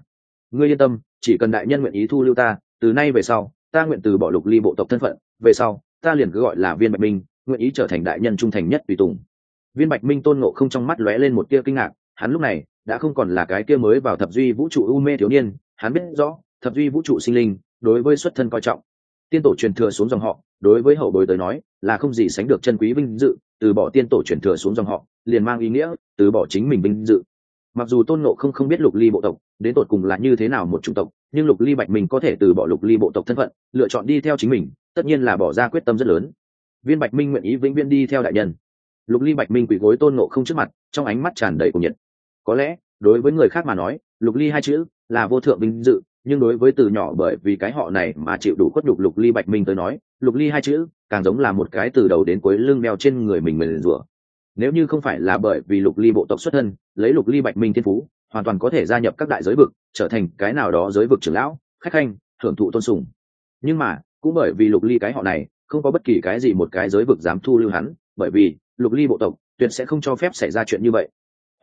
Ngươi yên tâm, chỉ cần đại nhân nguyện ý thu lưu ta, từ nay về sau ta nguyện từ bỏ lục ly bộ tộc thân phận, về sau, ta liền cứ gọi là viên bạch minh, nguyện ý trở thành đại nhân trung thành nhất tùy tùng. Viên bạch minh tôn ngộ không trong mắt lóe lên một tia kinh ngạc, hắn lúc này, đã không còn là cái kia mới vào thập duy vũ trụ u mê thiếu niên, hắn biết rõ, thập duy vũ trụ sinh linh, đối với xuất thân coi trọng. Tiên tổ truyền thừa xuống dòng họ, đối với hậu bối tới nói, là không gì sánh được chân quý vinh dự, từ bỏ tiên tổ truyền thừa xuống dòng họ, liền mang ý nghĩa, từ bỏ chính mình vinh dự. Mặc dù tôn nộ không không biết lục ly bộ tộc, đến tột cùng là như thế nào một chủng tộc nhưng lục ly bạch mình có thể từ bỏ lục ly bộ tộc thân phận, lựa chọn đi theo chính mình, tất nhiên là bỏ ra quyết tâm rất lớn. Viên bạch minh nguyện ý vĩnh viễn đi theo đại nhân. Lục ly bạch minh quỳ gối tôn nộ không trước mặt, trong ánh mắt tràn đầy của nhiệt. Có lẽ, đối với người khác mà nói, lục ly hai chữ là vô thượng vinh dự, nhưng đối với từ nhỏ bởi vì cái họ này mà chịu đủ khuất đục lục ly bạch minh tới nói, lục ly hai chữ càng giống là một cái từ đầu đến cuối lưng đeo trên người mình mình rủa. Nếu như không phải là bởi vì lục ly bộ tộc xuất thân, lấy lục ly bạch minh thiên phú hoàn toàn có thể gia nhập các đại giới vực, trở thành cái nào đó giới vực trưởng lão, khách khanh hưởng thụ tôn sùng. Nhưng mà, cũng bởi vì lục ly cái họ này, không có bất kỳ cái gì một cái giới vực dám thu lưu hắn, bởi vì lục ly bộ tộc tuyệt sẽ không cho phép xảy ra chuyện như vậy.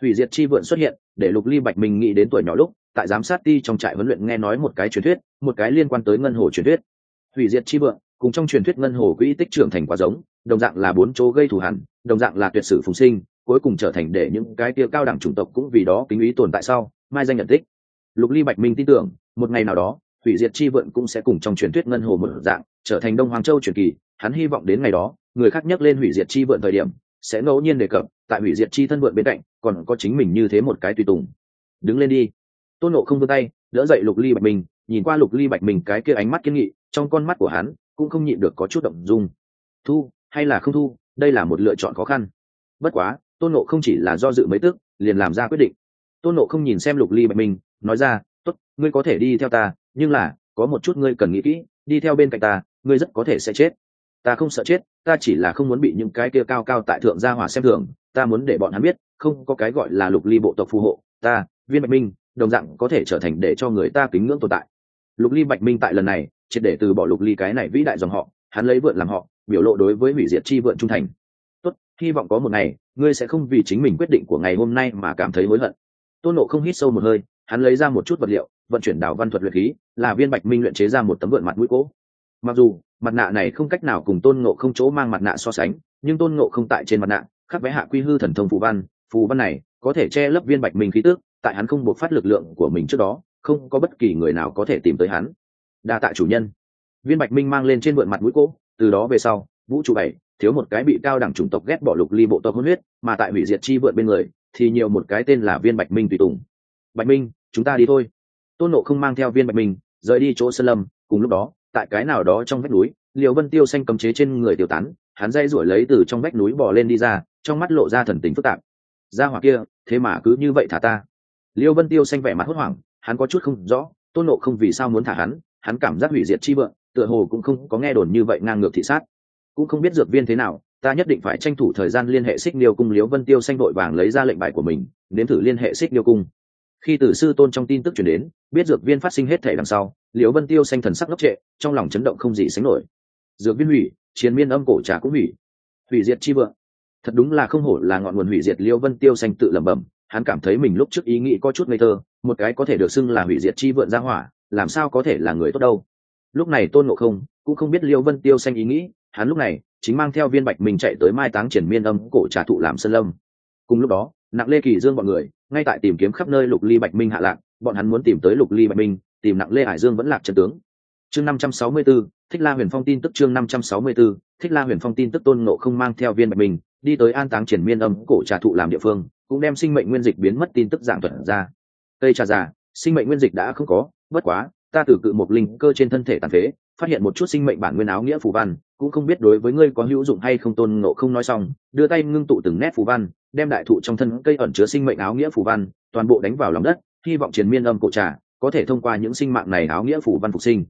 Hủy diệt chi vượn xuất hiện, để lục ly bạch minh nghĩ đến tuổi nhỏ lúc, tại giám sát ti trong trại huấn luyện nghe nói một cái truyền thuyết, một cái liên quan tới ngân hồ truyền thuyết. Hủy diệt chi vượn, cùng trong truyền thuyết ngân hồ quỹ tích trưởng thành quá giống, đồng dạng là bốn chỗ gây thù hẳn đồng dạng là tuyệt sử phùng sinh cuối cùng trở thành để những cái tia cao đẳng chủng tộc cũng vì đó kính ý tồn tại sau, mai danh nhận tích. Lục ly bạch minh tin tưởng, một ngày nào đó, hủy diệt chi vượn cũng sẽ cùng trong truyền thuyết ngân hồ một dạng, trở thành đông hoàng châu truyền kỳ. Hắn hy vọng đến ngày đó, người khác nhắc lên hủy diệt chi vượn thời điểm, sẽ ngẫu nhiên đề cập, tại hủy diệt chi thân vượn bên cạnh, còn có chính mình như thế một cái tùy tùng. Đứng lên đi. Tôn nộ không vươn tay, đỡ dậy lục ly bạch minh, nhìn qua lục ly bạch minh cái kia ánh mắt kiên nghị, trong con mắt của hắn cũng không nhịn được có chút động dung. Thu hay là không thu, đây là một lựa chọn khó khăn. Bất quá tôn nộ không chỉ là do dự mấy tức, liền làm ra quyết định. Tôn nộ không nhìn xem lục ly bạch minh, nói ra t ố t ngươi có thể đi theo ta, nhưng là, có một chút ngươi cần nghĩ kỹ, đi theo bên cạnh ta, ngươi rất có thể sẽ chết. Ta không sợ chết, ta chỉ là không muốn bị những cái kia cao cao tại thượng gia hỏa xem thường, ta muốn để bọn hắn biết, không có cái gọi là lục ly bộ tộc phù hộ, ta, viên bạch minh, đồng dạng có thể trở thành để cho người ta kính ngưỡng tồn tại. Lục ly bạch minh tại lần này, triệt để từ bỏ lục ly cái này vĩ đại dòng họ, hắn lấy vượn làm họ, biểu lộ đối với hủy diệt chi vượn trung thành. Tốt, hy vọng có một ngày ngươi sẽ không vì chính mình quyết định của ngày hôm nay mà cảm thấy hối hận. Tôn nộ không hít sâu một hơi, hắn lấy ra một chút vật liệu, vận chuyển đảo văn thuật luyện khí, là viên bạch minh luyện chế ra một tấm vượn mặt mũi cỗ mặc dù, mặt nạ này không cách nào cùng tôn ngộ không chỗ mang mặt nạ so sánh, nhưng tôn ngộ không tại trên mặt nạ, khắc vẽ hạ quy hư thần thông phù văn phù văn này có thể che lấp viên bạch minh khí tước tại hắn không buộc phát lực lượng của mình trước đó, không có bất kỳ người nào có thể tìm tới hắn. Đa tạ chủ nhân. Viên bạch minh mang lên trên vượn mặt mũi cỗ từ đó về sau, vũ trụ bảy thiếu một cái bị cao đẳng chủng tộc ghét bỏ lục ly bộ tộc hôn huyết, mà tại hủy diệt chi vượn bên người, thì nhiều một cái tên là viên bạch minh tùy tùng. Bạch minh, chúng ta đi thôi. Tôn nộ không mang theo viên bạch minh, rời đi chỗ sơn lâm, cùng lúc đó, tại cái nào đó trong vách núi, liều vân tiêu xanh cầm chế trên người tiêu tán, hắn dây ruổi lấy từ trong vách núi bò lên đi ra, trong mắt lộ ra thần tính phức tạp. Ra hỏa kia, thế mà cứ như vậy thả ta? Liêu vân tiêu xanh vẻ mặt hốt hoảng, hắn có chút không rõ, tôn nộ không vì sao muốn thả hắn hắn cảm giác hủy diệt chi vượng, tựa hồ cũng không có nghe đồn như vậy ngang ngược thị sát cũng không biết dược viên thế nào, ta nhất định phải tranh thủ thời gian liên hệ xích niêu cung liếu vân tiêu xanh vội vàng lấy ra lệnh bài của mình đến thử liên hệ xích niêu cung. Khi tử sư tôn trong tin tức chuyển đến, biết dược viên phát sinh hết thể đằng sau, liễu vân tiêu xanh thần sắc ngốc trệ, trong lòng chấn động không gì sánh nổi. Dược viên hủy, chiến miên âm cổ trà cũng hủy. Hủy diệt chi vượng. Thật đúng là không hổ là ngọn nguồn hủy diệt liễu vân tiêu xanh tự lẩm bẩm, hắn cảm thấy mình lúc trước ý nghĩ có chút ngây thơ, một cái có thể được xưng là hủy diệt chi vượng ra hỏa, làm sao có thể là người tốt đâu. Lúc này tôn ngộ không cũng không biết liễu vân tiêu xanh ý nghĩ hắn lúc này chính mang theo viên bạch mình chạy tới mai táng triển miên âm cổ trà thụ làm sân lâm. Cùng lúc đó nặng lê kỳ dương bọn người ngay tại tìm kiếm khắp nơi lục ly bạch minh hạ lạc bọn hắn muốn tìm tới lục ly bạch minh tìm nặng lê hải dương vẫn lạc chân tướng. Chương năm trăm sáu mươi 564, thích la huyền phong tin tức chương năm trăm sáu mươi 564, thích la huyền phong tin tức tôn ngộ không mang theo viên bạch minh đi tới an táng triển miên âm cổ trà thụ làm địa phương cũng đem sinh mệnh nguyên dịch biến mất tin tức dạng thuật ra. Cây trà già sinh mệnh nguyên dịch đã không có bất quá ta tử cự một linh cơ trên thân thể tàn phế, phát hiện một chút sinh mệnh bản nguyên áo nghĩa phù văn, cũng không biết đối với ngươi có hữu dụng hay không, tôn ngộ không nói xong, đưa tay ngưng tụ từng nét phù văn, đem đại thụ trong thân cây ẩn chứa sinh mệnh áo nghĩa phù văn, toàn bộ đánh vào lòng đất, hy vọng triền miên âm cổ trà có thể thông qua những sinh mạng này áo nghĩa phù văn phục sinh.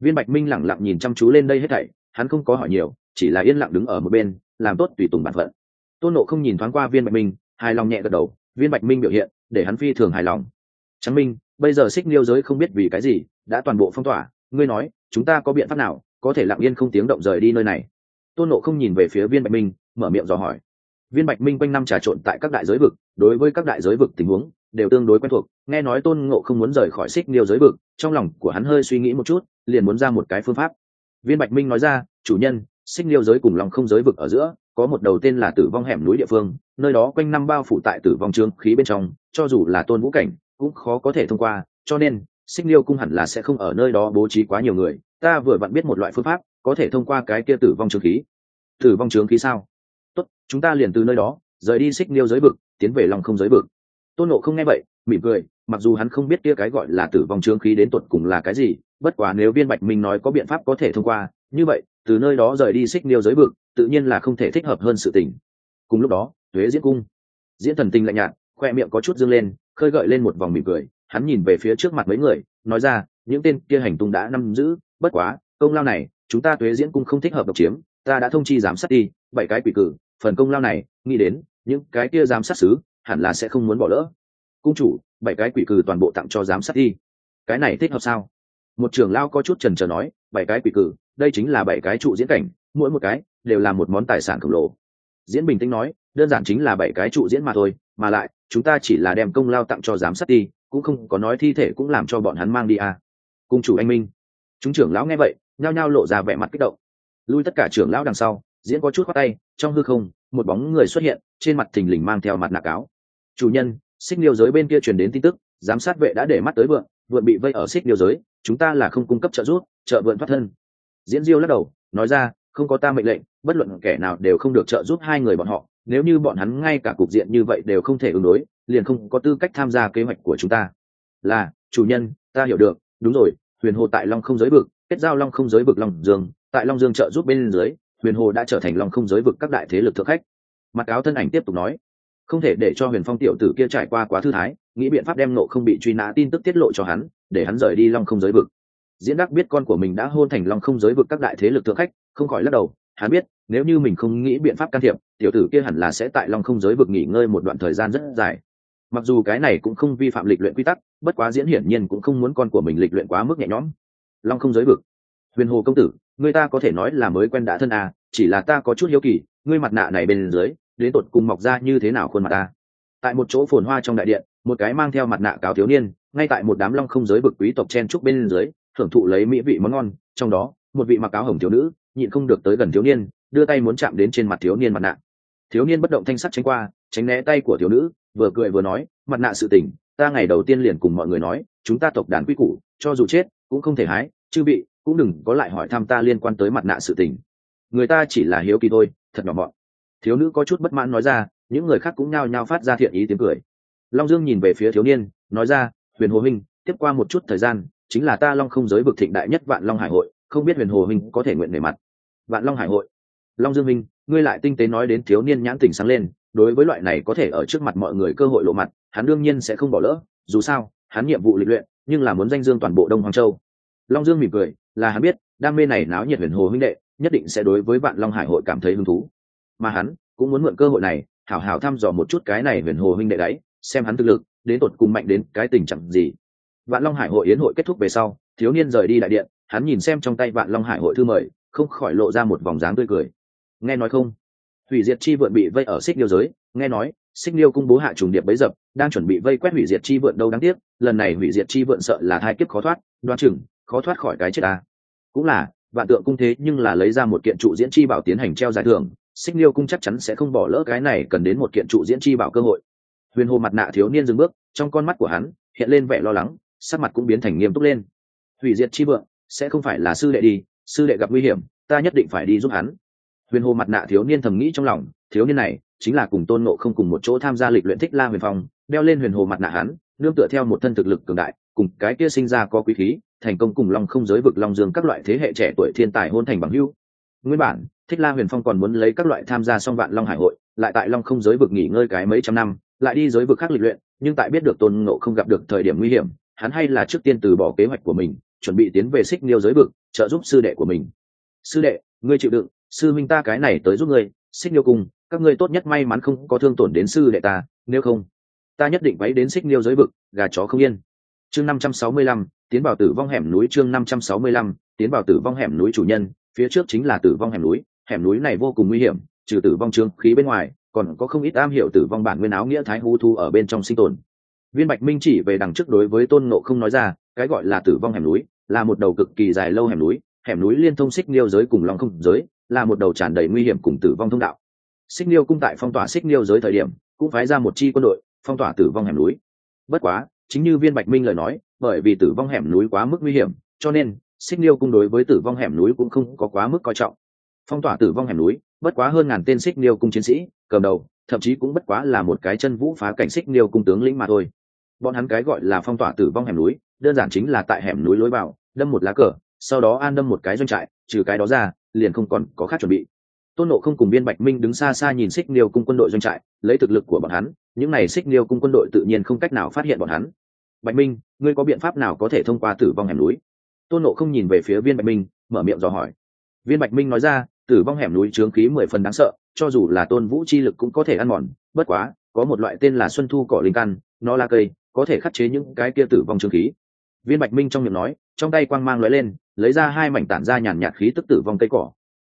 Viên bạch minh lẳng lặng nhìn chăm chú lên đây hết thảy, hắn không có hỏi nhiều, chỉ là yên lặng đứng ở một bên, làm tốt tùy tùng bản phận. Tôn nộ không nhìn thoáng qua viên bạch minh, hài lòng nhẹ gật đầu, viên bạch minh biểu hiện, để hắn phi thường hài lòng. Trắng minh, bây giờ xích liêu giới không biết vì cái gì đã toàn bộ phong tỏa, ngươi nói, chúng ta có biện pháp nào, có thể lặng yên không tiếng động rời đi nơi này? Tôn nộ không nhìn về phía viên bạch minh, mở miệng dò hỏi. Viên bạch minh quanh năm trà trộn tại các đại giới vực, đối với các đại giới vực tình huống, đều tương đối quen thuộc. Nghe nói tôn ngộ không muốn rời khỏi xích liêu giới vực, trong lòng của hắn hơi suy nghĩ một chút, liền muốn ra một cái phương pháp. Viên bạch minh nói ra, chủ nhân xích liêu giới cùng lòng không giới vực ở giữa, có một đầu tên là tử vong hẻm núi địa phương, nơi đó quanh năm bao phủ tại tử vong trướng khí bên trong, cho dù là tôn vũ cảnh, cũng khó có thể thông qua, cho nên xích liêu cung hẳn là sẽ không ở nơi đó bố trí quá nhiều người, ta vừa vặn biết một loại phương pháp, có thể thông qua cái kia tử vong trướng khí. Tử vong trướng khí sao? Tốt, chúng ta liền từ nơi đó, rời đi xích liêu giới vực, tiến về lòng không giới vực. Tôn nộ không nghe vậy, mỉm cười, mặc dù hắn không biết kia cái gọi là tử vong trướng khí đến tuột cùng là cái gì, bất quá nếu viên bạch minh nói có biện pháp có thể thông qua, như vậy, từ nơi đó rời đi xích liêu giới vực, tự nhiên là không thể thích hợp hơn sự tình. Cùng lúc đó thuế diễn cung, diễn thần tinh lạnh nhạt, khoe miệng có chút dâng lên, khơi gợi lên một vòng mỉm cười hắn nhìn về phía trước mặt mấy người, nói ra, những tên kia hành tung đã nắm giữ, bất quá, công lao này, chúng ta tuế diễn cung không thích hợp độc chiếm, ta đã thông chi giám sát đi, bảy cái quỷ cử, phần công lao này, nghĩ đến, những cái kia giám sát xứ hẳn là sẽ không muốn bỏ lỡ. Cung chủ, bảy cái quỷ cử toàn bộ tặng cho giám sát đi. Cái này thích hợp sao? Một trưởng lao có chút trần trờ nói, bảy cái quỷ cử, đây chính là bảy cái trụ diễn cảnh, mỗi một cái đều là một món tài sản khổng lồ. Diễn bình tĩnh nói, đơn giản chính là bảy cái trụ diễn mà thôi, mà lại, chúng ta chỉ là đem công lao tặng cho giám sát đi cũng không có nói thi thể cũng làm cho bọn hắn mang đi à. cung chủ anh minh. Chúng trưởng lão nghe vậy, nhao nhao lộ ra vẻ mặt kích động. Lui tất cả trưởng lão đằng sau, diễn có chút khoác tay, trong hư không, một bóng người xuất hiện, trên mặt thình lình mang theo mặt nạ cáo. Chủ nhân, xích liêu giới bên kia truyền đến tin tức, giám sát vệ đã để mắt tới vượn vượn bị vây ở xích liêu giới, chúng ta là không cung cấp trợ giúp, trợ vượn thoát thân. Diễn diêu lắc đầu, nói ra, không có ta mệnh lệnh, bất luận kẻ nào đều không được trợ giúp hai người bọn họ nếu như bọn hắn ngay cả cục diện như vậy đều không thể ứng đối, liền không có tư cách tham gia kế hoạch của chúng ta. Là, chủ nhân, ta hiểu được, đúng rồi, huyền hồ tại long không giới vực, kết giao long không giới vực long dương, tại long dương trợ giúp bên dưới, huyền hồ đã trở thành long không giới vực các đại thế lực thượng khách. Mặc áo thân ảnh tiếp tục nói, không thể để cho huyền phong tiểu tử kia trải qua quá thư thái, nghĩ biện pháp đem nộ không bị truy nã tin tức tiết lộ cho hắn, để hắn rời đi long không giới vực. Diễn đắc biết con của mình đã hôn thành long không giới vực các đại thế lực thượng khách, không khỏi lắc đầu hắn biết, nếu như mình không nghĩ biện pháp can thiệp, tiểu tử kia hẳn là sẽ tại long không giới vực nghỉ ngơi một đoạn thời gian rất dài. Mặc dù cái này cũng không vi phạm lịch luyện quy tắc, bất quá diễn hiển nhiên cũng không muốn con của mình lịch luyện quá mức nhẹ nhõm. Long không giới vực. Huyền hồ công tử, người ta có thể nói là mới quen đã thân à chỉ là ta có chút hiếu kỳ, ngươi mặt nạ này bên dưới, đến tột cùng mọc ra như thế nào khuôn mặt ta? Tại một chỗ phồn hoa trong đại điện, một cái mang theo mặt nạ cáo thiếu niên, ngay tại một đám long không giới bực quý tộc chen trúc bên dưới, thưởng thụ lấy mỹ vị món ngon, trong đó, một vị mặc áo hồng thiếu nữ nhịn không được tới gần thiếu niên, đưa tay muốn chạm đến trên mặt thiếu niên mặt nạ. Thiếu niên bất động thanh sắt tránh qua, tránh né tay của thiếu nữ, vừa cười vừa nói, mặt nạ sự tình, ta ngày đầu tiên liền cùng mọi người nói, chúng ta tộc đàn quy củ, cho dù chết, cũng không thể hái, chư bị cũng đừng có lại hỏi thăm ta liên quan tới mặt nạ sự tình. Người ta chỉ là hiếu kỳ thôi, thật nhỏ mọn. Thiếu nữ có chút bất mãn nói ra, những người khác cũng nhao nhao phát ra thiện ý tiếng cười. Long dương nhìn về phía thiếu niên, nói ra, huyền hồ minh tiếp qua một chút thời gian, chính là ta long không giới vực thịnh đại nhất vạn long hải hội không biết huyền hồ minh có thể nguyện nề mặt. Vạn long hải hội. Long dương minh ngươi lại tinh tế nói đến thiếu niên nhãn tỉnh sáng lên, đối với loại này có thể ở trước mặt mọi người cơ hội lộ mặt, hắn đương nhiên sẽ không bỏ lỡ, dù sao, hắn nhiệm vụ lịch luyện, nhưng là muốn danh dương toàn bộ đông hoàng châu. Long dương mỉm cười, là hắn biết, đam mê này náo nhiệt huyền hồ huynh đệ, nhất định sẽ đối với vạn long hải hội cảm thấy hứng thú. Mà hắn, cũng muốn mượn cơ hội này, hảo hảo thăm dò một chút cái này huyền hồ huynh đệ đấy, xem hắn thực lực, đến tột cùng mạnh đến cái tình trạng gì. Vạn long hải hội yến hội kết thúc về sau, thiếu niên rời đi đại điện hắn nhìn xem trong tay vạn long hải hội thư mời, không khỏi lộ ra một vòng dáng tươi cười. Nghe nói không? Hủy diệt chi vượn bị vây ở xích liêu giới, nghe nói, xích liêu cung bố hạ trùng điệp bấy dập, đang chuẩn bị vây quét hủy diệt chi vượn đâu đáng tiếc, lần này hủy diệt chi vượn sợ là hai kiếp khó thoát, đoan chừng, khó thoát khỏi cái chết ta. Cũng là, vạn tượng cung thế nhưng là lấy ra một kiện trụ diễn chi bảo tiến hành treo giải thưởng, xích liêu cung chắc chắn sẽ không bỏ lỡ cái này cần đến một kiện trụ diễn chi bảo cơ hội. Huyền hồ mặt nạ thiếu niên dừng bước, trong con mắt của hắn hiện lên vẻ lo lắng, sắc mặt cũng biến thành nghiêm túc lên. Hủy diệt chi vượng sẽ không phải là sư đệ đi, sư đệ gặp nguy hiểm, ta nhất định phải đi giúp hắn. Huyền hồ mặt nạ thiếu niên thầm nghĩ trong lòng, thiếu niên này chính là cùng tôn nộ không cùng một chỗ tham gia lịch luyện thích la huyền phong, đeo lên huyền hồ mặt nạ hắn, nương tựa theo một thân thực lực cường đại, cùng cái kia sinh ra có quý khí, thành công cùng long không giới vực long dương các loại thế hệ trẻ tuổi thiên tài hôn thành bằng hưu nguyên bản, thích la huyền phong còn muốn lấy các loại tham gia song vạn long hải hội, lại tại long không giới vực nghỉ ngơi cái mấy trăm năm, lại đi giới vực khác lịch luyện, nhưng tại biết được tôn ngộ không gặp được thời điểm nguy hiểm, hắn hay là trước tiên từ bỏ kế hoạch của mình chuẩn bị tiến về xích niêu giới vực, trợ giúp sư đệ của mình. Sư đệ, ngươi chịu đựng, sư minh ta cái này tới giúp ngươi, xích niêu cùng, các ngươi tốt nhất may mắn không có thương tổn đến sư đệ ta, nếu không, ta nhất định váy đến xích niêu giới vực, gà chó không yên. Chương năm trăm sáu mươi lăm, tiến vào tử vong hẻm núi chương năm trăm sáu mươi lăm, tiến vào tử vong hẻm núi chủ nhân, phía trước chính là tử vong hẻm núi hẻm núi này vô cùng nguy hiểm, trừ tử vong trương khí bên ngoài, còn có không ít am hiểu tử vong bản nguyên áo nghĩa thái hú thu ở bên trong sinh tồn. Viên bạch minh chỉ về đằng trước đối với tôn nộ không nói ra, cái gọi là tử vong hẻm núi là một đầu cực kỳ dài lâu hẻm núi hẻm núi liên thông xích niêu giới cùng lòng không giới, là một đầu tràn đầy nguy hiểm cùng tử vong thông đạo. Xích niêu cung tại phong tỏa xích niêu giới thời điểm, cũng phái ra một chi quân đội, phong tỏa tử vong hẻm núi. Bất quá, chính như viên bạch minh lời nói, bởi vì tử vong hẻm núi quá mức nguy hiểm, cho nên, xích niêu cung đối với tử vong hẻm núi cũng không có quá mức coi trọng. Phong tỏa tử vong hẻm núi, bất quá hơn ngàn tên xích niêu cung chiến sĩ, cầm đầu, thậm chí cũng bất quá là một cái chân vũ phá cảnh xích niêu cung tướng lĩnh mà thôi. Bọn hắn cái gọi là phong tỏa tử vong hẻm núi đơn giản chính là tại hẻm núi lối vào, đâm một lá cờ, sau đó an đâm một cái doanh trại, trừ cái đó ra, liền không còn có khác chuẩn bị. Tôn nộ không cùng viên bạch minh đứng xa xa nhìn xích niêu cung quân đội doanh trại, lấy thực lực của bọn hắn, những n à y xích niêu cung quân đội tự nhiên không cách nào phát hiện bọn hắn. Bạch minh, ngươi có biện pháp nào có thể thông qua tử vong hẻm núi? Tôn nộ không nhìn về phía viên bạch minh, mở miệng dò hỏi. Viên bạch minh nói ra, tử vong hẻm núi trướng khí mười phần đáng sợ, cho dù là tôn vũ chi lực cũng có thể ăn mòn, bất quá, có một loại tên là xuân thu cỏ linh căn, nó là cây, có thể khắc chế những cái kia tử vong trướng khí viên bạch minh trong miệng nói, trong tay quang mang lóe lên, lấy ra hai mảnh tản ra nhàn nhạt khí tức tử vong cây cỏ.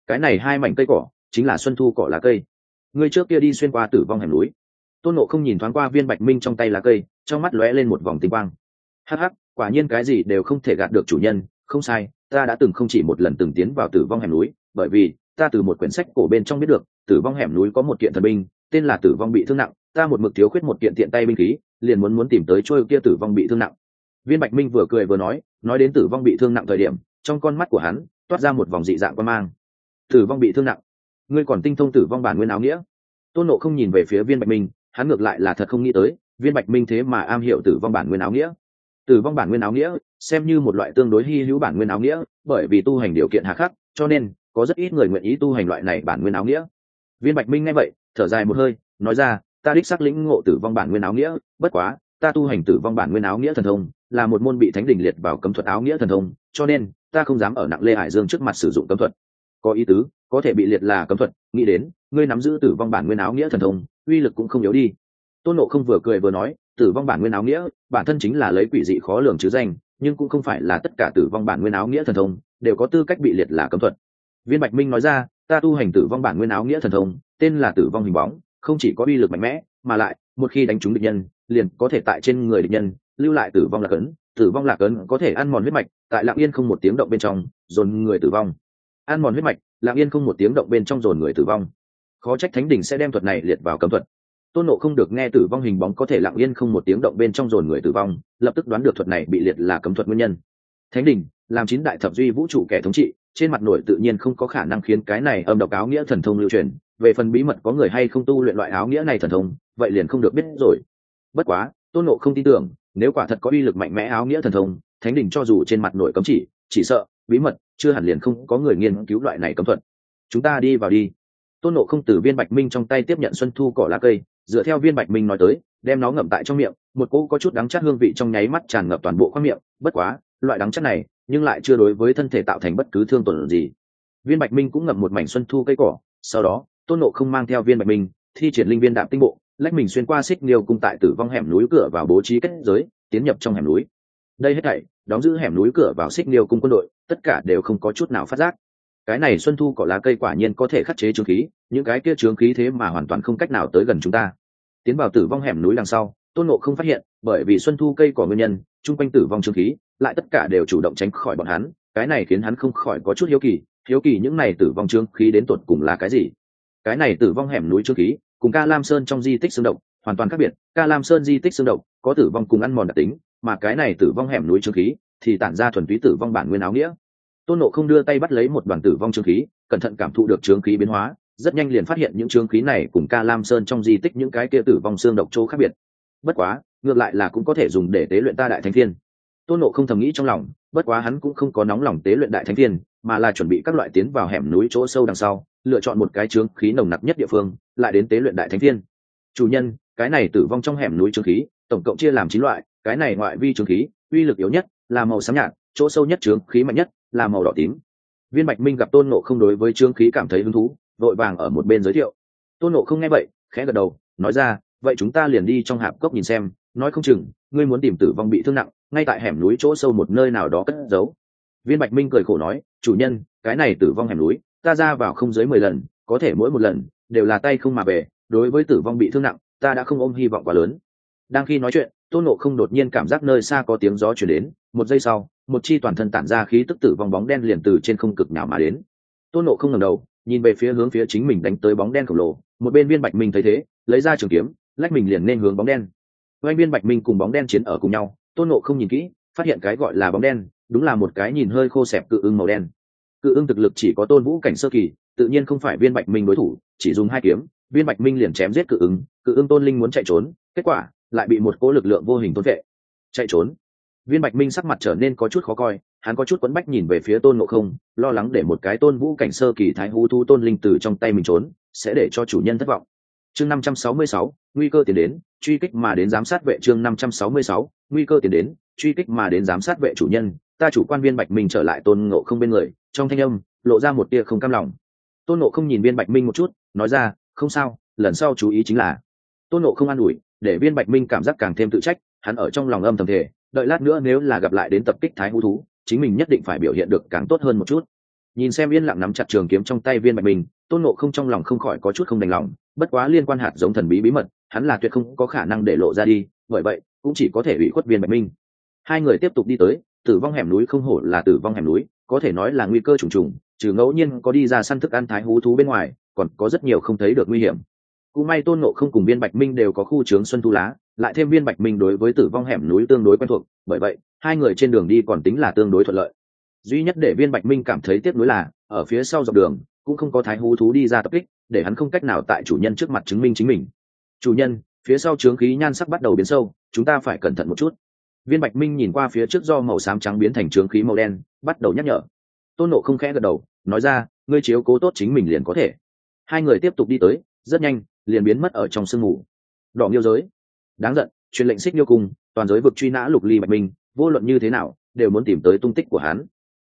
Cái này hai mảnh cây cỏ, chính là xuân thu cỏ lá cây. Người trước kia đi xuyên qua tử vong hẻm núi. Tôn nộ không nhìn thoáng qua viên bạch minh trong tay lá cây, trong mắt lóe lên một vòng tinh quang. Hắc hắc, quả nhiên cái gì đều không thể gạt được chủ nhân, không sai, ta đã từng không chỉ một lần từng tiến vào tử vong hẻm núi, bởi vì, ta từ một quyển sách cổ bên trong biết được, tử vong hẻm núi có một kiện thần binh, tên là tử vong bị thương nặng, ta một mực thiếu khuyết một kiện tiện tay binh khí, liền muốn muốn tìm tới trôi kia tử vong bị thương nặng viên bạch minh vừa cười vừa nói nói đến tử vong bị thương nặng thời điểm, trong con mắt của hắn toát ra một vòng dị dạng quan mang. Tử vong bị thương nặng. Ngươi còn tinh thông tử vong bản nguyên áo nghĩa. Tôn nộ không nhìn về phía viên bạch minh, hắn ngược lại là thật không nghĩ tới, viên bạch minh thế mà am hiểu tử vong bản nguyên áo nghĩa. Tử vong bản nguyên áo nghĩa, xem như một loại tương đối hy hữu bản nguyên áo nghĩa, bởi vì tu hành điều kiện hà khắc, cho nên có rất ít người nguyện ý tu hành loại này bản nguyên áo nghĩa. Viên bạch minh nghe vậy, thở dài một hơi, nói ra, ta đích xác lĩnh ngộ tử vong bản nguyên áo nghĩa, bất quá, ta tu hành tử vong bản nguyên áo nghĩa thần thông là một môn bị thánh đình liệt vào cấm thuật áo nghĩa thần thông, cho nên, ta không dám ở nặng lê hải dương trước mặt sử dụng cấm thuật. Có ý tứ, có thể bị liệt là cấm thuật, nghĩ đến, ngươi nắm giữ tử vong bản nguyên áo nghĩa thần thông, uy lực cũng không yếu đi. Tôn nộ không vừa cười vừa nói, tử vong bản nguyên áo nghĩa, bản thân chính là lấy quỷ dị khó lường chứ danh, nhưng cũng không phải là tất cả tử vong bản nguyên áo nghĩa thần thông, đều có tư cách bị liệt là cấm thuật. Viên bạch minh nói ra, ta tu hành tử vong bản nguyên áo nghĩa thần thông, tên là tử vong hình bóng, không chỉ có uy lực mạnh mẽ, mà lại, một khi đánh trúng địch nhân liền có thể tại trên người địch nhân, lưu lại tử vong lạc ấn, tử vong lạc ấn có thể ăn mòn huyết mạch, tại lạng yên không một tiếng động bên trong, dồn người tử vong. Ăn mòn huyết mạch lạng yên không một tiếng động bên trong dồn người tử vong. Khó trách thánh đình sẽ đem thuật này liệt vào cấm thuật. Tôn nộ không được nghe tử vong hình bóng có thể lặng yên không một tiếng động bên trong dồn người tử vong, lập tức đoán được thuật này bị liệt là cấm thuật nguyên nhân. Thánh đình, làm chín đại thập duy vũ trụ kẻ thống trị, trên mặt nổi tự nhiên không có khả năng khiến cái này âm độc áo nghĩa thần thông lưu truyền, về phần bí mật có người hay không tu luyện loại áo nghĩa này thần thông, vậy liền không được biết rồi bất quá, tôn nộ không tin tưởng, nếu quả thật có uy lực mạnh mẽ áo nghĩa thần thông, thánh đình cho dù trên mặt nổi cấm chỉ chỉ sợ, bí mật, chưa hẳn liền không có người nghiên cứu loại này cấm thuật. Chúng ta đi vào đi. Tôn nộ không từ viên bạch minh trong tay tiếp nhận xuân thu cỏ lá cây, dựa theo viên bạch minh nói tới, đem nó ngậm tại trong miệng, một cỗ có chút đắng chát hương vị trong nháy mắt tràn ngập toàn bộ khoang miệng. Bất quá, loại đắng chát này, nhưng lại chưa đối với thân thể tạo thành bất cứ thương tổn gì. Viên bạch minh cũng ngậm một mảnh xuân thu cây cỏ, sau đó, tôn nộ không mang theo viên bạch minh, thi triển linh viên đạm tinh bộ lách mình xuyên qua xích liêu cung tại tử vong hẻm núi cửa vào bố trí kết giới, tiến nhập trong hẻm núi. Đây hết thảy, đóng giữ hẻm núi cửa vào xích liêu cung quân đội, tất cả đều không có chút nào phát giác. Cái này xuân thu cỏ lá cây quả nhiên có thể khắc chế trướng khí, những cái kia trướng khí thế mà hoàn toàn không cách nào tới gần chúng ta. Tiến vào tử vong hẻm núi đằng sau, tôn ngộ không phát hiện, bởi vì xuân thu cây cỏ nguyên nhân, chung quanh tử vong trướng khí, lại tất cả đều chủ động tránh khỏi bọn hắn, cái này khiến hắn không khỏi có chút hiếu kỳ hiếu kỳ những này tử vong trướng khí đến tột cùng là cái gì? Cái này tử vong hẻm núi trướng khí cùng ca lam sơn trong di tích xương động hoàn toàn khác biệt. Ca lam sơn di tích xương động có tử vong cùng ăn mòn đặc tính, mà cái này tử vong hẻm núi trương khí thì tản ra thuần túy tử vong bản nguyên áo nghĩa. Tôn nộ không đưa tay bắt lấy một đoàn tử vong trương khí, cẩn thận cảm thụ được trương khí biến hóa, rất nhanh liền phát hiện những trương khí này cùng ca lam sơn trong di tích những cái kia tử vong xương độc chỗ khác biệt. Bất quá, ngược lại là cũng có thể dùng để tế luyện ta đại thánh thiên. Tôn nộ không thầm nghĩ trong lòng, bất quá hắn cũng không có nóng lòng tế luyện đại thánh thiên, mà là chuẩn bị các loại tiến vào hẻm núi chỗ sâu đằng sau lựa chọn một cái trướng khí nồng nặc nhất địa phương, lại đến tế luyện đại thánh thiên. Chủ nhân, cái này tử vong trong hẻm núi trướng khí, tổng cộng chia làm chín loại, cái này ngoại vi trướng khí, uy lực yếu nhất là màu xám nhạt, chỗ sâu nhất trướng khí mạnh nhất là màu đỏ tím. Viên bạch minh gặp tôn nộ không đối với trướng khí cảm thấy hứng thú, vội vàng ở một bên giới thiệu. Tôn nộ không nghe vậy, khẽ gật đầu, nói ra, vậy chúng ta liền đi trong hạp cốc nhìn xem, nói không chừng, ngươi muốn tìm tử vong bị thương nặng, ngay tại hẻm núi chỗ sâu một nơi nào đó cất giấu. Viên bạch minh cười khổ nói, chủ nhân, cái này tử vong hẻm núi ta ra vào không dưới mười lần, có thể mỗi một lần, đều là tay không mà về, đối với tử vong bị thương nặng, ta đã không ôm hy vọng quá lớn. Đang khi nói chuyện, tôn nộ không đột nhiên cảm giác nơi xa có tiếng gió chuyển đến, một giây sau, một chi toàn thân tản ra khí tức tử vong bóng đen liền từ trên không cực nào mà đến. Tôn nộ không ngầm đầu, nhìn về phía hướng phía chính mình đánh tới bóng đen khổng lồ, một bên viên bạch minh thấy thế, lấy ra trường kiếm, lách mình liền nên hướng bóng đen. Oanh viên bạch minh cùng bóng đen chiến ở cùng nhau, tôn nộ không nhìn kỹ, phát hiện cái gọi là bóng đen, đúng là một cái nhìn hơi khô xẹp cự ưng màu đen cự ưng thực lực chỉ có tôn vũ cảnh sơ kỳ, tự nhiên không phải viên bạch minh đối thủ, chỉ dùng hai kiếm, viên bạch minh liền chém giết cự ứng cự ứng tôn linh muốn chạy trốn, kết quả lại bị một cỗ lực lượng vô hình tôn vệ. Chạy trốn. Viên bạch minh sắc mặt trở nên có chút khó coi, hắn có chút quấn bách nhìn về phía tôn ngộ không, lo lắng để một cái tôn vũ cảnh sơ kỳ thái hú thu tôn linh từ trong tay mình trốn, sẽ để cho chủ nhân thất vọng. Chương năm trăm sáu mươi sáu, nguy cơ tiến đến, truy kích mà đến giám sát vệ chương năm trăm sáu mươi sáu, nguy cơ tiến đến, truy kích mà đến giám sát vệ chủ nhân, ta chủ quan viên bạch minh trở lại tôn ngộ không bên người trong thanh âm lộ ra một tia không cam lòng. Tôn Nộ không nhìn viên bạch minh một chút, nói ra, không sao, lần sau chú ý chính là. Tôn Nộ không an ủi, để viên bạch minh cảm giác càng thêm tự trách, hắn ở trong lòng âm thầm thể đợi lát nữa nếu là gặp lại đến tập kích thái hú thú, chính mình nhất định phải biểu hiện được càng tốt hơn một chút. Nhìn xem yên lặng nắm chặt trường kiếm trong tay viên bạch minh, tôn nộ không trong lòng không khỏi có chút không đành lòng, bất quá liên quan hạt giống thần bí bí mật, hắn là tuyệt không có khả năng để lộ ra đi, bởi vậy, cũng chỉ có thể ủy khuất viên bạch minh. Hai người tiếp tục đi tới, tử vong hẻm núi không hổ là tử vong hẻm núi có thể nói là nguy cơ trùng trùng, trừ ngẫu nhiên có đi ra săn thức ăn thái hú thú bên ngoài, còn có rất nhiều không thấy được nguy hiểm. Cú may tôn nộ không cùng viên bạch minh đều có khu trướng xuân thu lá, lại thêm viên bạch minh đối với tử vong hẻm núi tương đối quen thuộc, bởi vậy, hai người trên đường đi còn tính là tương đối thuận lợi. Duy nhất để viên bạch minh cảm thấy tiếc nuối là, ở phía sau dọc đường, cũng không có thái hú thú đi ra tập kích, để hắn không cách nào tại chủ nhân trước mặt chứng minh chính mình. Chủ nhân, phía sau trướng khí nhan sắc bắt đầu biến sâu, chúng ta phải cẩn thận một chút. Viên bạch minh nhìn qua phía trước do màu xám trắng biến thành trướng khí màu đen bắt đầu nhắc nhở. Tôn nộ không khẽ gật đầu, nói ra, ngươi chiếu cố tốt chính mình liền có thể. Hai người tiếp tục đi tới, rất nhanh, liền biến mất ở trong sương mù. Đỏ nghiêu giới. Đáng giận, truyền lệnh xích nhiêu cung, toàn giới vực truy nã lục ly bạch minh, vô luận như thế nào, đều muốn tìm tới tung tích của hắn.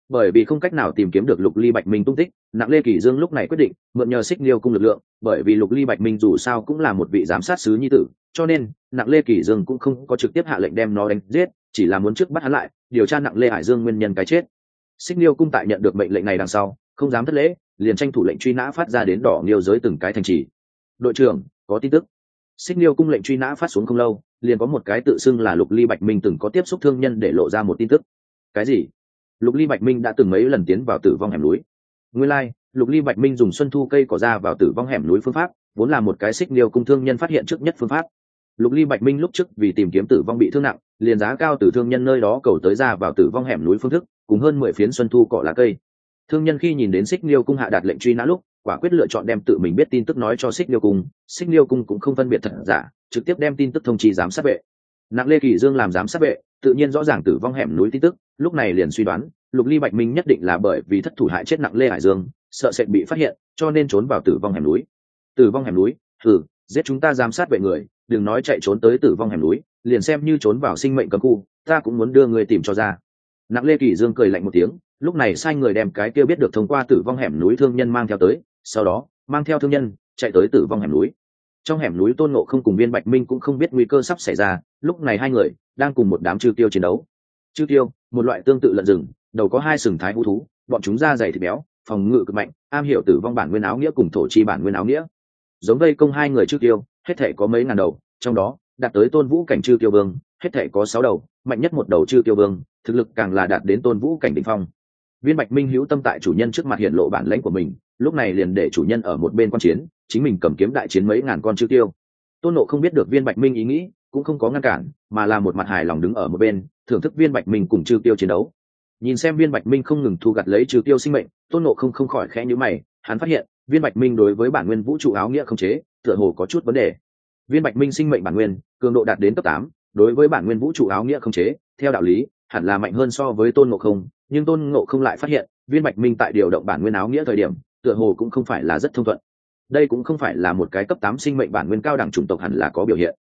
Bởi vì không cách nào tìm kiếm được lục ly bạch minh tung tích, nặng lê kỷ dương lúc này quyết định mượn nhờ xích liêu cung lực lượng, bởi vì lục ly bạch minh dù sao cũng là một vị giám sát sứ nhi tử, cho nên nặng lê kỷ dương cũng không có trực tiếp hạ lệnh đem nó đánh giết, chỉ là muốn trước bắt hắn lại, điều tra nặng lê hải dương nguyên nhân cái chết xích liêu cung tại nhận được mệnh lệnh này đằng sau không dám thất lễ liền tranh thủ lệnh truy nã phát ra đến đỏ liêu giới từng cái thành trì. Đội trưởng có tin tức. Xích liêu cung lệnh truy nã phát xuống không lâu liền có một cái tự xưng là lục ly bạch minh từng có tiếp xúc thương nhân để lộ ra một tin tức. Cái gì? Lục ly bạch minh đã từng mấy lần tiến vào tử vong hẻm núi. Nguyên lai、like, lục ly bạch minh dùng xuân thu cây cỏ ra vào tử vong hẻm núi phương pháp vốn là một cái xích liêu cung thương nhân phát hiện trước nhất phương pháp lục ly bạch minh lúc trước vì tìm kiếm tử vong bị thương nặng, liền giá cao từ thương nhân nơi đó cầu tới ra vào tử vong hẻm núi phương thức, cùng hơn mười phiến xuân thu cỏ lá cây. Thương nhân khi nhìn đến xích liêu cung hạ đạt lệnh truy nã lúc, quả quyết lựa chọn đem tự mình biết tin tức nói cho xích liêu cung, xích liêu cung cũng không phân biệt thật giả, trực tiếp đem tin tức thông trì giám sát vệ. Nặng lê kỳ dương làm giám sát vệ, tự nhiên rõ ràng tử vong hẻm núi tin tức, lúc này liền suy đoán, lục ly bạch minh nhất định là bởi vì thất thủ hại chết nặng lê hải dương, sợ sẽ bị phát hiện, cho nên trốn vào tử vong hẻm núi. Tử vong hẻm núi? Thử giết chúng ta giám sát vệ người đừng nói chạy trốn tới tử vong hẻm núi, liền xem như trốn vào sinh mệnh cấm khu, ta cũng muốn đưa người tìm cho ra. Nặng lê kỳ dương cười lạnh một tiếng, lúc này sai người đem cái kia biết được thông qua tử vong hẻm núi thương nhân mang theo tới, sau đó, mang theo thương nhân, chạy tới tử vong hẻm núi. Trong hẻm núi tôn nộ không cùng viên bạch minh cũng không biết nguy cơ sắp xảy ra, lúc này hai người đang cùng một đám chư tiêu chiến đấu. Chư tiêu một loại tương tự lợn rừng, đầu có hai sừng thái hú thú, bọn chúng da dày thịt béo, phòng ngự cực mạnh, am hiểu tử vong bản nguyên áo nghĩa cùng thổ chi bản nguyên áo nghĩa giống vây công hai người chư tiêu hết thể có mấy ngàn đầu, trong đó, đạt tới tôn vũ cảnh chư tiêu vương, hết thể có sáu đầu, mạnh nhất một đầu chư tiêu vương, thực lực càng là đạt đến tôn vũ cảnh đ ỉ n h phong. Viên bạch minh hữu tâm tại chủ nhân trước mặt hiện lộ bản lãnh của mình, lúc này liền để chủ nhân ở một bên quan chiến, chính mình cầm kiếm đại chiến mấy ngàn con chư tiêu tôn nộ không biết được viên bạch minh ý nghĩ, cũng không có ngăn cản, mà là một mặt hài lòng đứng ở một bên, thưởng thức viên bạch minh cùng chư tiêu chiến đấu. Nhìn xem viên bạch minh không ngừng thu gặt lấy trừ tiêu sinh mệnh, tôn nộ không không khỏi khẽ nhữ mày, hắn phát hiện viên bạch minh đối với bản nguyên vũ trụ áo nghĩa không chế, tựa hồ có chút vấn đề. Viên bạch minh sinh mệnh bản nguyên, cường độ đạt đến cấp tám, đối với bản nguyên vũ trụ áo nghĩa không chế, theo đạo lý, hẳn là mạnh hơn so với tôn ngộ không, nhưng tôn ngộ không lại phát hiện, viên bạch minh tại điều động bản nguyên áo nghĩa thời điểm, tựa hồ cũng không phải là rất thông thuận. Đây cũng không phải là một cái cấp tám sinh mệnh bản nguyên cao đẳng chủng tộc hẳn là có biểu hiện.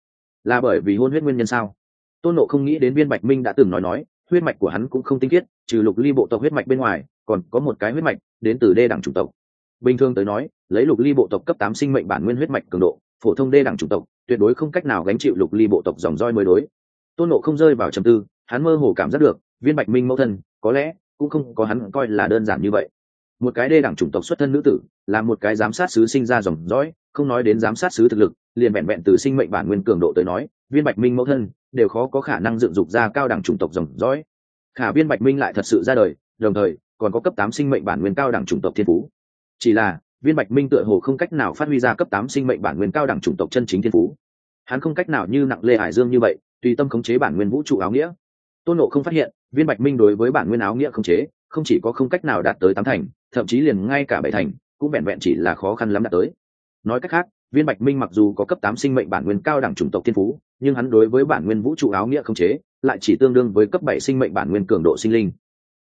Là bởi vì hôn huyết nguyên nhân sao? Tôn nộ không nghĩ đến viên bạch minh đã từng nói nói, huyết mạch của hắn cũng không tinh khiết, trừ lục ly bộ tộc huyết mạch bên ngoài, còn có một cái huyết mạch đến từ đê đẳng chủng tộc bình thường tới nói, lấy lục ly bộ tộc cấp tám sinh mệnh bản nguyên huyết mạch cường độ, phổ thông đê đẳng chủng tộc, tuyệt đối không cách nào gánh chịu lục ly bộ tộc dòng roi mới đối. Tôn nộ không rơi vào trầm tư, hắn mơ hồ cảm giác được, viên bạch minh mẫu thân, có lẽ, cũng không có hắn coi là đơn giản như vậy. Một cái đê đẳng chủng tộc xuất thân nữ tử, là một cái giám sát sứ sinh ra dòng dõi, không nói đến giám sát sứ thực lực, liền vẹn vẹn từ sinh mệnh bản nguyên cường độ tới nói, viên bạch minh mẫu thân, đều khó có khả năng dựng dục ra cao đẳng chủng tộc dòng dõi. Khả viên bạch minh lại thật sự ra đời, đồng thời, còn có cấp tám sinh mệnh bản nguyên cao đẳng chủng tộc thiên phú chỉ là, viên bạch minh tựa hồ không cách nào phát huy ra cấp tám sinh mệnh bản nguyên cao đẳng chủng tộc chân chính thiên phú. Hắn không cách nào như nặng lê hải dương như vậy, tùy tâm khống chế bản nguyên vũ trụ áo nghĩa. Tôn nộ không phát hiện, viên bạch minh đối với bản nguyên áo nghĩa khống chế, không chỉ có không cách nào đạt tới tám thành, thậm chí liền ngay cả bảy thành, cũng vẹn vẹn chỉ là khó khăn lắm đạt tới. Nói cách khác, viên bạch minh mặc dù có cấp tám sinh mệnh bản nguyên cao đẳng chủng tộc thiên phú, nhưng hắn đối với bản nguyên vũ trụ áo nghĩa khống chế, lại chỉ tương đương với cấp bảy sinh mệnh bản nguyên cường độ sinh linh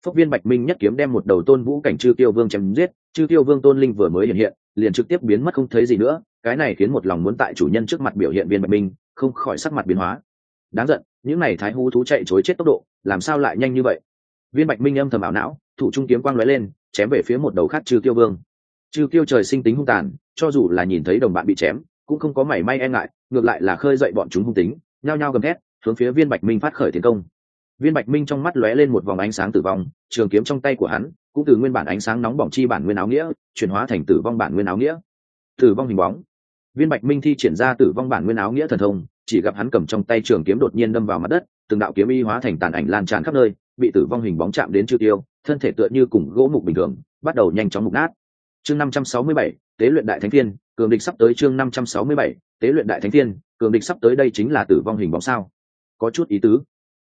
phúc viên bạch minh nhất kiếm đem một đầu tôn vũ cảnh chư tiêu vương chém giết, chư tiêu vương tôn linh vừa mới hiện hiện, liền trực tiếp biến mất không thấy gì nữa, cái này khiến một lòng muốn tại chủ nhân trước mặt biểu hiện viên bạch minh, không khỏi sắc mặt biến hóa. Đáng giận, những n à y thái hú thú chạy chối chết tốc độ, làm sao lại nhanh như vậy? Viên bạch minh âm thầm ảo não, thủ trung kiếm quang lóe lên, chém về phía một đầu khác chư tiêu vương. Chư tiêu trời sinh tính hung tàn, cho dù là nhìn thấy đồng bạn bị chém, cũng không có mảy may e ngại, ngược lại là khơi dậy bọn chúng hung tính, nhao nhao gầm thét, hướng phía viên bạch minh phát khởi tiến công viên bạch minh trong mắt lóe lên một vòng ánh sáng tử vong, trường kiếm trong tay của hắn cũng từ nguyên bản ánh sáng nóng bỏng chi bản nguyên áo nghĩa, chuyển hóa thành tử vong bản nguyên áo nghĩa. Tử vong hình bóng. Viên bạch minh thi triển ra tử vong bản nguyên áo nghĩa thần thông, chỉ gặp hắn cầm trong tay trường kiếm đột nhiên đâm vào mặt đất, từng đạo kiếm y hóa thành tàn ảnh lan tràn khắp nơi, bị tử vong hình bóng chạm đến chư tiêu, thân thể tựa như cùng gỗ mục bình thường, bắt đầu nhanh chóng mục nát. Chương năm trăm sáu mươi bảy, tế luyện đại thánh thiên, cường địch sắp tới chương năm trăm sáu mươi bảy, tế luyện đại thánh thiên, cường địch sắp tới đây chính là tử vong hình bóng sao? Có chút ý tứ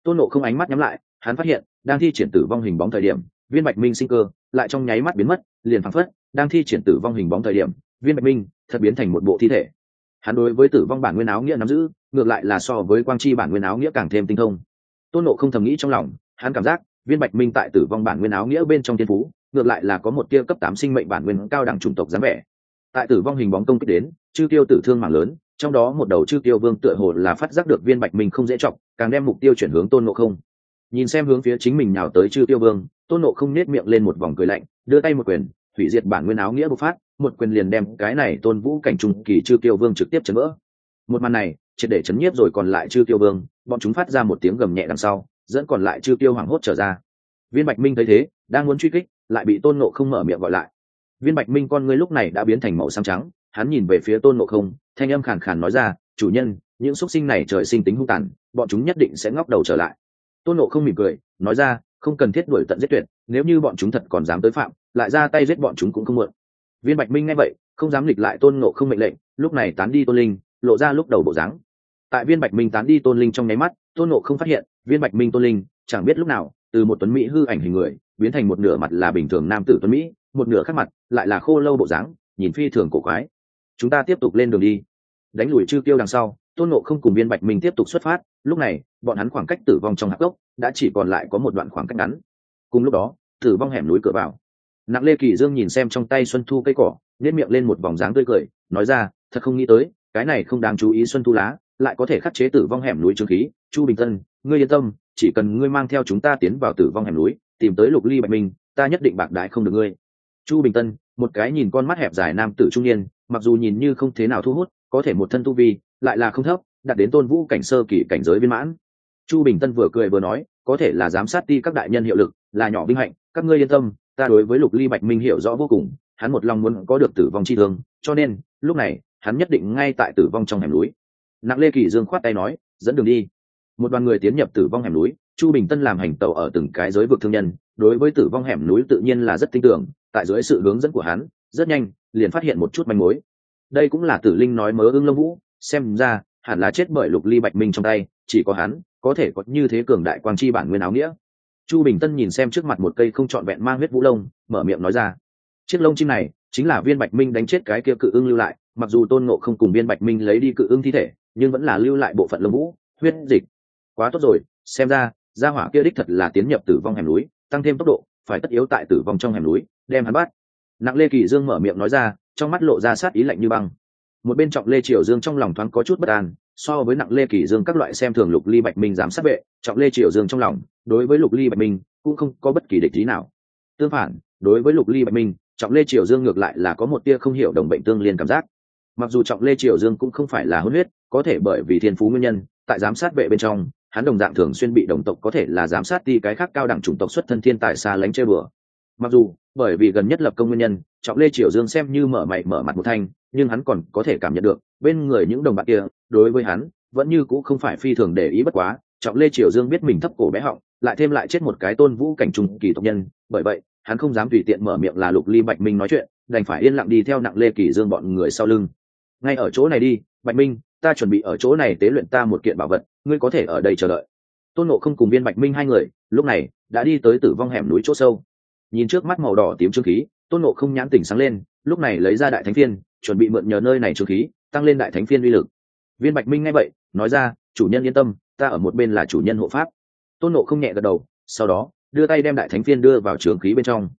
tôn nộ không ánh mắt nhắm lại, hắn phát hiện, đang thi triển tử vong hình bóng thời điểm, viên bạch minh sinh cơ, lại trong nháy mắt biến mất, liền phăng phất, đang thi triển tử vong hình bóng thời điểm, viên bạch minh thật biến thành một bộ thi thể. Hắn đối với tử vong bản nguyên áo nghĩa nắm giữ, ngược lại là so với quang chi bản nguyên áo nghĩa càng thêm tinh thông. Tôn nộ không thầm nghĩ trong lòng, hắn cảm giác, viên bạch minh tại tử vong bản nguyên áo nghĩa bên trong thiên phú, ngược lại là có một tia cấp tám sinh mệnh bản nguyên cao đẳng chủng tộc dáng vẻ. Tại tử vong hình bóng công kích đến, chư tiêu tử thương mạng lớn trong đó một đầu chư tiêu vương tựa hồ là phát giác được viên bạch minh không dễ chọc, càng đem mục tiêu chuyển hướng tôn nộ không. Nhìn xem hướng phía chính mình nào tới chư tiêu vương, tôn nộ không nết miệng lên một vòng cười lạnh, đưa tay một quyền, hủy diệt bản nguyên áo nghĩa bộc phát, một quyền liền đem cái này tôn vũ cảnh trung kỳ chư tiêu vương trực tiếp chấn vỡ. Một màn này, triệt để chấn nhiếp rồi còn lại chư tiêu vương, bọn chúng phát ra một tiếng gầm nhẹ đằng sau, dẫn còn lại chư tiêu hoảng hốt trở ra. Viên bạch minh thấy thế, đang muốn truy kích, lại bị tôn nộ không mở miệng gọi lại. Viên bạch minh con ngươi lúc này đã biến thành màu xám trắng hắn nhìn về phía tôn nộ không, thanh âm khàn khàn nói ra, chủ nhân, những x sinh này trời sinh tính hung tàn, bọn chúng nhất định sẽ ngóc đầu trở lại. Tôn nộ không mỉm cười, nói ra, không cần thiết đuổi tận giết tuyệt, nếu như bọn chúng thật còn dám tới phạm, lại ra tay giết bọn chúng cũng không mượn viên bạch minh nghe vậy, không dám nghịch lại tôn nộ không mệnh lệnh, lúc này tán đi tôn linh, lộ ra lúc đầu bộ dáng. Tại viên bạch minh tán đi tôn linh trong nháy mắt, tôn nộ không phát hiện, viên bạch minh tôn linh, chẳng biết lúc nào, từ một tuấn mỹ hư ảnh hình người, biến thành một nửa mặt là bình thường nam tử tuấn mỹ, một nửa khác mặt lại là khô lâu bộ dáng, nhìn phi thường cổ quái chúng ta tiếp tục lên đường đi. Đánh lùi chư tiêu đằng sau, tôn nộ không cùng viên bạch minh tiếp tục xuất phát. Lúc này, bọn hắn khoảng cách tử vong trong hạp gốc đã chỉ còn lại có một đoạn khoảng cách ngắn. Cùng lúc đó, tử vong hẻm núi cửa vào. Nặng lê kỳ dương nhìn xem trong tay xuân thu cây cỏ nếp miệng lên một vòng dáng tươi cười, nói ra, thật không nghĩ tới, cái này không đáng chú ý xuân thu lá, lại có thể khắc chế tử vong hẻm núi trương khí. Chu bình tân, ngươi yên tâm, chỉ cần ngươi mang theo chúng ta tiến vào tử vong hẻm núi, tìm tới lục ly bạch minh, ta nhất định bạc đại không được ngươi. Chu bình tân, một cái nhìn con mắt hẹp dài nam tử trung niên mặc dù nhìn như không thế nào thu hút, có thể một thân tu vi, lại là không thấp, đạt đến tôn vũ cảnh sơ kỳ cảnh giới viên mãn. Chu bình tân vừa cười vừa nói, có thể là giám sát ti các đại nhân hiệu lực, là nhỏ vinh hạnh, các ngươi yên tâm, ta đối với lục ly bạch minh hiểu rõ vô cùng, hắn một lòng muốn có được tử vong chi thương, cho nên, lúc này, hắn nhất định ngay tại tử vong trong hẻm núi. Nặng lê kỳ dương khoát tay nói, dẫn đường đi. Một đoàn người tiến nhập tử vong hẻm núi, chu bình tân làm hành tàu ở từng cái giới vực thương nhân, đối với tử vong hẻm núi tự nhiên là rất tin tưởng, tại dưới sự hướng dẫn của hắn rất nhanh, liền phát hiện một chút manh mối. Đây cũng là tử linh nói mớ ưng lông vũ, xem ra, hẳn là chết bởi lục ly bạch minh trong tay, chỉ có hắn, có thể có như thế cường đại quang chi bản nguyên áo nghĩa. Chu bình tân nhìn xem trước mặt một cây không trọn vẹn mang huyết vũ lông, mở miệng nói ra. Chiếc lông chim này, chính là viên bạch minh đánh chết cái kia cự ưng lưu lại, mặc dù tôn ngộ không cùng viên bạch minh lấy đi cự ưng thi thể, nhưng vẫn là lưu lại bộ phận lông vũ, huyết dịch. Quá tốt rồi, xem ra, gia hỏa kia đích thật là tiến nhập tử vong hẻm núi, tăng thêm tốc độ, phải tất yếu tại tử vong trong hẻm núi, đem hắn bắt nặng lê kỳ dương mở miệng nói ra, trong mắt lộ ra sát ý lạnh như băng. Một bên trọng lê triều dương trong lòng thoáng có chút bất an, so với nặng lê kỳ dương các loại xem thường lục ly bạch minh giám sát vệ, trọng lê triều dương trong lòng, đối với lục ly bạch minh cũng không có bất kỳ địch lý nào. Tương phản, đối với lục ly bạch minh, trọng lê triều dương ngược lại là có một tia không hiểu đồng bệnh tương liên cảm giác. Mặc dù trọng lê triều dương cũng không phải là hôn huyết, có thể bởi vì thiên phú nguyên nhân, tại giám sát vệ bên trong, hắn đồng dạng thường xuyên bị đồng tộc có thể là giám sát ti cái khác cao đẳng chủng tộc xuất thân thiên tài xa lánh chơi bừa. Mặc dù bởi vì gần nhất lập công nguyên nhân, trọng lê triều dương xem như mở mày mở mặt một thanh, nhưng hắn còn có thể cảm nhận được, bên người những đồng bạn kia, đối với hắn, vẫn như cũng không phải phi thường để ý bất quá, trọng lê triều dương biết mình thấp cổ bé họng, lại thêm lại chết một cái tôn vũ cảnh trùng kỳ tộc nhân, bởi vậy, hắn không dám tùy tiện mở miệng là lục ly bạch minh nói chuyện, đành phải yên lặng đi theo nặng lê kỳ dương bọn người sau lưng. Ngay ở chỗ này đi, bạch minh, ta chuẩn bị ở chỗ này tế luyện ta một kiện bảo vật, ngươi có thể ở đây chờ đợi. Tôn nộ không cùng viên bạch minh hai người, lúc này, đã đi tới tử vong hẻm núi chỗ sâu nhìn trước mắt màu đỏ tím trương khí, tôn nộ không nhãn tỉnh sáng lên, lúc này lấy ra đại thánh phiên, chuẩn bị mượn nhờ nơi này trương khí, tăng lên đại thánh phiên uy lực. Viên bạch minh nghe vậy, nói ra, chủ nhân yên tâm, ta ở một bên là chủ nhân hộ pháp. Tôn nộ không nhẹ gật đầu, sau đó, đưa tay đem đại thánh phiên đưa vào trường khí bên trong.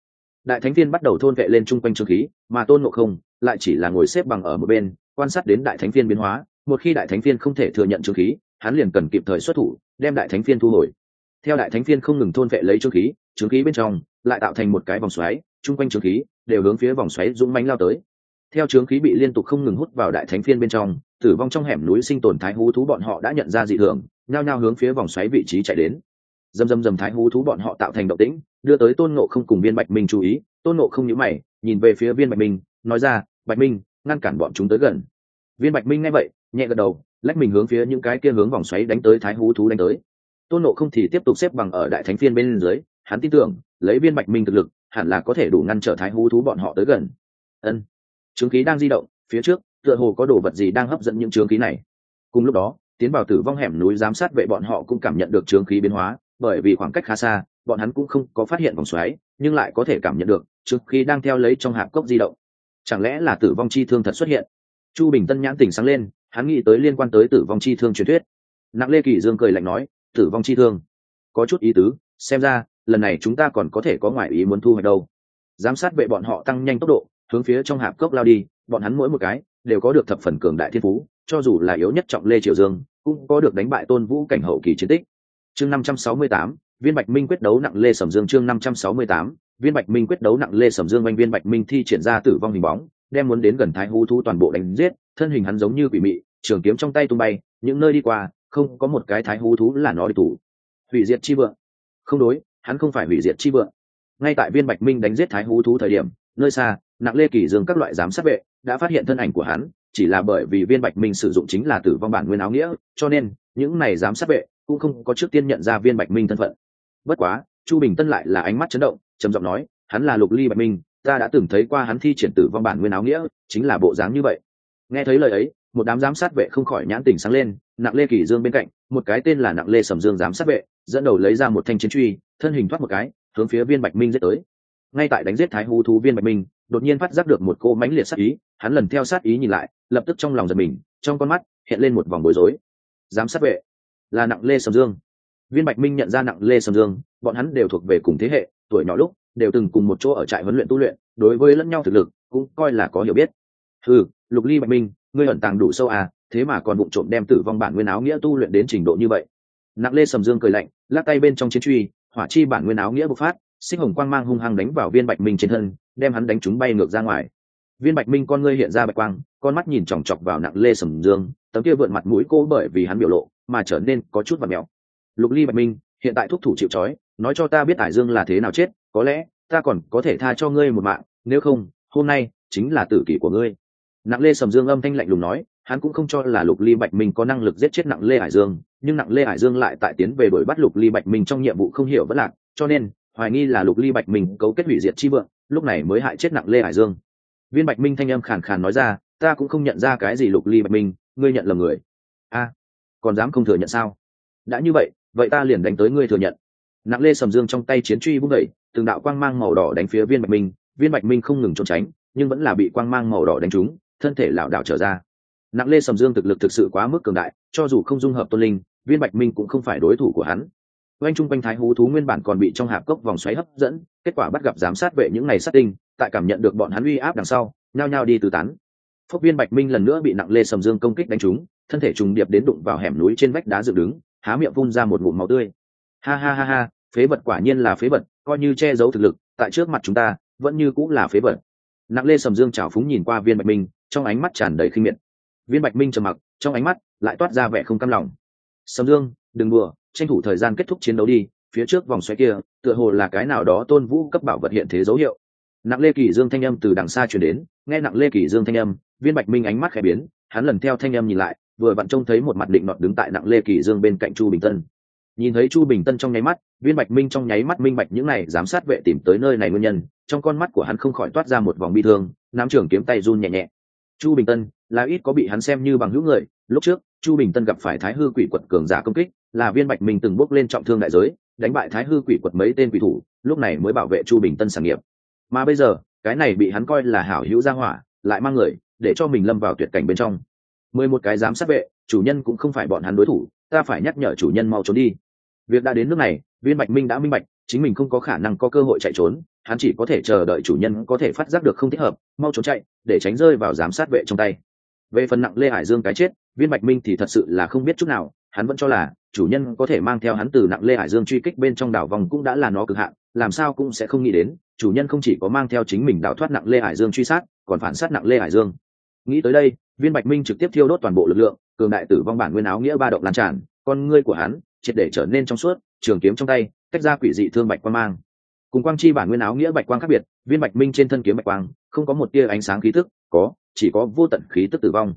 Đại thánh phiên bắt đầu thôn vệ lên chung quanh trường khí, mà tôn nộ không lại chỉ là ngồi xếp bằng ở một bên, quan sát đến đại thánh phiên biến hóa. Một khi đại thánh phiên không thể thừa nhận trường khí, hắn liền cần kịp thời xuất thủ, đem đại thánh phiên thu hồi. Theo đại thánh phiên không ngừng thôn vệ lấy trường khí trướng khí bên trong, lại tạo thành một cái vòng xoáy, chung quanh trướng khí đều hướng phía vòng xoáy dũng mánh lao tới. Theo trướng khí bị liên tục không ngừng hút vào đại thánh phiên bên trong, tử vong trong hẻm núi sinh tồn thái hú thú bọn họ đã nhận ra dị thường, nhao nhao hướng phía vòng xoáy vị trí chạy đến. Dầm dầm dầm thái hú thú bọn họ tạo thành động tĩnh, đưa tới tôn nộ không cùng viên bạch minh chú ý. Tôn nộ không nhữ mày, nhìn về phía viên bạch minh, nói ra, bạch minh, ngăn cản bọn chúng tới gần. Viên bạch minh nghe vậy, nhẹ gật đầu, lách mình hướng phía những cái kia hướng vòng xoáy đánh tới thái hú thú đánh tới. Tôn nộ không thì tiếp tục xếp bằng ở đại thánh phiên bên dưới hắn tin tưởng, lấy viên bạch minh thực lực, hẳn là có thể đủ ngăn trở thái hú thú bọn họ tới gần. Ân. Chứng khí đang di động, phía trước, tựa hồ có đồ vật gì đang hấp dẫn những chứng khí này. Cùng lúc đó, tiến vào tử vong hẻm núi giám sát vệ bọn họ cũng cảm nhận được chứng khí biến hóa, bởi vì khoảng cách khá xa, bọn hắn cũng không có phát hiện vòng xoáy, nhưng lại có thể cảm nhận được chứng khí đang theo lấy trong hạp cốc di động. Chẳng lẽ là tử vong chi thương thật xuất hiện? Chu bình tân nhãn tỉnh sáng lên, hắn nghĩ tới liên quan tới tử vong chi thương truyền thuyết. Nặng lê kỳ dương cười lạnh nói, tử vong chi thương? Có chút ý tứ, xem ra lần này chúng ta còn có thể có ngoại ý muốn thu hoạch đâu. Giám sát vệ bọn họ tăng nhanh tốc độ, hướng phía trong hạp cốc lao đi, bọn hắn mỗi một cái đều có được thập phần cường đại thiên phú, cho dù là yếu nhất trọng lê triều dương, cũng có được đánh bại tôn vũ cảnh hậu kỳ chiến tích. Chương năm trăm sáu mươi tám, viên bạch minh quyết đấu nặng lê sầm dương. Chương năm trăm sáu mươi tám, viên bạch minh quyết đấu nặng lê sầm dương. Oanh viên bạch minh thi triển ra tử vong hình bóng, đem muốn đến gần thái hú thu toàn bộ đánh giết, thân hình hắn giống như quỷ mị, trường kiếm trong tay tung bay, những nơi đi qua, không có một cái thái hú thú là nó đi tù hủy diệt chi vượng. Không đối hắn không phải hủy diệt chi vượng. Ngay tại viên bạch minh đánh giết thái hú thú thời điểm, nơi xa, nặng lê kỳ dương các loại giám sát vệ đã phát hiện thân ảnh của hắn, chỉ là bởi vì viên bạch minh sử dụng chính là tử vong bản nguyên áo nghĩa, cho nên những này giám sát vệ cũng không có trước tiên nhận ra viên bạch minh thân phận. Bất quá, chu bình tân lại là ánh mắt chấn động, trầm giọng nói, hắn là lục ly bạch minh, ta đã từng thấy qua hắn thi triển tử vong bản nguyên áo nghĩa, chính là bộ dáng như vậy. Nghe thấy lời ấy, một đám giám sát vệ không khỏi nhãn tình sáng lên, nặng lê kỳ dương bên cạnh, một cái tên là nặng lê sầm dương giám sát vệ, dẫn đầu lấy ra một thanh chiến truy thân hình thoát một cái, hướng phía viên bạch minh giết tới. Ngay tại đánh giết thái hú thú viên bạch minh, đột nhiên phát giác được một cô mãnh liệt sát ý, hắn lần theo sát ý nhìn lại, lập tức trong lòng giật mình, trong con mắt hiện lên một vòng bối rối. Giám sát vệ, là nặng lê sầm dương. Viên bạch minh nhận ra nặng lê sầm dương, bọn hắn đều thuộc về cùng thế hệ, tuổi nhỏ lúc đều từng cùng một chỗ ở trại huấn luyện tu luyện, đối với lẫn nhau thực lực cũng coi là có hiểu biết. Ừ lục ly bạch minh, ngươi ẩn tàng đủ sâu à thế mà còn vụ trộm đem tử vong bản nguyên áo nghĩa tu luyện đến trình độ như vậy. Nặng lê sầm dương cười lạnh, lắc tay bên trong chiến truy hỏa chi bản nguyên áo nghĩa bộc phát sinh hồng quang mang hung hăng đánh vào viên bạch minh trên thân, đem hắn đánh chúng bay ngược ra ngoài. Viên bạch minh con ngươi hiện ra bạch quang, con mắt nhìn chòng chọc vào nặng lê sầm dương, tấm kia vượn mặt mũi cô bởi vì hắn biểu lộ mà trở nên có chút vật mèo. Lục ly bạch minh, hiện tại thúc thủ chịu trói, nói cho ta biết ải dương là thế nào chết, có lẽ ta còn có thể tha cho ngươi một mạng, nếu không, hôm nay chính là tử kỷ của ngươi. Nặng lê sầm dương âm thanh lạnh lùng nói hắn cũng không cho là lục ly bạch minh có năng lực giết chết nặng lê hải dương, nhưng nặng lê hải dương lại tại tiến về đuổi bắt lục ly bạch minh trong nhiệm vụ không hiểu vẫn lạc, cho nên, hoài nghi là lục ly bạch minh cấu kết hủy diệt chi vượng, lúc này mới hại chết nặng lê hải dương. Viên bạch minh thanh âm khàn khàn nói ra, ta cũng không nhận ra cái gì lục ly bạch minh, ngươi nhận lầm người. A, còn dám không thừa nhận sao? Đã như vậy vậy ta liền đánh tới ngươi thừa nhận. Nặng lê sầm dương trong tay chiến truy vung đẩy, từng đạo quang mang màu đỏ đánh phía viên bạch minh. Viên bạch minh không ngừng trốn tránh, nhưng vẫn là bị quang mang màu đỏ đánh trúng, thân thể lảo đảo trở ra nặng lê sầm dương thực lực thực sự quá mức cường đại, cho dù không dung hợp tôn linh, viên bạch minh cũng không phải đối thủ của hắn. Oanh chung quanh thái hú thú nguyên bản còn bị trong hạp cốc vòng xoáy hấp dẫn, kết quả bắt gặp giám sát vệ những ngày sát tinh, tại cảm nhận được bọn hắn uy áp đằng sau, nhao nhao đi từ tán. Phốc viên bạch minh lần nữa bị nặng lê sầm dương công kích đánh trúng, thân thể trùng điệp đến đụng vào hẻm núi trên vách đá dựng đứng, há miệng vung ra một ngụm máu tươi. Ha ha ha ha, phế vật quả nhiên là phế vật, coi như che giấu thực lực, tại trước mặt chúng ta, vẫn như cũng là phế vật. Nặng lê sầm dương trào phúng nhìn qua viên bạch minh, trong ánh mắt tràn đầy khinh miệt viên bạch minh trầm mặc, trong ánh mắt lại toát ra vẻ không cam lòng. Sầm dương, đừng đùa, tranh thủ thời gian kết thúc chiến đấu đi, phía trước vòng xoay kia, tựa hồ là cái nào đó tôn vũ cấp bảo vật hiện thế dấu hiệu. Nặng lê kỳ dương thanh âm từ đằng xa chuyển đến, nghe nặng lê kỳ dương thanh âm, viên bạch minh ánh mắt khẽ biến, hắn lần theo thanh âm nhìn lại, vừa vặn trông thấy một mặt định nọt đứng tại nặng lê kỳ dương bên cạnh chu bình tân. Nhìn thấy chu bình tân trong nháy mắt, viên bạch minh trong nháy mắt minh bạch những này, giám sát vệ tìm tới nơi này nguyên nhân, trong con mắt của hắn không khỏi toát ra một vòng bi thương, Nam trưởng kiếm tay run nhẹ nhẹ. Chu bình tân là ít có bị hắn xem như bằng hữu người. Lúc trước, chu bình tân gặp phải thái hư quỷ quật cường giả công kích, là viên bạch minh từng bước lên trọng thương đại giới, đánh bại thái hư quỷ quật mấy tên quỷ thủ, lúc này mới bảo vệ chu bình tân sản nghiệp. Mà bây giờ, cái này bị hắn coi là hảo hữu gia hỏa, lại mang người, để cho mình lâm vào tuyệt cảnh bên trong. Mười một cái giám sát vệ, chủ nhân cũng không phải bọn hắn đối thủ, ta phải nhắc nhở chủ nhân mau trốn đi. Việc đã đến nước này, viên bạch minh đã minh bạch, chính mình không có khả năng có cơ hội chạy trốn, hắn chỉ có thể chờ đợi chủ nhân có thể phát giác được không thích hợp, mau trốn chạy, để tránh rơi vào giám sát vệ trong tay về phần nặng lê hải dương cái chết, viên bạch minh thì thật sự là không biết chút nào, hắn vẫn cho là, chủ nhân có thể mang theo hắn từ nặng lê hải dương truy kích bên trong đảo vòng cũng đã là nó cực hạn, làm sao cũng sẽ không nghĩ đến, chủ nhân không chỉ có mang theo chính mình đảo thoát nặng lê hải dương truy sát, còn phản sát nặng lê hải dương. Nghĩ tới đây, viên bạch minh trực tiếp thiêu đốt toàn bộ lực lượng, cường đại tử vong bản nguyên áo nghĩa ba động lan tràn, con ngươi của hắn triệt để trở nên trong suốt, trường kiếm trong tay, tách ra quỷ dị thương bạch quang mang. Cùng quang chi bản nguyên áo nghĩa bạch quang khác biệt, viên bạch minh trên thân kiếm bạch quang, không có một tia ánh sáng khí tức, có chỉ có vô tận khí tức tử vong.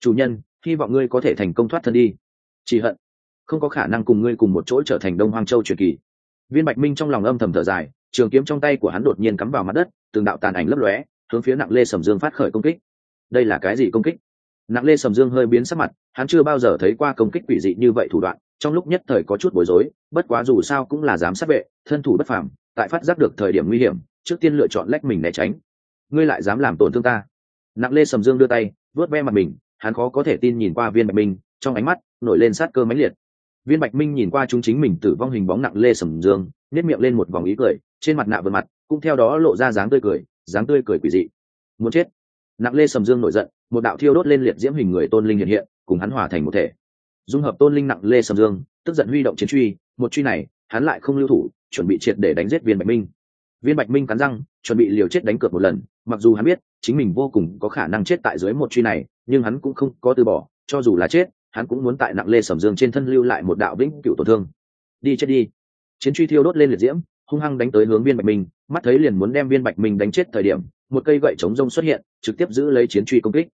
Chủ nhân, hy vọng ngươi có thể thành công thoát thân đi. Chỉ hận, không có khả năng cùng ngươi cùng một chỗ trở thành đông hoang châu truyền kỳ. Viên bạch minh trong lòng âm thầm thở dài, trường kiếm trong tay của hắn đột nhiên cắm vào mặt đất, từng đạo tàn ảnh lấp lóe, hướng phía nặng lê sầm dương phát khởi công kích. Đây là cái gì công kích? Nặng lê sầm dương hơi biến sắc mặt, hắn chưa bao giờ thấy qua công kích quỷ dị như vậy thủ đoạn, trong lúc nhất thời có chút bối rối, bất quá dù sao cũng là dám sát vệ, thân thủ bất phàm, tại phát giác được thời điểm nguy hiểm, trước tiên lựa chọn lách mình né tránh. Ngươi lại dám làm tổn thương ta nặng lê sầm dương đưa tay, vớt ve mặt mình, hắn khó có thể tin nhìn qua viên bạch minh, trong ánh mắt nổi lên sát cơ mãnh liệt. Viên bạch minh nhìn qua chúng chính mình tử vong hình bóng nặng lê sầm dương nếp miệng lên một vòng ý cười, trên mặt nạ vượt mặt cũng theo đó lộ ra dáng tươi cười, dáng tươi cười quỷ dị. Muốn chết. Nặng lê sầm dương nổi giận, một đạo thiêu đốt lên liệt diễm hình người tôn linh hiện hiện, cùng hắn hòa thành một thể. Dung hợp tôn linh nặng lê sầm dương, tức giận huy động chiến truy, một truy này, hắn lại không lưu thủ, chuẩn bị triệt để đánh giết viên bạch minh. Viên bạch minh cắn răng, chuẩn bị liều chết đánh cược một lần, mặc dù hắn biết chính mình vô cùng có khả năng chết tại dưới một truy này, nhưng hắn cũng không có từ bỏ, cho dù là chết, hắn cũng muốn tại nặng lê sầm dương trên thân lưu lại một đạo vĩnh cựu tổn thương. Đi chết đi. Chiến truy thiêu đốt lên liệt diễm, hung hăng đánh tới hướng viên bạch minh, mắt thấy liền muốn đem viên bạch minh đánh chết thời điểm, một cây gậy chống rông xuất hiện, trực tiếp giữ lấy chiến truy công kích.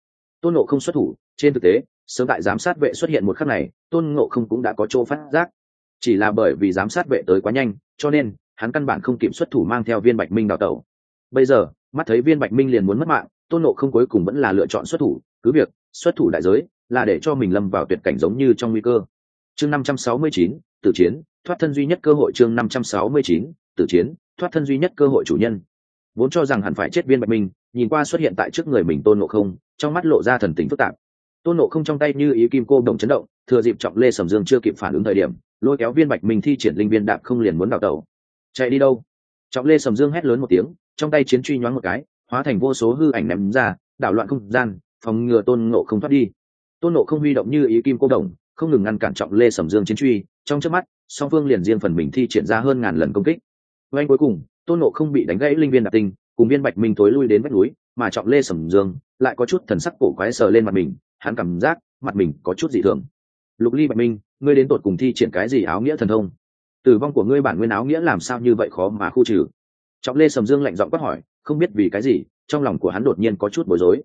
Tôn nộ không xuất thủ, trên thực tế, sớm tại giám sát vệ xuất hiện một khắc này, tôn nộ không cũng đã có chỗ phát giác. Chỉ là bởi vì giám sát vệ tới quá nhanh, cho nên, hắn căn bản không kịp xuất thủ mang theo viên bạch minh đào tẩu. Bây giờ mắt thấy viên bạch minh liền muốn mất mạng, tôn nộ không cuối cùng vẫn là lựa chọn xuất thủ. Cứ việc, xuất thủ đại giới là để cho mình lâm vào tuyệt cảnh giống như trong nguy cơ. Chương năm trăm sáu mươi chín, tử chiến, thoát thân duy nhất cơ hội chương năm trăm sáu mươi chín, tử chiến, thoát thân duy nhất cơ hội chủ nhân. Vốn cho rằng hẳn phải chết viên bạch minh, nhìn qua xuất hiện tại trước người mình tôn nộ không, trong mắt lộ ra thần tính phức tạp. Tôn nộ không trong tay như ý kim cô đồng chấn động, thừa dịp trọng lê sầm dương chưa kịp phản ứng thời điểm, lôi kéo viên bạch minh thi triển linh viên đạp không liền muốn đào tẩu. Chạy đi đâu? Trọng lê sầm dương hét lớn một tiếng trong tay chiến truy nhoáng một cái, hóa thành vô số hư ảnh ném ra, đảo loạn không gian, phòng ngừa tôn nộ không thoát đi. Tôn nộ không huy động như ý kim cô đồng, không ngừng ngăn cản trọng lê sầm dương chiến truy. Trong trước mắt, song phương liền riêng phần mình thi triển ra hơn ngàn lần công kích. Ngay cuối cùng, tôn nộ không bị đánh gãy linh viên đặc tinh, cùng viên bạch minh tối lui đến vách núi, mà trọng lê sầm dương lại có chút thần sắc cổ quái sờ lên mặt mình, hắn cảm giác mặt mình có chút dị thường. Lục ly bạch minh, ngươi đến tột cùng thi triển cái gì áo nghĩa thần thông? Tử vong của ngươi bản nguyên áo nghĩa làm sao như vậy khó mà khu trừ? Trọng lê sầm dương lạnh giọng quát hỏi, không biết vì cái gì, trong lòng của hắn đột nhiên có chút bối rối.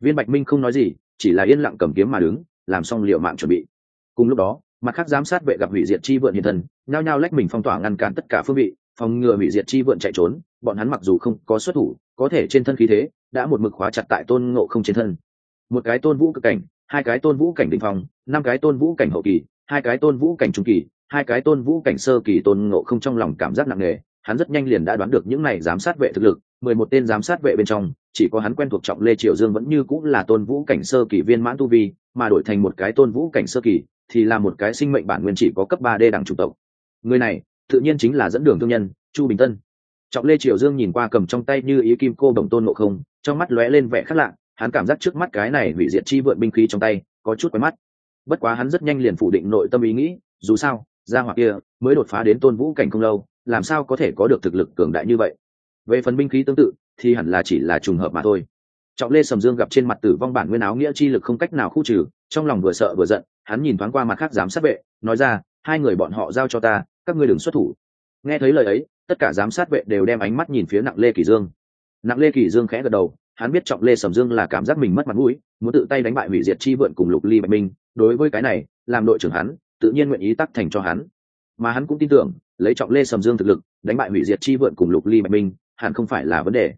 Viên bạch minh không nói gì, chỉ là yên lặng cầm kiếm mà đứng, làm xong liệu mạng chuẩn bị. Cùng lúc đó, mặt khác giám sát vệ gặp hủy diệt chi vượn hiện thân, nhao nhao lách mình phong tỏa ngăn cản tất cả phương vị, phòng ngừa hủy diệt chi vượn chạy trốn, bọn hắn mặc dù không có xuất thủ, có thể trên thân khí thế đã một mực khóa chặt tại tôn ngộ không trên thân. Một cái tôn vũ cực cảnh, hai cái tôn vũ cảnh đ ỉ n h phòng năm cái tôn vũ cảnh hậu kỳ, hai cái tôn vũ cảnh trung kỳ, hai cái tôn vũ cảnh sơ kỳ tôn ngộ không trong lòng cảm giác nặng nề hắn rất nhanh liền đã đoán được những này giám sát vệ thực lực, mười một tên giám sát vệ bên trong, chỉ có hắn quen thuộc trọng lê triều dương vẫn như cũng là tôn vũ cảnh sơ kỳ viên mãn tu vi, mà đổi thành một cái tôn vũ cảnh sơ kỳ thì là một cái sinh mệnh bản nguyên chỉ có cấp ba d đẳng chủ tộc. Người này, tự nhiên chính là dẫn đường thương nhân, chu bình tân. Trọng lê triều dương nhìn qua cầm trong tay như ý kim cô đồng tôn ngộ không, trong mắt lóe lên vẻ khác lạ, hắn cảm giác trước mắt cái này hủy diệt chi vượn binh khí trong tay, có chút quen mắt. Bất quá hắn rất nhanh liền phủ định nội tâm ý nghĩ, dù sao, gia hỏa kia mới đột phá đến tôn vũ cảnh không lâu làm sao có thể có được thực lực cường đại như vậy? Về phần binh khí tương tự, thì hẳn là chỉ là trùng hợp mà thôi. Trọng lê sầm dương gặp trên mặt tử vong bản nguyên áo nghĩa chi lực không cách nào khu trừ, trong lòng vừa sợ vừa giận, hắn nhìn thoáng qua mặt khác giám sát vệ, nói ra, hai người bọn họ giao cho ta, các ngươi đừng xuất thủ. Nghe thấy lời ấy, tất cả giám sát vệ đều đem ánh mắt nhìn phía nặng lê kỳ dương. Nặng lê kỳ dương khẽ gật đầu, hắn biết trọng lê sầm dương là cảm giác mình mất mặt mũi, muốn tự tay đánh bại hủy diệt chi vượn cùng lục ly bạch minh, đối với cái này, làm đội trưởng hắn, tự nhiên nguyện ý tắc thành cho hắn. Mà hắn cũng tin tưởng lấy trọng lê sầm dương thực lực, đánh bại hủy diệt chi vượn cùng lục ly bạch minh, hẳn không phải là vấn đề.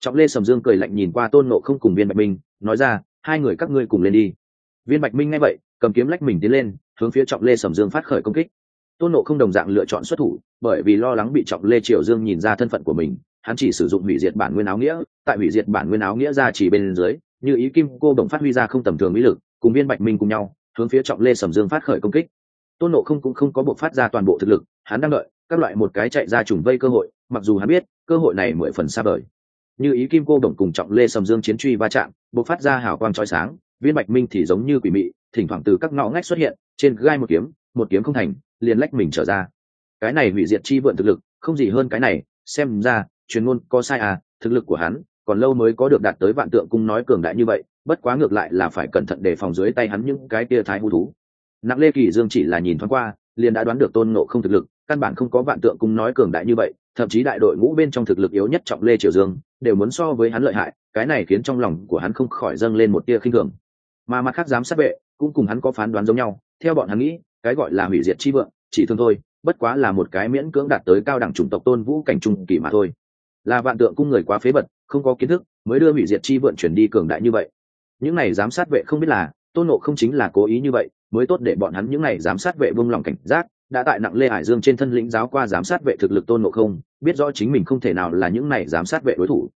Trọng lê sầm dương cười lạnh nhìn qua tôn nộ không cùng viên bạch minh, nói ra, hai người các ngươi cùng lên đi. Viên bạch minh nghe vậy, cầm kiếm lách mình tiến lên, hướng phía trọng lê sầm dương phát khởi công kích. Tôn nộ không đồng dạng lựa chọn xuất thủ, bởi vì lo lắng bị trọng lê triều dương nhìn ra thân phận của mình, hắn chỉ sử dụng hủy diệt bản nguyên áo nghĩa, tại hủy diệt bản nguyên áo nghĩa ra chỉ bên dưới, như ý kim cô đồng phát huy ra không tầm thường mỹ lực, cùng viên bạch minh cùng nhau, hướng phía trọng lê sầm dương phát khởi công kích. Tôn nộ không cũng không có buộc phát ra toàn bộ thực lực hắn đang đợi, các loại một cái chạy ra trùng vây cơ hội, mặc dù hắn biết, cơ hội này mười phần xa vời. Như ý kim cô đồng cùng trọng lê sầm dương chiến truy va chạm buộc phát ra hào quang trói sáng, viên bạch minh thì giống như quỷ mị, thỉnh thoảng từ các ngõ ngách xuất hiện, trên gai một kiếm một kiếm không thành, liền lách mình trở ra. Cái này hủy diệt chi vượn thực lực, không gì hơn cái này, xem ra truyền ngôn có sai à thực lực của hắn, còn lâu mới có được đạt tới vạn tượng cung nói cường đại như vậy, bất quá ngược lại là phải cẩn thận đề phòng dưới tay hắn những cái kia thái hư thú. Nặng lê kỳ dương chỉ là nhìn thoáng qua, liền đã đoán được tôn ngộ không thực lực căn bản không có vạn tượng cung nói cường đại như vậy, thậm chí đại đội ngũ bên trong thực lực yếu nhất trọng lê triều dương đều muốn so với hắn lợi hại, cái này khiến trong lòng của hắn không khỏi dâng lên một tia khinh thường. Mà mặt khác dám sát vệ cũng cùng hắn có phán đoán giống nhau, theo bọn hắn nghĩ, cái gọi là hủy diệt chi vượng, chỉ thương thôi, bất quá là một cái miễn cưỡng đạt tới cao đẳng chủng tộc tôn vũ cảnh trung kỳ mà thôi. Là vạn tượng cung người quá phế bật không có kiến thức mới đưa hủy diệt chi vượng chuyển đi cường đại như vậy. Những này giám sát vệ không biết là, tôn nộ không chính là cố ý như vậy, mới tốt để bọn hắn những này giám sát vệ buông lòng cảnh giác đã tại nặng lê hải dương trên thân lĩnh giáo qua giám sát vệ thực lực tôn ngộ không, biết rõ chính mình không thể nào là những này giám sát vệ đối thủ.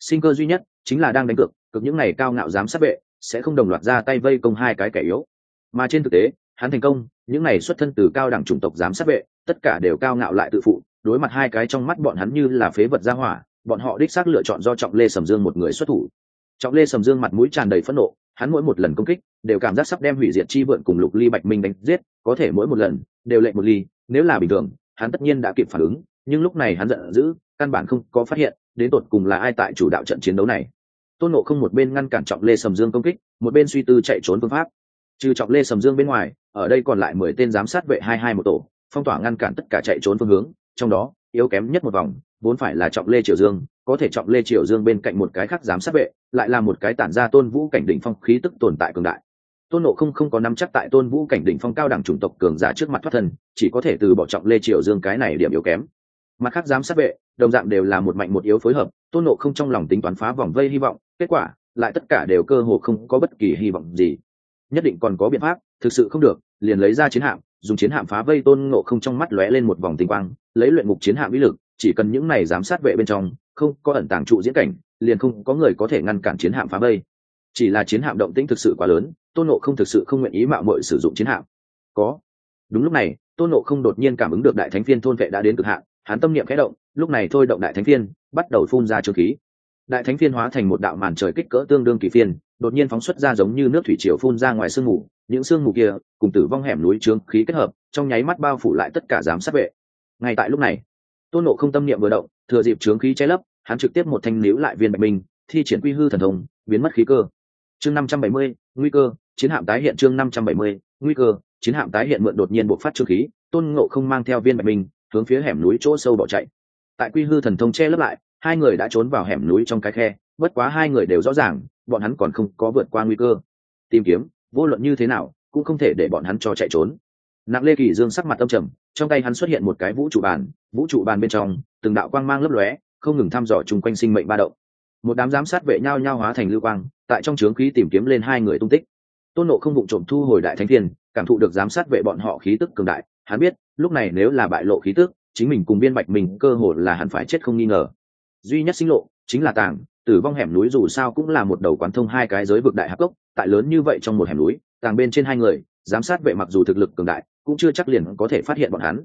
Sinh cơ duy nhất chính là đang đánh cược cực những này cao ngạo giám sát vệ sẽ không đồng loạt ra tay vây công hai cái kẻ yếu. Mà trên thực tế, hắn thành công, những này xuất thân từ cao đẳng chủng tộc giám sát vệ, tất cả đều cao ngạo lại tự phụ, đối mặt hai cái trong mắt bọn hắn như là phế vật gia hỏa, bọn họ đích xác lựa chọn do trọng lê sầm dương một người xuất thủ. Trọng lê sầm dương mặt mũi tràn đầy phẫn nộ hắn mỗi một lần công kích đều cảm giác sắp đem hủy diệt chi vượn cùng lục ly bạch minh đánh giết, có thể mỗi một lần đều lệ một ly, nếu là bình thường, hắn tất nhiên đã kịp phản ứng, nhưng lúc này hắn giận dữ, căn bản không có phát hiện đến tột cùng là ai tại chủ đạo trận chiến đấu này. Tôn nộ không một bên ngăn cản trọng lê sầm dương công kích, một bên suy tư chạy trốn phương pháp. Trừ trọng lê sầm dương bên ngoài, ở đây còn lại mười tên giám sát vệ hai hai một tổ, phong tỏa ngăn cản tất cả chạy trốn phương hướng, trong đó, yếu kém nhất một vòng, vốn phải là trọng lê triều dương có thể trọng lê triều dương bên cạnh một cái khác giám sát vệ, lại là một cái tản ra tôn vũ cảnh đỉnh phong khí tức tồn tại cường đại. Tôn nộ không không có nắm chắc tại tôn vũ cảnh đỉnh phong cao đẳng chủng tộc cường giả trước mặt thoát thân, chỉ có thể từ bỏ trọng lê triều dương cái này điểm yếu kém. Mặt khác giám sát vệ, đồng dạng đều là một mạnh một yếu phối hợp, tôn nộ không trong lòng tính toán phá vòng vây hy vọng, kết quả, lại tất cả đều cơ hồ không có bất kỳ hy vọng gì. Nhất định còn có biện pháp, thực sự không được, liền lấy ra chiến hạm, dùng chiến hạm phá vây tôn ngộ không trong mắt lóe lên một vòng tinh quang, lấy luyện ngục chiến hạm vĩ lực, chỉ cần những này giám sát vệ bên trong không có ẩn tàng trụ diễn cảnh, liền không có người có thể ngăn cản chiến hạm phá vây. Chỉ là chiến hạm động tĩnh thực sự quá lớn, tôn nộ không thực sự không nguyện ý mạo mội sử dụng chiến hạm. Có. Đúng lúc này, tôn nộ không đột nhiên cảm ứng được đại thánh phiên thôn vệ đã đến cực hạn, hắn tâm niệm khẽ động, lúc này thôi động đại thánh phiên, bắt đầu phun ra trường khí. Đại thánh phiên hóa thành một đạo màn trời kích cỡ tương đương kỳ phiên, đột nhiên phóng xuất ra giống như nước thủy triều phun ra ngoài sương mù, những sương mù kia cùng tử vong hẻm núi trướng khí kết hợp, trong nháy mắt bao phủ lại tất cả giám sát vệ. Ngay tại lúc này tôn nộ không tâm niệm vừa động, thừa dịp trướng khí che lấp, hắn trực tiếp một thanh níu lại viên bạch minh, thi triển quy hư thần thông, biến mất khí cơ. Chương năm trăm bảy mươi, nguy cơ, chiến hạm tái hiện chương năm trăm bảy mươi, nguy cơ, chiến hạm tái hiện mượn đột nhiên bộc phát trương khí, tôn ngộ không mang theo viên bạch minh, hướng phía hẻm núi chỗ sâu bỏ chạy. Tại quy hư thần thông che lấp lại, hai người đã trốn vào hẻm núi trong cái khe, bất quá hai người đều rõ ràng, bọn hắn còn không có vượt qua nguy cơ. Tìm kiếm, vô luận như thế nào, cũng không thể để bọn hắn cho chạy trốn. Nặng lê kỳ dương sắc mặt âm trầm trong tay hắn xuất hiện một cái vũ trụ bàn, vũ trụ bàn bên trong, từng đạo quang mang lấp lóe, không ngừng thăm dò chung quanh sinh mệnh ba động. Một đám giám sát vệ nhau nhau hóa thành lưu quang, tại trong trướng khí tìm kiếm lên hai người tung tích. Tôn nộ không vụ trộm thu hồi đại thánh thiên cảm thụ được giám sát vệ bọn họ khí tức cường đại, hắn biết, lúc này nếu là bại lộ khí tức, chính mình cùng biên bạch mình cơ hội là hắn phải chết không nghi ngờ. Duy nhất sinh lộ, chính là tàng tử vong hẻm núi dù sao cũng là một đầu quán thông hai cái giới vực đại hạc cốc, tại lớn như vậy trong một hẻm núi tàng bên trên hai người, giám sát vệ mặc dù thực lực cường đại cũng chưa chắc liền có thể phát hiện bọn hắn.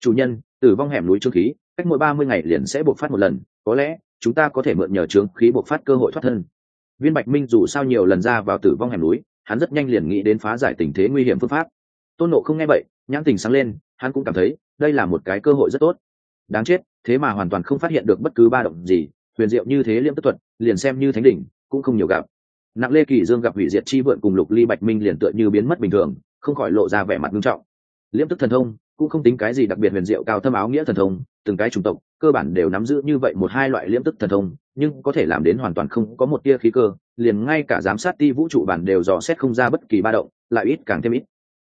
Chủ nhân tử vong hẻm núi trương khí, cách mỗi ba mươi ngày liền sẽ bộc phát một lần, có lẽ, chúng ta có thể mượn nhờ trướng khí bộc phát cơ hội thoát thân. Viên bạch minh dù sao nhiều lần ra vào tử vong hẻm núi, hắn rất nhanh liền nghĩ đến phá giải tình thế nguy hiểm phương pháp. Tôn nộ không nghe vậy, nhãn tình sáng lên, hắn cũng cảm thấy, đây là một cái cơ hội rất tốt. Đáng chết, thế mà hoàn toàn không phát hiện được bất cứ ba động gì, huyền diệu như thế liêm tức thuật, liền xem như thánh đỉnh, cũng không nhiều gặp. Nặng lê kỳ dương gặp hủy diệt chi vượn cùng lục ly bạch minh liền tựa như biến mất bình thường, không khỏi lộ ra vẻ mặt nghiêm trọng liêm tức thần thông cũng không tính cái gì đặc biệt huyền diệu cao thâm áo nghĩa thần thông, từng cái chủng tộc, cơ bản đều nắm giữ như vậy một hai loại liêm tức thần thông, nhưng có thể làm đến hoàn toàn không có một tia khí cơ, liền ngay cả giám sát ti vũ trụ bản đều dò xét không ra bất kỳ ba động, lại ít càng thêm ít.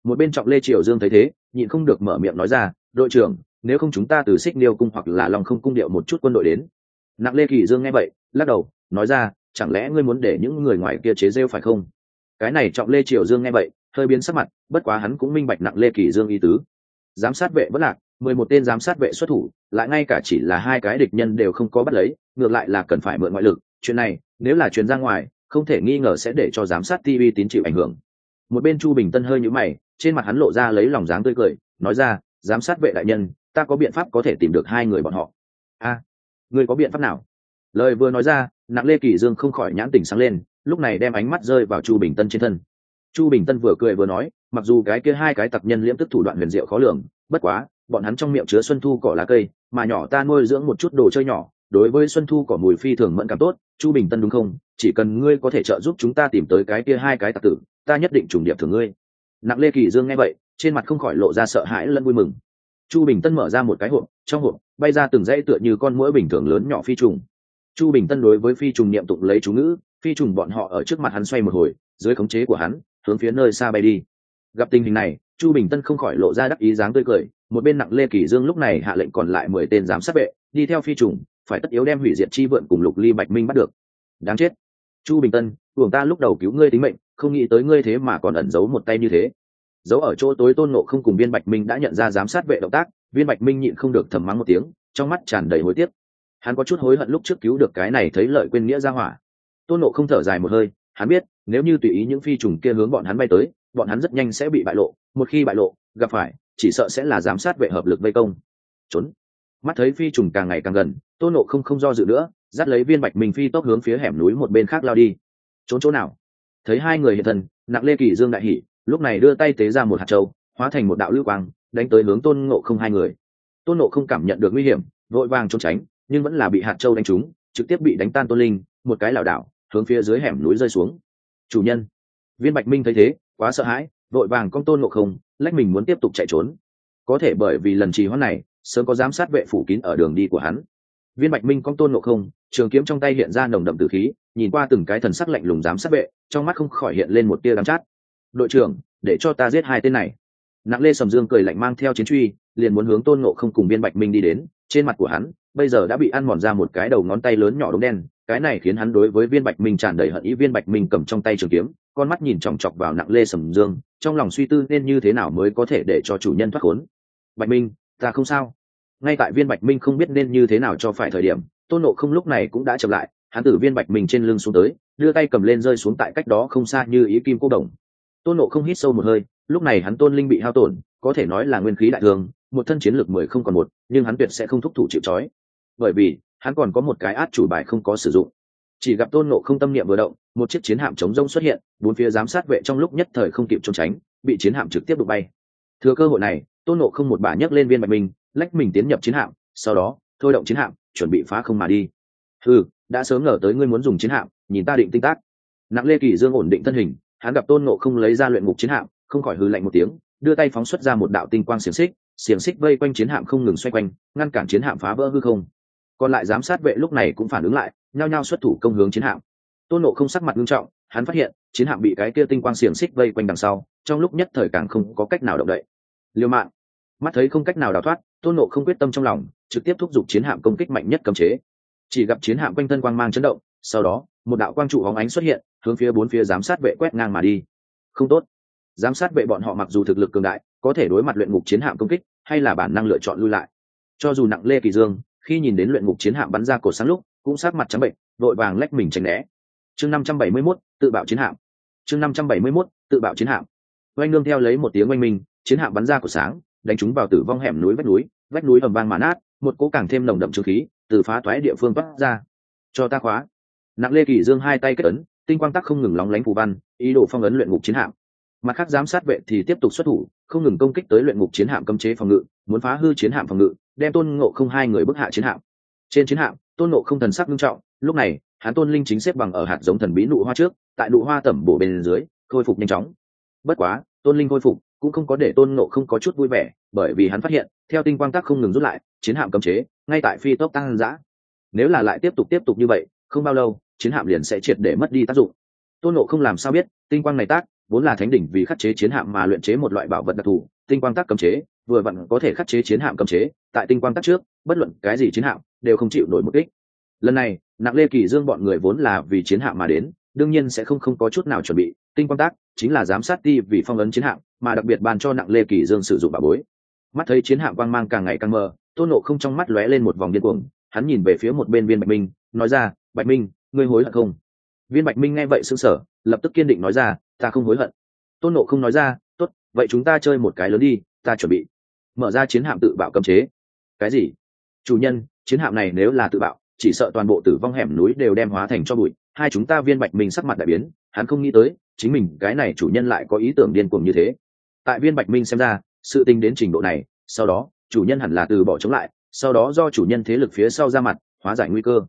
Một bên trọng lê triều dương thấy thế, nhịn không được mở miệng nói ra, đội trưởng, nếu không chúng ta từ xích niêu cung hoặc là lòng không cung điệu một chút quân đội đến. Nặng lê kỳ dương nghe vậy, lắc đầu, nói ra, chẳng lẽ ngươi muốn để những người ngoài kia chế rêu phải không? Cái này trọng lê triều dương nghe vậy hơi biến sắc mặt bất quá hắn cũng minh bạch nặng lê kỳ dương ý tứ. Giám sát vệ vẫn lạc mười một tên giám sát vệ xuất thủ lại ngay cả chỉ là hai cái địch nhân đều không có bắt lấy ngược lại là cần phải mượn ngoại lực. Chuyện này nếu là truyền ra ngoài không thể nghi ngờ sẽ để cho giám sát tv tín chịu ảnh hưởng. Một bên chu bình tân hơi nhũ mày trên mặt hắn lộ ra lấy lòng dáng tươi cười nói ra giám sát vệ đại nhân ta có biện pháp có thể tìm được hai người bọn họ. A à, người có biện pháp nào? Lời vừa nói ra nặng lê kỳ dương không khỏi nhãn tỉnh sáng lên lúc này đem ánh mắt rơi vào chu bình tân trên thân chu bình tân vừa cười vừa nói, mặc dù cái kia hai cái tặc nhân liễm tức thủ đoạn huyền diệu khó lường, bất quá, bọn hắn trong miệng chứa xuân thu cỏ lá cây, mà nhỏ ta nuôi dưỡng một chút đồ chơi nhỏ, đối với xuân thu cỏ mùi phi thường mẫn cảm tốt, chu bình tân đúng không? Chỉ cần ngươi có thể trợ giúp chúng ta tìm tới cái kia hai cái tặc tử, ta nhất định trùng điệp thường ngươi. Nặng lê kỳ dương nghe vậy, trên mặt không khỏi lộ ra sợ hãi lẫn vui mừng. Chu bình tân mở ra một cái hộp, trong hộp bay ra từng dãy tựa như con mũi bình thường lớn nhỏ phi trùng. Chu bình tân đối với phi trùng niệm tụng lấy chú ngữ, phi trùng bọn họ ở trước mặt hắn xoay một hồi, dưới khống chế của hắn hướng phía nơi xa bay đi. Gặp tình hình này, chu bình tân không khỏi lộ ra đắc ý dáng tươi cười, một bên nặng lê kỳ dương lúc này hạ lệnh còn lại mười tên giám sát vệ, đi theo phi trùng phải tất yếu đem hủy diệt chi vượn cùng lục ly bạch minh bắt được. Đáng chết. Chu bình tân tưởng ta lúc đầu cứu ngươi tính mệnh, không nghĩ tới ngươi thế mà còn ẩn giấu một tay như thế. Giấu ở chỗ tối tôn nộ không cùng viên bạch minh đã nhận ra giám sát vệ động tác, viên bạch minh nhịn không được thầm mắng một tiếng, trong mắt tràn đầy hối tiếc. Hắn có chút hối hận lúc trước cứu được cái này thấy lợi quên nghĩa ra hỏa. Tôn nộ không thở dài một hơi, hắn biết nếu như tùy ý những phi trùng kia hướng bọn hắn bay tới, bọn hắn rất nhanh sẽ bị bại lộ. Một khi bại lộ, gặp phải, chỉ sợ sẽ là giám sát vệ hợp lực vây công. Trốn. Mắt thấy phi trùng càng ngày càng gần tôn nộ không không do dự nữa, dắt lấy viên bạch minh phi tốc hướng phía hẻm núi một bên khác lao đi. Trốn chỗ nào? Thấy hai người hiện thân, nặng lê kỳ dương đại hỷ lúc này đưa tay tế ra một hạt châu, hóa thành một đạo lưu quang, đánh tới hướng tôn ngộ không hai người. Tôn ngộ không cảm nhận được nguy hiểm, vội vàng trốn tránh, nhưng vẫn là bị hạt châu đánh trúng, trực tiếp bị đánh tan tôn linh, một cái lảo đảo, hướng phía dưới hẻm núi rơi xuống chủ nhân. Viên bạch minh thấy thế, quá sợ hãi, vội vàng công tôn ngộ không, lách mình muốn tiếp tục chạy trốn. Có thể bởi vì lần trì hoãn này, sớm có giám sát vệ phủ kín ở đường đi của hắn. Viên bạch minh công tôn ngộ không, trường kiếm trong tay hiện ra nồng đậm tử khí, nhìn qua từng cái thần sắc lạnh lùng giám sát vệ, trong mắt không khỏi hiện lên một tia đắm chát. Đội trưởng, để cho ta giết hai tên này. Nặng lê sầm dương cười lạnh mang theo chiến truy, liền muốn hướng tôn ngộ không cùng viên bạch minh đi đến, trên mặt của hắn bây giờ đã bị ăn mòn ra một cái đầu ngón tay lớn nhỏ đống đen, cái này khiến hắn đối với viên bạch minh tràn đầy hận ý. Viên bạch minh cầm trong tay trường kiếm, con mắt nhìn chòng chọc vào nặng lê sầm dương, trong lòng suy tư nên như thế nào mới có thể để cho chủ nhân thoát khốn. Bạch minh, ta không sao. Ngay tại viên bạch minh không biết nên như thế nào cho phải thời điểm, tôn nộ không lúc này cũng đã chậm lại, hắn từ viên bạch minh trên lưng xuống tới, đưa tay cầm lên rơi xuống tại cách đó không xa như ý kim cô đồng. Tôn nộ không hít sâu một hơi, lúc này hắn tôn linh bị hao tổn, có thể nói là nguyên khí đại thường một thân chiến lược mười không còn một, nhưng hắn tuyệt sẽ không thúc thủ chịu trói bởi vì, hắn còn có một cái át chủ bài không có sử dụng. Chỉ gặp tôn nộ không tâm niệm vừa động, một chiếc chiến hạm chống rông xuất hiện, bốn phía giám sát vệ trong lúc nhất thời không kịp trốn tránh, bị chiến hạm trực tiếp đụng bay. Thừa cơ hội này, tôn nộ không một bà nhấc lên viên bạch minh, lách mình tiến nhập chiến hạm, sau đó, thôi động chiến hạm, chuẩn bị phá không mà đi. Ừ đã sớm ngờ tới ngươi muốn dùng chiến hạm, nhìn ta định tinh tác. Nặng lê kỳ dương ổn định thân hình, hắn gặp tôn nộ không lấy ra luyện ngục chiến hạm, không khỏi hư lạnh một tiếng, đưa tay phóng xuất ra một đạo tinh quang xiềng xích xiềng xích vây quanh chiến hạm không ngừng xoay quanh, ngăn cản chiến hạm phá vỡ hư không còn lại giám sát vệ lúc này cũng phản ứng lại, nhao nhao xuất thủ công hướng chiến hạm. Tôn nộ không sắc mặt nghiêm trọng, hắn phát hiện, chiến hạm bị cái kia tinh quang xiềng xích vây quanh đằng sau, trong lúc nhất thời càng không có cách nào động đậy. Liêu mạng mắt thấy không cách nào đào thoát, tôn nộ không quyết tâm trong lòng, trực tiếp thúc giục chiến hạm công kích mạnh nhất cấm chế. Chỉ gặp chiến hạm quanh thân quang mang chấn động, sau đó, một đạo quang trụ hóng ánh xuất hiện, hướng phía bốn phía giám sát vệ quét ngang mà đi. Không tốt. Giám sát vệ bọn họ mặc dù thực lực cường đại, có thể đối mặt luyện ngục chiến hạm công kích, hay là bản năng lựa chọn lui lại. Cho dù nặng lê kỳ dương khi nhìn đến luyện ngục chiến hạm bắn ra cổ sáng lúc cũng sát mặt trắng bệnh vội vàng lách mình tránh né. Chương năm trăm bảy mươi 571, tự bạo chiến hạm. Chương năm trăm bảy mươi 571, tự bạo chiến hạm. Oanh nương theo lấy một tiếng oanh minh chiến hạm bắn ra cổ sáng đánh chúng vào tử vong hẻm núi vách núi vách núi ầm vang mà nát một cỗ càng thêm nồng đậm trừ khí từ phá toái địa phương toát ra. Cho ta khóa. Nặng lê kỳ dương hai tay kết ấn tinh quang tắc không ngừng lóng lánh phù văn ý đồ phong ấn luyện ngục chiến hạm mặt khác giám sát vệ thì tiếp tục xuất thủ, không ngừng công kích tới luyện ngục chiến hạm cấm chế phòng ngự, muốn phá hư chiến hạm phòng ngự, đem tôn ngộ không hai người bức hạ chiến hạm. Trên chiến hạm, tôn ngộ không thần sắc nghiêm trọng, lúc này, hắn tôn linh chính xếp bằng ở hạt giống thần bí nụ hoa trước, tại nụ hoa tẩm bổ bên dưới, khôi phục nhanh chóng. Bất quá, tôn linh khôi phục cũng không có để tôn ngộ không có chút vui vẻ, bởi vì hắn phát hiện, theo tinh quang tác không ngừng rút lại, chiến hạm cấm chế, ngay tại phi tốc tăng giã nếu là lại tiếp tục tiếp tục như vậy, không bao lâu, chiến hạm liền sẽ triệt để mất đi tác dụng. Tôn ngộ không làm sao biết, tinh quang này tác vốn là thánh đỉnh vì khắc chế chiến hạm mà luyện chế một loại bảo vật đặc thù, tinh quang tác cấm chế, vừa vặn có thể khắc chế chiến hạm cấm chế, tại tinh quang tác trước, bất luận cái gì chiến hạm đều không chịu nổi một kích. Lần này, nặng lê kỳ dương bọn người vốn là vì chiến hạm mà đến, đương nhiên sẽ không không có chút nào chuẩn bị. Tinh quang tác chính là giám sát ti vì phong ấn chiến hạm, mà đặc biệt ban cho nặng lê kỳ dương sử dụng bảo bối. Mắt thấy chiến hạm quang mang càng ngày càng mờ, tôn nộ không trong mắt lóe lên một vòng điên cuồng, hắn nhìn về phía một bên viên bạch minh, nói ra, bạch minh, ngươi hối hận không? Viên bạch minh nghe vậy sững sờ, lập tức kiên định nói ra ta không hối hận. Tôn nộ không nói ra, tốt, vậy chúng ta chơi một cái lớn đi, ta chuẩn bị. Mở ra chiến hạm tự bạo cấm chế. Cái gì? Chủ nhân, chiến hạm này nếu là tự bạo, chỉ sợ toàn bộ tử vong hẻm núi đều đem hóa thành cho bụi. Hai chúng ta viên bạch minh sắc mặt đại biến, hắn không nghĩ tới, chính mình, cái này chủ nhân lại có ý tưởng điên cuồng như thế. Tại viên bạch minh xem ra, sự tình đến trình độ này, sau đó, chủ nhân hẳn là từ bỏ chống lại, sau đó do chủ nhân thế lực phía sau ra mặt, hóa giải nguy cơ.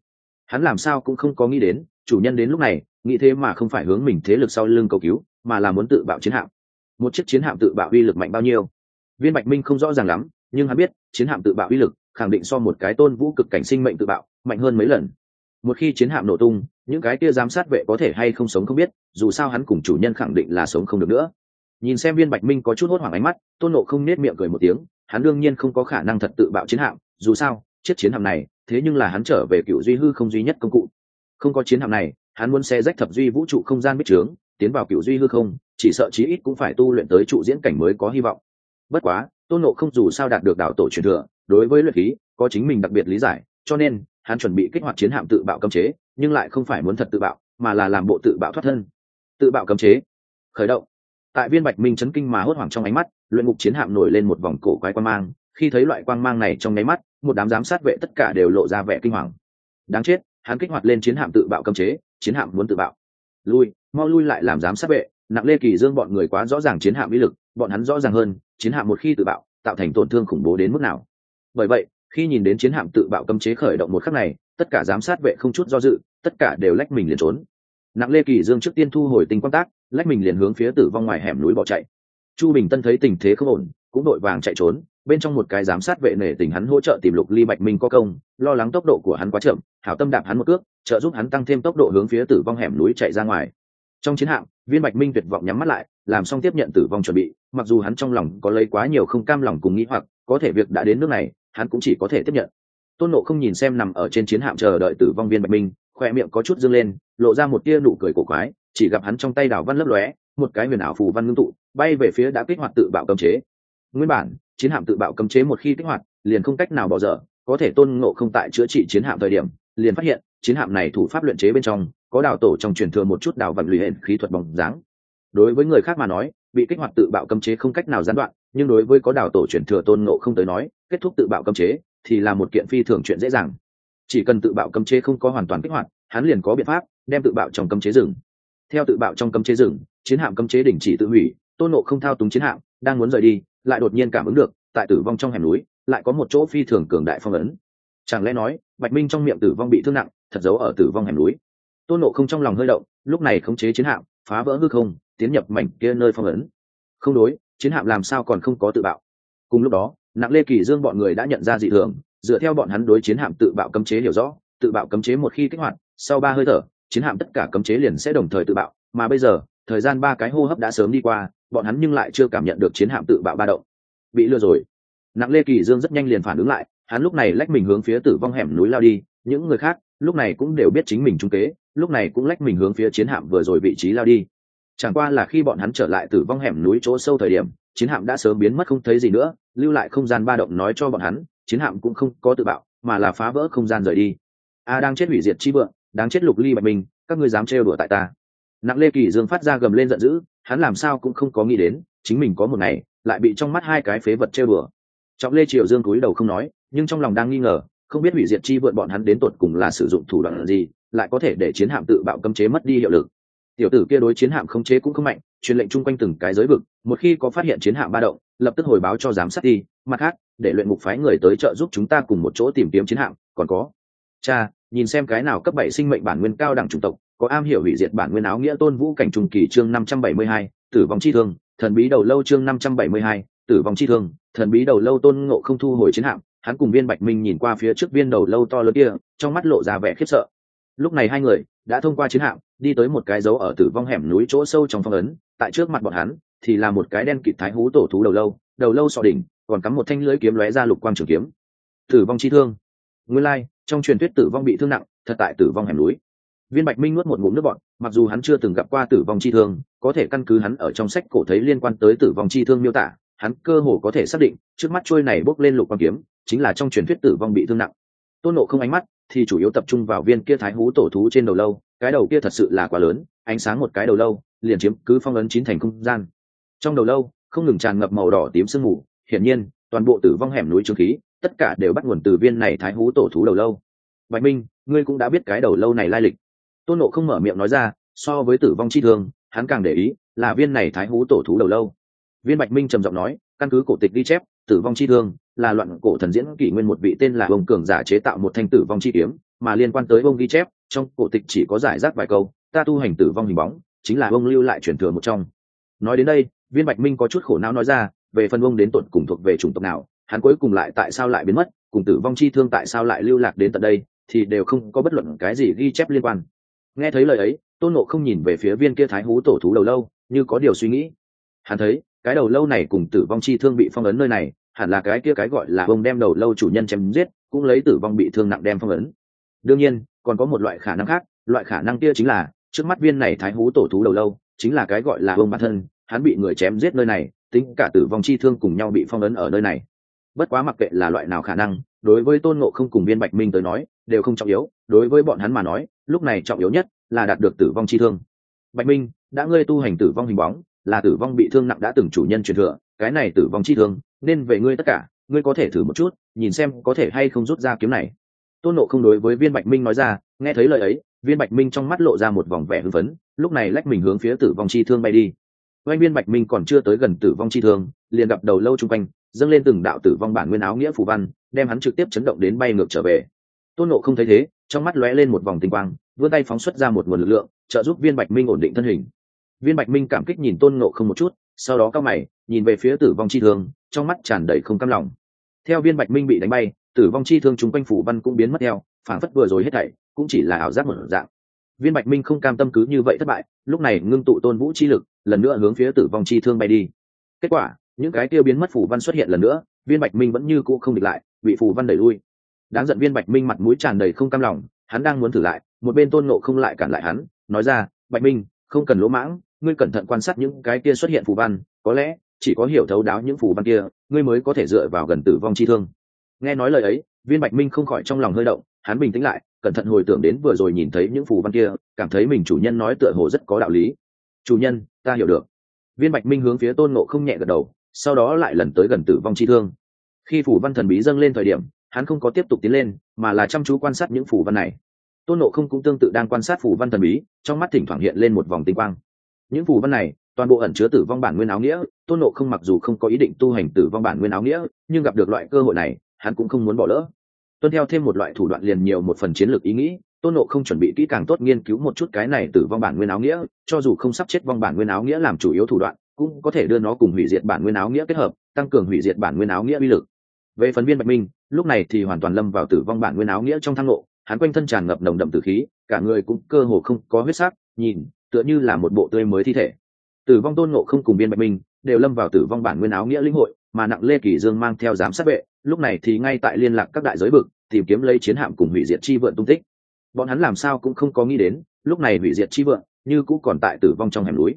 Hắn làm sao cũng không có nghĩ đến, chủ nhân đến lúc này nghĩ thế mà không phải hướng mình thế lực sau lưng cầu cứu, mà là muốn tự bạo chiến hạm. Một chiếc chiến hạm tự bạo uy lực mạnh bao nhiêu? Viên bạch minh không rõ ràng lắm, nhưng hắn biết, chiến hạm tự bạo uy lực khẳng định so một cái tôn vũ cực cảnh sinh mệnh tự bạo mạnh hơn mấy lần. Một khi chiến hạm nổ tung, những cái kia giám sát vệ có thể hay không sống không biết, dù sao hắn cùng chủ nhân khẳng định là sống không được nữa. Nhìn xem viên bạch minh có chút hốt hoảng ánh mắt, tôn nộ không nết miệng cười một tiếng, hắn đương nhiên không có khả năng thật tự bạo chiến hạm, dù sao, chiếc chiến hạm này, thế nhưng là hắn trở về cựu duy hư không duy nhất công cụ. Không có chiến hạm này hắn muốn xe rách thập duy vũ trụ không gian bích trướng, tiến vào cựu duy hư không, chỉ sợ chí ít cũng phải tu luyện tới trụ diễn cảnh mới có hy vọng. Bất quá, tôn nộ không dù sao đạt được đạo tổ truyền thừa, đối với luyện khí, có chính mình đặc biệt lý giải, cho nên hắn chuẩn bị kích hoạt chiến hạm tự bạo cấm chế, nhưng lại không phải muốn thật tự bạo, mà là làm bộ tự bạo thoát thân. Tự bạo cấm chế. Khởi động. Tại viên bạch minh chấn kinh mà hốt hoảng trong ánh mắt, luyện ngục chiến hạm nổi lên một vòng cổ quái quan mang, khi thấy loại quang mang này trong nháy mắt, một đám giám sát vệ tất cả đều lộ ra vẻ kinh hoàng. Đáng chết, hắn kích hoạt lên chiến hạm tự bạo cấm chế chiến hạm muốn tự bạo. Lui, mau lui lại làm giám sát vệ, nặng lê kỳ dương bọn người quá rõ ràng chiến hạm mỹ lực, bọn hắn rõ ràng hơn, chiến hạm một khi tự bạo, tạo thành tổn thương khủng bố đến mức nào. Bởi vậy, khi nhìn đến chiến hạm tự bạo cấm chế khởi động một khắc này, tất cả giám sát vệ không chút do dự, tất cả đều lách mình liền trốn. Nặng lê kỳ dương trước tiên thu hồi tinh quan tác, lách mình liền hướng phía tử vong ngoài hẻm núi bỏ chạy. Chu bình tân thấy tình thế không ổn, cũng đội vàng chạy trốn bên trong một cái giám sát vệ nể tình hắn hỗ trợ tìm lục ly bạch minh có công, lo lắng tốc độ của hắn quá chậm, hảo tâm đạp hắn một cước, trợ giúp hắn tăng thêm tốc độ hướng phía tử vong hẻm núi chạy ra ngoài. Trong chiến hạm, viên bạch minh tuyệt vọng nhắm mắt lại, làm xong tiếp nhận tử vong chuẩn bị, mặc dù hắn trong lòng có lấy quá nhiều không cam lòng cùng nghĩ hoặc, có thể việc đã đến nước này, hắn cũng chỉ có thể tiếp nhận. Tôn nộ không nhìn xem nằm ở trên chiến hạm chờ đợi tử vong viên bạch minh, khoe miệng có chút dâng lên, lộ ra một tia nụ cười cổ quái, chỉ gặp hắn trong tay đảo văn lấp lóe, một cái huyền ảo phù văn ngưng tụ, bay về phía đã kích hoạt tự bạo cấm chế nguyên bản, chiến hạm tự bạo cấm chế một khi kích hoạt, liền không cách nào bỏ dở, có thể tôn ngộ không tại chữa trị chiến hạm thời điểm, liền phát hiện, chiến hạm này thủ pháp luyện chế bên trong, có đào tổ trong truyền thừa một chút đào vật lùi hển khí thuật bóng dáng. Đối với người khác mà nói, bị kích hoạt tự bạo cấm chế không cách nào gián đoạn, nhưng đối với có đào tổ truyền thừa tôn ngộ không tới nói, kết thúc tự bạo cấm chế, thì là một kiện phi thường chuyện dễ dàng. Chỉ cần tự bạo cấm chế không có hoàn toàn kích hoạt, hắn liền có biện pháp đem tự bạo trong cấm chế rừng theo tự bạo trong cấm chế rừng chiến hạm cấm chế đình chỉ tự hủy, tôn ngộ không thao túng chiến hạm, đang muốn rời đi lại đột nhiên cảm ứng được, tại tử vong trong hẻm núi, lại có một chỗ phi thường cường đại phong ấn. Chẳng lẽ nói, bạch minh trong miệng tử vong bị thương nặng, thật giấu ở tử vong hẻm núi? Tôn nộ không trong lòng hơi động, lúc này khống chế chiến hạm, phá vỡ hư không, tiến nhập mảnh kia nơi phong ấn. Không đối, chiến hạm làm sao còn không có tự bạo? Cùng lúc đó, nặng lê kỳ dương bọn người đã nhận ra dị thường, dựa theo bọn hắn đối chiến hạm tự bạo cấm chế hiểu rõ, tự bạo cấm chế một khi kích hoạt, sau ba hơi thở, chiến hạm tất cả cấm chế liền sẽ đồng thời tự bạo, mà bây giờ thời gian ba cái hô hấp đã sớm đi qua, bọn hắn nhưng lại chưa cảm nhận được chiến hạm tự bạo ba động. Bị lừa rồi. Nặng lê kỳ dương rất nhanh liền phản ứng lại, hắn lúc này lách mình hướng phía tử vong hẻm núi lao đi, những người khác lúc này cũng đều biết chính mình trung kế, lúc này cũng lách mình hướng phía chiến hạm vừa rồi vị trí lao đi. Chẳng qua là khi bọn hắn trở lại tử vong hẻm núi chỗ sâu thời điểm, chiến hạm đã sớm biến mất không thấy gì nữa, lưu lại không gian ba động nói cho bọn hắn, chiến hạm cũng không có tự bạo, mà là phá vỡ không gian rời đi. A đang chết hủy diệt chi vượng, đáng chết lục ly bạch minh, các ngươi dám trêu đùa tại ta nặng lê kỳ dương phát ra gầm lên giận dữ, hắn làm sao cũng không có nghĩ đến, chính mình có một ngày, lại bị trong mắt hai cái phế vật chơi bừa trọng lê triều dương cúi đầu không nói, nhưng trong lòng đang nghi ngờ, không biết hủy diệt chi vượt bọn hắn đến tột cùng là sử dụng thủ đoạn gì, lại có thể để chiến hạm tự bạo cấm chế mất đi hiệu lực. Tiểu tử kia đối chiến hạm khống chế cũng không mạnh, truyền lệnh chung quanh từng cái giới vực, một khi có phát hiện chiến hạm ba động, lập tức hồi báo cho giám sát đi, mặt khác, để luyện mục phái người tới trợ giúp chúng ta cùng một chỗ tìm kiếm chiến hạm, còn có. Cha, nhìn xem cái nào cấp bảy sinh mệnh bản nguyên cao đẳng chủng tộc có am hiểu hủy diệt bản nguyên áo nghĩa tôn vũ cảnh trùng kỳ chương năm trăm bảy mươi hai tử vong chi thương thần bí đầu lâu chương năm trăm bảy mươi hai tử vong chi thương thần bí đầu lâu tôn ngộ không thu hồi chiến hạm hắn cùng viên bạch minh nhìn qua phía trước viên đầu lâu to lớn kia trong mắt lộ ra vẻ khiếp sợ. Lúc này hai người đã thông qua chiến hạm đi tới một cái dấu ở tử vong hẻm núi chỗ sâu trong phong ấn tại trước mặt bọn hắn thì là một cái đen kịt thái hú tổ thú đầu lâu đầu lâu sọ đỉnh còn cắm một thanh lưới kiếm lóe ra lục quang trường kiếm. Tử vong chi thương. Nguyên lai、like, trong truyền thuyết tử vong bị thương nặng thật tại tử vong hẻm núi viên bạch minh nuốt một ngụm nước bọn mặc dù hắn chưa từng gặp qua tử vong chi thương, có thể căn cứ hắn ở trong sách cổ thấy liên quan tới tử vong chi thương miêu tả, hắn cơ hồ có thể xác định, trước mắt trôi này bốc lên lục quang kiếm, chính là trong truyền thuyết tử vong bị thương nặng. Tôn nộ không ánh mắt thì chủ yếu tập trung vào viên kia thái hú tổ thú trên đầu lâu, cái đầu kia thật sự là quá lớn, ánh sáng một cái đầu lâu, liền chiếm cứ phong ấn chín thành không gian. Trong đầu lâu, không ngừng tràn ngập màu đỏ tím sương mù, hiển nhiên, toàn bộ tử vong hẻm núi trương khí, tất cả đều bắt nguồn từ viên này thái hú tổ thú đầu lâu. Bạch minh, ngươi cũng đã biết cái đầu lâu này lai lịch tôn nộ không mở miệng nói ra, so với tử vong chi thương, hắn càng để ý là viên này thái hú tổ thú đầu lâu. Viên bạch minh trầm giọng nói, căn cứ cổ tịch ghi chép, tử vong chi thương là loạn cổ thần diễn kỷ nguyên một vị tên là ông cường giả chế tạo một thanh tử vong chi kiếm, mà liên quan tới ông ghi chép, trong cổ tịch chỉ có giải rác vài câu, ta tu hành tử vong hình bóng, chính là ông lưu lại truyền thừa một trong. Nói đến đây, viên bạch minh có chút khổ não nói ra, về phần ông đến tận cùng thuộc về chủng tộc nào, hắn cuối cùng lại tại sao lại biến mất, cùng tử vong chi thương tại sao lại lưu lạc đến tận đây, thì đều không có bất luận cái gì ghi chép liên quan nghe thấy lời ấy, tôn nộ không nhìn về phía viên kia thái hú tổ thú đầu lâu, như có điều suy nghĩ. Hắn thấy, cái đầu lâu này cùng tử vong chi thương bị phong ấn nơi này, hẳn là cái kia cái gọi là ông đem đầu lâu chủ nhân chém giết, cũng lấy tử vong bị thương nặng đem phong ấn. Đương nhiên, còn có một loại khả năng khác, loại khả năng kia chính là, trước mắt viên này thái hú tổ thú đầu lâu, chính là cái gọi là ông bản thân, hắn bị người chém giết nơi này, tính cả tử vong chi thương cùng nhau bị phong ấn ở nơi này. Bất quá mặc kệ là loại nào khả năng, đối với tôn ngộ không cùng viên bạch minh tới nói đều không trọng yếu, đối với bọn hắn mà nói, lúc này trọng yếu nhất là đạt được tử vong chi thương. Bạch minh, đã ngươi tu hành tử vong hình bóng, là tử vong bị thương nặng đã từng chủ nhân truyền thừa, cái này tử vong chi thương, nên về ngươi tất cả, ngươi có thể thử một chút, nhìn xem có thể hay không rút ra kiếm này. Tôn nộ không đối với viên bạch minh nói ra, nghe thấy lời ấy, viên bạch minh trong mắt lộ ra một vòng vẻ hưng phấn, lúc này lách mình hướng phía tử vong chi thương bay đi. Oanh viên bạch minh còn chưa tới gần tử vong chi thương, liền gặp đầu lâu chung quanh, dâng lên từng đạo tử vong bản nguyên áo nghĩa phù văn, đem hắn trực tiếp chấn động đến bay ngược trở về tôn nộ không thấy thế, trong mắt lóe lên một vòng tinh quang, vươn tay phóng xuất ra một nguồn lực lượng, trợ giúp viên bạch minh ổn định thân hình. Viên bạch minh cảm kích nhìn tôn nộ không một chút, sau đó cao mày, nhìn về phía tử vong chi thương, trong mắt tràn đầy không cam lòng. Theo viên bạch minh bị đánh bay, tử vong chi thương chúng quanh phủ văn cũng biến mất theo phản phất vừa rồi hết thảy, cũng chỉ là ảo giác một dạng. Viên bạch minh không cam tâm cứ như vậy thất bại, lúc này ngưng tụ tôn vũ chi lực, lần nữa hướng phía tử vong chi thương bay đi. Kết quả, những cái tiêu biến mất phủ văn xuất hiện lần nữa, viên bạch minh vẫn như cũ không địch lại, bị phủ văn đẩy lui đáng giận viên bạch minh mặt mũi tràn đầy không cam lòng, hắn đang muốn thử lại, một bên tôn nộ không lại cản lại hắn, nói ra, bạch minh, không cần lỗ mãng, ngươi cẩn thận quan sát những cái kia xuất hiện phù văn, có lẽ chỉ có hiểu thấu đáo những phù văn kia, ngươi mới có thể dựa vào gần tử vong chi thương. Nghe nói lời ấy, viên bạch minh không khỏi trong lòng hơi động, hắn bình tĩnh lại, cẩn thận hồi tưởng đến vừa rồi nhìn thấy những phù văn kia, cảm thấy mình chủ nhân nói tựa hồ rất có đạo lý. Chủ nhân, ta hiểu được. Viên bạch minh hướng phía tôn nộ không nhẹ gật đầu, sau đó lại lần tới gần tử vong chi thương. Khi phủ văn thần bí dâng lên thời điểm hắn không có tiếp tục tiến lên, mà là chăm chú quan sát những phủ văn này. Tôn nộ không cũng tương tự đang quan sát phủ văn thần bí, trong mắt thỉnh thoảng hiện lên một vòng tinh quang. Những phủ văn này, toàn bộ ẩn chứa tử vong bản nguyên áo nghĩa, tôn nộ không mặc dù không có ý định tu hành tử vong bản nguyên áo nghĩa, nhưng gặp được loại cơ hội này, hắn cũng không muốn bỏ lỡ. Tuân theo thêm một loại thủ đoạn liền nhiều một phần chiến lược ý nghĩ, tôn nộ không chuẩn bị kỹ càng tốt nghiên cứu một chút cái này tử vong bản nguyên áo nghĩa, cho dù không sắp chết vong bản nguyên áo nghĩa làm chủ yếu thủ đoạn, cũng có thể đưa nó cùng hủy diệt bản nguyên áo nghĩa kết hợp, tăng cường hủy diệt bản nguyên áo nghĩa uy lực. Về phần viên bạch minh lúc này thì hoàn toàn lâm vào tử vong bản nguyên áo nghĩa trong thang lộ, hắn quanh thân tràn ngập nồng đậm tử khí, cả người cũng cơ hồ không có huyết sắc, nhìn, tựa như là một bộ tươi mới thi thể. Tử vong tôn ngộ không cùng biên bạch minh đều lâm vào tử vong bản nguyên áo nghĩa lĩnh hội, mà nặng lê kỳ dương mang theo giám sát vệ, lúc này thì ngay tại liên lạc các đại giới vực, tìm kiếm lấy chiến hạm cùng hủy diệt chi vượn tung tích. Bọn hắn làm sao cũng không có nghĩ đến, lúc này hủy diệt chi vượn như cũ còn tại tử vong trong hẻm núi.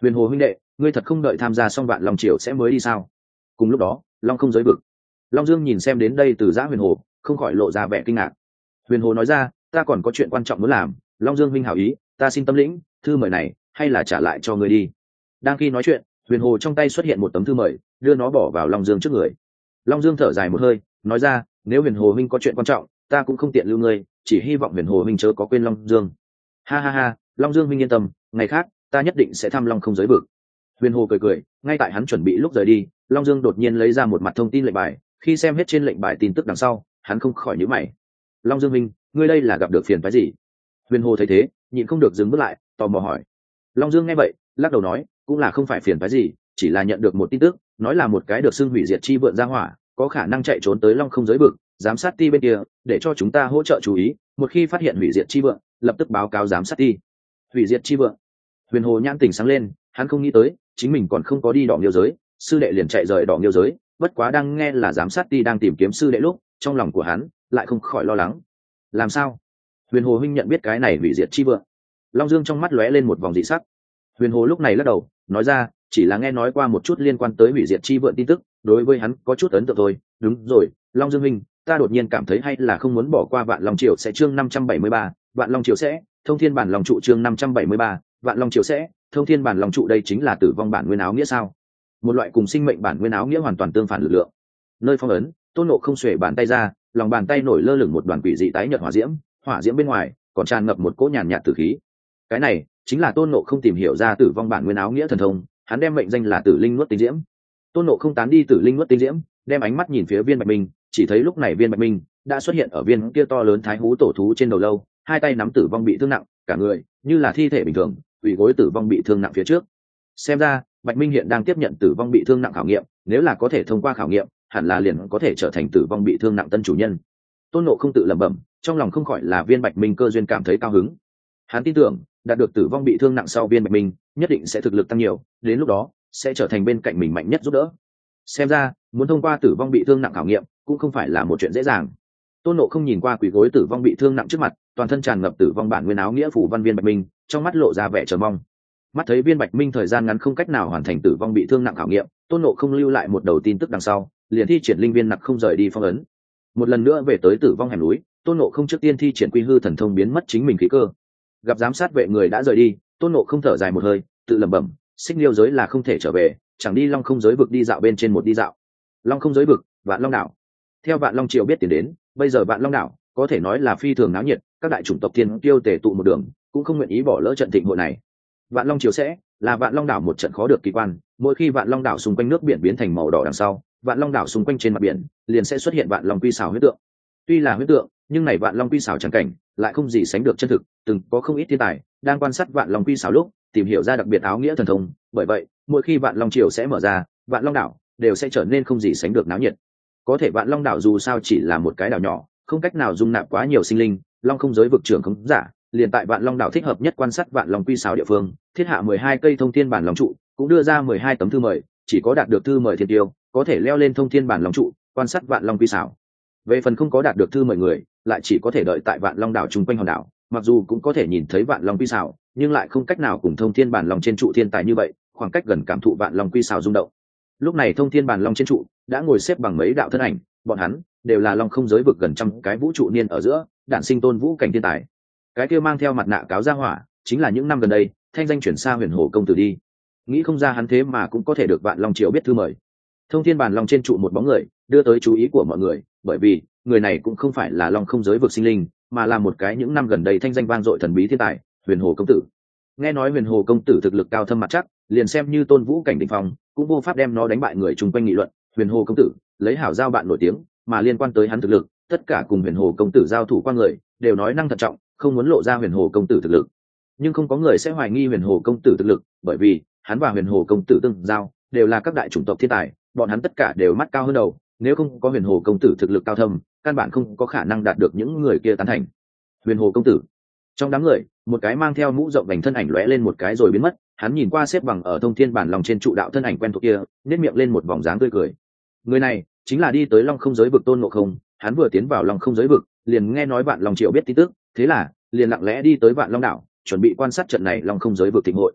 Huyền hồ huynh đệ, ngươi thật không đợi tham gia xong vạn long triều sẽ mới đi sao? Cùng lúc đó, long không giới vực long dương nhìn xem đến đây từ giã huyền hồ, không khỏi lộ ra vẻ kinh ngạc. Huyền hồ nói ra, ta còn có chuyện quan trọng muốn làm, long dương minh hảo ý, ta xin tâm lĩnh, thư mời này, hay là trả lại cho ngươi đi. Đang khi nói chuyện, huyền hồ trong tay xuất hiện một tấm thư mời, đưa nó bỏ vào long dương trước người. Long dương thở dài một hơi, nói ra, nếu huyền hồ minh có chuyện quan trọng, ta cũng không tiện lưu ngươi, chỉ hy vọng huyền hồ minh chớ có quên long dương. Ha ha ha, long dương minh yên tâm, ngày khác, ta nhất định sẽ thăm long không giới vực. Huyền hồ cười cười, ngay tại hắn chuẩn bị lúc rời đi, long dương đột nhiên lấy ra một mặt thông tin lệnh bài khi xem hết trên lệnh bài tin tức đằng sau, hắn không khỏi nhữ mày. Long dương minh ngươi đây là gặp được phiền phái gì? Huyền hồ thấy thế, nhịn không được dừng bước lại, tò mò hỏi. Long dương nghe vậy, lắc đầu nói, cũng là không phải phiền phái gì, chỉ là nhận được một tin tức, nói là một cái được xưng hủy diệt chi vượn ra hỏa, có khả năng chạy trốn tới long không giới vực, giám sát ti bên kia, để cho chúng ta hỗ trợ chú ý, một khi phát hiện hủy diệt chi vượn, lập tức báo cáo giám sát ti. Hủy diệt chi vượn? Huyền hồ nhãn tỉnh sáng lên, hắn không nghĩ tới, chính mình còn không có đi đỏ nghiêu giới, sư đệ liền chạy rời đỏ nghiêu giới bất quá đang nghe là giám sát ti đang tìm kiếm sư đệ lúc, trong lòng của hắn lại không khỏi lo lắng. Làm sao? Huyền hồ huynh nhận biết cái này hủy diệt chi vượng. Long dương trong mắt lóe lên một vòng dị sắc. Huyền hồ lúc này lắc đầu, nói ra, chỉ là nghe nói qua một chút liên quan tới hủy diệt chi vượng tin tức, đối với hắn có chút ấn tượng thôi. Đúng rồi, long dương huynh, ta đột nhiên cảm thấy hay là không muốn bỏ qua vạn long triều sẽ chương năm trăm bảy mươi ba, vạn long triều sẽ, thông thiên bản lòng trụ chương năm trăm bảy mươi ba, vạn long triều sẽ, thông thiên bản lòng trụ đây chính là tử vong bản nguyên áo nghĩa sao? Một loại cùng sinh mệnh bản nguyên áo nghĩa hoàn toàn tương phản lực lượng. Nơi phong ấn, tôn nộ không xuể bàn tay ra, lòng bàn tay nổi lơ lửng một đoàn quỷ dị tái nhợt hỏa diễm hỏa diễm bên ngoài, còn tràn ngập một cỗ nhàn nhạt tử khí. Cái này chính là tôn nộ không tìm hiểu ra tử vong bản nguyên áo nghĩa thần thông, hắn đem mệnh danh là tử linh nuốt tinh diễm. Tôn nộ không tán đi tử linh nuốt tinh diễm, đem ánh mắt nhìn phía viên bạch minh, chỉ thấy lúc này viên bạch minh đã xuất hiện ở viên kia to lớn thái hú tổ thú trên đầu lâu, hai tay nắm tử vong bị thương nặng, cả người như là thi thể bình thường ủy gối tử vong bị thương nặng phía trước. Xem ra bạch minh hiện đang tiếp nhận tử vong bị thương nặng khảo nghiệm, nếu là có thể thông qua khảo nghiệm, hẳn là liền có thể trở thành tử vong bị thương nặng tân chủ nhân. Tôn nộ không tự lẩm bẩm, trong lòng không khỏi là viên bạch minh cơ duyên cảm thấy cao hứng. Hắn tin tưởng, đạt được tử vong bị thương nặng sau viên bạch minh, nhất định sẽ thực lực tăng nhiều, đến lúc đó, sẽ trở thành bên cạnh mình mạnh nhất giúp đỡ. Xem ra, muốn thông qua tử vong bị thương nặng khảo nghiệm, cũng không phải là một chuyện dễ dàng. Tôn nộ không nhìn qua quỷ gối tử vong bị thương nặng trước mặt, toàn thân tràn ngập tử vong bản nguyên áo nghĩa phủ văn viên bạch minh, trong mắt lộ ra vẻ chờ mong mắt thấy viên bạch minh thời gian ngắn không cách nào hoàn thành tử vong bị thương nặng khảo nghiệm, tôn nộ không lưu lại một đầu tin tức đằng sau, liền thi triển linh viên nặc không rời đi phong ấn. Một lần nữa về tới tử vong hẻm núi, tôn nộ không trước tiên thi triển quy hư thần thông biến mất chính mình khí cơ. Gặp giám sát vệ người đã rời đi, tôn nộ không thở dài một hơi, tự lẩm bẩm, xích liêu giới là không thể trở về, chẳng đi long không giới vực đi dạo bên trên một đi dạo. Long không giới vực, vạn long đảo. Theo vạn long triều biết tiền đến, bây giờ vạn long đảo, có thể nói là phi thường náo nhiệt, các đại chủng tộc thiên tiêu tề tụ một đường, cũng không nguyện ý bỏ lỡ trận thịnh hội này vạn long triều sẽ là vạn long đảo một trận khó được kỳ quan mỗi khi vạn long đảo xung quanh nước biển biến thành màu đỏ đằng sau vạn long đảo xung quanh trên mặt biển liền sẽ xuất hiện vạn long quy xào huyết tượng tuy là huyết tượng nhưng này vạn long quy xào chẳng cảnh lại không gì sánh được chân thực từng có không ít thiên tài đang quan sát vạn long quy xào lúc tìm hiểu ra đặc biệt áo nghĩa thần thông bởi vậy mỗi khi vạn long triều sẽ mở ra vạn long đảo đều sẽ trở nên không gì sánh được náo nhiệt có thể vạn long đảo dù sao chỉ là một cái đảo nhỏ không cách nào dung nạp quá nhiều sinh linh long không giới vực trưởng không giả liền tại vạn long đảo thích hợp nhất quan sát vạn long quy xào địa phương, thiết hạ mười hai cây thông thiên bản long trụ, cũng đưa ra mười hai tấm thư mời, chỉ có đạt được thư mời thiên tiêu có thể leo lên thông thiên bản long trụ, quan sát vạn long quy xào. Về phần không có đạt được thư mời người, lại chỉ có thể đợi tại vạn long đảo chung quanh hòn đảo, mặc dù cũng có thể nhìn thấy vạn long quy xào, nhưng lại không cách nào cùng thông thiên bản long trên trụ thiên tài như vậy, khoảng cách gần cảm thụ vạn long quy xào rung động. Lúc này thông thiên bản long trên trụ đã ngồi xếp bằng mấy đạo thân ảnh, bọn hắn đều là long không giới vực gần trăm cái vũ trụ niên ở giữa, đạn sinh tôn vũ cảnh thiên tài cái kia mang theo mặt nạ cáo ra hỏa, chính là những năm gần đây, thanh danh chuyển xa huyền hồ công tử đi. Nghĩ không ra hắn thế mà cũng có thể được vạn long triều biết thư mời. Thông thiên bản long trên trụ một bóng người, đưa tới chú ý của mọi người, bởi vì, người này cũng không phải là long không giới vực sinh linh, mà là một cái những năm gần đây thanh danh vang dội thần bí thiên tài, huyền hồ công tử. Nghe nói huyền hồ công tử thực lực cao thâm mặt chắc, liền xem như tôn vũ cảnh định phong, cũng vô pháp đem nó đánh bại người chung quanh nghị luận. Huyền hồ công tử, lấy hảo giao bạn nổi tiếng, mà liên quan tới hắn thực lực, tất cả cùng huyền hồ công tử giao thủ qua người, đều nói năng thận trọng không muốn lộ ra huyền hồ công tử thực lực. Nhưng không có người sẽ hoài nghi huyền hồ công tử thực lực, bởi vì hắn và huyền hồ công tử tương giao đều là các đại chủng tộc thiên tài, bọn hắn tất cả đều mắt cao hơn đầu, nếu không có huyền hồ công tử thực lực cao thâm, căn bản không có khả năng đạt được những người kia tán thành. Huyền hồ công tử. Trong đám người, một cái mang theo mũ rộng vành thân ảnh lóe lên một cái rồi biến mất, hắn nhìn qua xếp bằng ở thông thiên bản lòng trên trụ đạo thân ảnh quen thuộc kia nếp miệng lên một vòng dáng tươi cười. Người này chính là đi tới long không giới vực tôn ngộ không, hắn vừa tiến vào long không giới vực, liền nghe nói bạn lòng triệu biết tin tức thế là, liền lặng lẽ đi tới vạn long đảo, chuẩn bị quan sát trận này long không giới vực thịnh hội.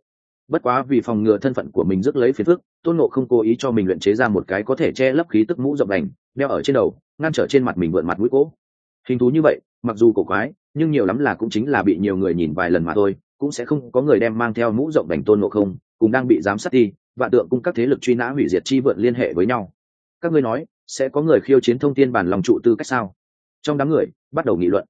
Bất quá vì phòng ngừa thân phận của mình rước lấy phiền phức, tôn nộ không cố ý cho mình luyện chế ra một cái có thể che lấp khí tức mũ rộng đành, đeo ở trên đầu, ngăn trở trên mặt mình vượn mặt mũi cỗ hình thú như vậy, mặc dù cổ quái, nhưng nhiều lắm là cũng chính là bị nhiều người nhìn vài lần mà thôi, cũng sẽ không có người đem mang theo mũ rộng đành tôn nộ không, cùng đang bị giám sát đi, vạn tượng cung các thế lực truy nã hủy diệt chi vượn liên hệ với nhau. Các ngươi nói, sẽ có người khiêu chiến thông tin bản lòng trụ tư cách sao? Trong đám người, bắt đầu nghị luận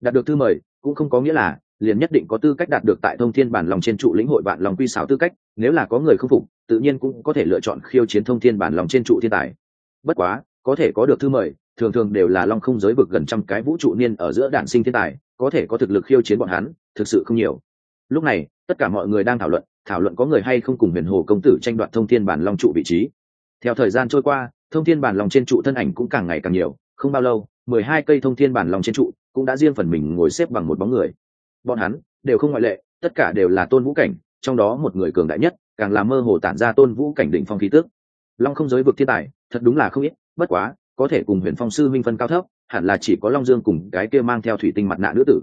đạt được thư mời, cũng không có nghĩa là liền nhất định có tư cách đạt được tại thông thiên bản lòng trên trụ lĩnh hội vạn lòng quy xảo tư cách, nếu là có người không phục, tự nhiên cũng có thể lựa chọn khiêu chiến thông thiên bản lòng trên trụ thiên tài. Bất quá, có thể có được thư mời, thường thường đều là long không giới vực gần trăm cái vũ trụ niên ở giữa đạn sinh thiên tài, có thể có thực lực khiêu chiến bọn hắn, thực sự không nhiều. Lúc này, tất cả mọi người đang thảo luận thảo luận có người hay không cùng huyền hồ công tử tranh đoạt thông thiên bản long trụ vị trí. Theo thời gian trôi qua, thông thiên bản lòng trên trụ thân ảnh cũng càng ngày càng nhiều, không bao lâu mười hai cây thông thiên bản lòng trên trụ, cũng đã riêng phần mình ngồi xếp bằng một bóng người. Bọn hắn đều không ngoại lệ, tất cả đều là tôn vũ cảnh, trong đó một người cường đại nhất, càng là mơ hồ tản ra tôn vũ cảnh đỉnh phong khí tước long không giới vực thiên tài, thật đúng là không ít, bất quá, có thể cùng huyền phong sư minh phân cao thấp, hẳn là chỉ có long dương cùng cái kia mang theo thủy tinh mặt nạ nữ tử.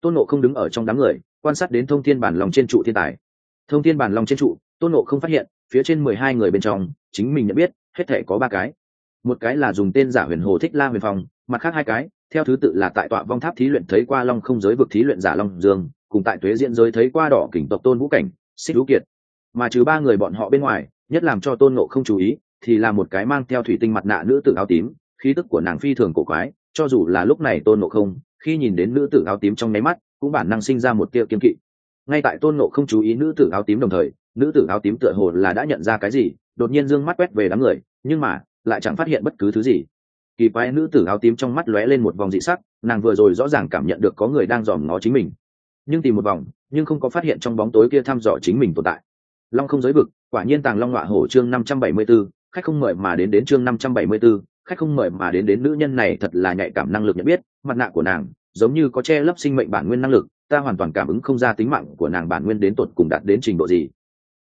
Tôn nộ không đứng ở trong đám người, quan sát đến thông thiên bản lòng trên trụ thiên tài. Thông thiên bản lòng trên trụ, tôn nộ không phát hiện, phía trên mười hai người bên trong, chính mình nhận biết, hết thể có ba cái. Một cái là dùng tên giả huyền hồ thích la huyền phong mặt khác hai cái, theo thứ tự là tại tọa vong tháp thí luyện thấy qua long không giới vực thí luyện giả long dương, cùng tại tuế diễn giới thấy qua đỏ kỉnh tộc tôn vũ cảnh, xích hữu kiệt. Mà trừ ba người bọn họ bên ngoài, nhất làm cho tôn nộ không chú ý, thì là một cái mang theo thủy tinh mặt nạ nữ tử áo tím, khí tức của nàng phi thường cổ quái, cho dù là lúc này tôn nộ không, khi nhìn đến nữ tử áo tím trong nháy mắt, cũng bản năng sinh ra một tia kiên kỵ. Ngay tại tôn nộ không chú ý nữ tử áo tím đồng thời, nữ tử áo tím tựa hồ là đã nhận ra cái gì, đột nhiên d ư ơ n g mắt quét về đám người, nhưng mà, lại chẳng phát hiện bất cứ thứ gì kỳ quái nữ tử áo tím trong mắt lóe lên một vòng dị sắc, nàng vừa rồi rõ ràng cảm nhận được có người đang dòm ngó chính mình. Nhưng tìm một vòng, nhưng không có phát hiện trong bóng tối kia thăm dò chính mình tồn tại. Long không giới vực, quả nhiên tàng long họa hổ chương năm trăm bảy mươi b ố khách không mời mà đến đến chương năm trăm bảy mươi b ố khách không mời mà đến đến nữ nhân này thật là nhạy cảm năng lực nhận biết, mặt nạ của nàng giống như có che lấp sinh mệnh bản nguyên năng lực, ta hoàn toàn cảm ứng không ra tính mạng của nàng bản nguyên đến tột cùng đạt đến trình độ gì.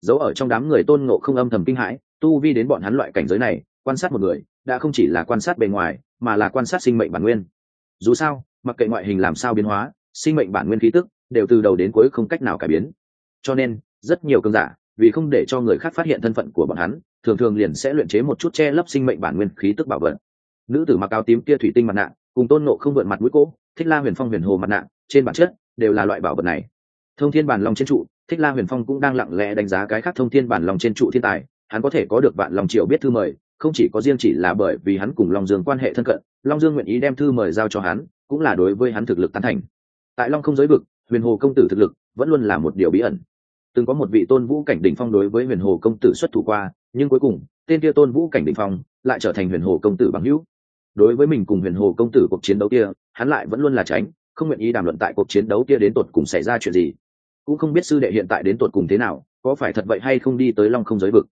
Giấu ở trong đám người tôn ngộ không âm thầm kinh hãi, tu vi đến bọn hắn loại cảnh giới này, quan sát một người đã không chỉ là quan sát bề ngoài, mà là quan sát sinh mệnh bản nguyên. Dù sao, mặc kệ ngoại hình làm sao biến hóa, sinh mệnh bản nguyên khí tức đều từ đầu đến cuối không cách nào cải biến. Cho nên, rất nhiều cơn giả, vì không để cho người khác phát hiện thân phận của bọn hắn, thường thường liền sẽ luyện chế một chút che lấp sinh mệnh bản nguyên khí tức bảo vật. Nữ tử mặc áo tím kia thủy tinh mặt nạ, cùng tôn nộ không vượn mặt mũi cỗ thích la huyền phong huyền hồ mặt nạ, trên bản chất đều là loại bảo vật này. Thông thiên bản long trên trụ, thích la huyền phong cũng đang lặng lẽ đánh giá cái khác thông thiên bản lòng trên trụ thiên tài, hắn có thể có được vạn lòng triệu biết thư mời không chỉ có riêng chỉ là bởi vì hắn cùng long dương quan hệ thân cận, long dương nguyện ý đem thư mời giao cho hắn, cũng là đối với hắn thực lực tán thành. Tại long không giới vực, huyền hồ công tử thực lực vẫn luôn là một điều bí ẩn. Từng có một vị tôn vũ cảnh đỉnh phong đối với huyền hồ công tử xuất thủ qua, nhưng cuối cùng, tên kia tôn vũ cảnh đỉnh phong lại trở thành huyền hồ công tử bằng hữu. Đối với mình cùng huyền hồ công tử cuộc chiến đấu kia, hắn lại vẫn luôn là tránh, không nguyện ý đàm luận tại cuộc chiến đấu kia đến tột cùng xảy ra chuyện gì. Cũng không biết sư đệ hiện tại đến tột cùng thế nào, có phải thật vậy hay không đi tới long không giới vực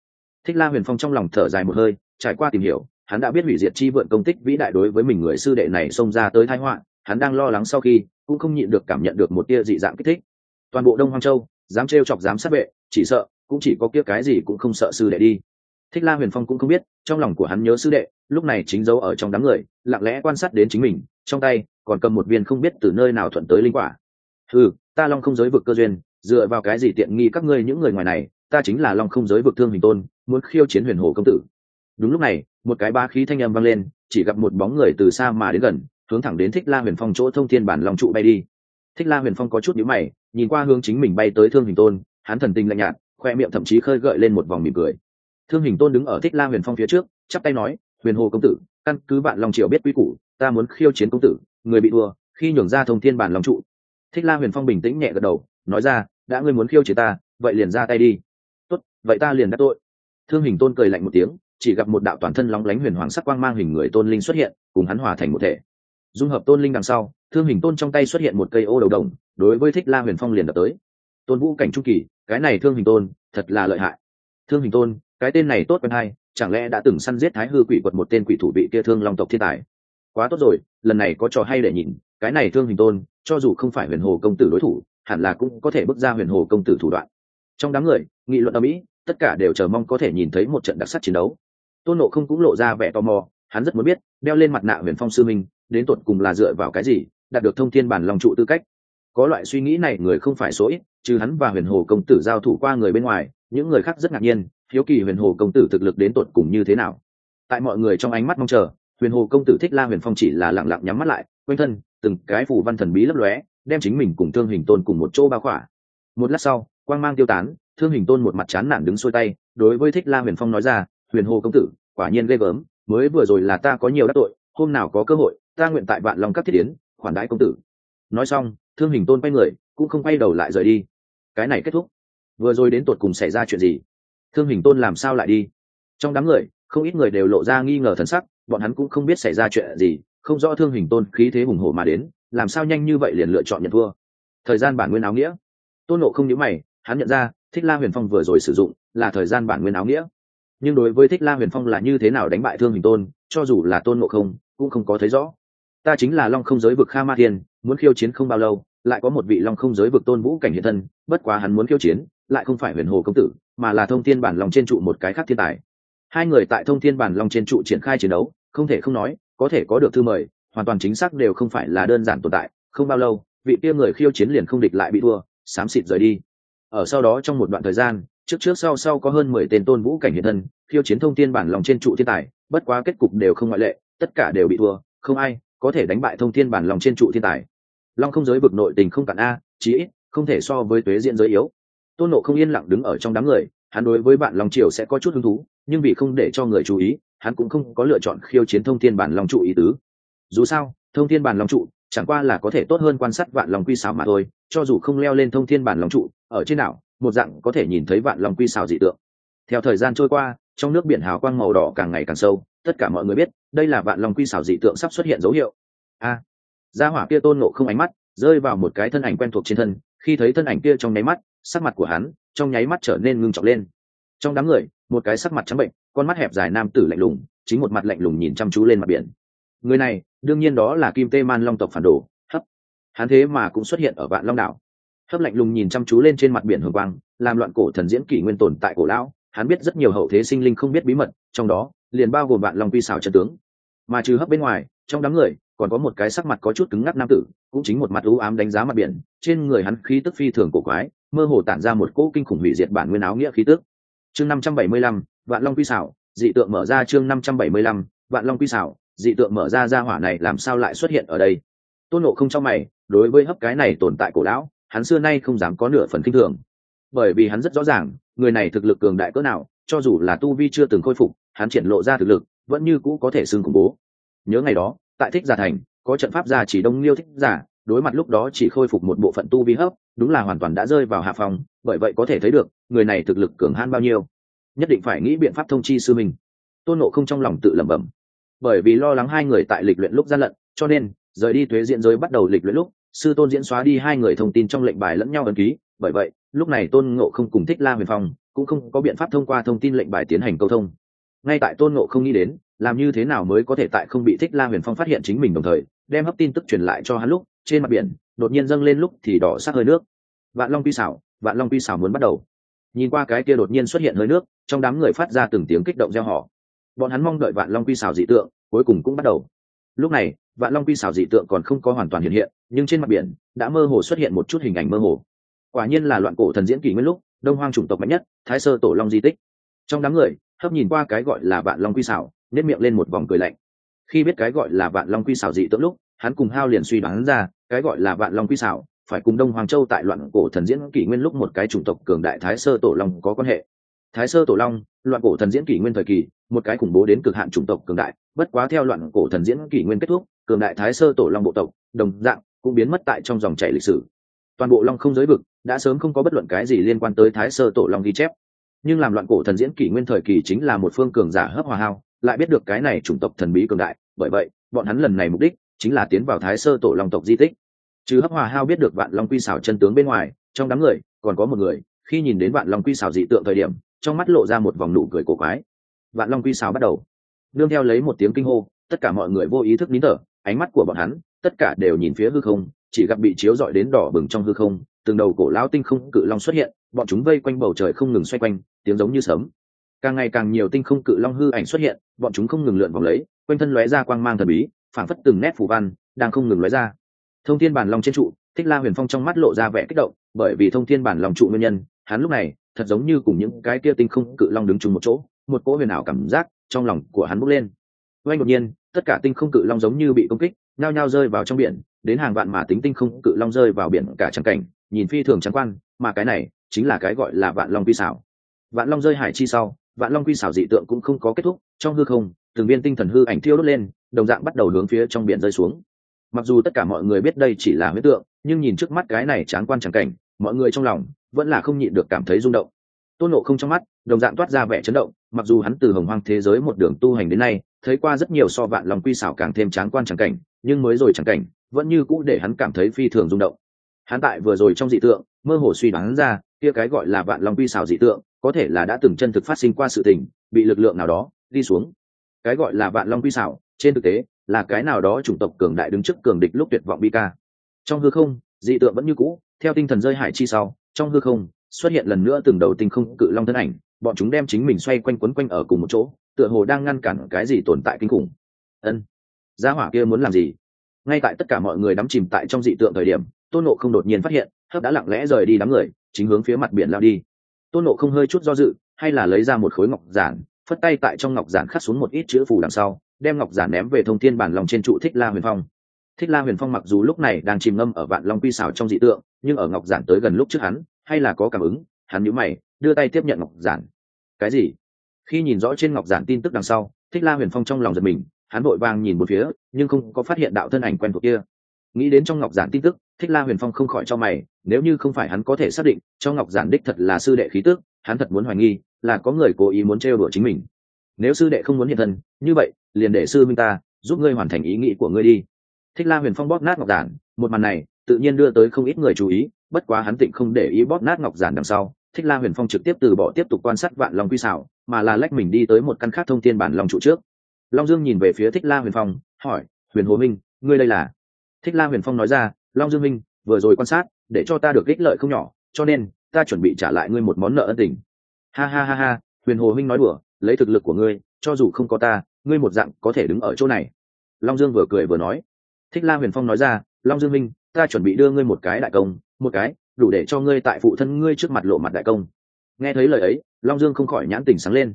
thích la huyền phong trong lòng thở dài một hơi, trải qua tìm hiểu, hắn đã biết hủy diệt chi vượn công tích vĩ đại đối với mình người sư đệ này xông ra tới thái họa, hắn đang lo lắng sau khi cũng không nhịn được cảm nhận được một tia dị dạng kích thích. Toàn bộ đông hoang châu, dám trêu chọc dám sát vệ, chỉ sợ cũng chỉ có kia cái gì cũng không sợ sư đệ đi. Thích la huyền phong cũng không biết, trong lòng của hắn nhớ sư đệ, lúc này chính giấu ở trong đám người, lặng lẽ quan sát đến chính mình, trong tay còn cầm một viên không biết từ nơi nào thuận tới linh quả. Ừ ta long không giới vực cơ duyên, dựa vào cái gì tiện nghi các ngươi những người ngoài này ta chính là long không giới vực thương hình tôn, muốn khiêu chiến huyền hồ công tử. Đúng lúc này, một cái ba khí thanh âm vang lên, chỉ gặp một bóng người từ xa mà đến gần, hướng thẳng đến thích la huyền phong chỗ thông thiên bản long trụ bay đi. Thích la huyền phong có chút nhíu mày, nhìn qua hướng chính mình bay tới thương hình tôn, hắn thần tình lạnh nhạt, khoe miệng thậm chí khơi gợi lên một vòng mỉm cười. Thương hình tôn đứng ở thích la huyền phong phía trước, chắp tay nói, huyền hồ công tử, căn cứ bạn lòng triều biết quy củ, ta muốn khiêu chiến công tử, người bị thua, khi nhường ra thông thiên bản long trụ. Thích la huyền phong bình tĩnh nhẹ gật đầu, nói ra, đã ngươi muốn khiêu chiến ta, vậy liền ra tay đi vậy ta liền đắc tội. Thương hình tôn cười lạnh một tiếng, chỉ gặp một đạo toàn thân lóng lánh huyền hoàng sắc quang mang hình người tôn linh xuất hiện, cùng hắn hòa thành một thể. Dung hợp tôn linh đằng sau, thương hình tôn trong tay xuất hiện một cây ô đầu đồng, đối với thích la huyền phong liền đập tới. Tôn vũ cảnh trung kỳ, cái này thương hình tôn, thật là lợi hại. Thương hình tôn, cái tên này tốt quen hay, chẳng lẽ đã từng săn giết thái hư quỷ quật một tên quỷ thủ bị kia thương long tộc thiên tài? Quá tốt rồi, lần này có trò hay để nhìn, cái này thương hình tôn, cho dù không phải huyền hồ công tử đối thủ, hẳn là cũng có thể bước ra huyền hồ công tử thủ đoạn. Trong đám người, nghị luận ở mỹ tất cả đều chờ mong có thể nhìn thấy một trận đặc sắc chiến đấu. Tôn nộ không cũng lộ ra vẻ tò mò, hắn rất muốn biết, đeo lên mặt nạ huyền phong sư minh, đến tột cùng là dựa vào cái gì, đạt được thông thiên bản lòng trụ tư cách. Có loại suy nghĩ này người không phải số ít, trừ hắn và huyền hồ công tử giao thủ qua người bên ngoài, những người khác rất ngạc nhiên, hiếu kỳ huyền hồ công tử thực lực đến tột cùng như thế nào. Tại mọi người trong ánh mắt mong chờ, huyền hồ công tử thích la huyền phong chỉ là lặng lặng nhắm mắt lại, quanh thân, từng cái phù văn thần bí lấp lóe, đem chính mình cùng thương hình tôn cùng một chỗ bao khỏa. Một lát sau, quang mang tiêu tán thương hình tôn một mặt chán nản đứng xuôi tay, đối với thích la huyền phong nói ra, huyền hồ công tử, quả nhiên ghê gớm, mới vừa rồi là ta có nhiều đắc tội, hôm nào có cơ hội, ta nguyện tại vạn lòng các thiết yến, khoản đãi công tử. Nói xong, thương hình tôn quay người, cũng không quay đầu lại rời đi. Cái này kết thúc. Vừa rồi đến tột cùng xảy ra chuyện gì? Thương hình tôn làm sao lại đi? Trong đám người, không ít người đều lộ ra nghi ngờ thần sắc, bọn hắn cũng không biết xảy ra chuyện gì, không rõ thương hình tôn khí thế hùng hổ mà đến, làm sao nhanh như vậy liền lựa chọn nhận thua? Thời gian bản nguyên áo nghĩa. Tôn nộ không nhớ mày, hắn nhận ra thích la huyền phong vừa rồi sử dụng là thời gian bản nguyên áo nghĩa. Nhưng đối với thích la huyền phong là như thế nào đánh bại thương hình tôn, cho dù là tôn ngộ không, cũng không có thấy rõ. Ta chính là long không giới vực kha ma thiên, muốn khiêu chiến không bao lâu, lại có một vị long không giới vực tôn vũ cảnh hiện thân, bất quá hắn muốn khiêu chiến, lại không phải huyền hồ công tử, mà là thông thiên bản lòng trên trụ một cái khác thiên tài. Hai người tại thông thiên bản lòng trên trụ triển khai chiến đấu, không thể không nói, có thể có được thư mời, hoàn toàn chính xác đều không phải là đơn giản tồn tại. Không bao lâu, vị kia người khiêu chiến liền không địch lại bị thua, xám xịt rời đi ở sau đó trong một đoạn thời gian, trước trước sau sau có hơn mười tên tôn vũ cảnh hiện thân, khiêu chiến thông thiên bản lòng trên trụ thiên tài, bất quá kết cục đều không ngoại lệ, tất cả đều bị thua, không ai có thể đánh bại thông thiên bản lòng trên trụ thiên tài. Long không giới vực nội tình không cản a, chí ít, không thể so với tuế diễn giới yếu. Tôn nộ không yên lặng đứng ở trong đám người, hắn đối với bạn lòng triều sẽ có chút hứng thú, nhưng vì không để cho người chú ý, hắn cũng không có lựa chọn khiêu chiến thông thiên bản lòng trụ ý tứ. Dù sao, thông thiên bản lòng trụ chẳng qua là có thể tốt hơn quan sát vạn lòng quy xào mà thôi cho dù không leo lên thông thiên bản lòng trụ ở trên đảo một dạng có thể nhìn thấy vạn lòng quy xào dị tượng. Theo thời gian trôi qua trong nước biển hào quang màu đỏ càng ngày càng sâu tất cả mọi người biết đây là vạn lòng quy xảo dị tượng sắp xuất hiện dấu hiệu. A à, gia hỏa kia tôn nộ không ánh mắt rơi vào một cái thân ảnh quen thuộc trên thân khi thấy thân ảnh kia trong nháy mắt sắc mặt của hắn trong nháy mắt trở nên ngưng trọng lên. Trong đám người một cái sắc mặt trắng bệnh con mắt hẹp dài nam tử lạnh lùng chính một mặt lạnh lùng nhìn chăm chú lên mặt biển người này, đương nhiên đó là kim tê man long tộc phản đồ, hấp. Hắn thế mà cũng xuất hiện ở vạn long đảo. Hấp lạnh lùng nhìn chăm chú lên trên mặt biển hồng quang, làm loạn cổ thần diễn kỷ nguyên tồn tại cổ lão, hắn biết rất nhiều hậu thế sinh linh không biết bí mật, trong đó, liền bao gồm vạn long quy xảo chân tướng. Mà trừ hấp bên ngoài, trong đám người, còn có một cái sắc mặt có chút cứng ngắc nam tử, cũng chính một mặt u ám đánh giá mặt biển, trên người hắn khí tức phi thường cổ quái, mơ hồ tản ra một cỗ kinh khủng hủy diệt bản nguyên áo nghĩa khí tức. Chương năm trăm bảy mươi lăm, vạn long quy xảo, dị tượng mở ra chương năm trăm bảy mươi lăm, vạn long quy xảo dị tượng mở ra ra hỏa này làm sao lại xuất hiện ở đây? Tôn nộ không trong mày, đối với hấp cái này tồn tại cổ lão, hắn xưa nay không dám có nửa phần kinh thường. Bởi vì hắn rất rõ ràng, người này thực lực cường đại cỡ nào, cho dù là tu vi chưa từng khôi phục, hắn triển lộ ra thực lực, vẫn như cũ có thể xưng khủng bố. Nhớ ngày đó, tại thích giả thành, có trận pháp giả chỉ đông liêu thích giả, đối mặt lúc đó chỉ khôi phục một bộ phận tu vi hấp, đúng là hoàn toàn đã rơi vào hạ phòng, bởi vậy có thể thấy được, người này thực lực cường han bao nhiêu. Nhất định phải nghĩ biện pháp thông chi sư mình. Tôn nộ không trong lòng tự lẩm bẩm bởi vì lo lắng hai người tại lịch luyện lúc gian lận, cho nên, rời đi thuế diện giới bắt đầu lịch luyện lúc, sư tôn diễn xóa đi hai người thông tin trong lệnh bài lẫn nhau ấn ký. Bởi vậy, lúc này tôn ngộ không cùng thích la huyền phong cũng không có biện pháp thông qua thông tin lệnh bài tiến hành câu thông. Ngay tại tôn ngộ không nghĩ đến, làm như thế nào mới có thể tại không bị thích la huyền phong phát hiện chính mình đồng thời, đem hấp tin tức truyền lại cho hắn lúc, trên mặt biển, đột nhiên dâng lên lúc thì đỏ sắc hơi nước. Vạn long quy xảo, vạn long quy xảo muốn bắt đầu. Nhìn qua cái kia đột nhiên xuất hiện hơi nước, trong đám người phát ra từng tiếng kích động gieo họ bọn hắn mong đợi vạn long quy xảo dị tượng, cuối cùng cũng bắt đầu. Lúc này, vạn long quy xảo dị tượng còn không có hoàn toàn hiện hiện, nhưng trên mặt biển đã mơ hồ xuất hiện một chút hình ảnh mơ hồ. Quả nhiên là loạn cổ thần diễn kỷ nguyên lúc, đông hoang chủng tộc mạnh nhất, thái sơ tổ long di tích. Trong đám người, hấp nhìn qua cái gọi là vạn long quy xảo nếp miệng lên một vòng cười lạnh. Khi biết cái gọi là vạn long quy xảo dị tượng lúc, hắn cùng hao liền suy đoán ra, cái gọi là vạn long quy xảo phải cùng đông hoàng châu tại loạn cổ thần diễn kỷ nguyên lúc một cái chủng tộc cường đại thái sơ tổ long có quan hệ thái sơ tổ long, loạn cổ thần diễn kỷ nguyên thời kỳ, một cái khủng bố đến cực hạn chủng tộc cường đại, bất quá theo loạn cổ thần diễn kỷ nguyên kết thúc, cường đại thái sơ tổ long bộ tộc, đồng dạng, cũng biến mất tại trong dòng chảy lịch sử. Toàn bộ long không giới vực, đã sớm không có bất luận cái gì liên quan tới thái sơ tổ long ghi chép. Nhưng làm loạn cổ thần diễn kỷ nguyên thời kỳ chính là một phương cường giả hấp hòa hao, lại biết được cái này chủng tộc thần bí cường đại, bởi vậy, bọn hắn lần này mục đích chính là tiến vào thái sơ tổ long tộc di tích. Chứ hấp hòa hao biết được vạn long quy xảo chân tướng bên ngoài, trong đám người còn có một người, khi nhìn đến vạn long quy xảo dị tượng thời điểm trong mắt lộ ra một vòng nụ cười cổ quái. Vạn long quy sáo bắt đầu. Nương theo lấy một tiếng kinh hô, tất cả mọi người vô ý thức nín thở, ánh mắt của bọn hắn, tất cả đều nhìn phía hư không, chỉ gặp bị chiếu dọi đến đỏ bừng trong hư không, từng đầu cổ lao tinh không cự long xuất hiện, bọn chúng vây quanh bầu trời không ngừng xoay quanh, tiếng giống như sấm. Càng ngày càng nhiều tinh không cự long hư ảnh xuất hiện, bọn chúng không ngừng lượn vòng lấy, quanh thân lóe ra quang mang thần bí, phảng phất từng nét phù văn, đang không ngừng lóe ra. Thông thiên bản long trên trụ, thích la huyền phong trong mắt lộ ra vẻ kích động, bởi vì thông thiên bản lòng trụ nguyên nhân, hắn lúc này thật giống như cùng những cái kia tinh không cự long đứng chung một chỗ, một cỗ huyền ảo cảm giác trong lòng của hắn bốc lên. Quay đột nhiên, tất cả tinh không cự long giống như bị công kích nao nhao rơi vào trong biển, đến hàng vạn mà tính tinh không cự long rơi vào biển cả trắng cảnh, nhìn phi thường trắng quan, mà cái này chính là cái gọi là vạn long quy xảo. Vạn long rơi hải chi sau, vạn long quy xảo dị tượng cũng không có kết thúc, trong hư không, từng viên tinh thần hư ảnh thiêu đốt lên, đồng dạng bắt đầu hướng phía trong biển rơi xuống. Mặc dù tất cả mọi người biết đây chỉ là huyết tượng, nhưng nhìn trước mắt cái này tráng quan trắng cảnh, mọi người trong lòng vẫn là không nhịn được cảm thấy rung động. Tôn nộ không trong mắt, đồng dạng toát ra vẻ chấn động, mặc dù hắn từ hồng hoang thế giới một đường tu hành đến nay, thấy qua rất nhiều so vạn lòng quy xảo càng thêm tráng quan trắng cảnh, nhưng mới rồi trắng cảnh, vẫn như cũ để hắn cảm thấy phi thường rung động. Hắn tại vừa rồi trong dị tượng, mơ hồ suy đoán ra, kia cái gọi là vạn long quy xảo dị tượng, có thể là đã từng chân thực phát sinh qua sự tình, bị lực lượng nào đó đi xuống. Cái gọi là vạn long quy xảo, trên thực tế, là cái nào đó chủng tộc cường đại đứng trước cường địch lúc tuyệt vọng bi ca. Trong hư không, dị tượng vẫn như cũ, theo tinh thần rơi hải chi sau trong hư không, xuất hiện lần nữa từng đầu tinh không cự long thân ảnh, bọn chúng đem chính mình xoay quanh quấn quanh ở cùng một chỗ, tựa hồ đang ngăn cản cái gì tồn tại kinh khủng. Ân, gia hỏa kia muốn làm gì? Ngay tại tất cả mọi người đắm chìm tại trong dị tượng thời điểm, tôn nộ không đột nhiên phát hiện, hấp đã lặng lẽ rời đi đám người, chính hướng phía mặt biển lao đi. Tôn nộ không hơi chút do dự, hay là lấy ra một khối ngọc giản, phất tay tại trong ngọc giản khắc xuống một ít chữ phù đằng sau, đem ngọc giản ném về thông thiên bản lòng trên trụ thích la huyền phong thích la huyền phong mặc dù lúc này đang chìm ngâm ở vạn long quy xào trong dị tượng, nhưng ở ngọc giản tới gần lúc trước hắn, hay là có cảm ứng, hắn nhíu mày, đưa tay tiếp nhận ngọc giản. Cái gì? Khi nhìn rõ trên ngọc giản tin tức đằng sau, thích la huyền phong trong lòng giật mình, hắn vội vàng nhìn một phía, nhưng không có phát hiện đạo thân ảnh quen thuộc kia. Nghĩ đến trong ngọc giản tin tức, thích la huyền phong không khỏi cho mày, nếu như không phải hắn có thể xác định, trong ngọc giản đích thật là sư đệ khí tức, hắn thật muốn hoài nghi, là có người cố ý muốn trêu đùa chính mình. Nếu sư đệ không muốn hiện thân, như vậy, liền để sư minh ta giúp ngươi hoàn thành ý nghĩ của ngươi đi thích la huyền phong bóp nát ngọc giản, một màn này tự nhiên đưa tới không ít người chú ý, bất quá hắn tịnh không để ý bóp nát ngọc giản đằng sau. Thích la huyền phong trực tiếp từ bỏ tiếp tục quan sát vạn long quy xảo, mà là lách mình đi tới một căn khác thông tin bản long trụ trước. Long dương nhìn về phía thích la huyền phong, hỏi, huyền hồ minh, ngươi đây là? Thích la huyền phong nói ra, long dương minh, vừa rồi quan sát, để cho ta được ích lợi không nhỏ, cho nên ta chuẩn bị trả lại ngươi một món nợ ân tình. Ha ha ha ha, huyền hồ minh nói đùa, lấy thực lực của ngươi, cho dù không có ta, ngươi một dạng có thể đứng ở chỗ này. Long dương vừa cười vừa nói thích la huyền phong nói ra long dương minh ta chuẩn bị đưa ngươi một cái đại công một cái đủ để cho ngươi tại phụ thân ngươi trước mặt lộ mặt đại công. Nghe thấy lời ấy long dương không khỏi nhãn tình sáng lên.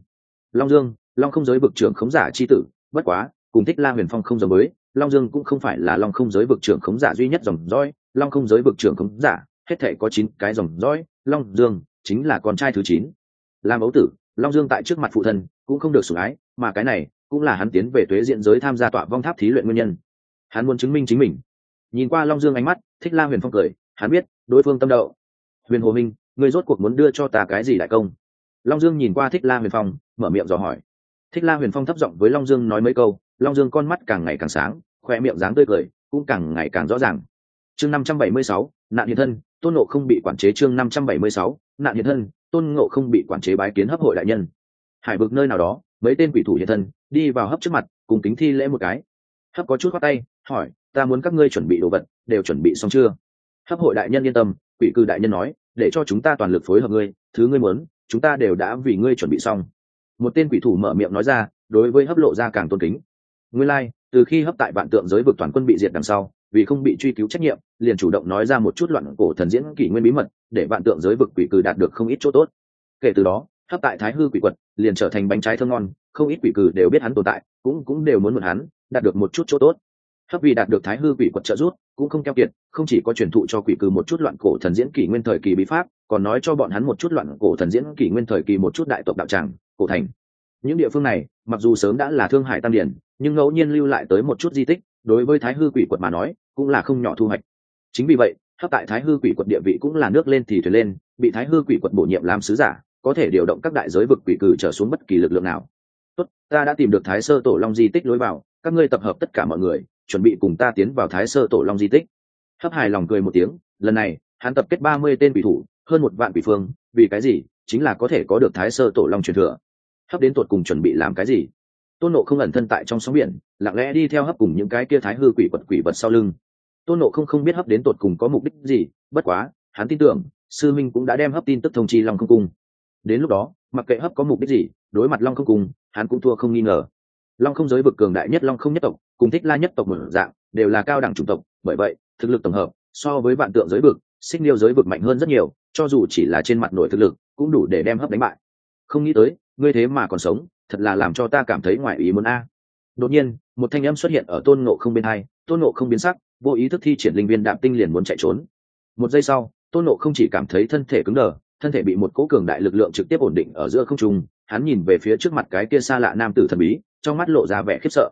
Long dương long không giới vực trưởng khống giả c h i tử bất quá cùng thích la huyền phong không giống mới, long dương cũng không phải là long không giới vực trưởng khống giả duy nhất dòng dõi long không giới vực trưởng khống giả hết thể có chín cái dòng dõi long dương chính là con trai thứ chín. Làm ấu tử long dương tại trước mặt phụ thân cũng không được sủng ái mà cái này cũng là hắn tiến về tuế diện giới tham gia tọa vong tháp thí luyện nguyên nhân hắn muốn chứng minh chính mình. Nhìn qua long dương ánh mắt, thích la huyền phong cười, hắn biết, đối phương tâm đậu. Huyền hồ minh người rốt cuộc muốn đưa cho ta cái gì đại công? Long dương nhìn qua thích la huyền phong, mở miệng dò hỏi. Thích la huyền phong thấp giọng với long dương nói mấy câu, long dương con mắt càng ngày càng sáng, khoe miệng dáng tươi cười, cũng càng ngày càng rõ ràng. Chương năm trăm bảy mươi sáu, nạn hiện thân, tôn nộ không bị quản chế chương năm trăm bảy mươi sáu, nạn hiện thân, tôn ngộ không bị quản chế bái kiến hấp hội đại nhân. Hải vực nơi nào đó, mấy tên quỷ thủ hiện thân, đi vào hấp trước mặt, cùng kính thi lễ một cái. Hấp có chút khoác tay hỏi ta muốn các ngươi chuẩn bị đồ vật đều chuẩn bị xong chưa? Hấp hội đại nhân yên tâm quỷ cư đại nhân nói để cho chúng ta toàn lực phối hợp ngươi thứ ngươi muốn chúng ta đều đã vì ngươi chuẩn bị xong. Một tên quỷ thủ mở miệng nói ra đối với hấp lộ ra càng tôn kính. Nguyên lai、like, từ khi hấp tại vạn tượng giới vực toàn quân bị diệt đằng sau vì không bị truy cứu trách nhiệm liền chủ động nói ra một chút loạn cổ thần diễn kỷ nguyên bí mật để vạn tượng giới vực quỷ cử đạt được không ít chỗ tốt. Kể từ đó hấp tại thái hư quỷ quật liền trở thành bánh trái thơ ngon không ít quỷ cử đều biết hắn tồn tại cũng cũng đều muốn mượn hắn đạt được một chút chỗ tốt hấp vì đạt được thái hư quỷ quật trợ rút cũng không keo kiệt, không chỉ có truyền thụ cho quỷ cử một chút loạn cổ thần diễn kỷ nguyên thời kỳ bí pháp, còn nói cho bọn hắn một chút loạn cổ thần diễn kỷ nguyên thời kỳ một chút đại tộc đạo tràng, cổ thành. Những địa phương này, mặc dù sớm đã là thương hải tam điển, nhưng ngẫu nhiên lưu lại tới một chút di tích, đối với thái hư quỷ quật mà nói, cũng là không nhỏ thu hoạch. Chính vì vậy, hấp tại thái hư quỷ quật địa vị cũng là nước lên thì thuyền lên, bị thái hư quỷ quật bổ nhiệm làm sứ giả, có thể điều động các đại giới vực quỷ cử trở xuống bất kỳ lực lượng nào. Tốt, ta đã tìm được thái sơ tổ long di tích lối vào, các ngươi tập hợp tất cả mọi người chuẩn bị cùng ta tiến vào thái sơ tổ long di tích. Hấp hài lòng cười một tiếng, lần này, hắn tập kết ba mươi tên quỷ thủ, hơn một vạn quỷ phương, vì cái gì? Chính là có thể có được thái sơ tổ long truyền thừa. Hấp đến tột cùng chuẩn bị làm cái gì? Tôn nộ không ẩn thân tại trong sóng biển, lặng lẽ đi theo hấp cùng những cái kia thái hư quỷ vật quỷ vật sau lưng. Tôn nộ không không biết hấp đến tột cùng có mục đích gì, bất quá, hắn tin tưởng, sư minh cũng đã đem hấp tin tức thông chi long không cung. Đến lúc đó, mặc kệ hấp có mục đích gì, đối mặt long không cung, hắn cũng thua không nghi ngờ. Long không giới vực cường đại nhất long không nhất tộc cùng thích la nhất tộc một dạng, đều là cao đẳng chủng tộc, bởi vậy, thực lực tổng hợp, so với vạn tượng giới vực, xích niêu giới vực mạnh hơn rất nhiều, cho dù chỉ là trên mặt nội thực lực, cũng đủ để đem hấp đánh bại. Không nghĩ tới, ngươi thế mà còn sống, thật là làm cho ta cảm thấy ngoài ý muốn a. Đột nhiên, một thanh âm xuất hiện ở tôn ngộ không bên hai, tôn ngộ không biến sắc, vô ý thức thi triển linh viên đạm tinh liền muốn chạy trốn. Một giây sau, tôn ngộ không chỉ cảm thấy thân thể cứng đờ, thân thể bị một cỗ cường đại lực lượng trực tiếp ổn định ở giữa không trung, hắn nhìn về phía trước mặt cái kia xa lạ nam tử thần bí, trong mắt lộ ra vẻ khiếp sợ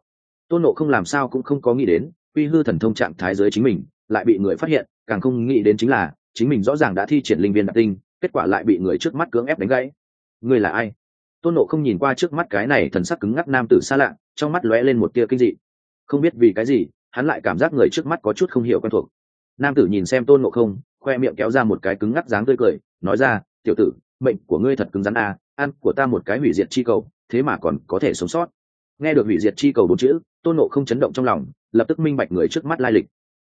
tôn Nộ không làm sao cũng không có nghĩ đến quy hư thần thông trạng thái giới chính mình lại bị người phát hiện càng không nghĩ đến chính là chính mình rõ ràng đã thi triển linh viên đặc tinh kết quả lại bị người trước mắt cưỡng ép đánh gãy. Người là ai? Tôn nộ không nhìn qua trước mắt cái này thần sắc cứng ngắc nam tử xa lạ trong mắt lóe lên một tia kinh dị. Không biết vì cái gì hắn lại cảm giác người trước mắt có chút không hiểu quen thuộc. Nam tử nhìn xem tôn nộ không khoe miệng kéo ra một cái cứng ngắc dáng tươi cười nói ra tiểu tử mệnh của ngươi thật cứng rắn à, ăn của ta một cái hủy diệt chi cầu thế mà còn có thể sống sót. Nghe được hủy diệt chi cầu bốn chữ tôn nộ không chấn động trong lòng, lập tức minh bạch người trước mắt lai lịch.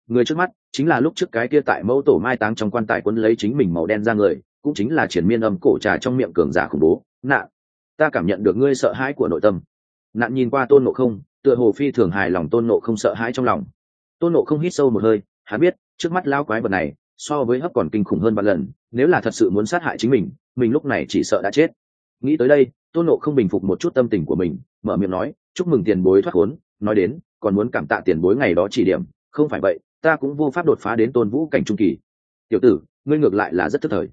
Người trước mắt chính là lúc trước cái kia tại mẫu tổ mai táng trong quan tài quân lấy chính mình màu đen ra người, cũng chính là triển miên âm cổ trà trong miệng cường giả khủng bố, nạn. Ta cảm nhận được ngươi sợ hãi của nội tâm. Nạn nhìn qua tôn nộ không, tựa hồ phi thường hài lòng tôn nộ không sợ hãi trong lòng. Tôn nộ không hít sâu một hơi, hắn biết, trước mắt lao quái vật này, so với hấp còn kinh khủng hơn bao lần, nếu là thật sự muốn sát hại chính mình mình lúc này chỉ sợ đã chết. Nghĩ tới đây, tôn nộ không bình phục một chút tâm tình của mình, mở miệng nói, chúc mừng tiền bối thoát khốn nói đến, còn muốn cảm tạ tiền bối ngày đó chỉ điểm, không phải vậy, ta cũng vô pháp đột phá đến tôn vũ cảnh trung kỳ. Tiểu tử, ngươi ngược lại là rất thức thời.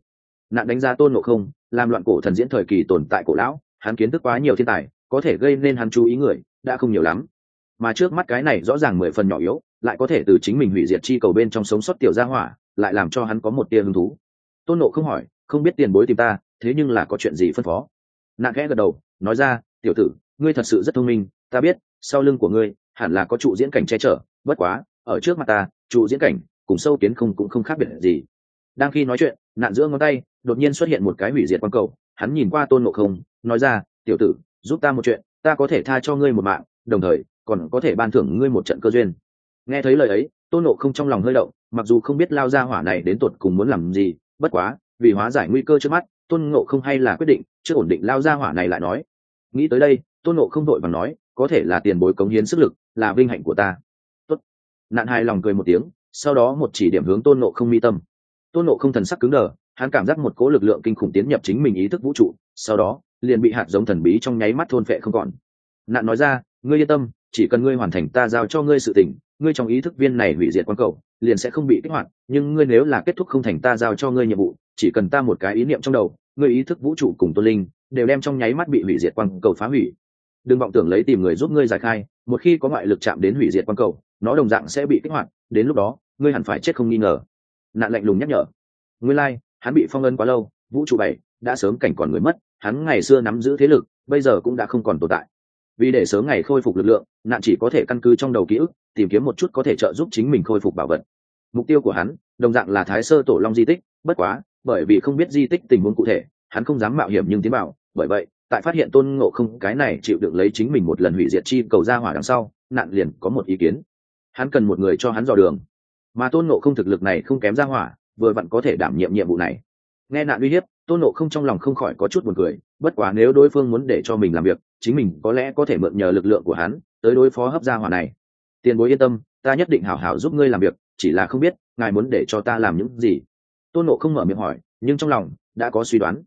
Nạn đánh giá tôn nộ không, làm loạn cổ thần diễn thời kỳ tồn tại cổ lão, hắn kiến thức quá nhiều thiên tài, có thể gây nên hắn chú ý người, đã không nhiều lắm. Mà trước mắt cái này rõ ràng mười phần nhỏ yếu, lại có thể từ chính mình hủy diệt chi cầu bên trong sống sót tiểu gia hỏa, lại làm cho hắn có một tia hứng thú. Tôn nộ không hỏi, không biết tiền bối tìm ta, thế nhưng là có chuyện gì phân phó? Nạn khẽ gật đầu, nói ra, tiểu tử, ngươi thật sự rất thông minh, ta biết sau lưng của ngươi, hẳn là có trụ diễn cảnh che chở, bất quá, ở trước mặt ta, trụ diễn cảnh, cùng sâu kiến không cũng không khác biệt gì. Đang khi nói chuyện, nạn giữa ngón tay, đột nhiên xuất hiện một cái hủy diệt quang cầu, hắn nhìn qua tôn ngộ không, nói ra, tiểu tử, giúp ta một chuyện, ta có thể tha cho ngươi một mạng, đồng thời, còn có thể ban thưởng ngươi một trận cơ duyên. Nghe thấy lời ấy, tôn nộ không trong lòng hơi động, mặc dù không biết lao ra hỏa này đến tột cùng muốn làm gì, bất quá, vì hóa giải nguy cơ trước mắt, tôn ngộ không hay là quyết định chưa ổn định lao ra hỏa này lại nói, nghĩ tới đây tôn Nộ không đội bằng nói, có thể là tiền bối cống hiến sức lực, là vinh hạnh của ta. Tốt. nạn hài lòng cười một tiếng, sau đó một chỉ điểm hướng tôn Nộ không mi tâm. Tôn Nộ không thần sắc cứng đờ, hắn cảm giác một cố lực lượng kinh khủng tiến nhập chính mình ý thức vũ trụ, sau đó, liền bị hạt giống thần bí trong nháy mắt thôn phệ không còn. Nạn nói ra, ngươi yên tâm, chỉ cần ngươi hoàn thành ta giao cho ngươi sự tình, ngươi trong ý thức viên này hủy diệt quan cầu, liền sẽ không bị kích hoạt, nhưng ngươi nếu là kết thúc không thành ta giao cho ngươi nhiệm vụ, chỉ cần ta một cái ý niệm trong đầu, ngươi ý thức vũ trụ cùng tôn linh, đều đem trong nháy mắt bị hủy diệt quang cầu phá hủy đừng vọng tưởng lấy tìm người giúp ngươi giải khai một khi có ngoại lực chạm đến hủy diệt quang cầu nó đồng dạng sẽ bị kích hoạt đến lúc đó ngươi hẳn phải chết không nghi ngờ. Nạn lạnh lùng nhắc nhở. Ngươi lai、like, hắn bị phong ấn quá lâu vũ trụ bảy đã sớm cảnh còn người mất hắn ngày xưa nắm giữ thế lực bây giờ cũng đã không còn tồn tại. Vì để sớm ngày khôi phục lực lượng nạn chỉ có thể căn cứ trong đầu ký ức tìm kiếm một chút có thể trợ giúp chính mình khôi phục bảo vật. Mục tiêu của hắn đồng dạng là thái sơ tổ long di tích bất quá bởi vì không biết di tích tình huống cụ thể hắn không dám mạo hiểm nhưng tiến bảo bởi vậy tại phát hiện tôn ngộ không, cái này chịu được lấy chính mình một lần hủy diệt chi cầu ra hỏa đằng sau, nạn liền có một ý kiến. Hắn cần một người cho hắn dò đường. Mà tôn ngộ không thực lực này không kém ra hỏa, vừa vặn có thể đảm nhiệm nhiệm vụ này. Nghe nạn uy hiếp, tôn ngộ không trong lòng không khỏi có chút buồn cười, bất quá nếu đối phương muốn để cho mình làm việc, chính mình có lẽ có thể mượn nhờ lực lượng của hắn, tới đối phó hấp gia hỏa này. Tiền bối yên tâm, ta nhất định hảo hảo giúp ngươi làm việc, chỉ là không biết, ngài muốn để cho ta làm những gì? Tôn nộ không mở miệng hỏi, nhưng trong lòng đã có suy đoán.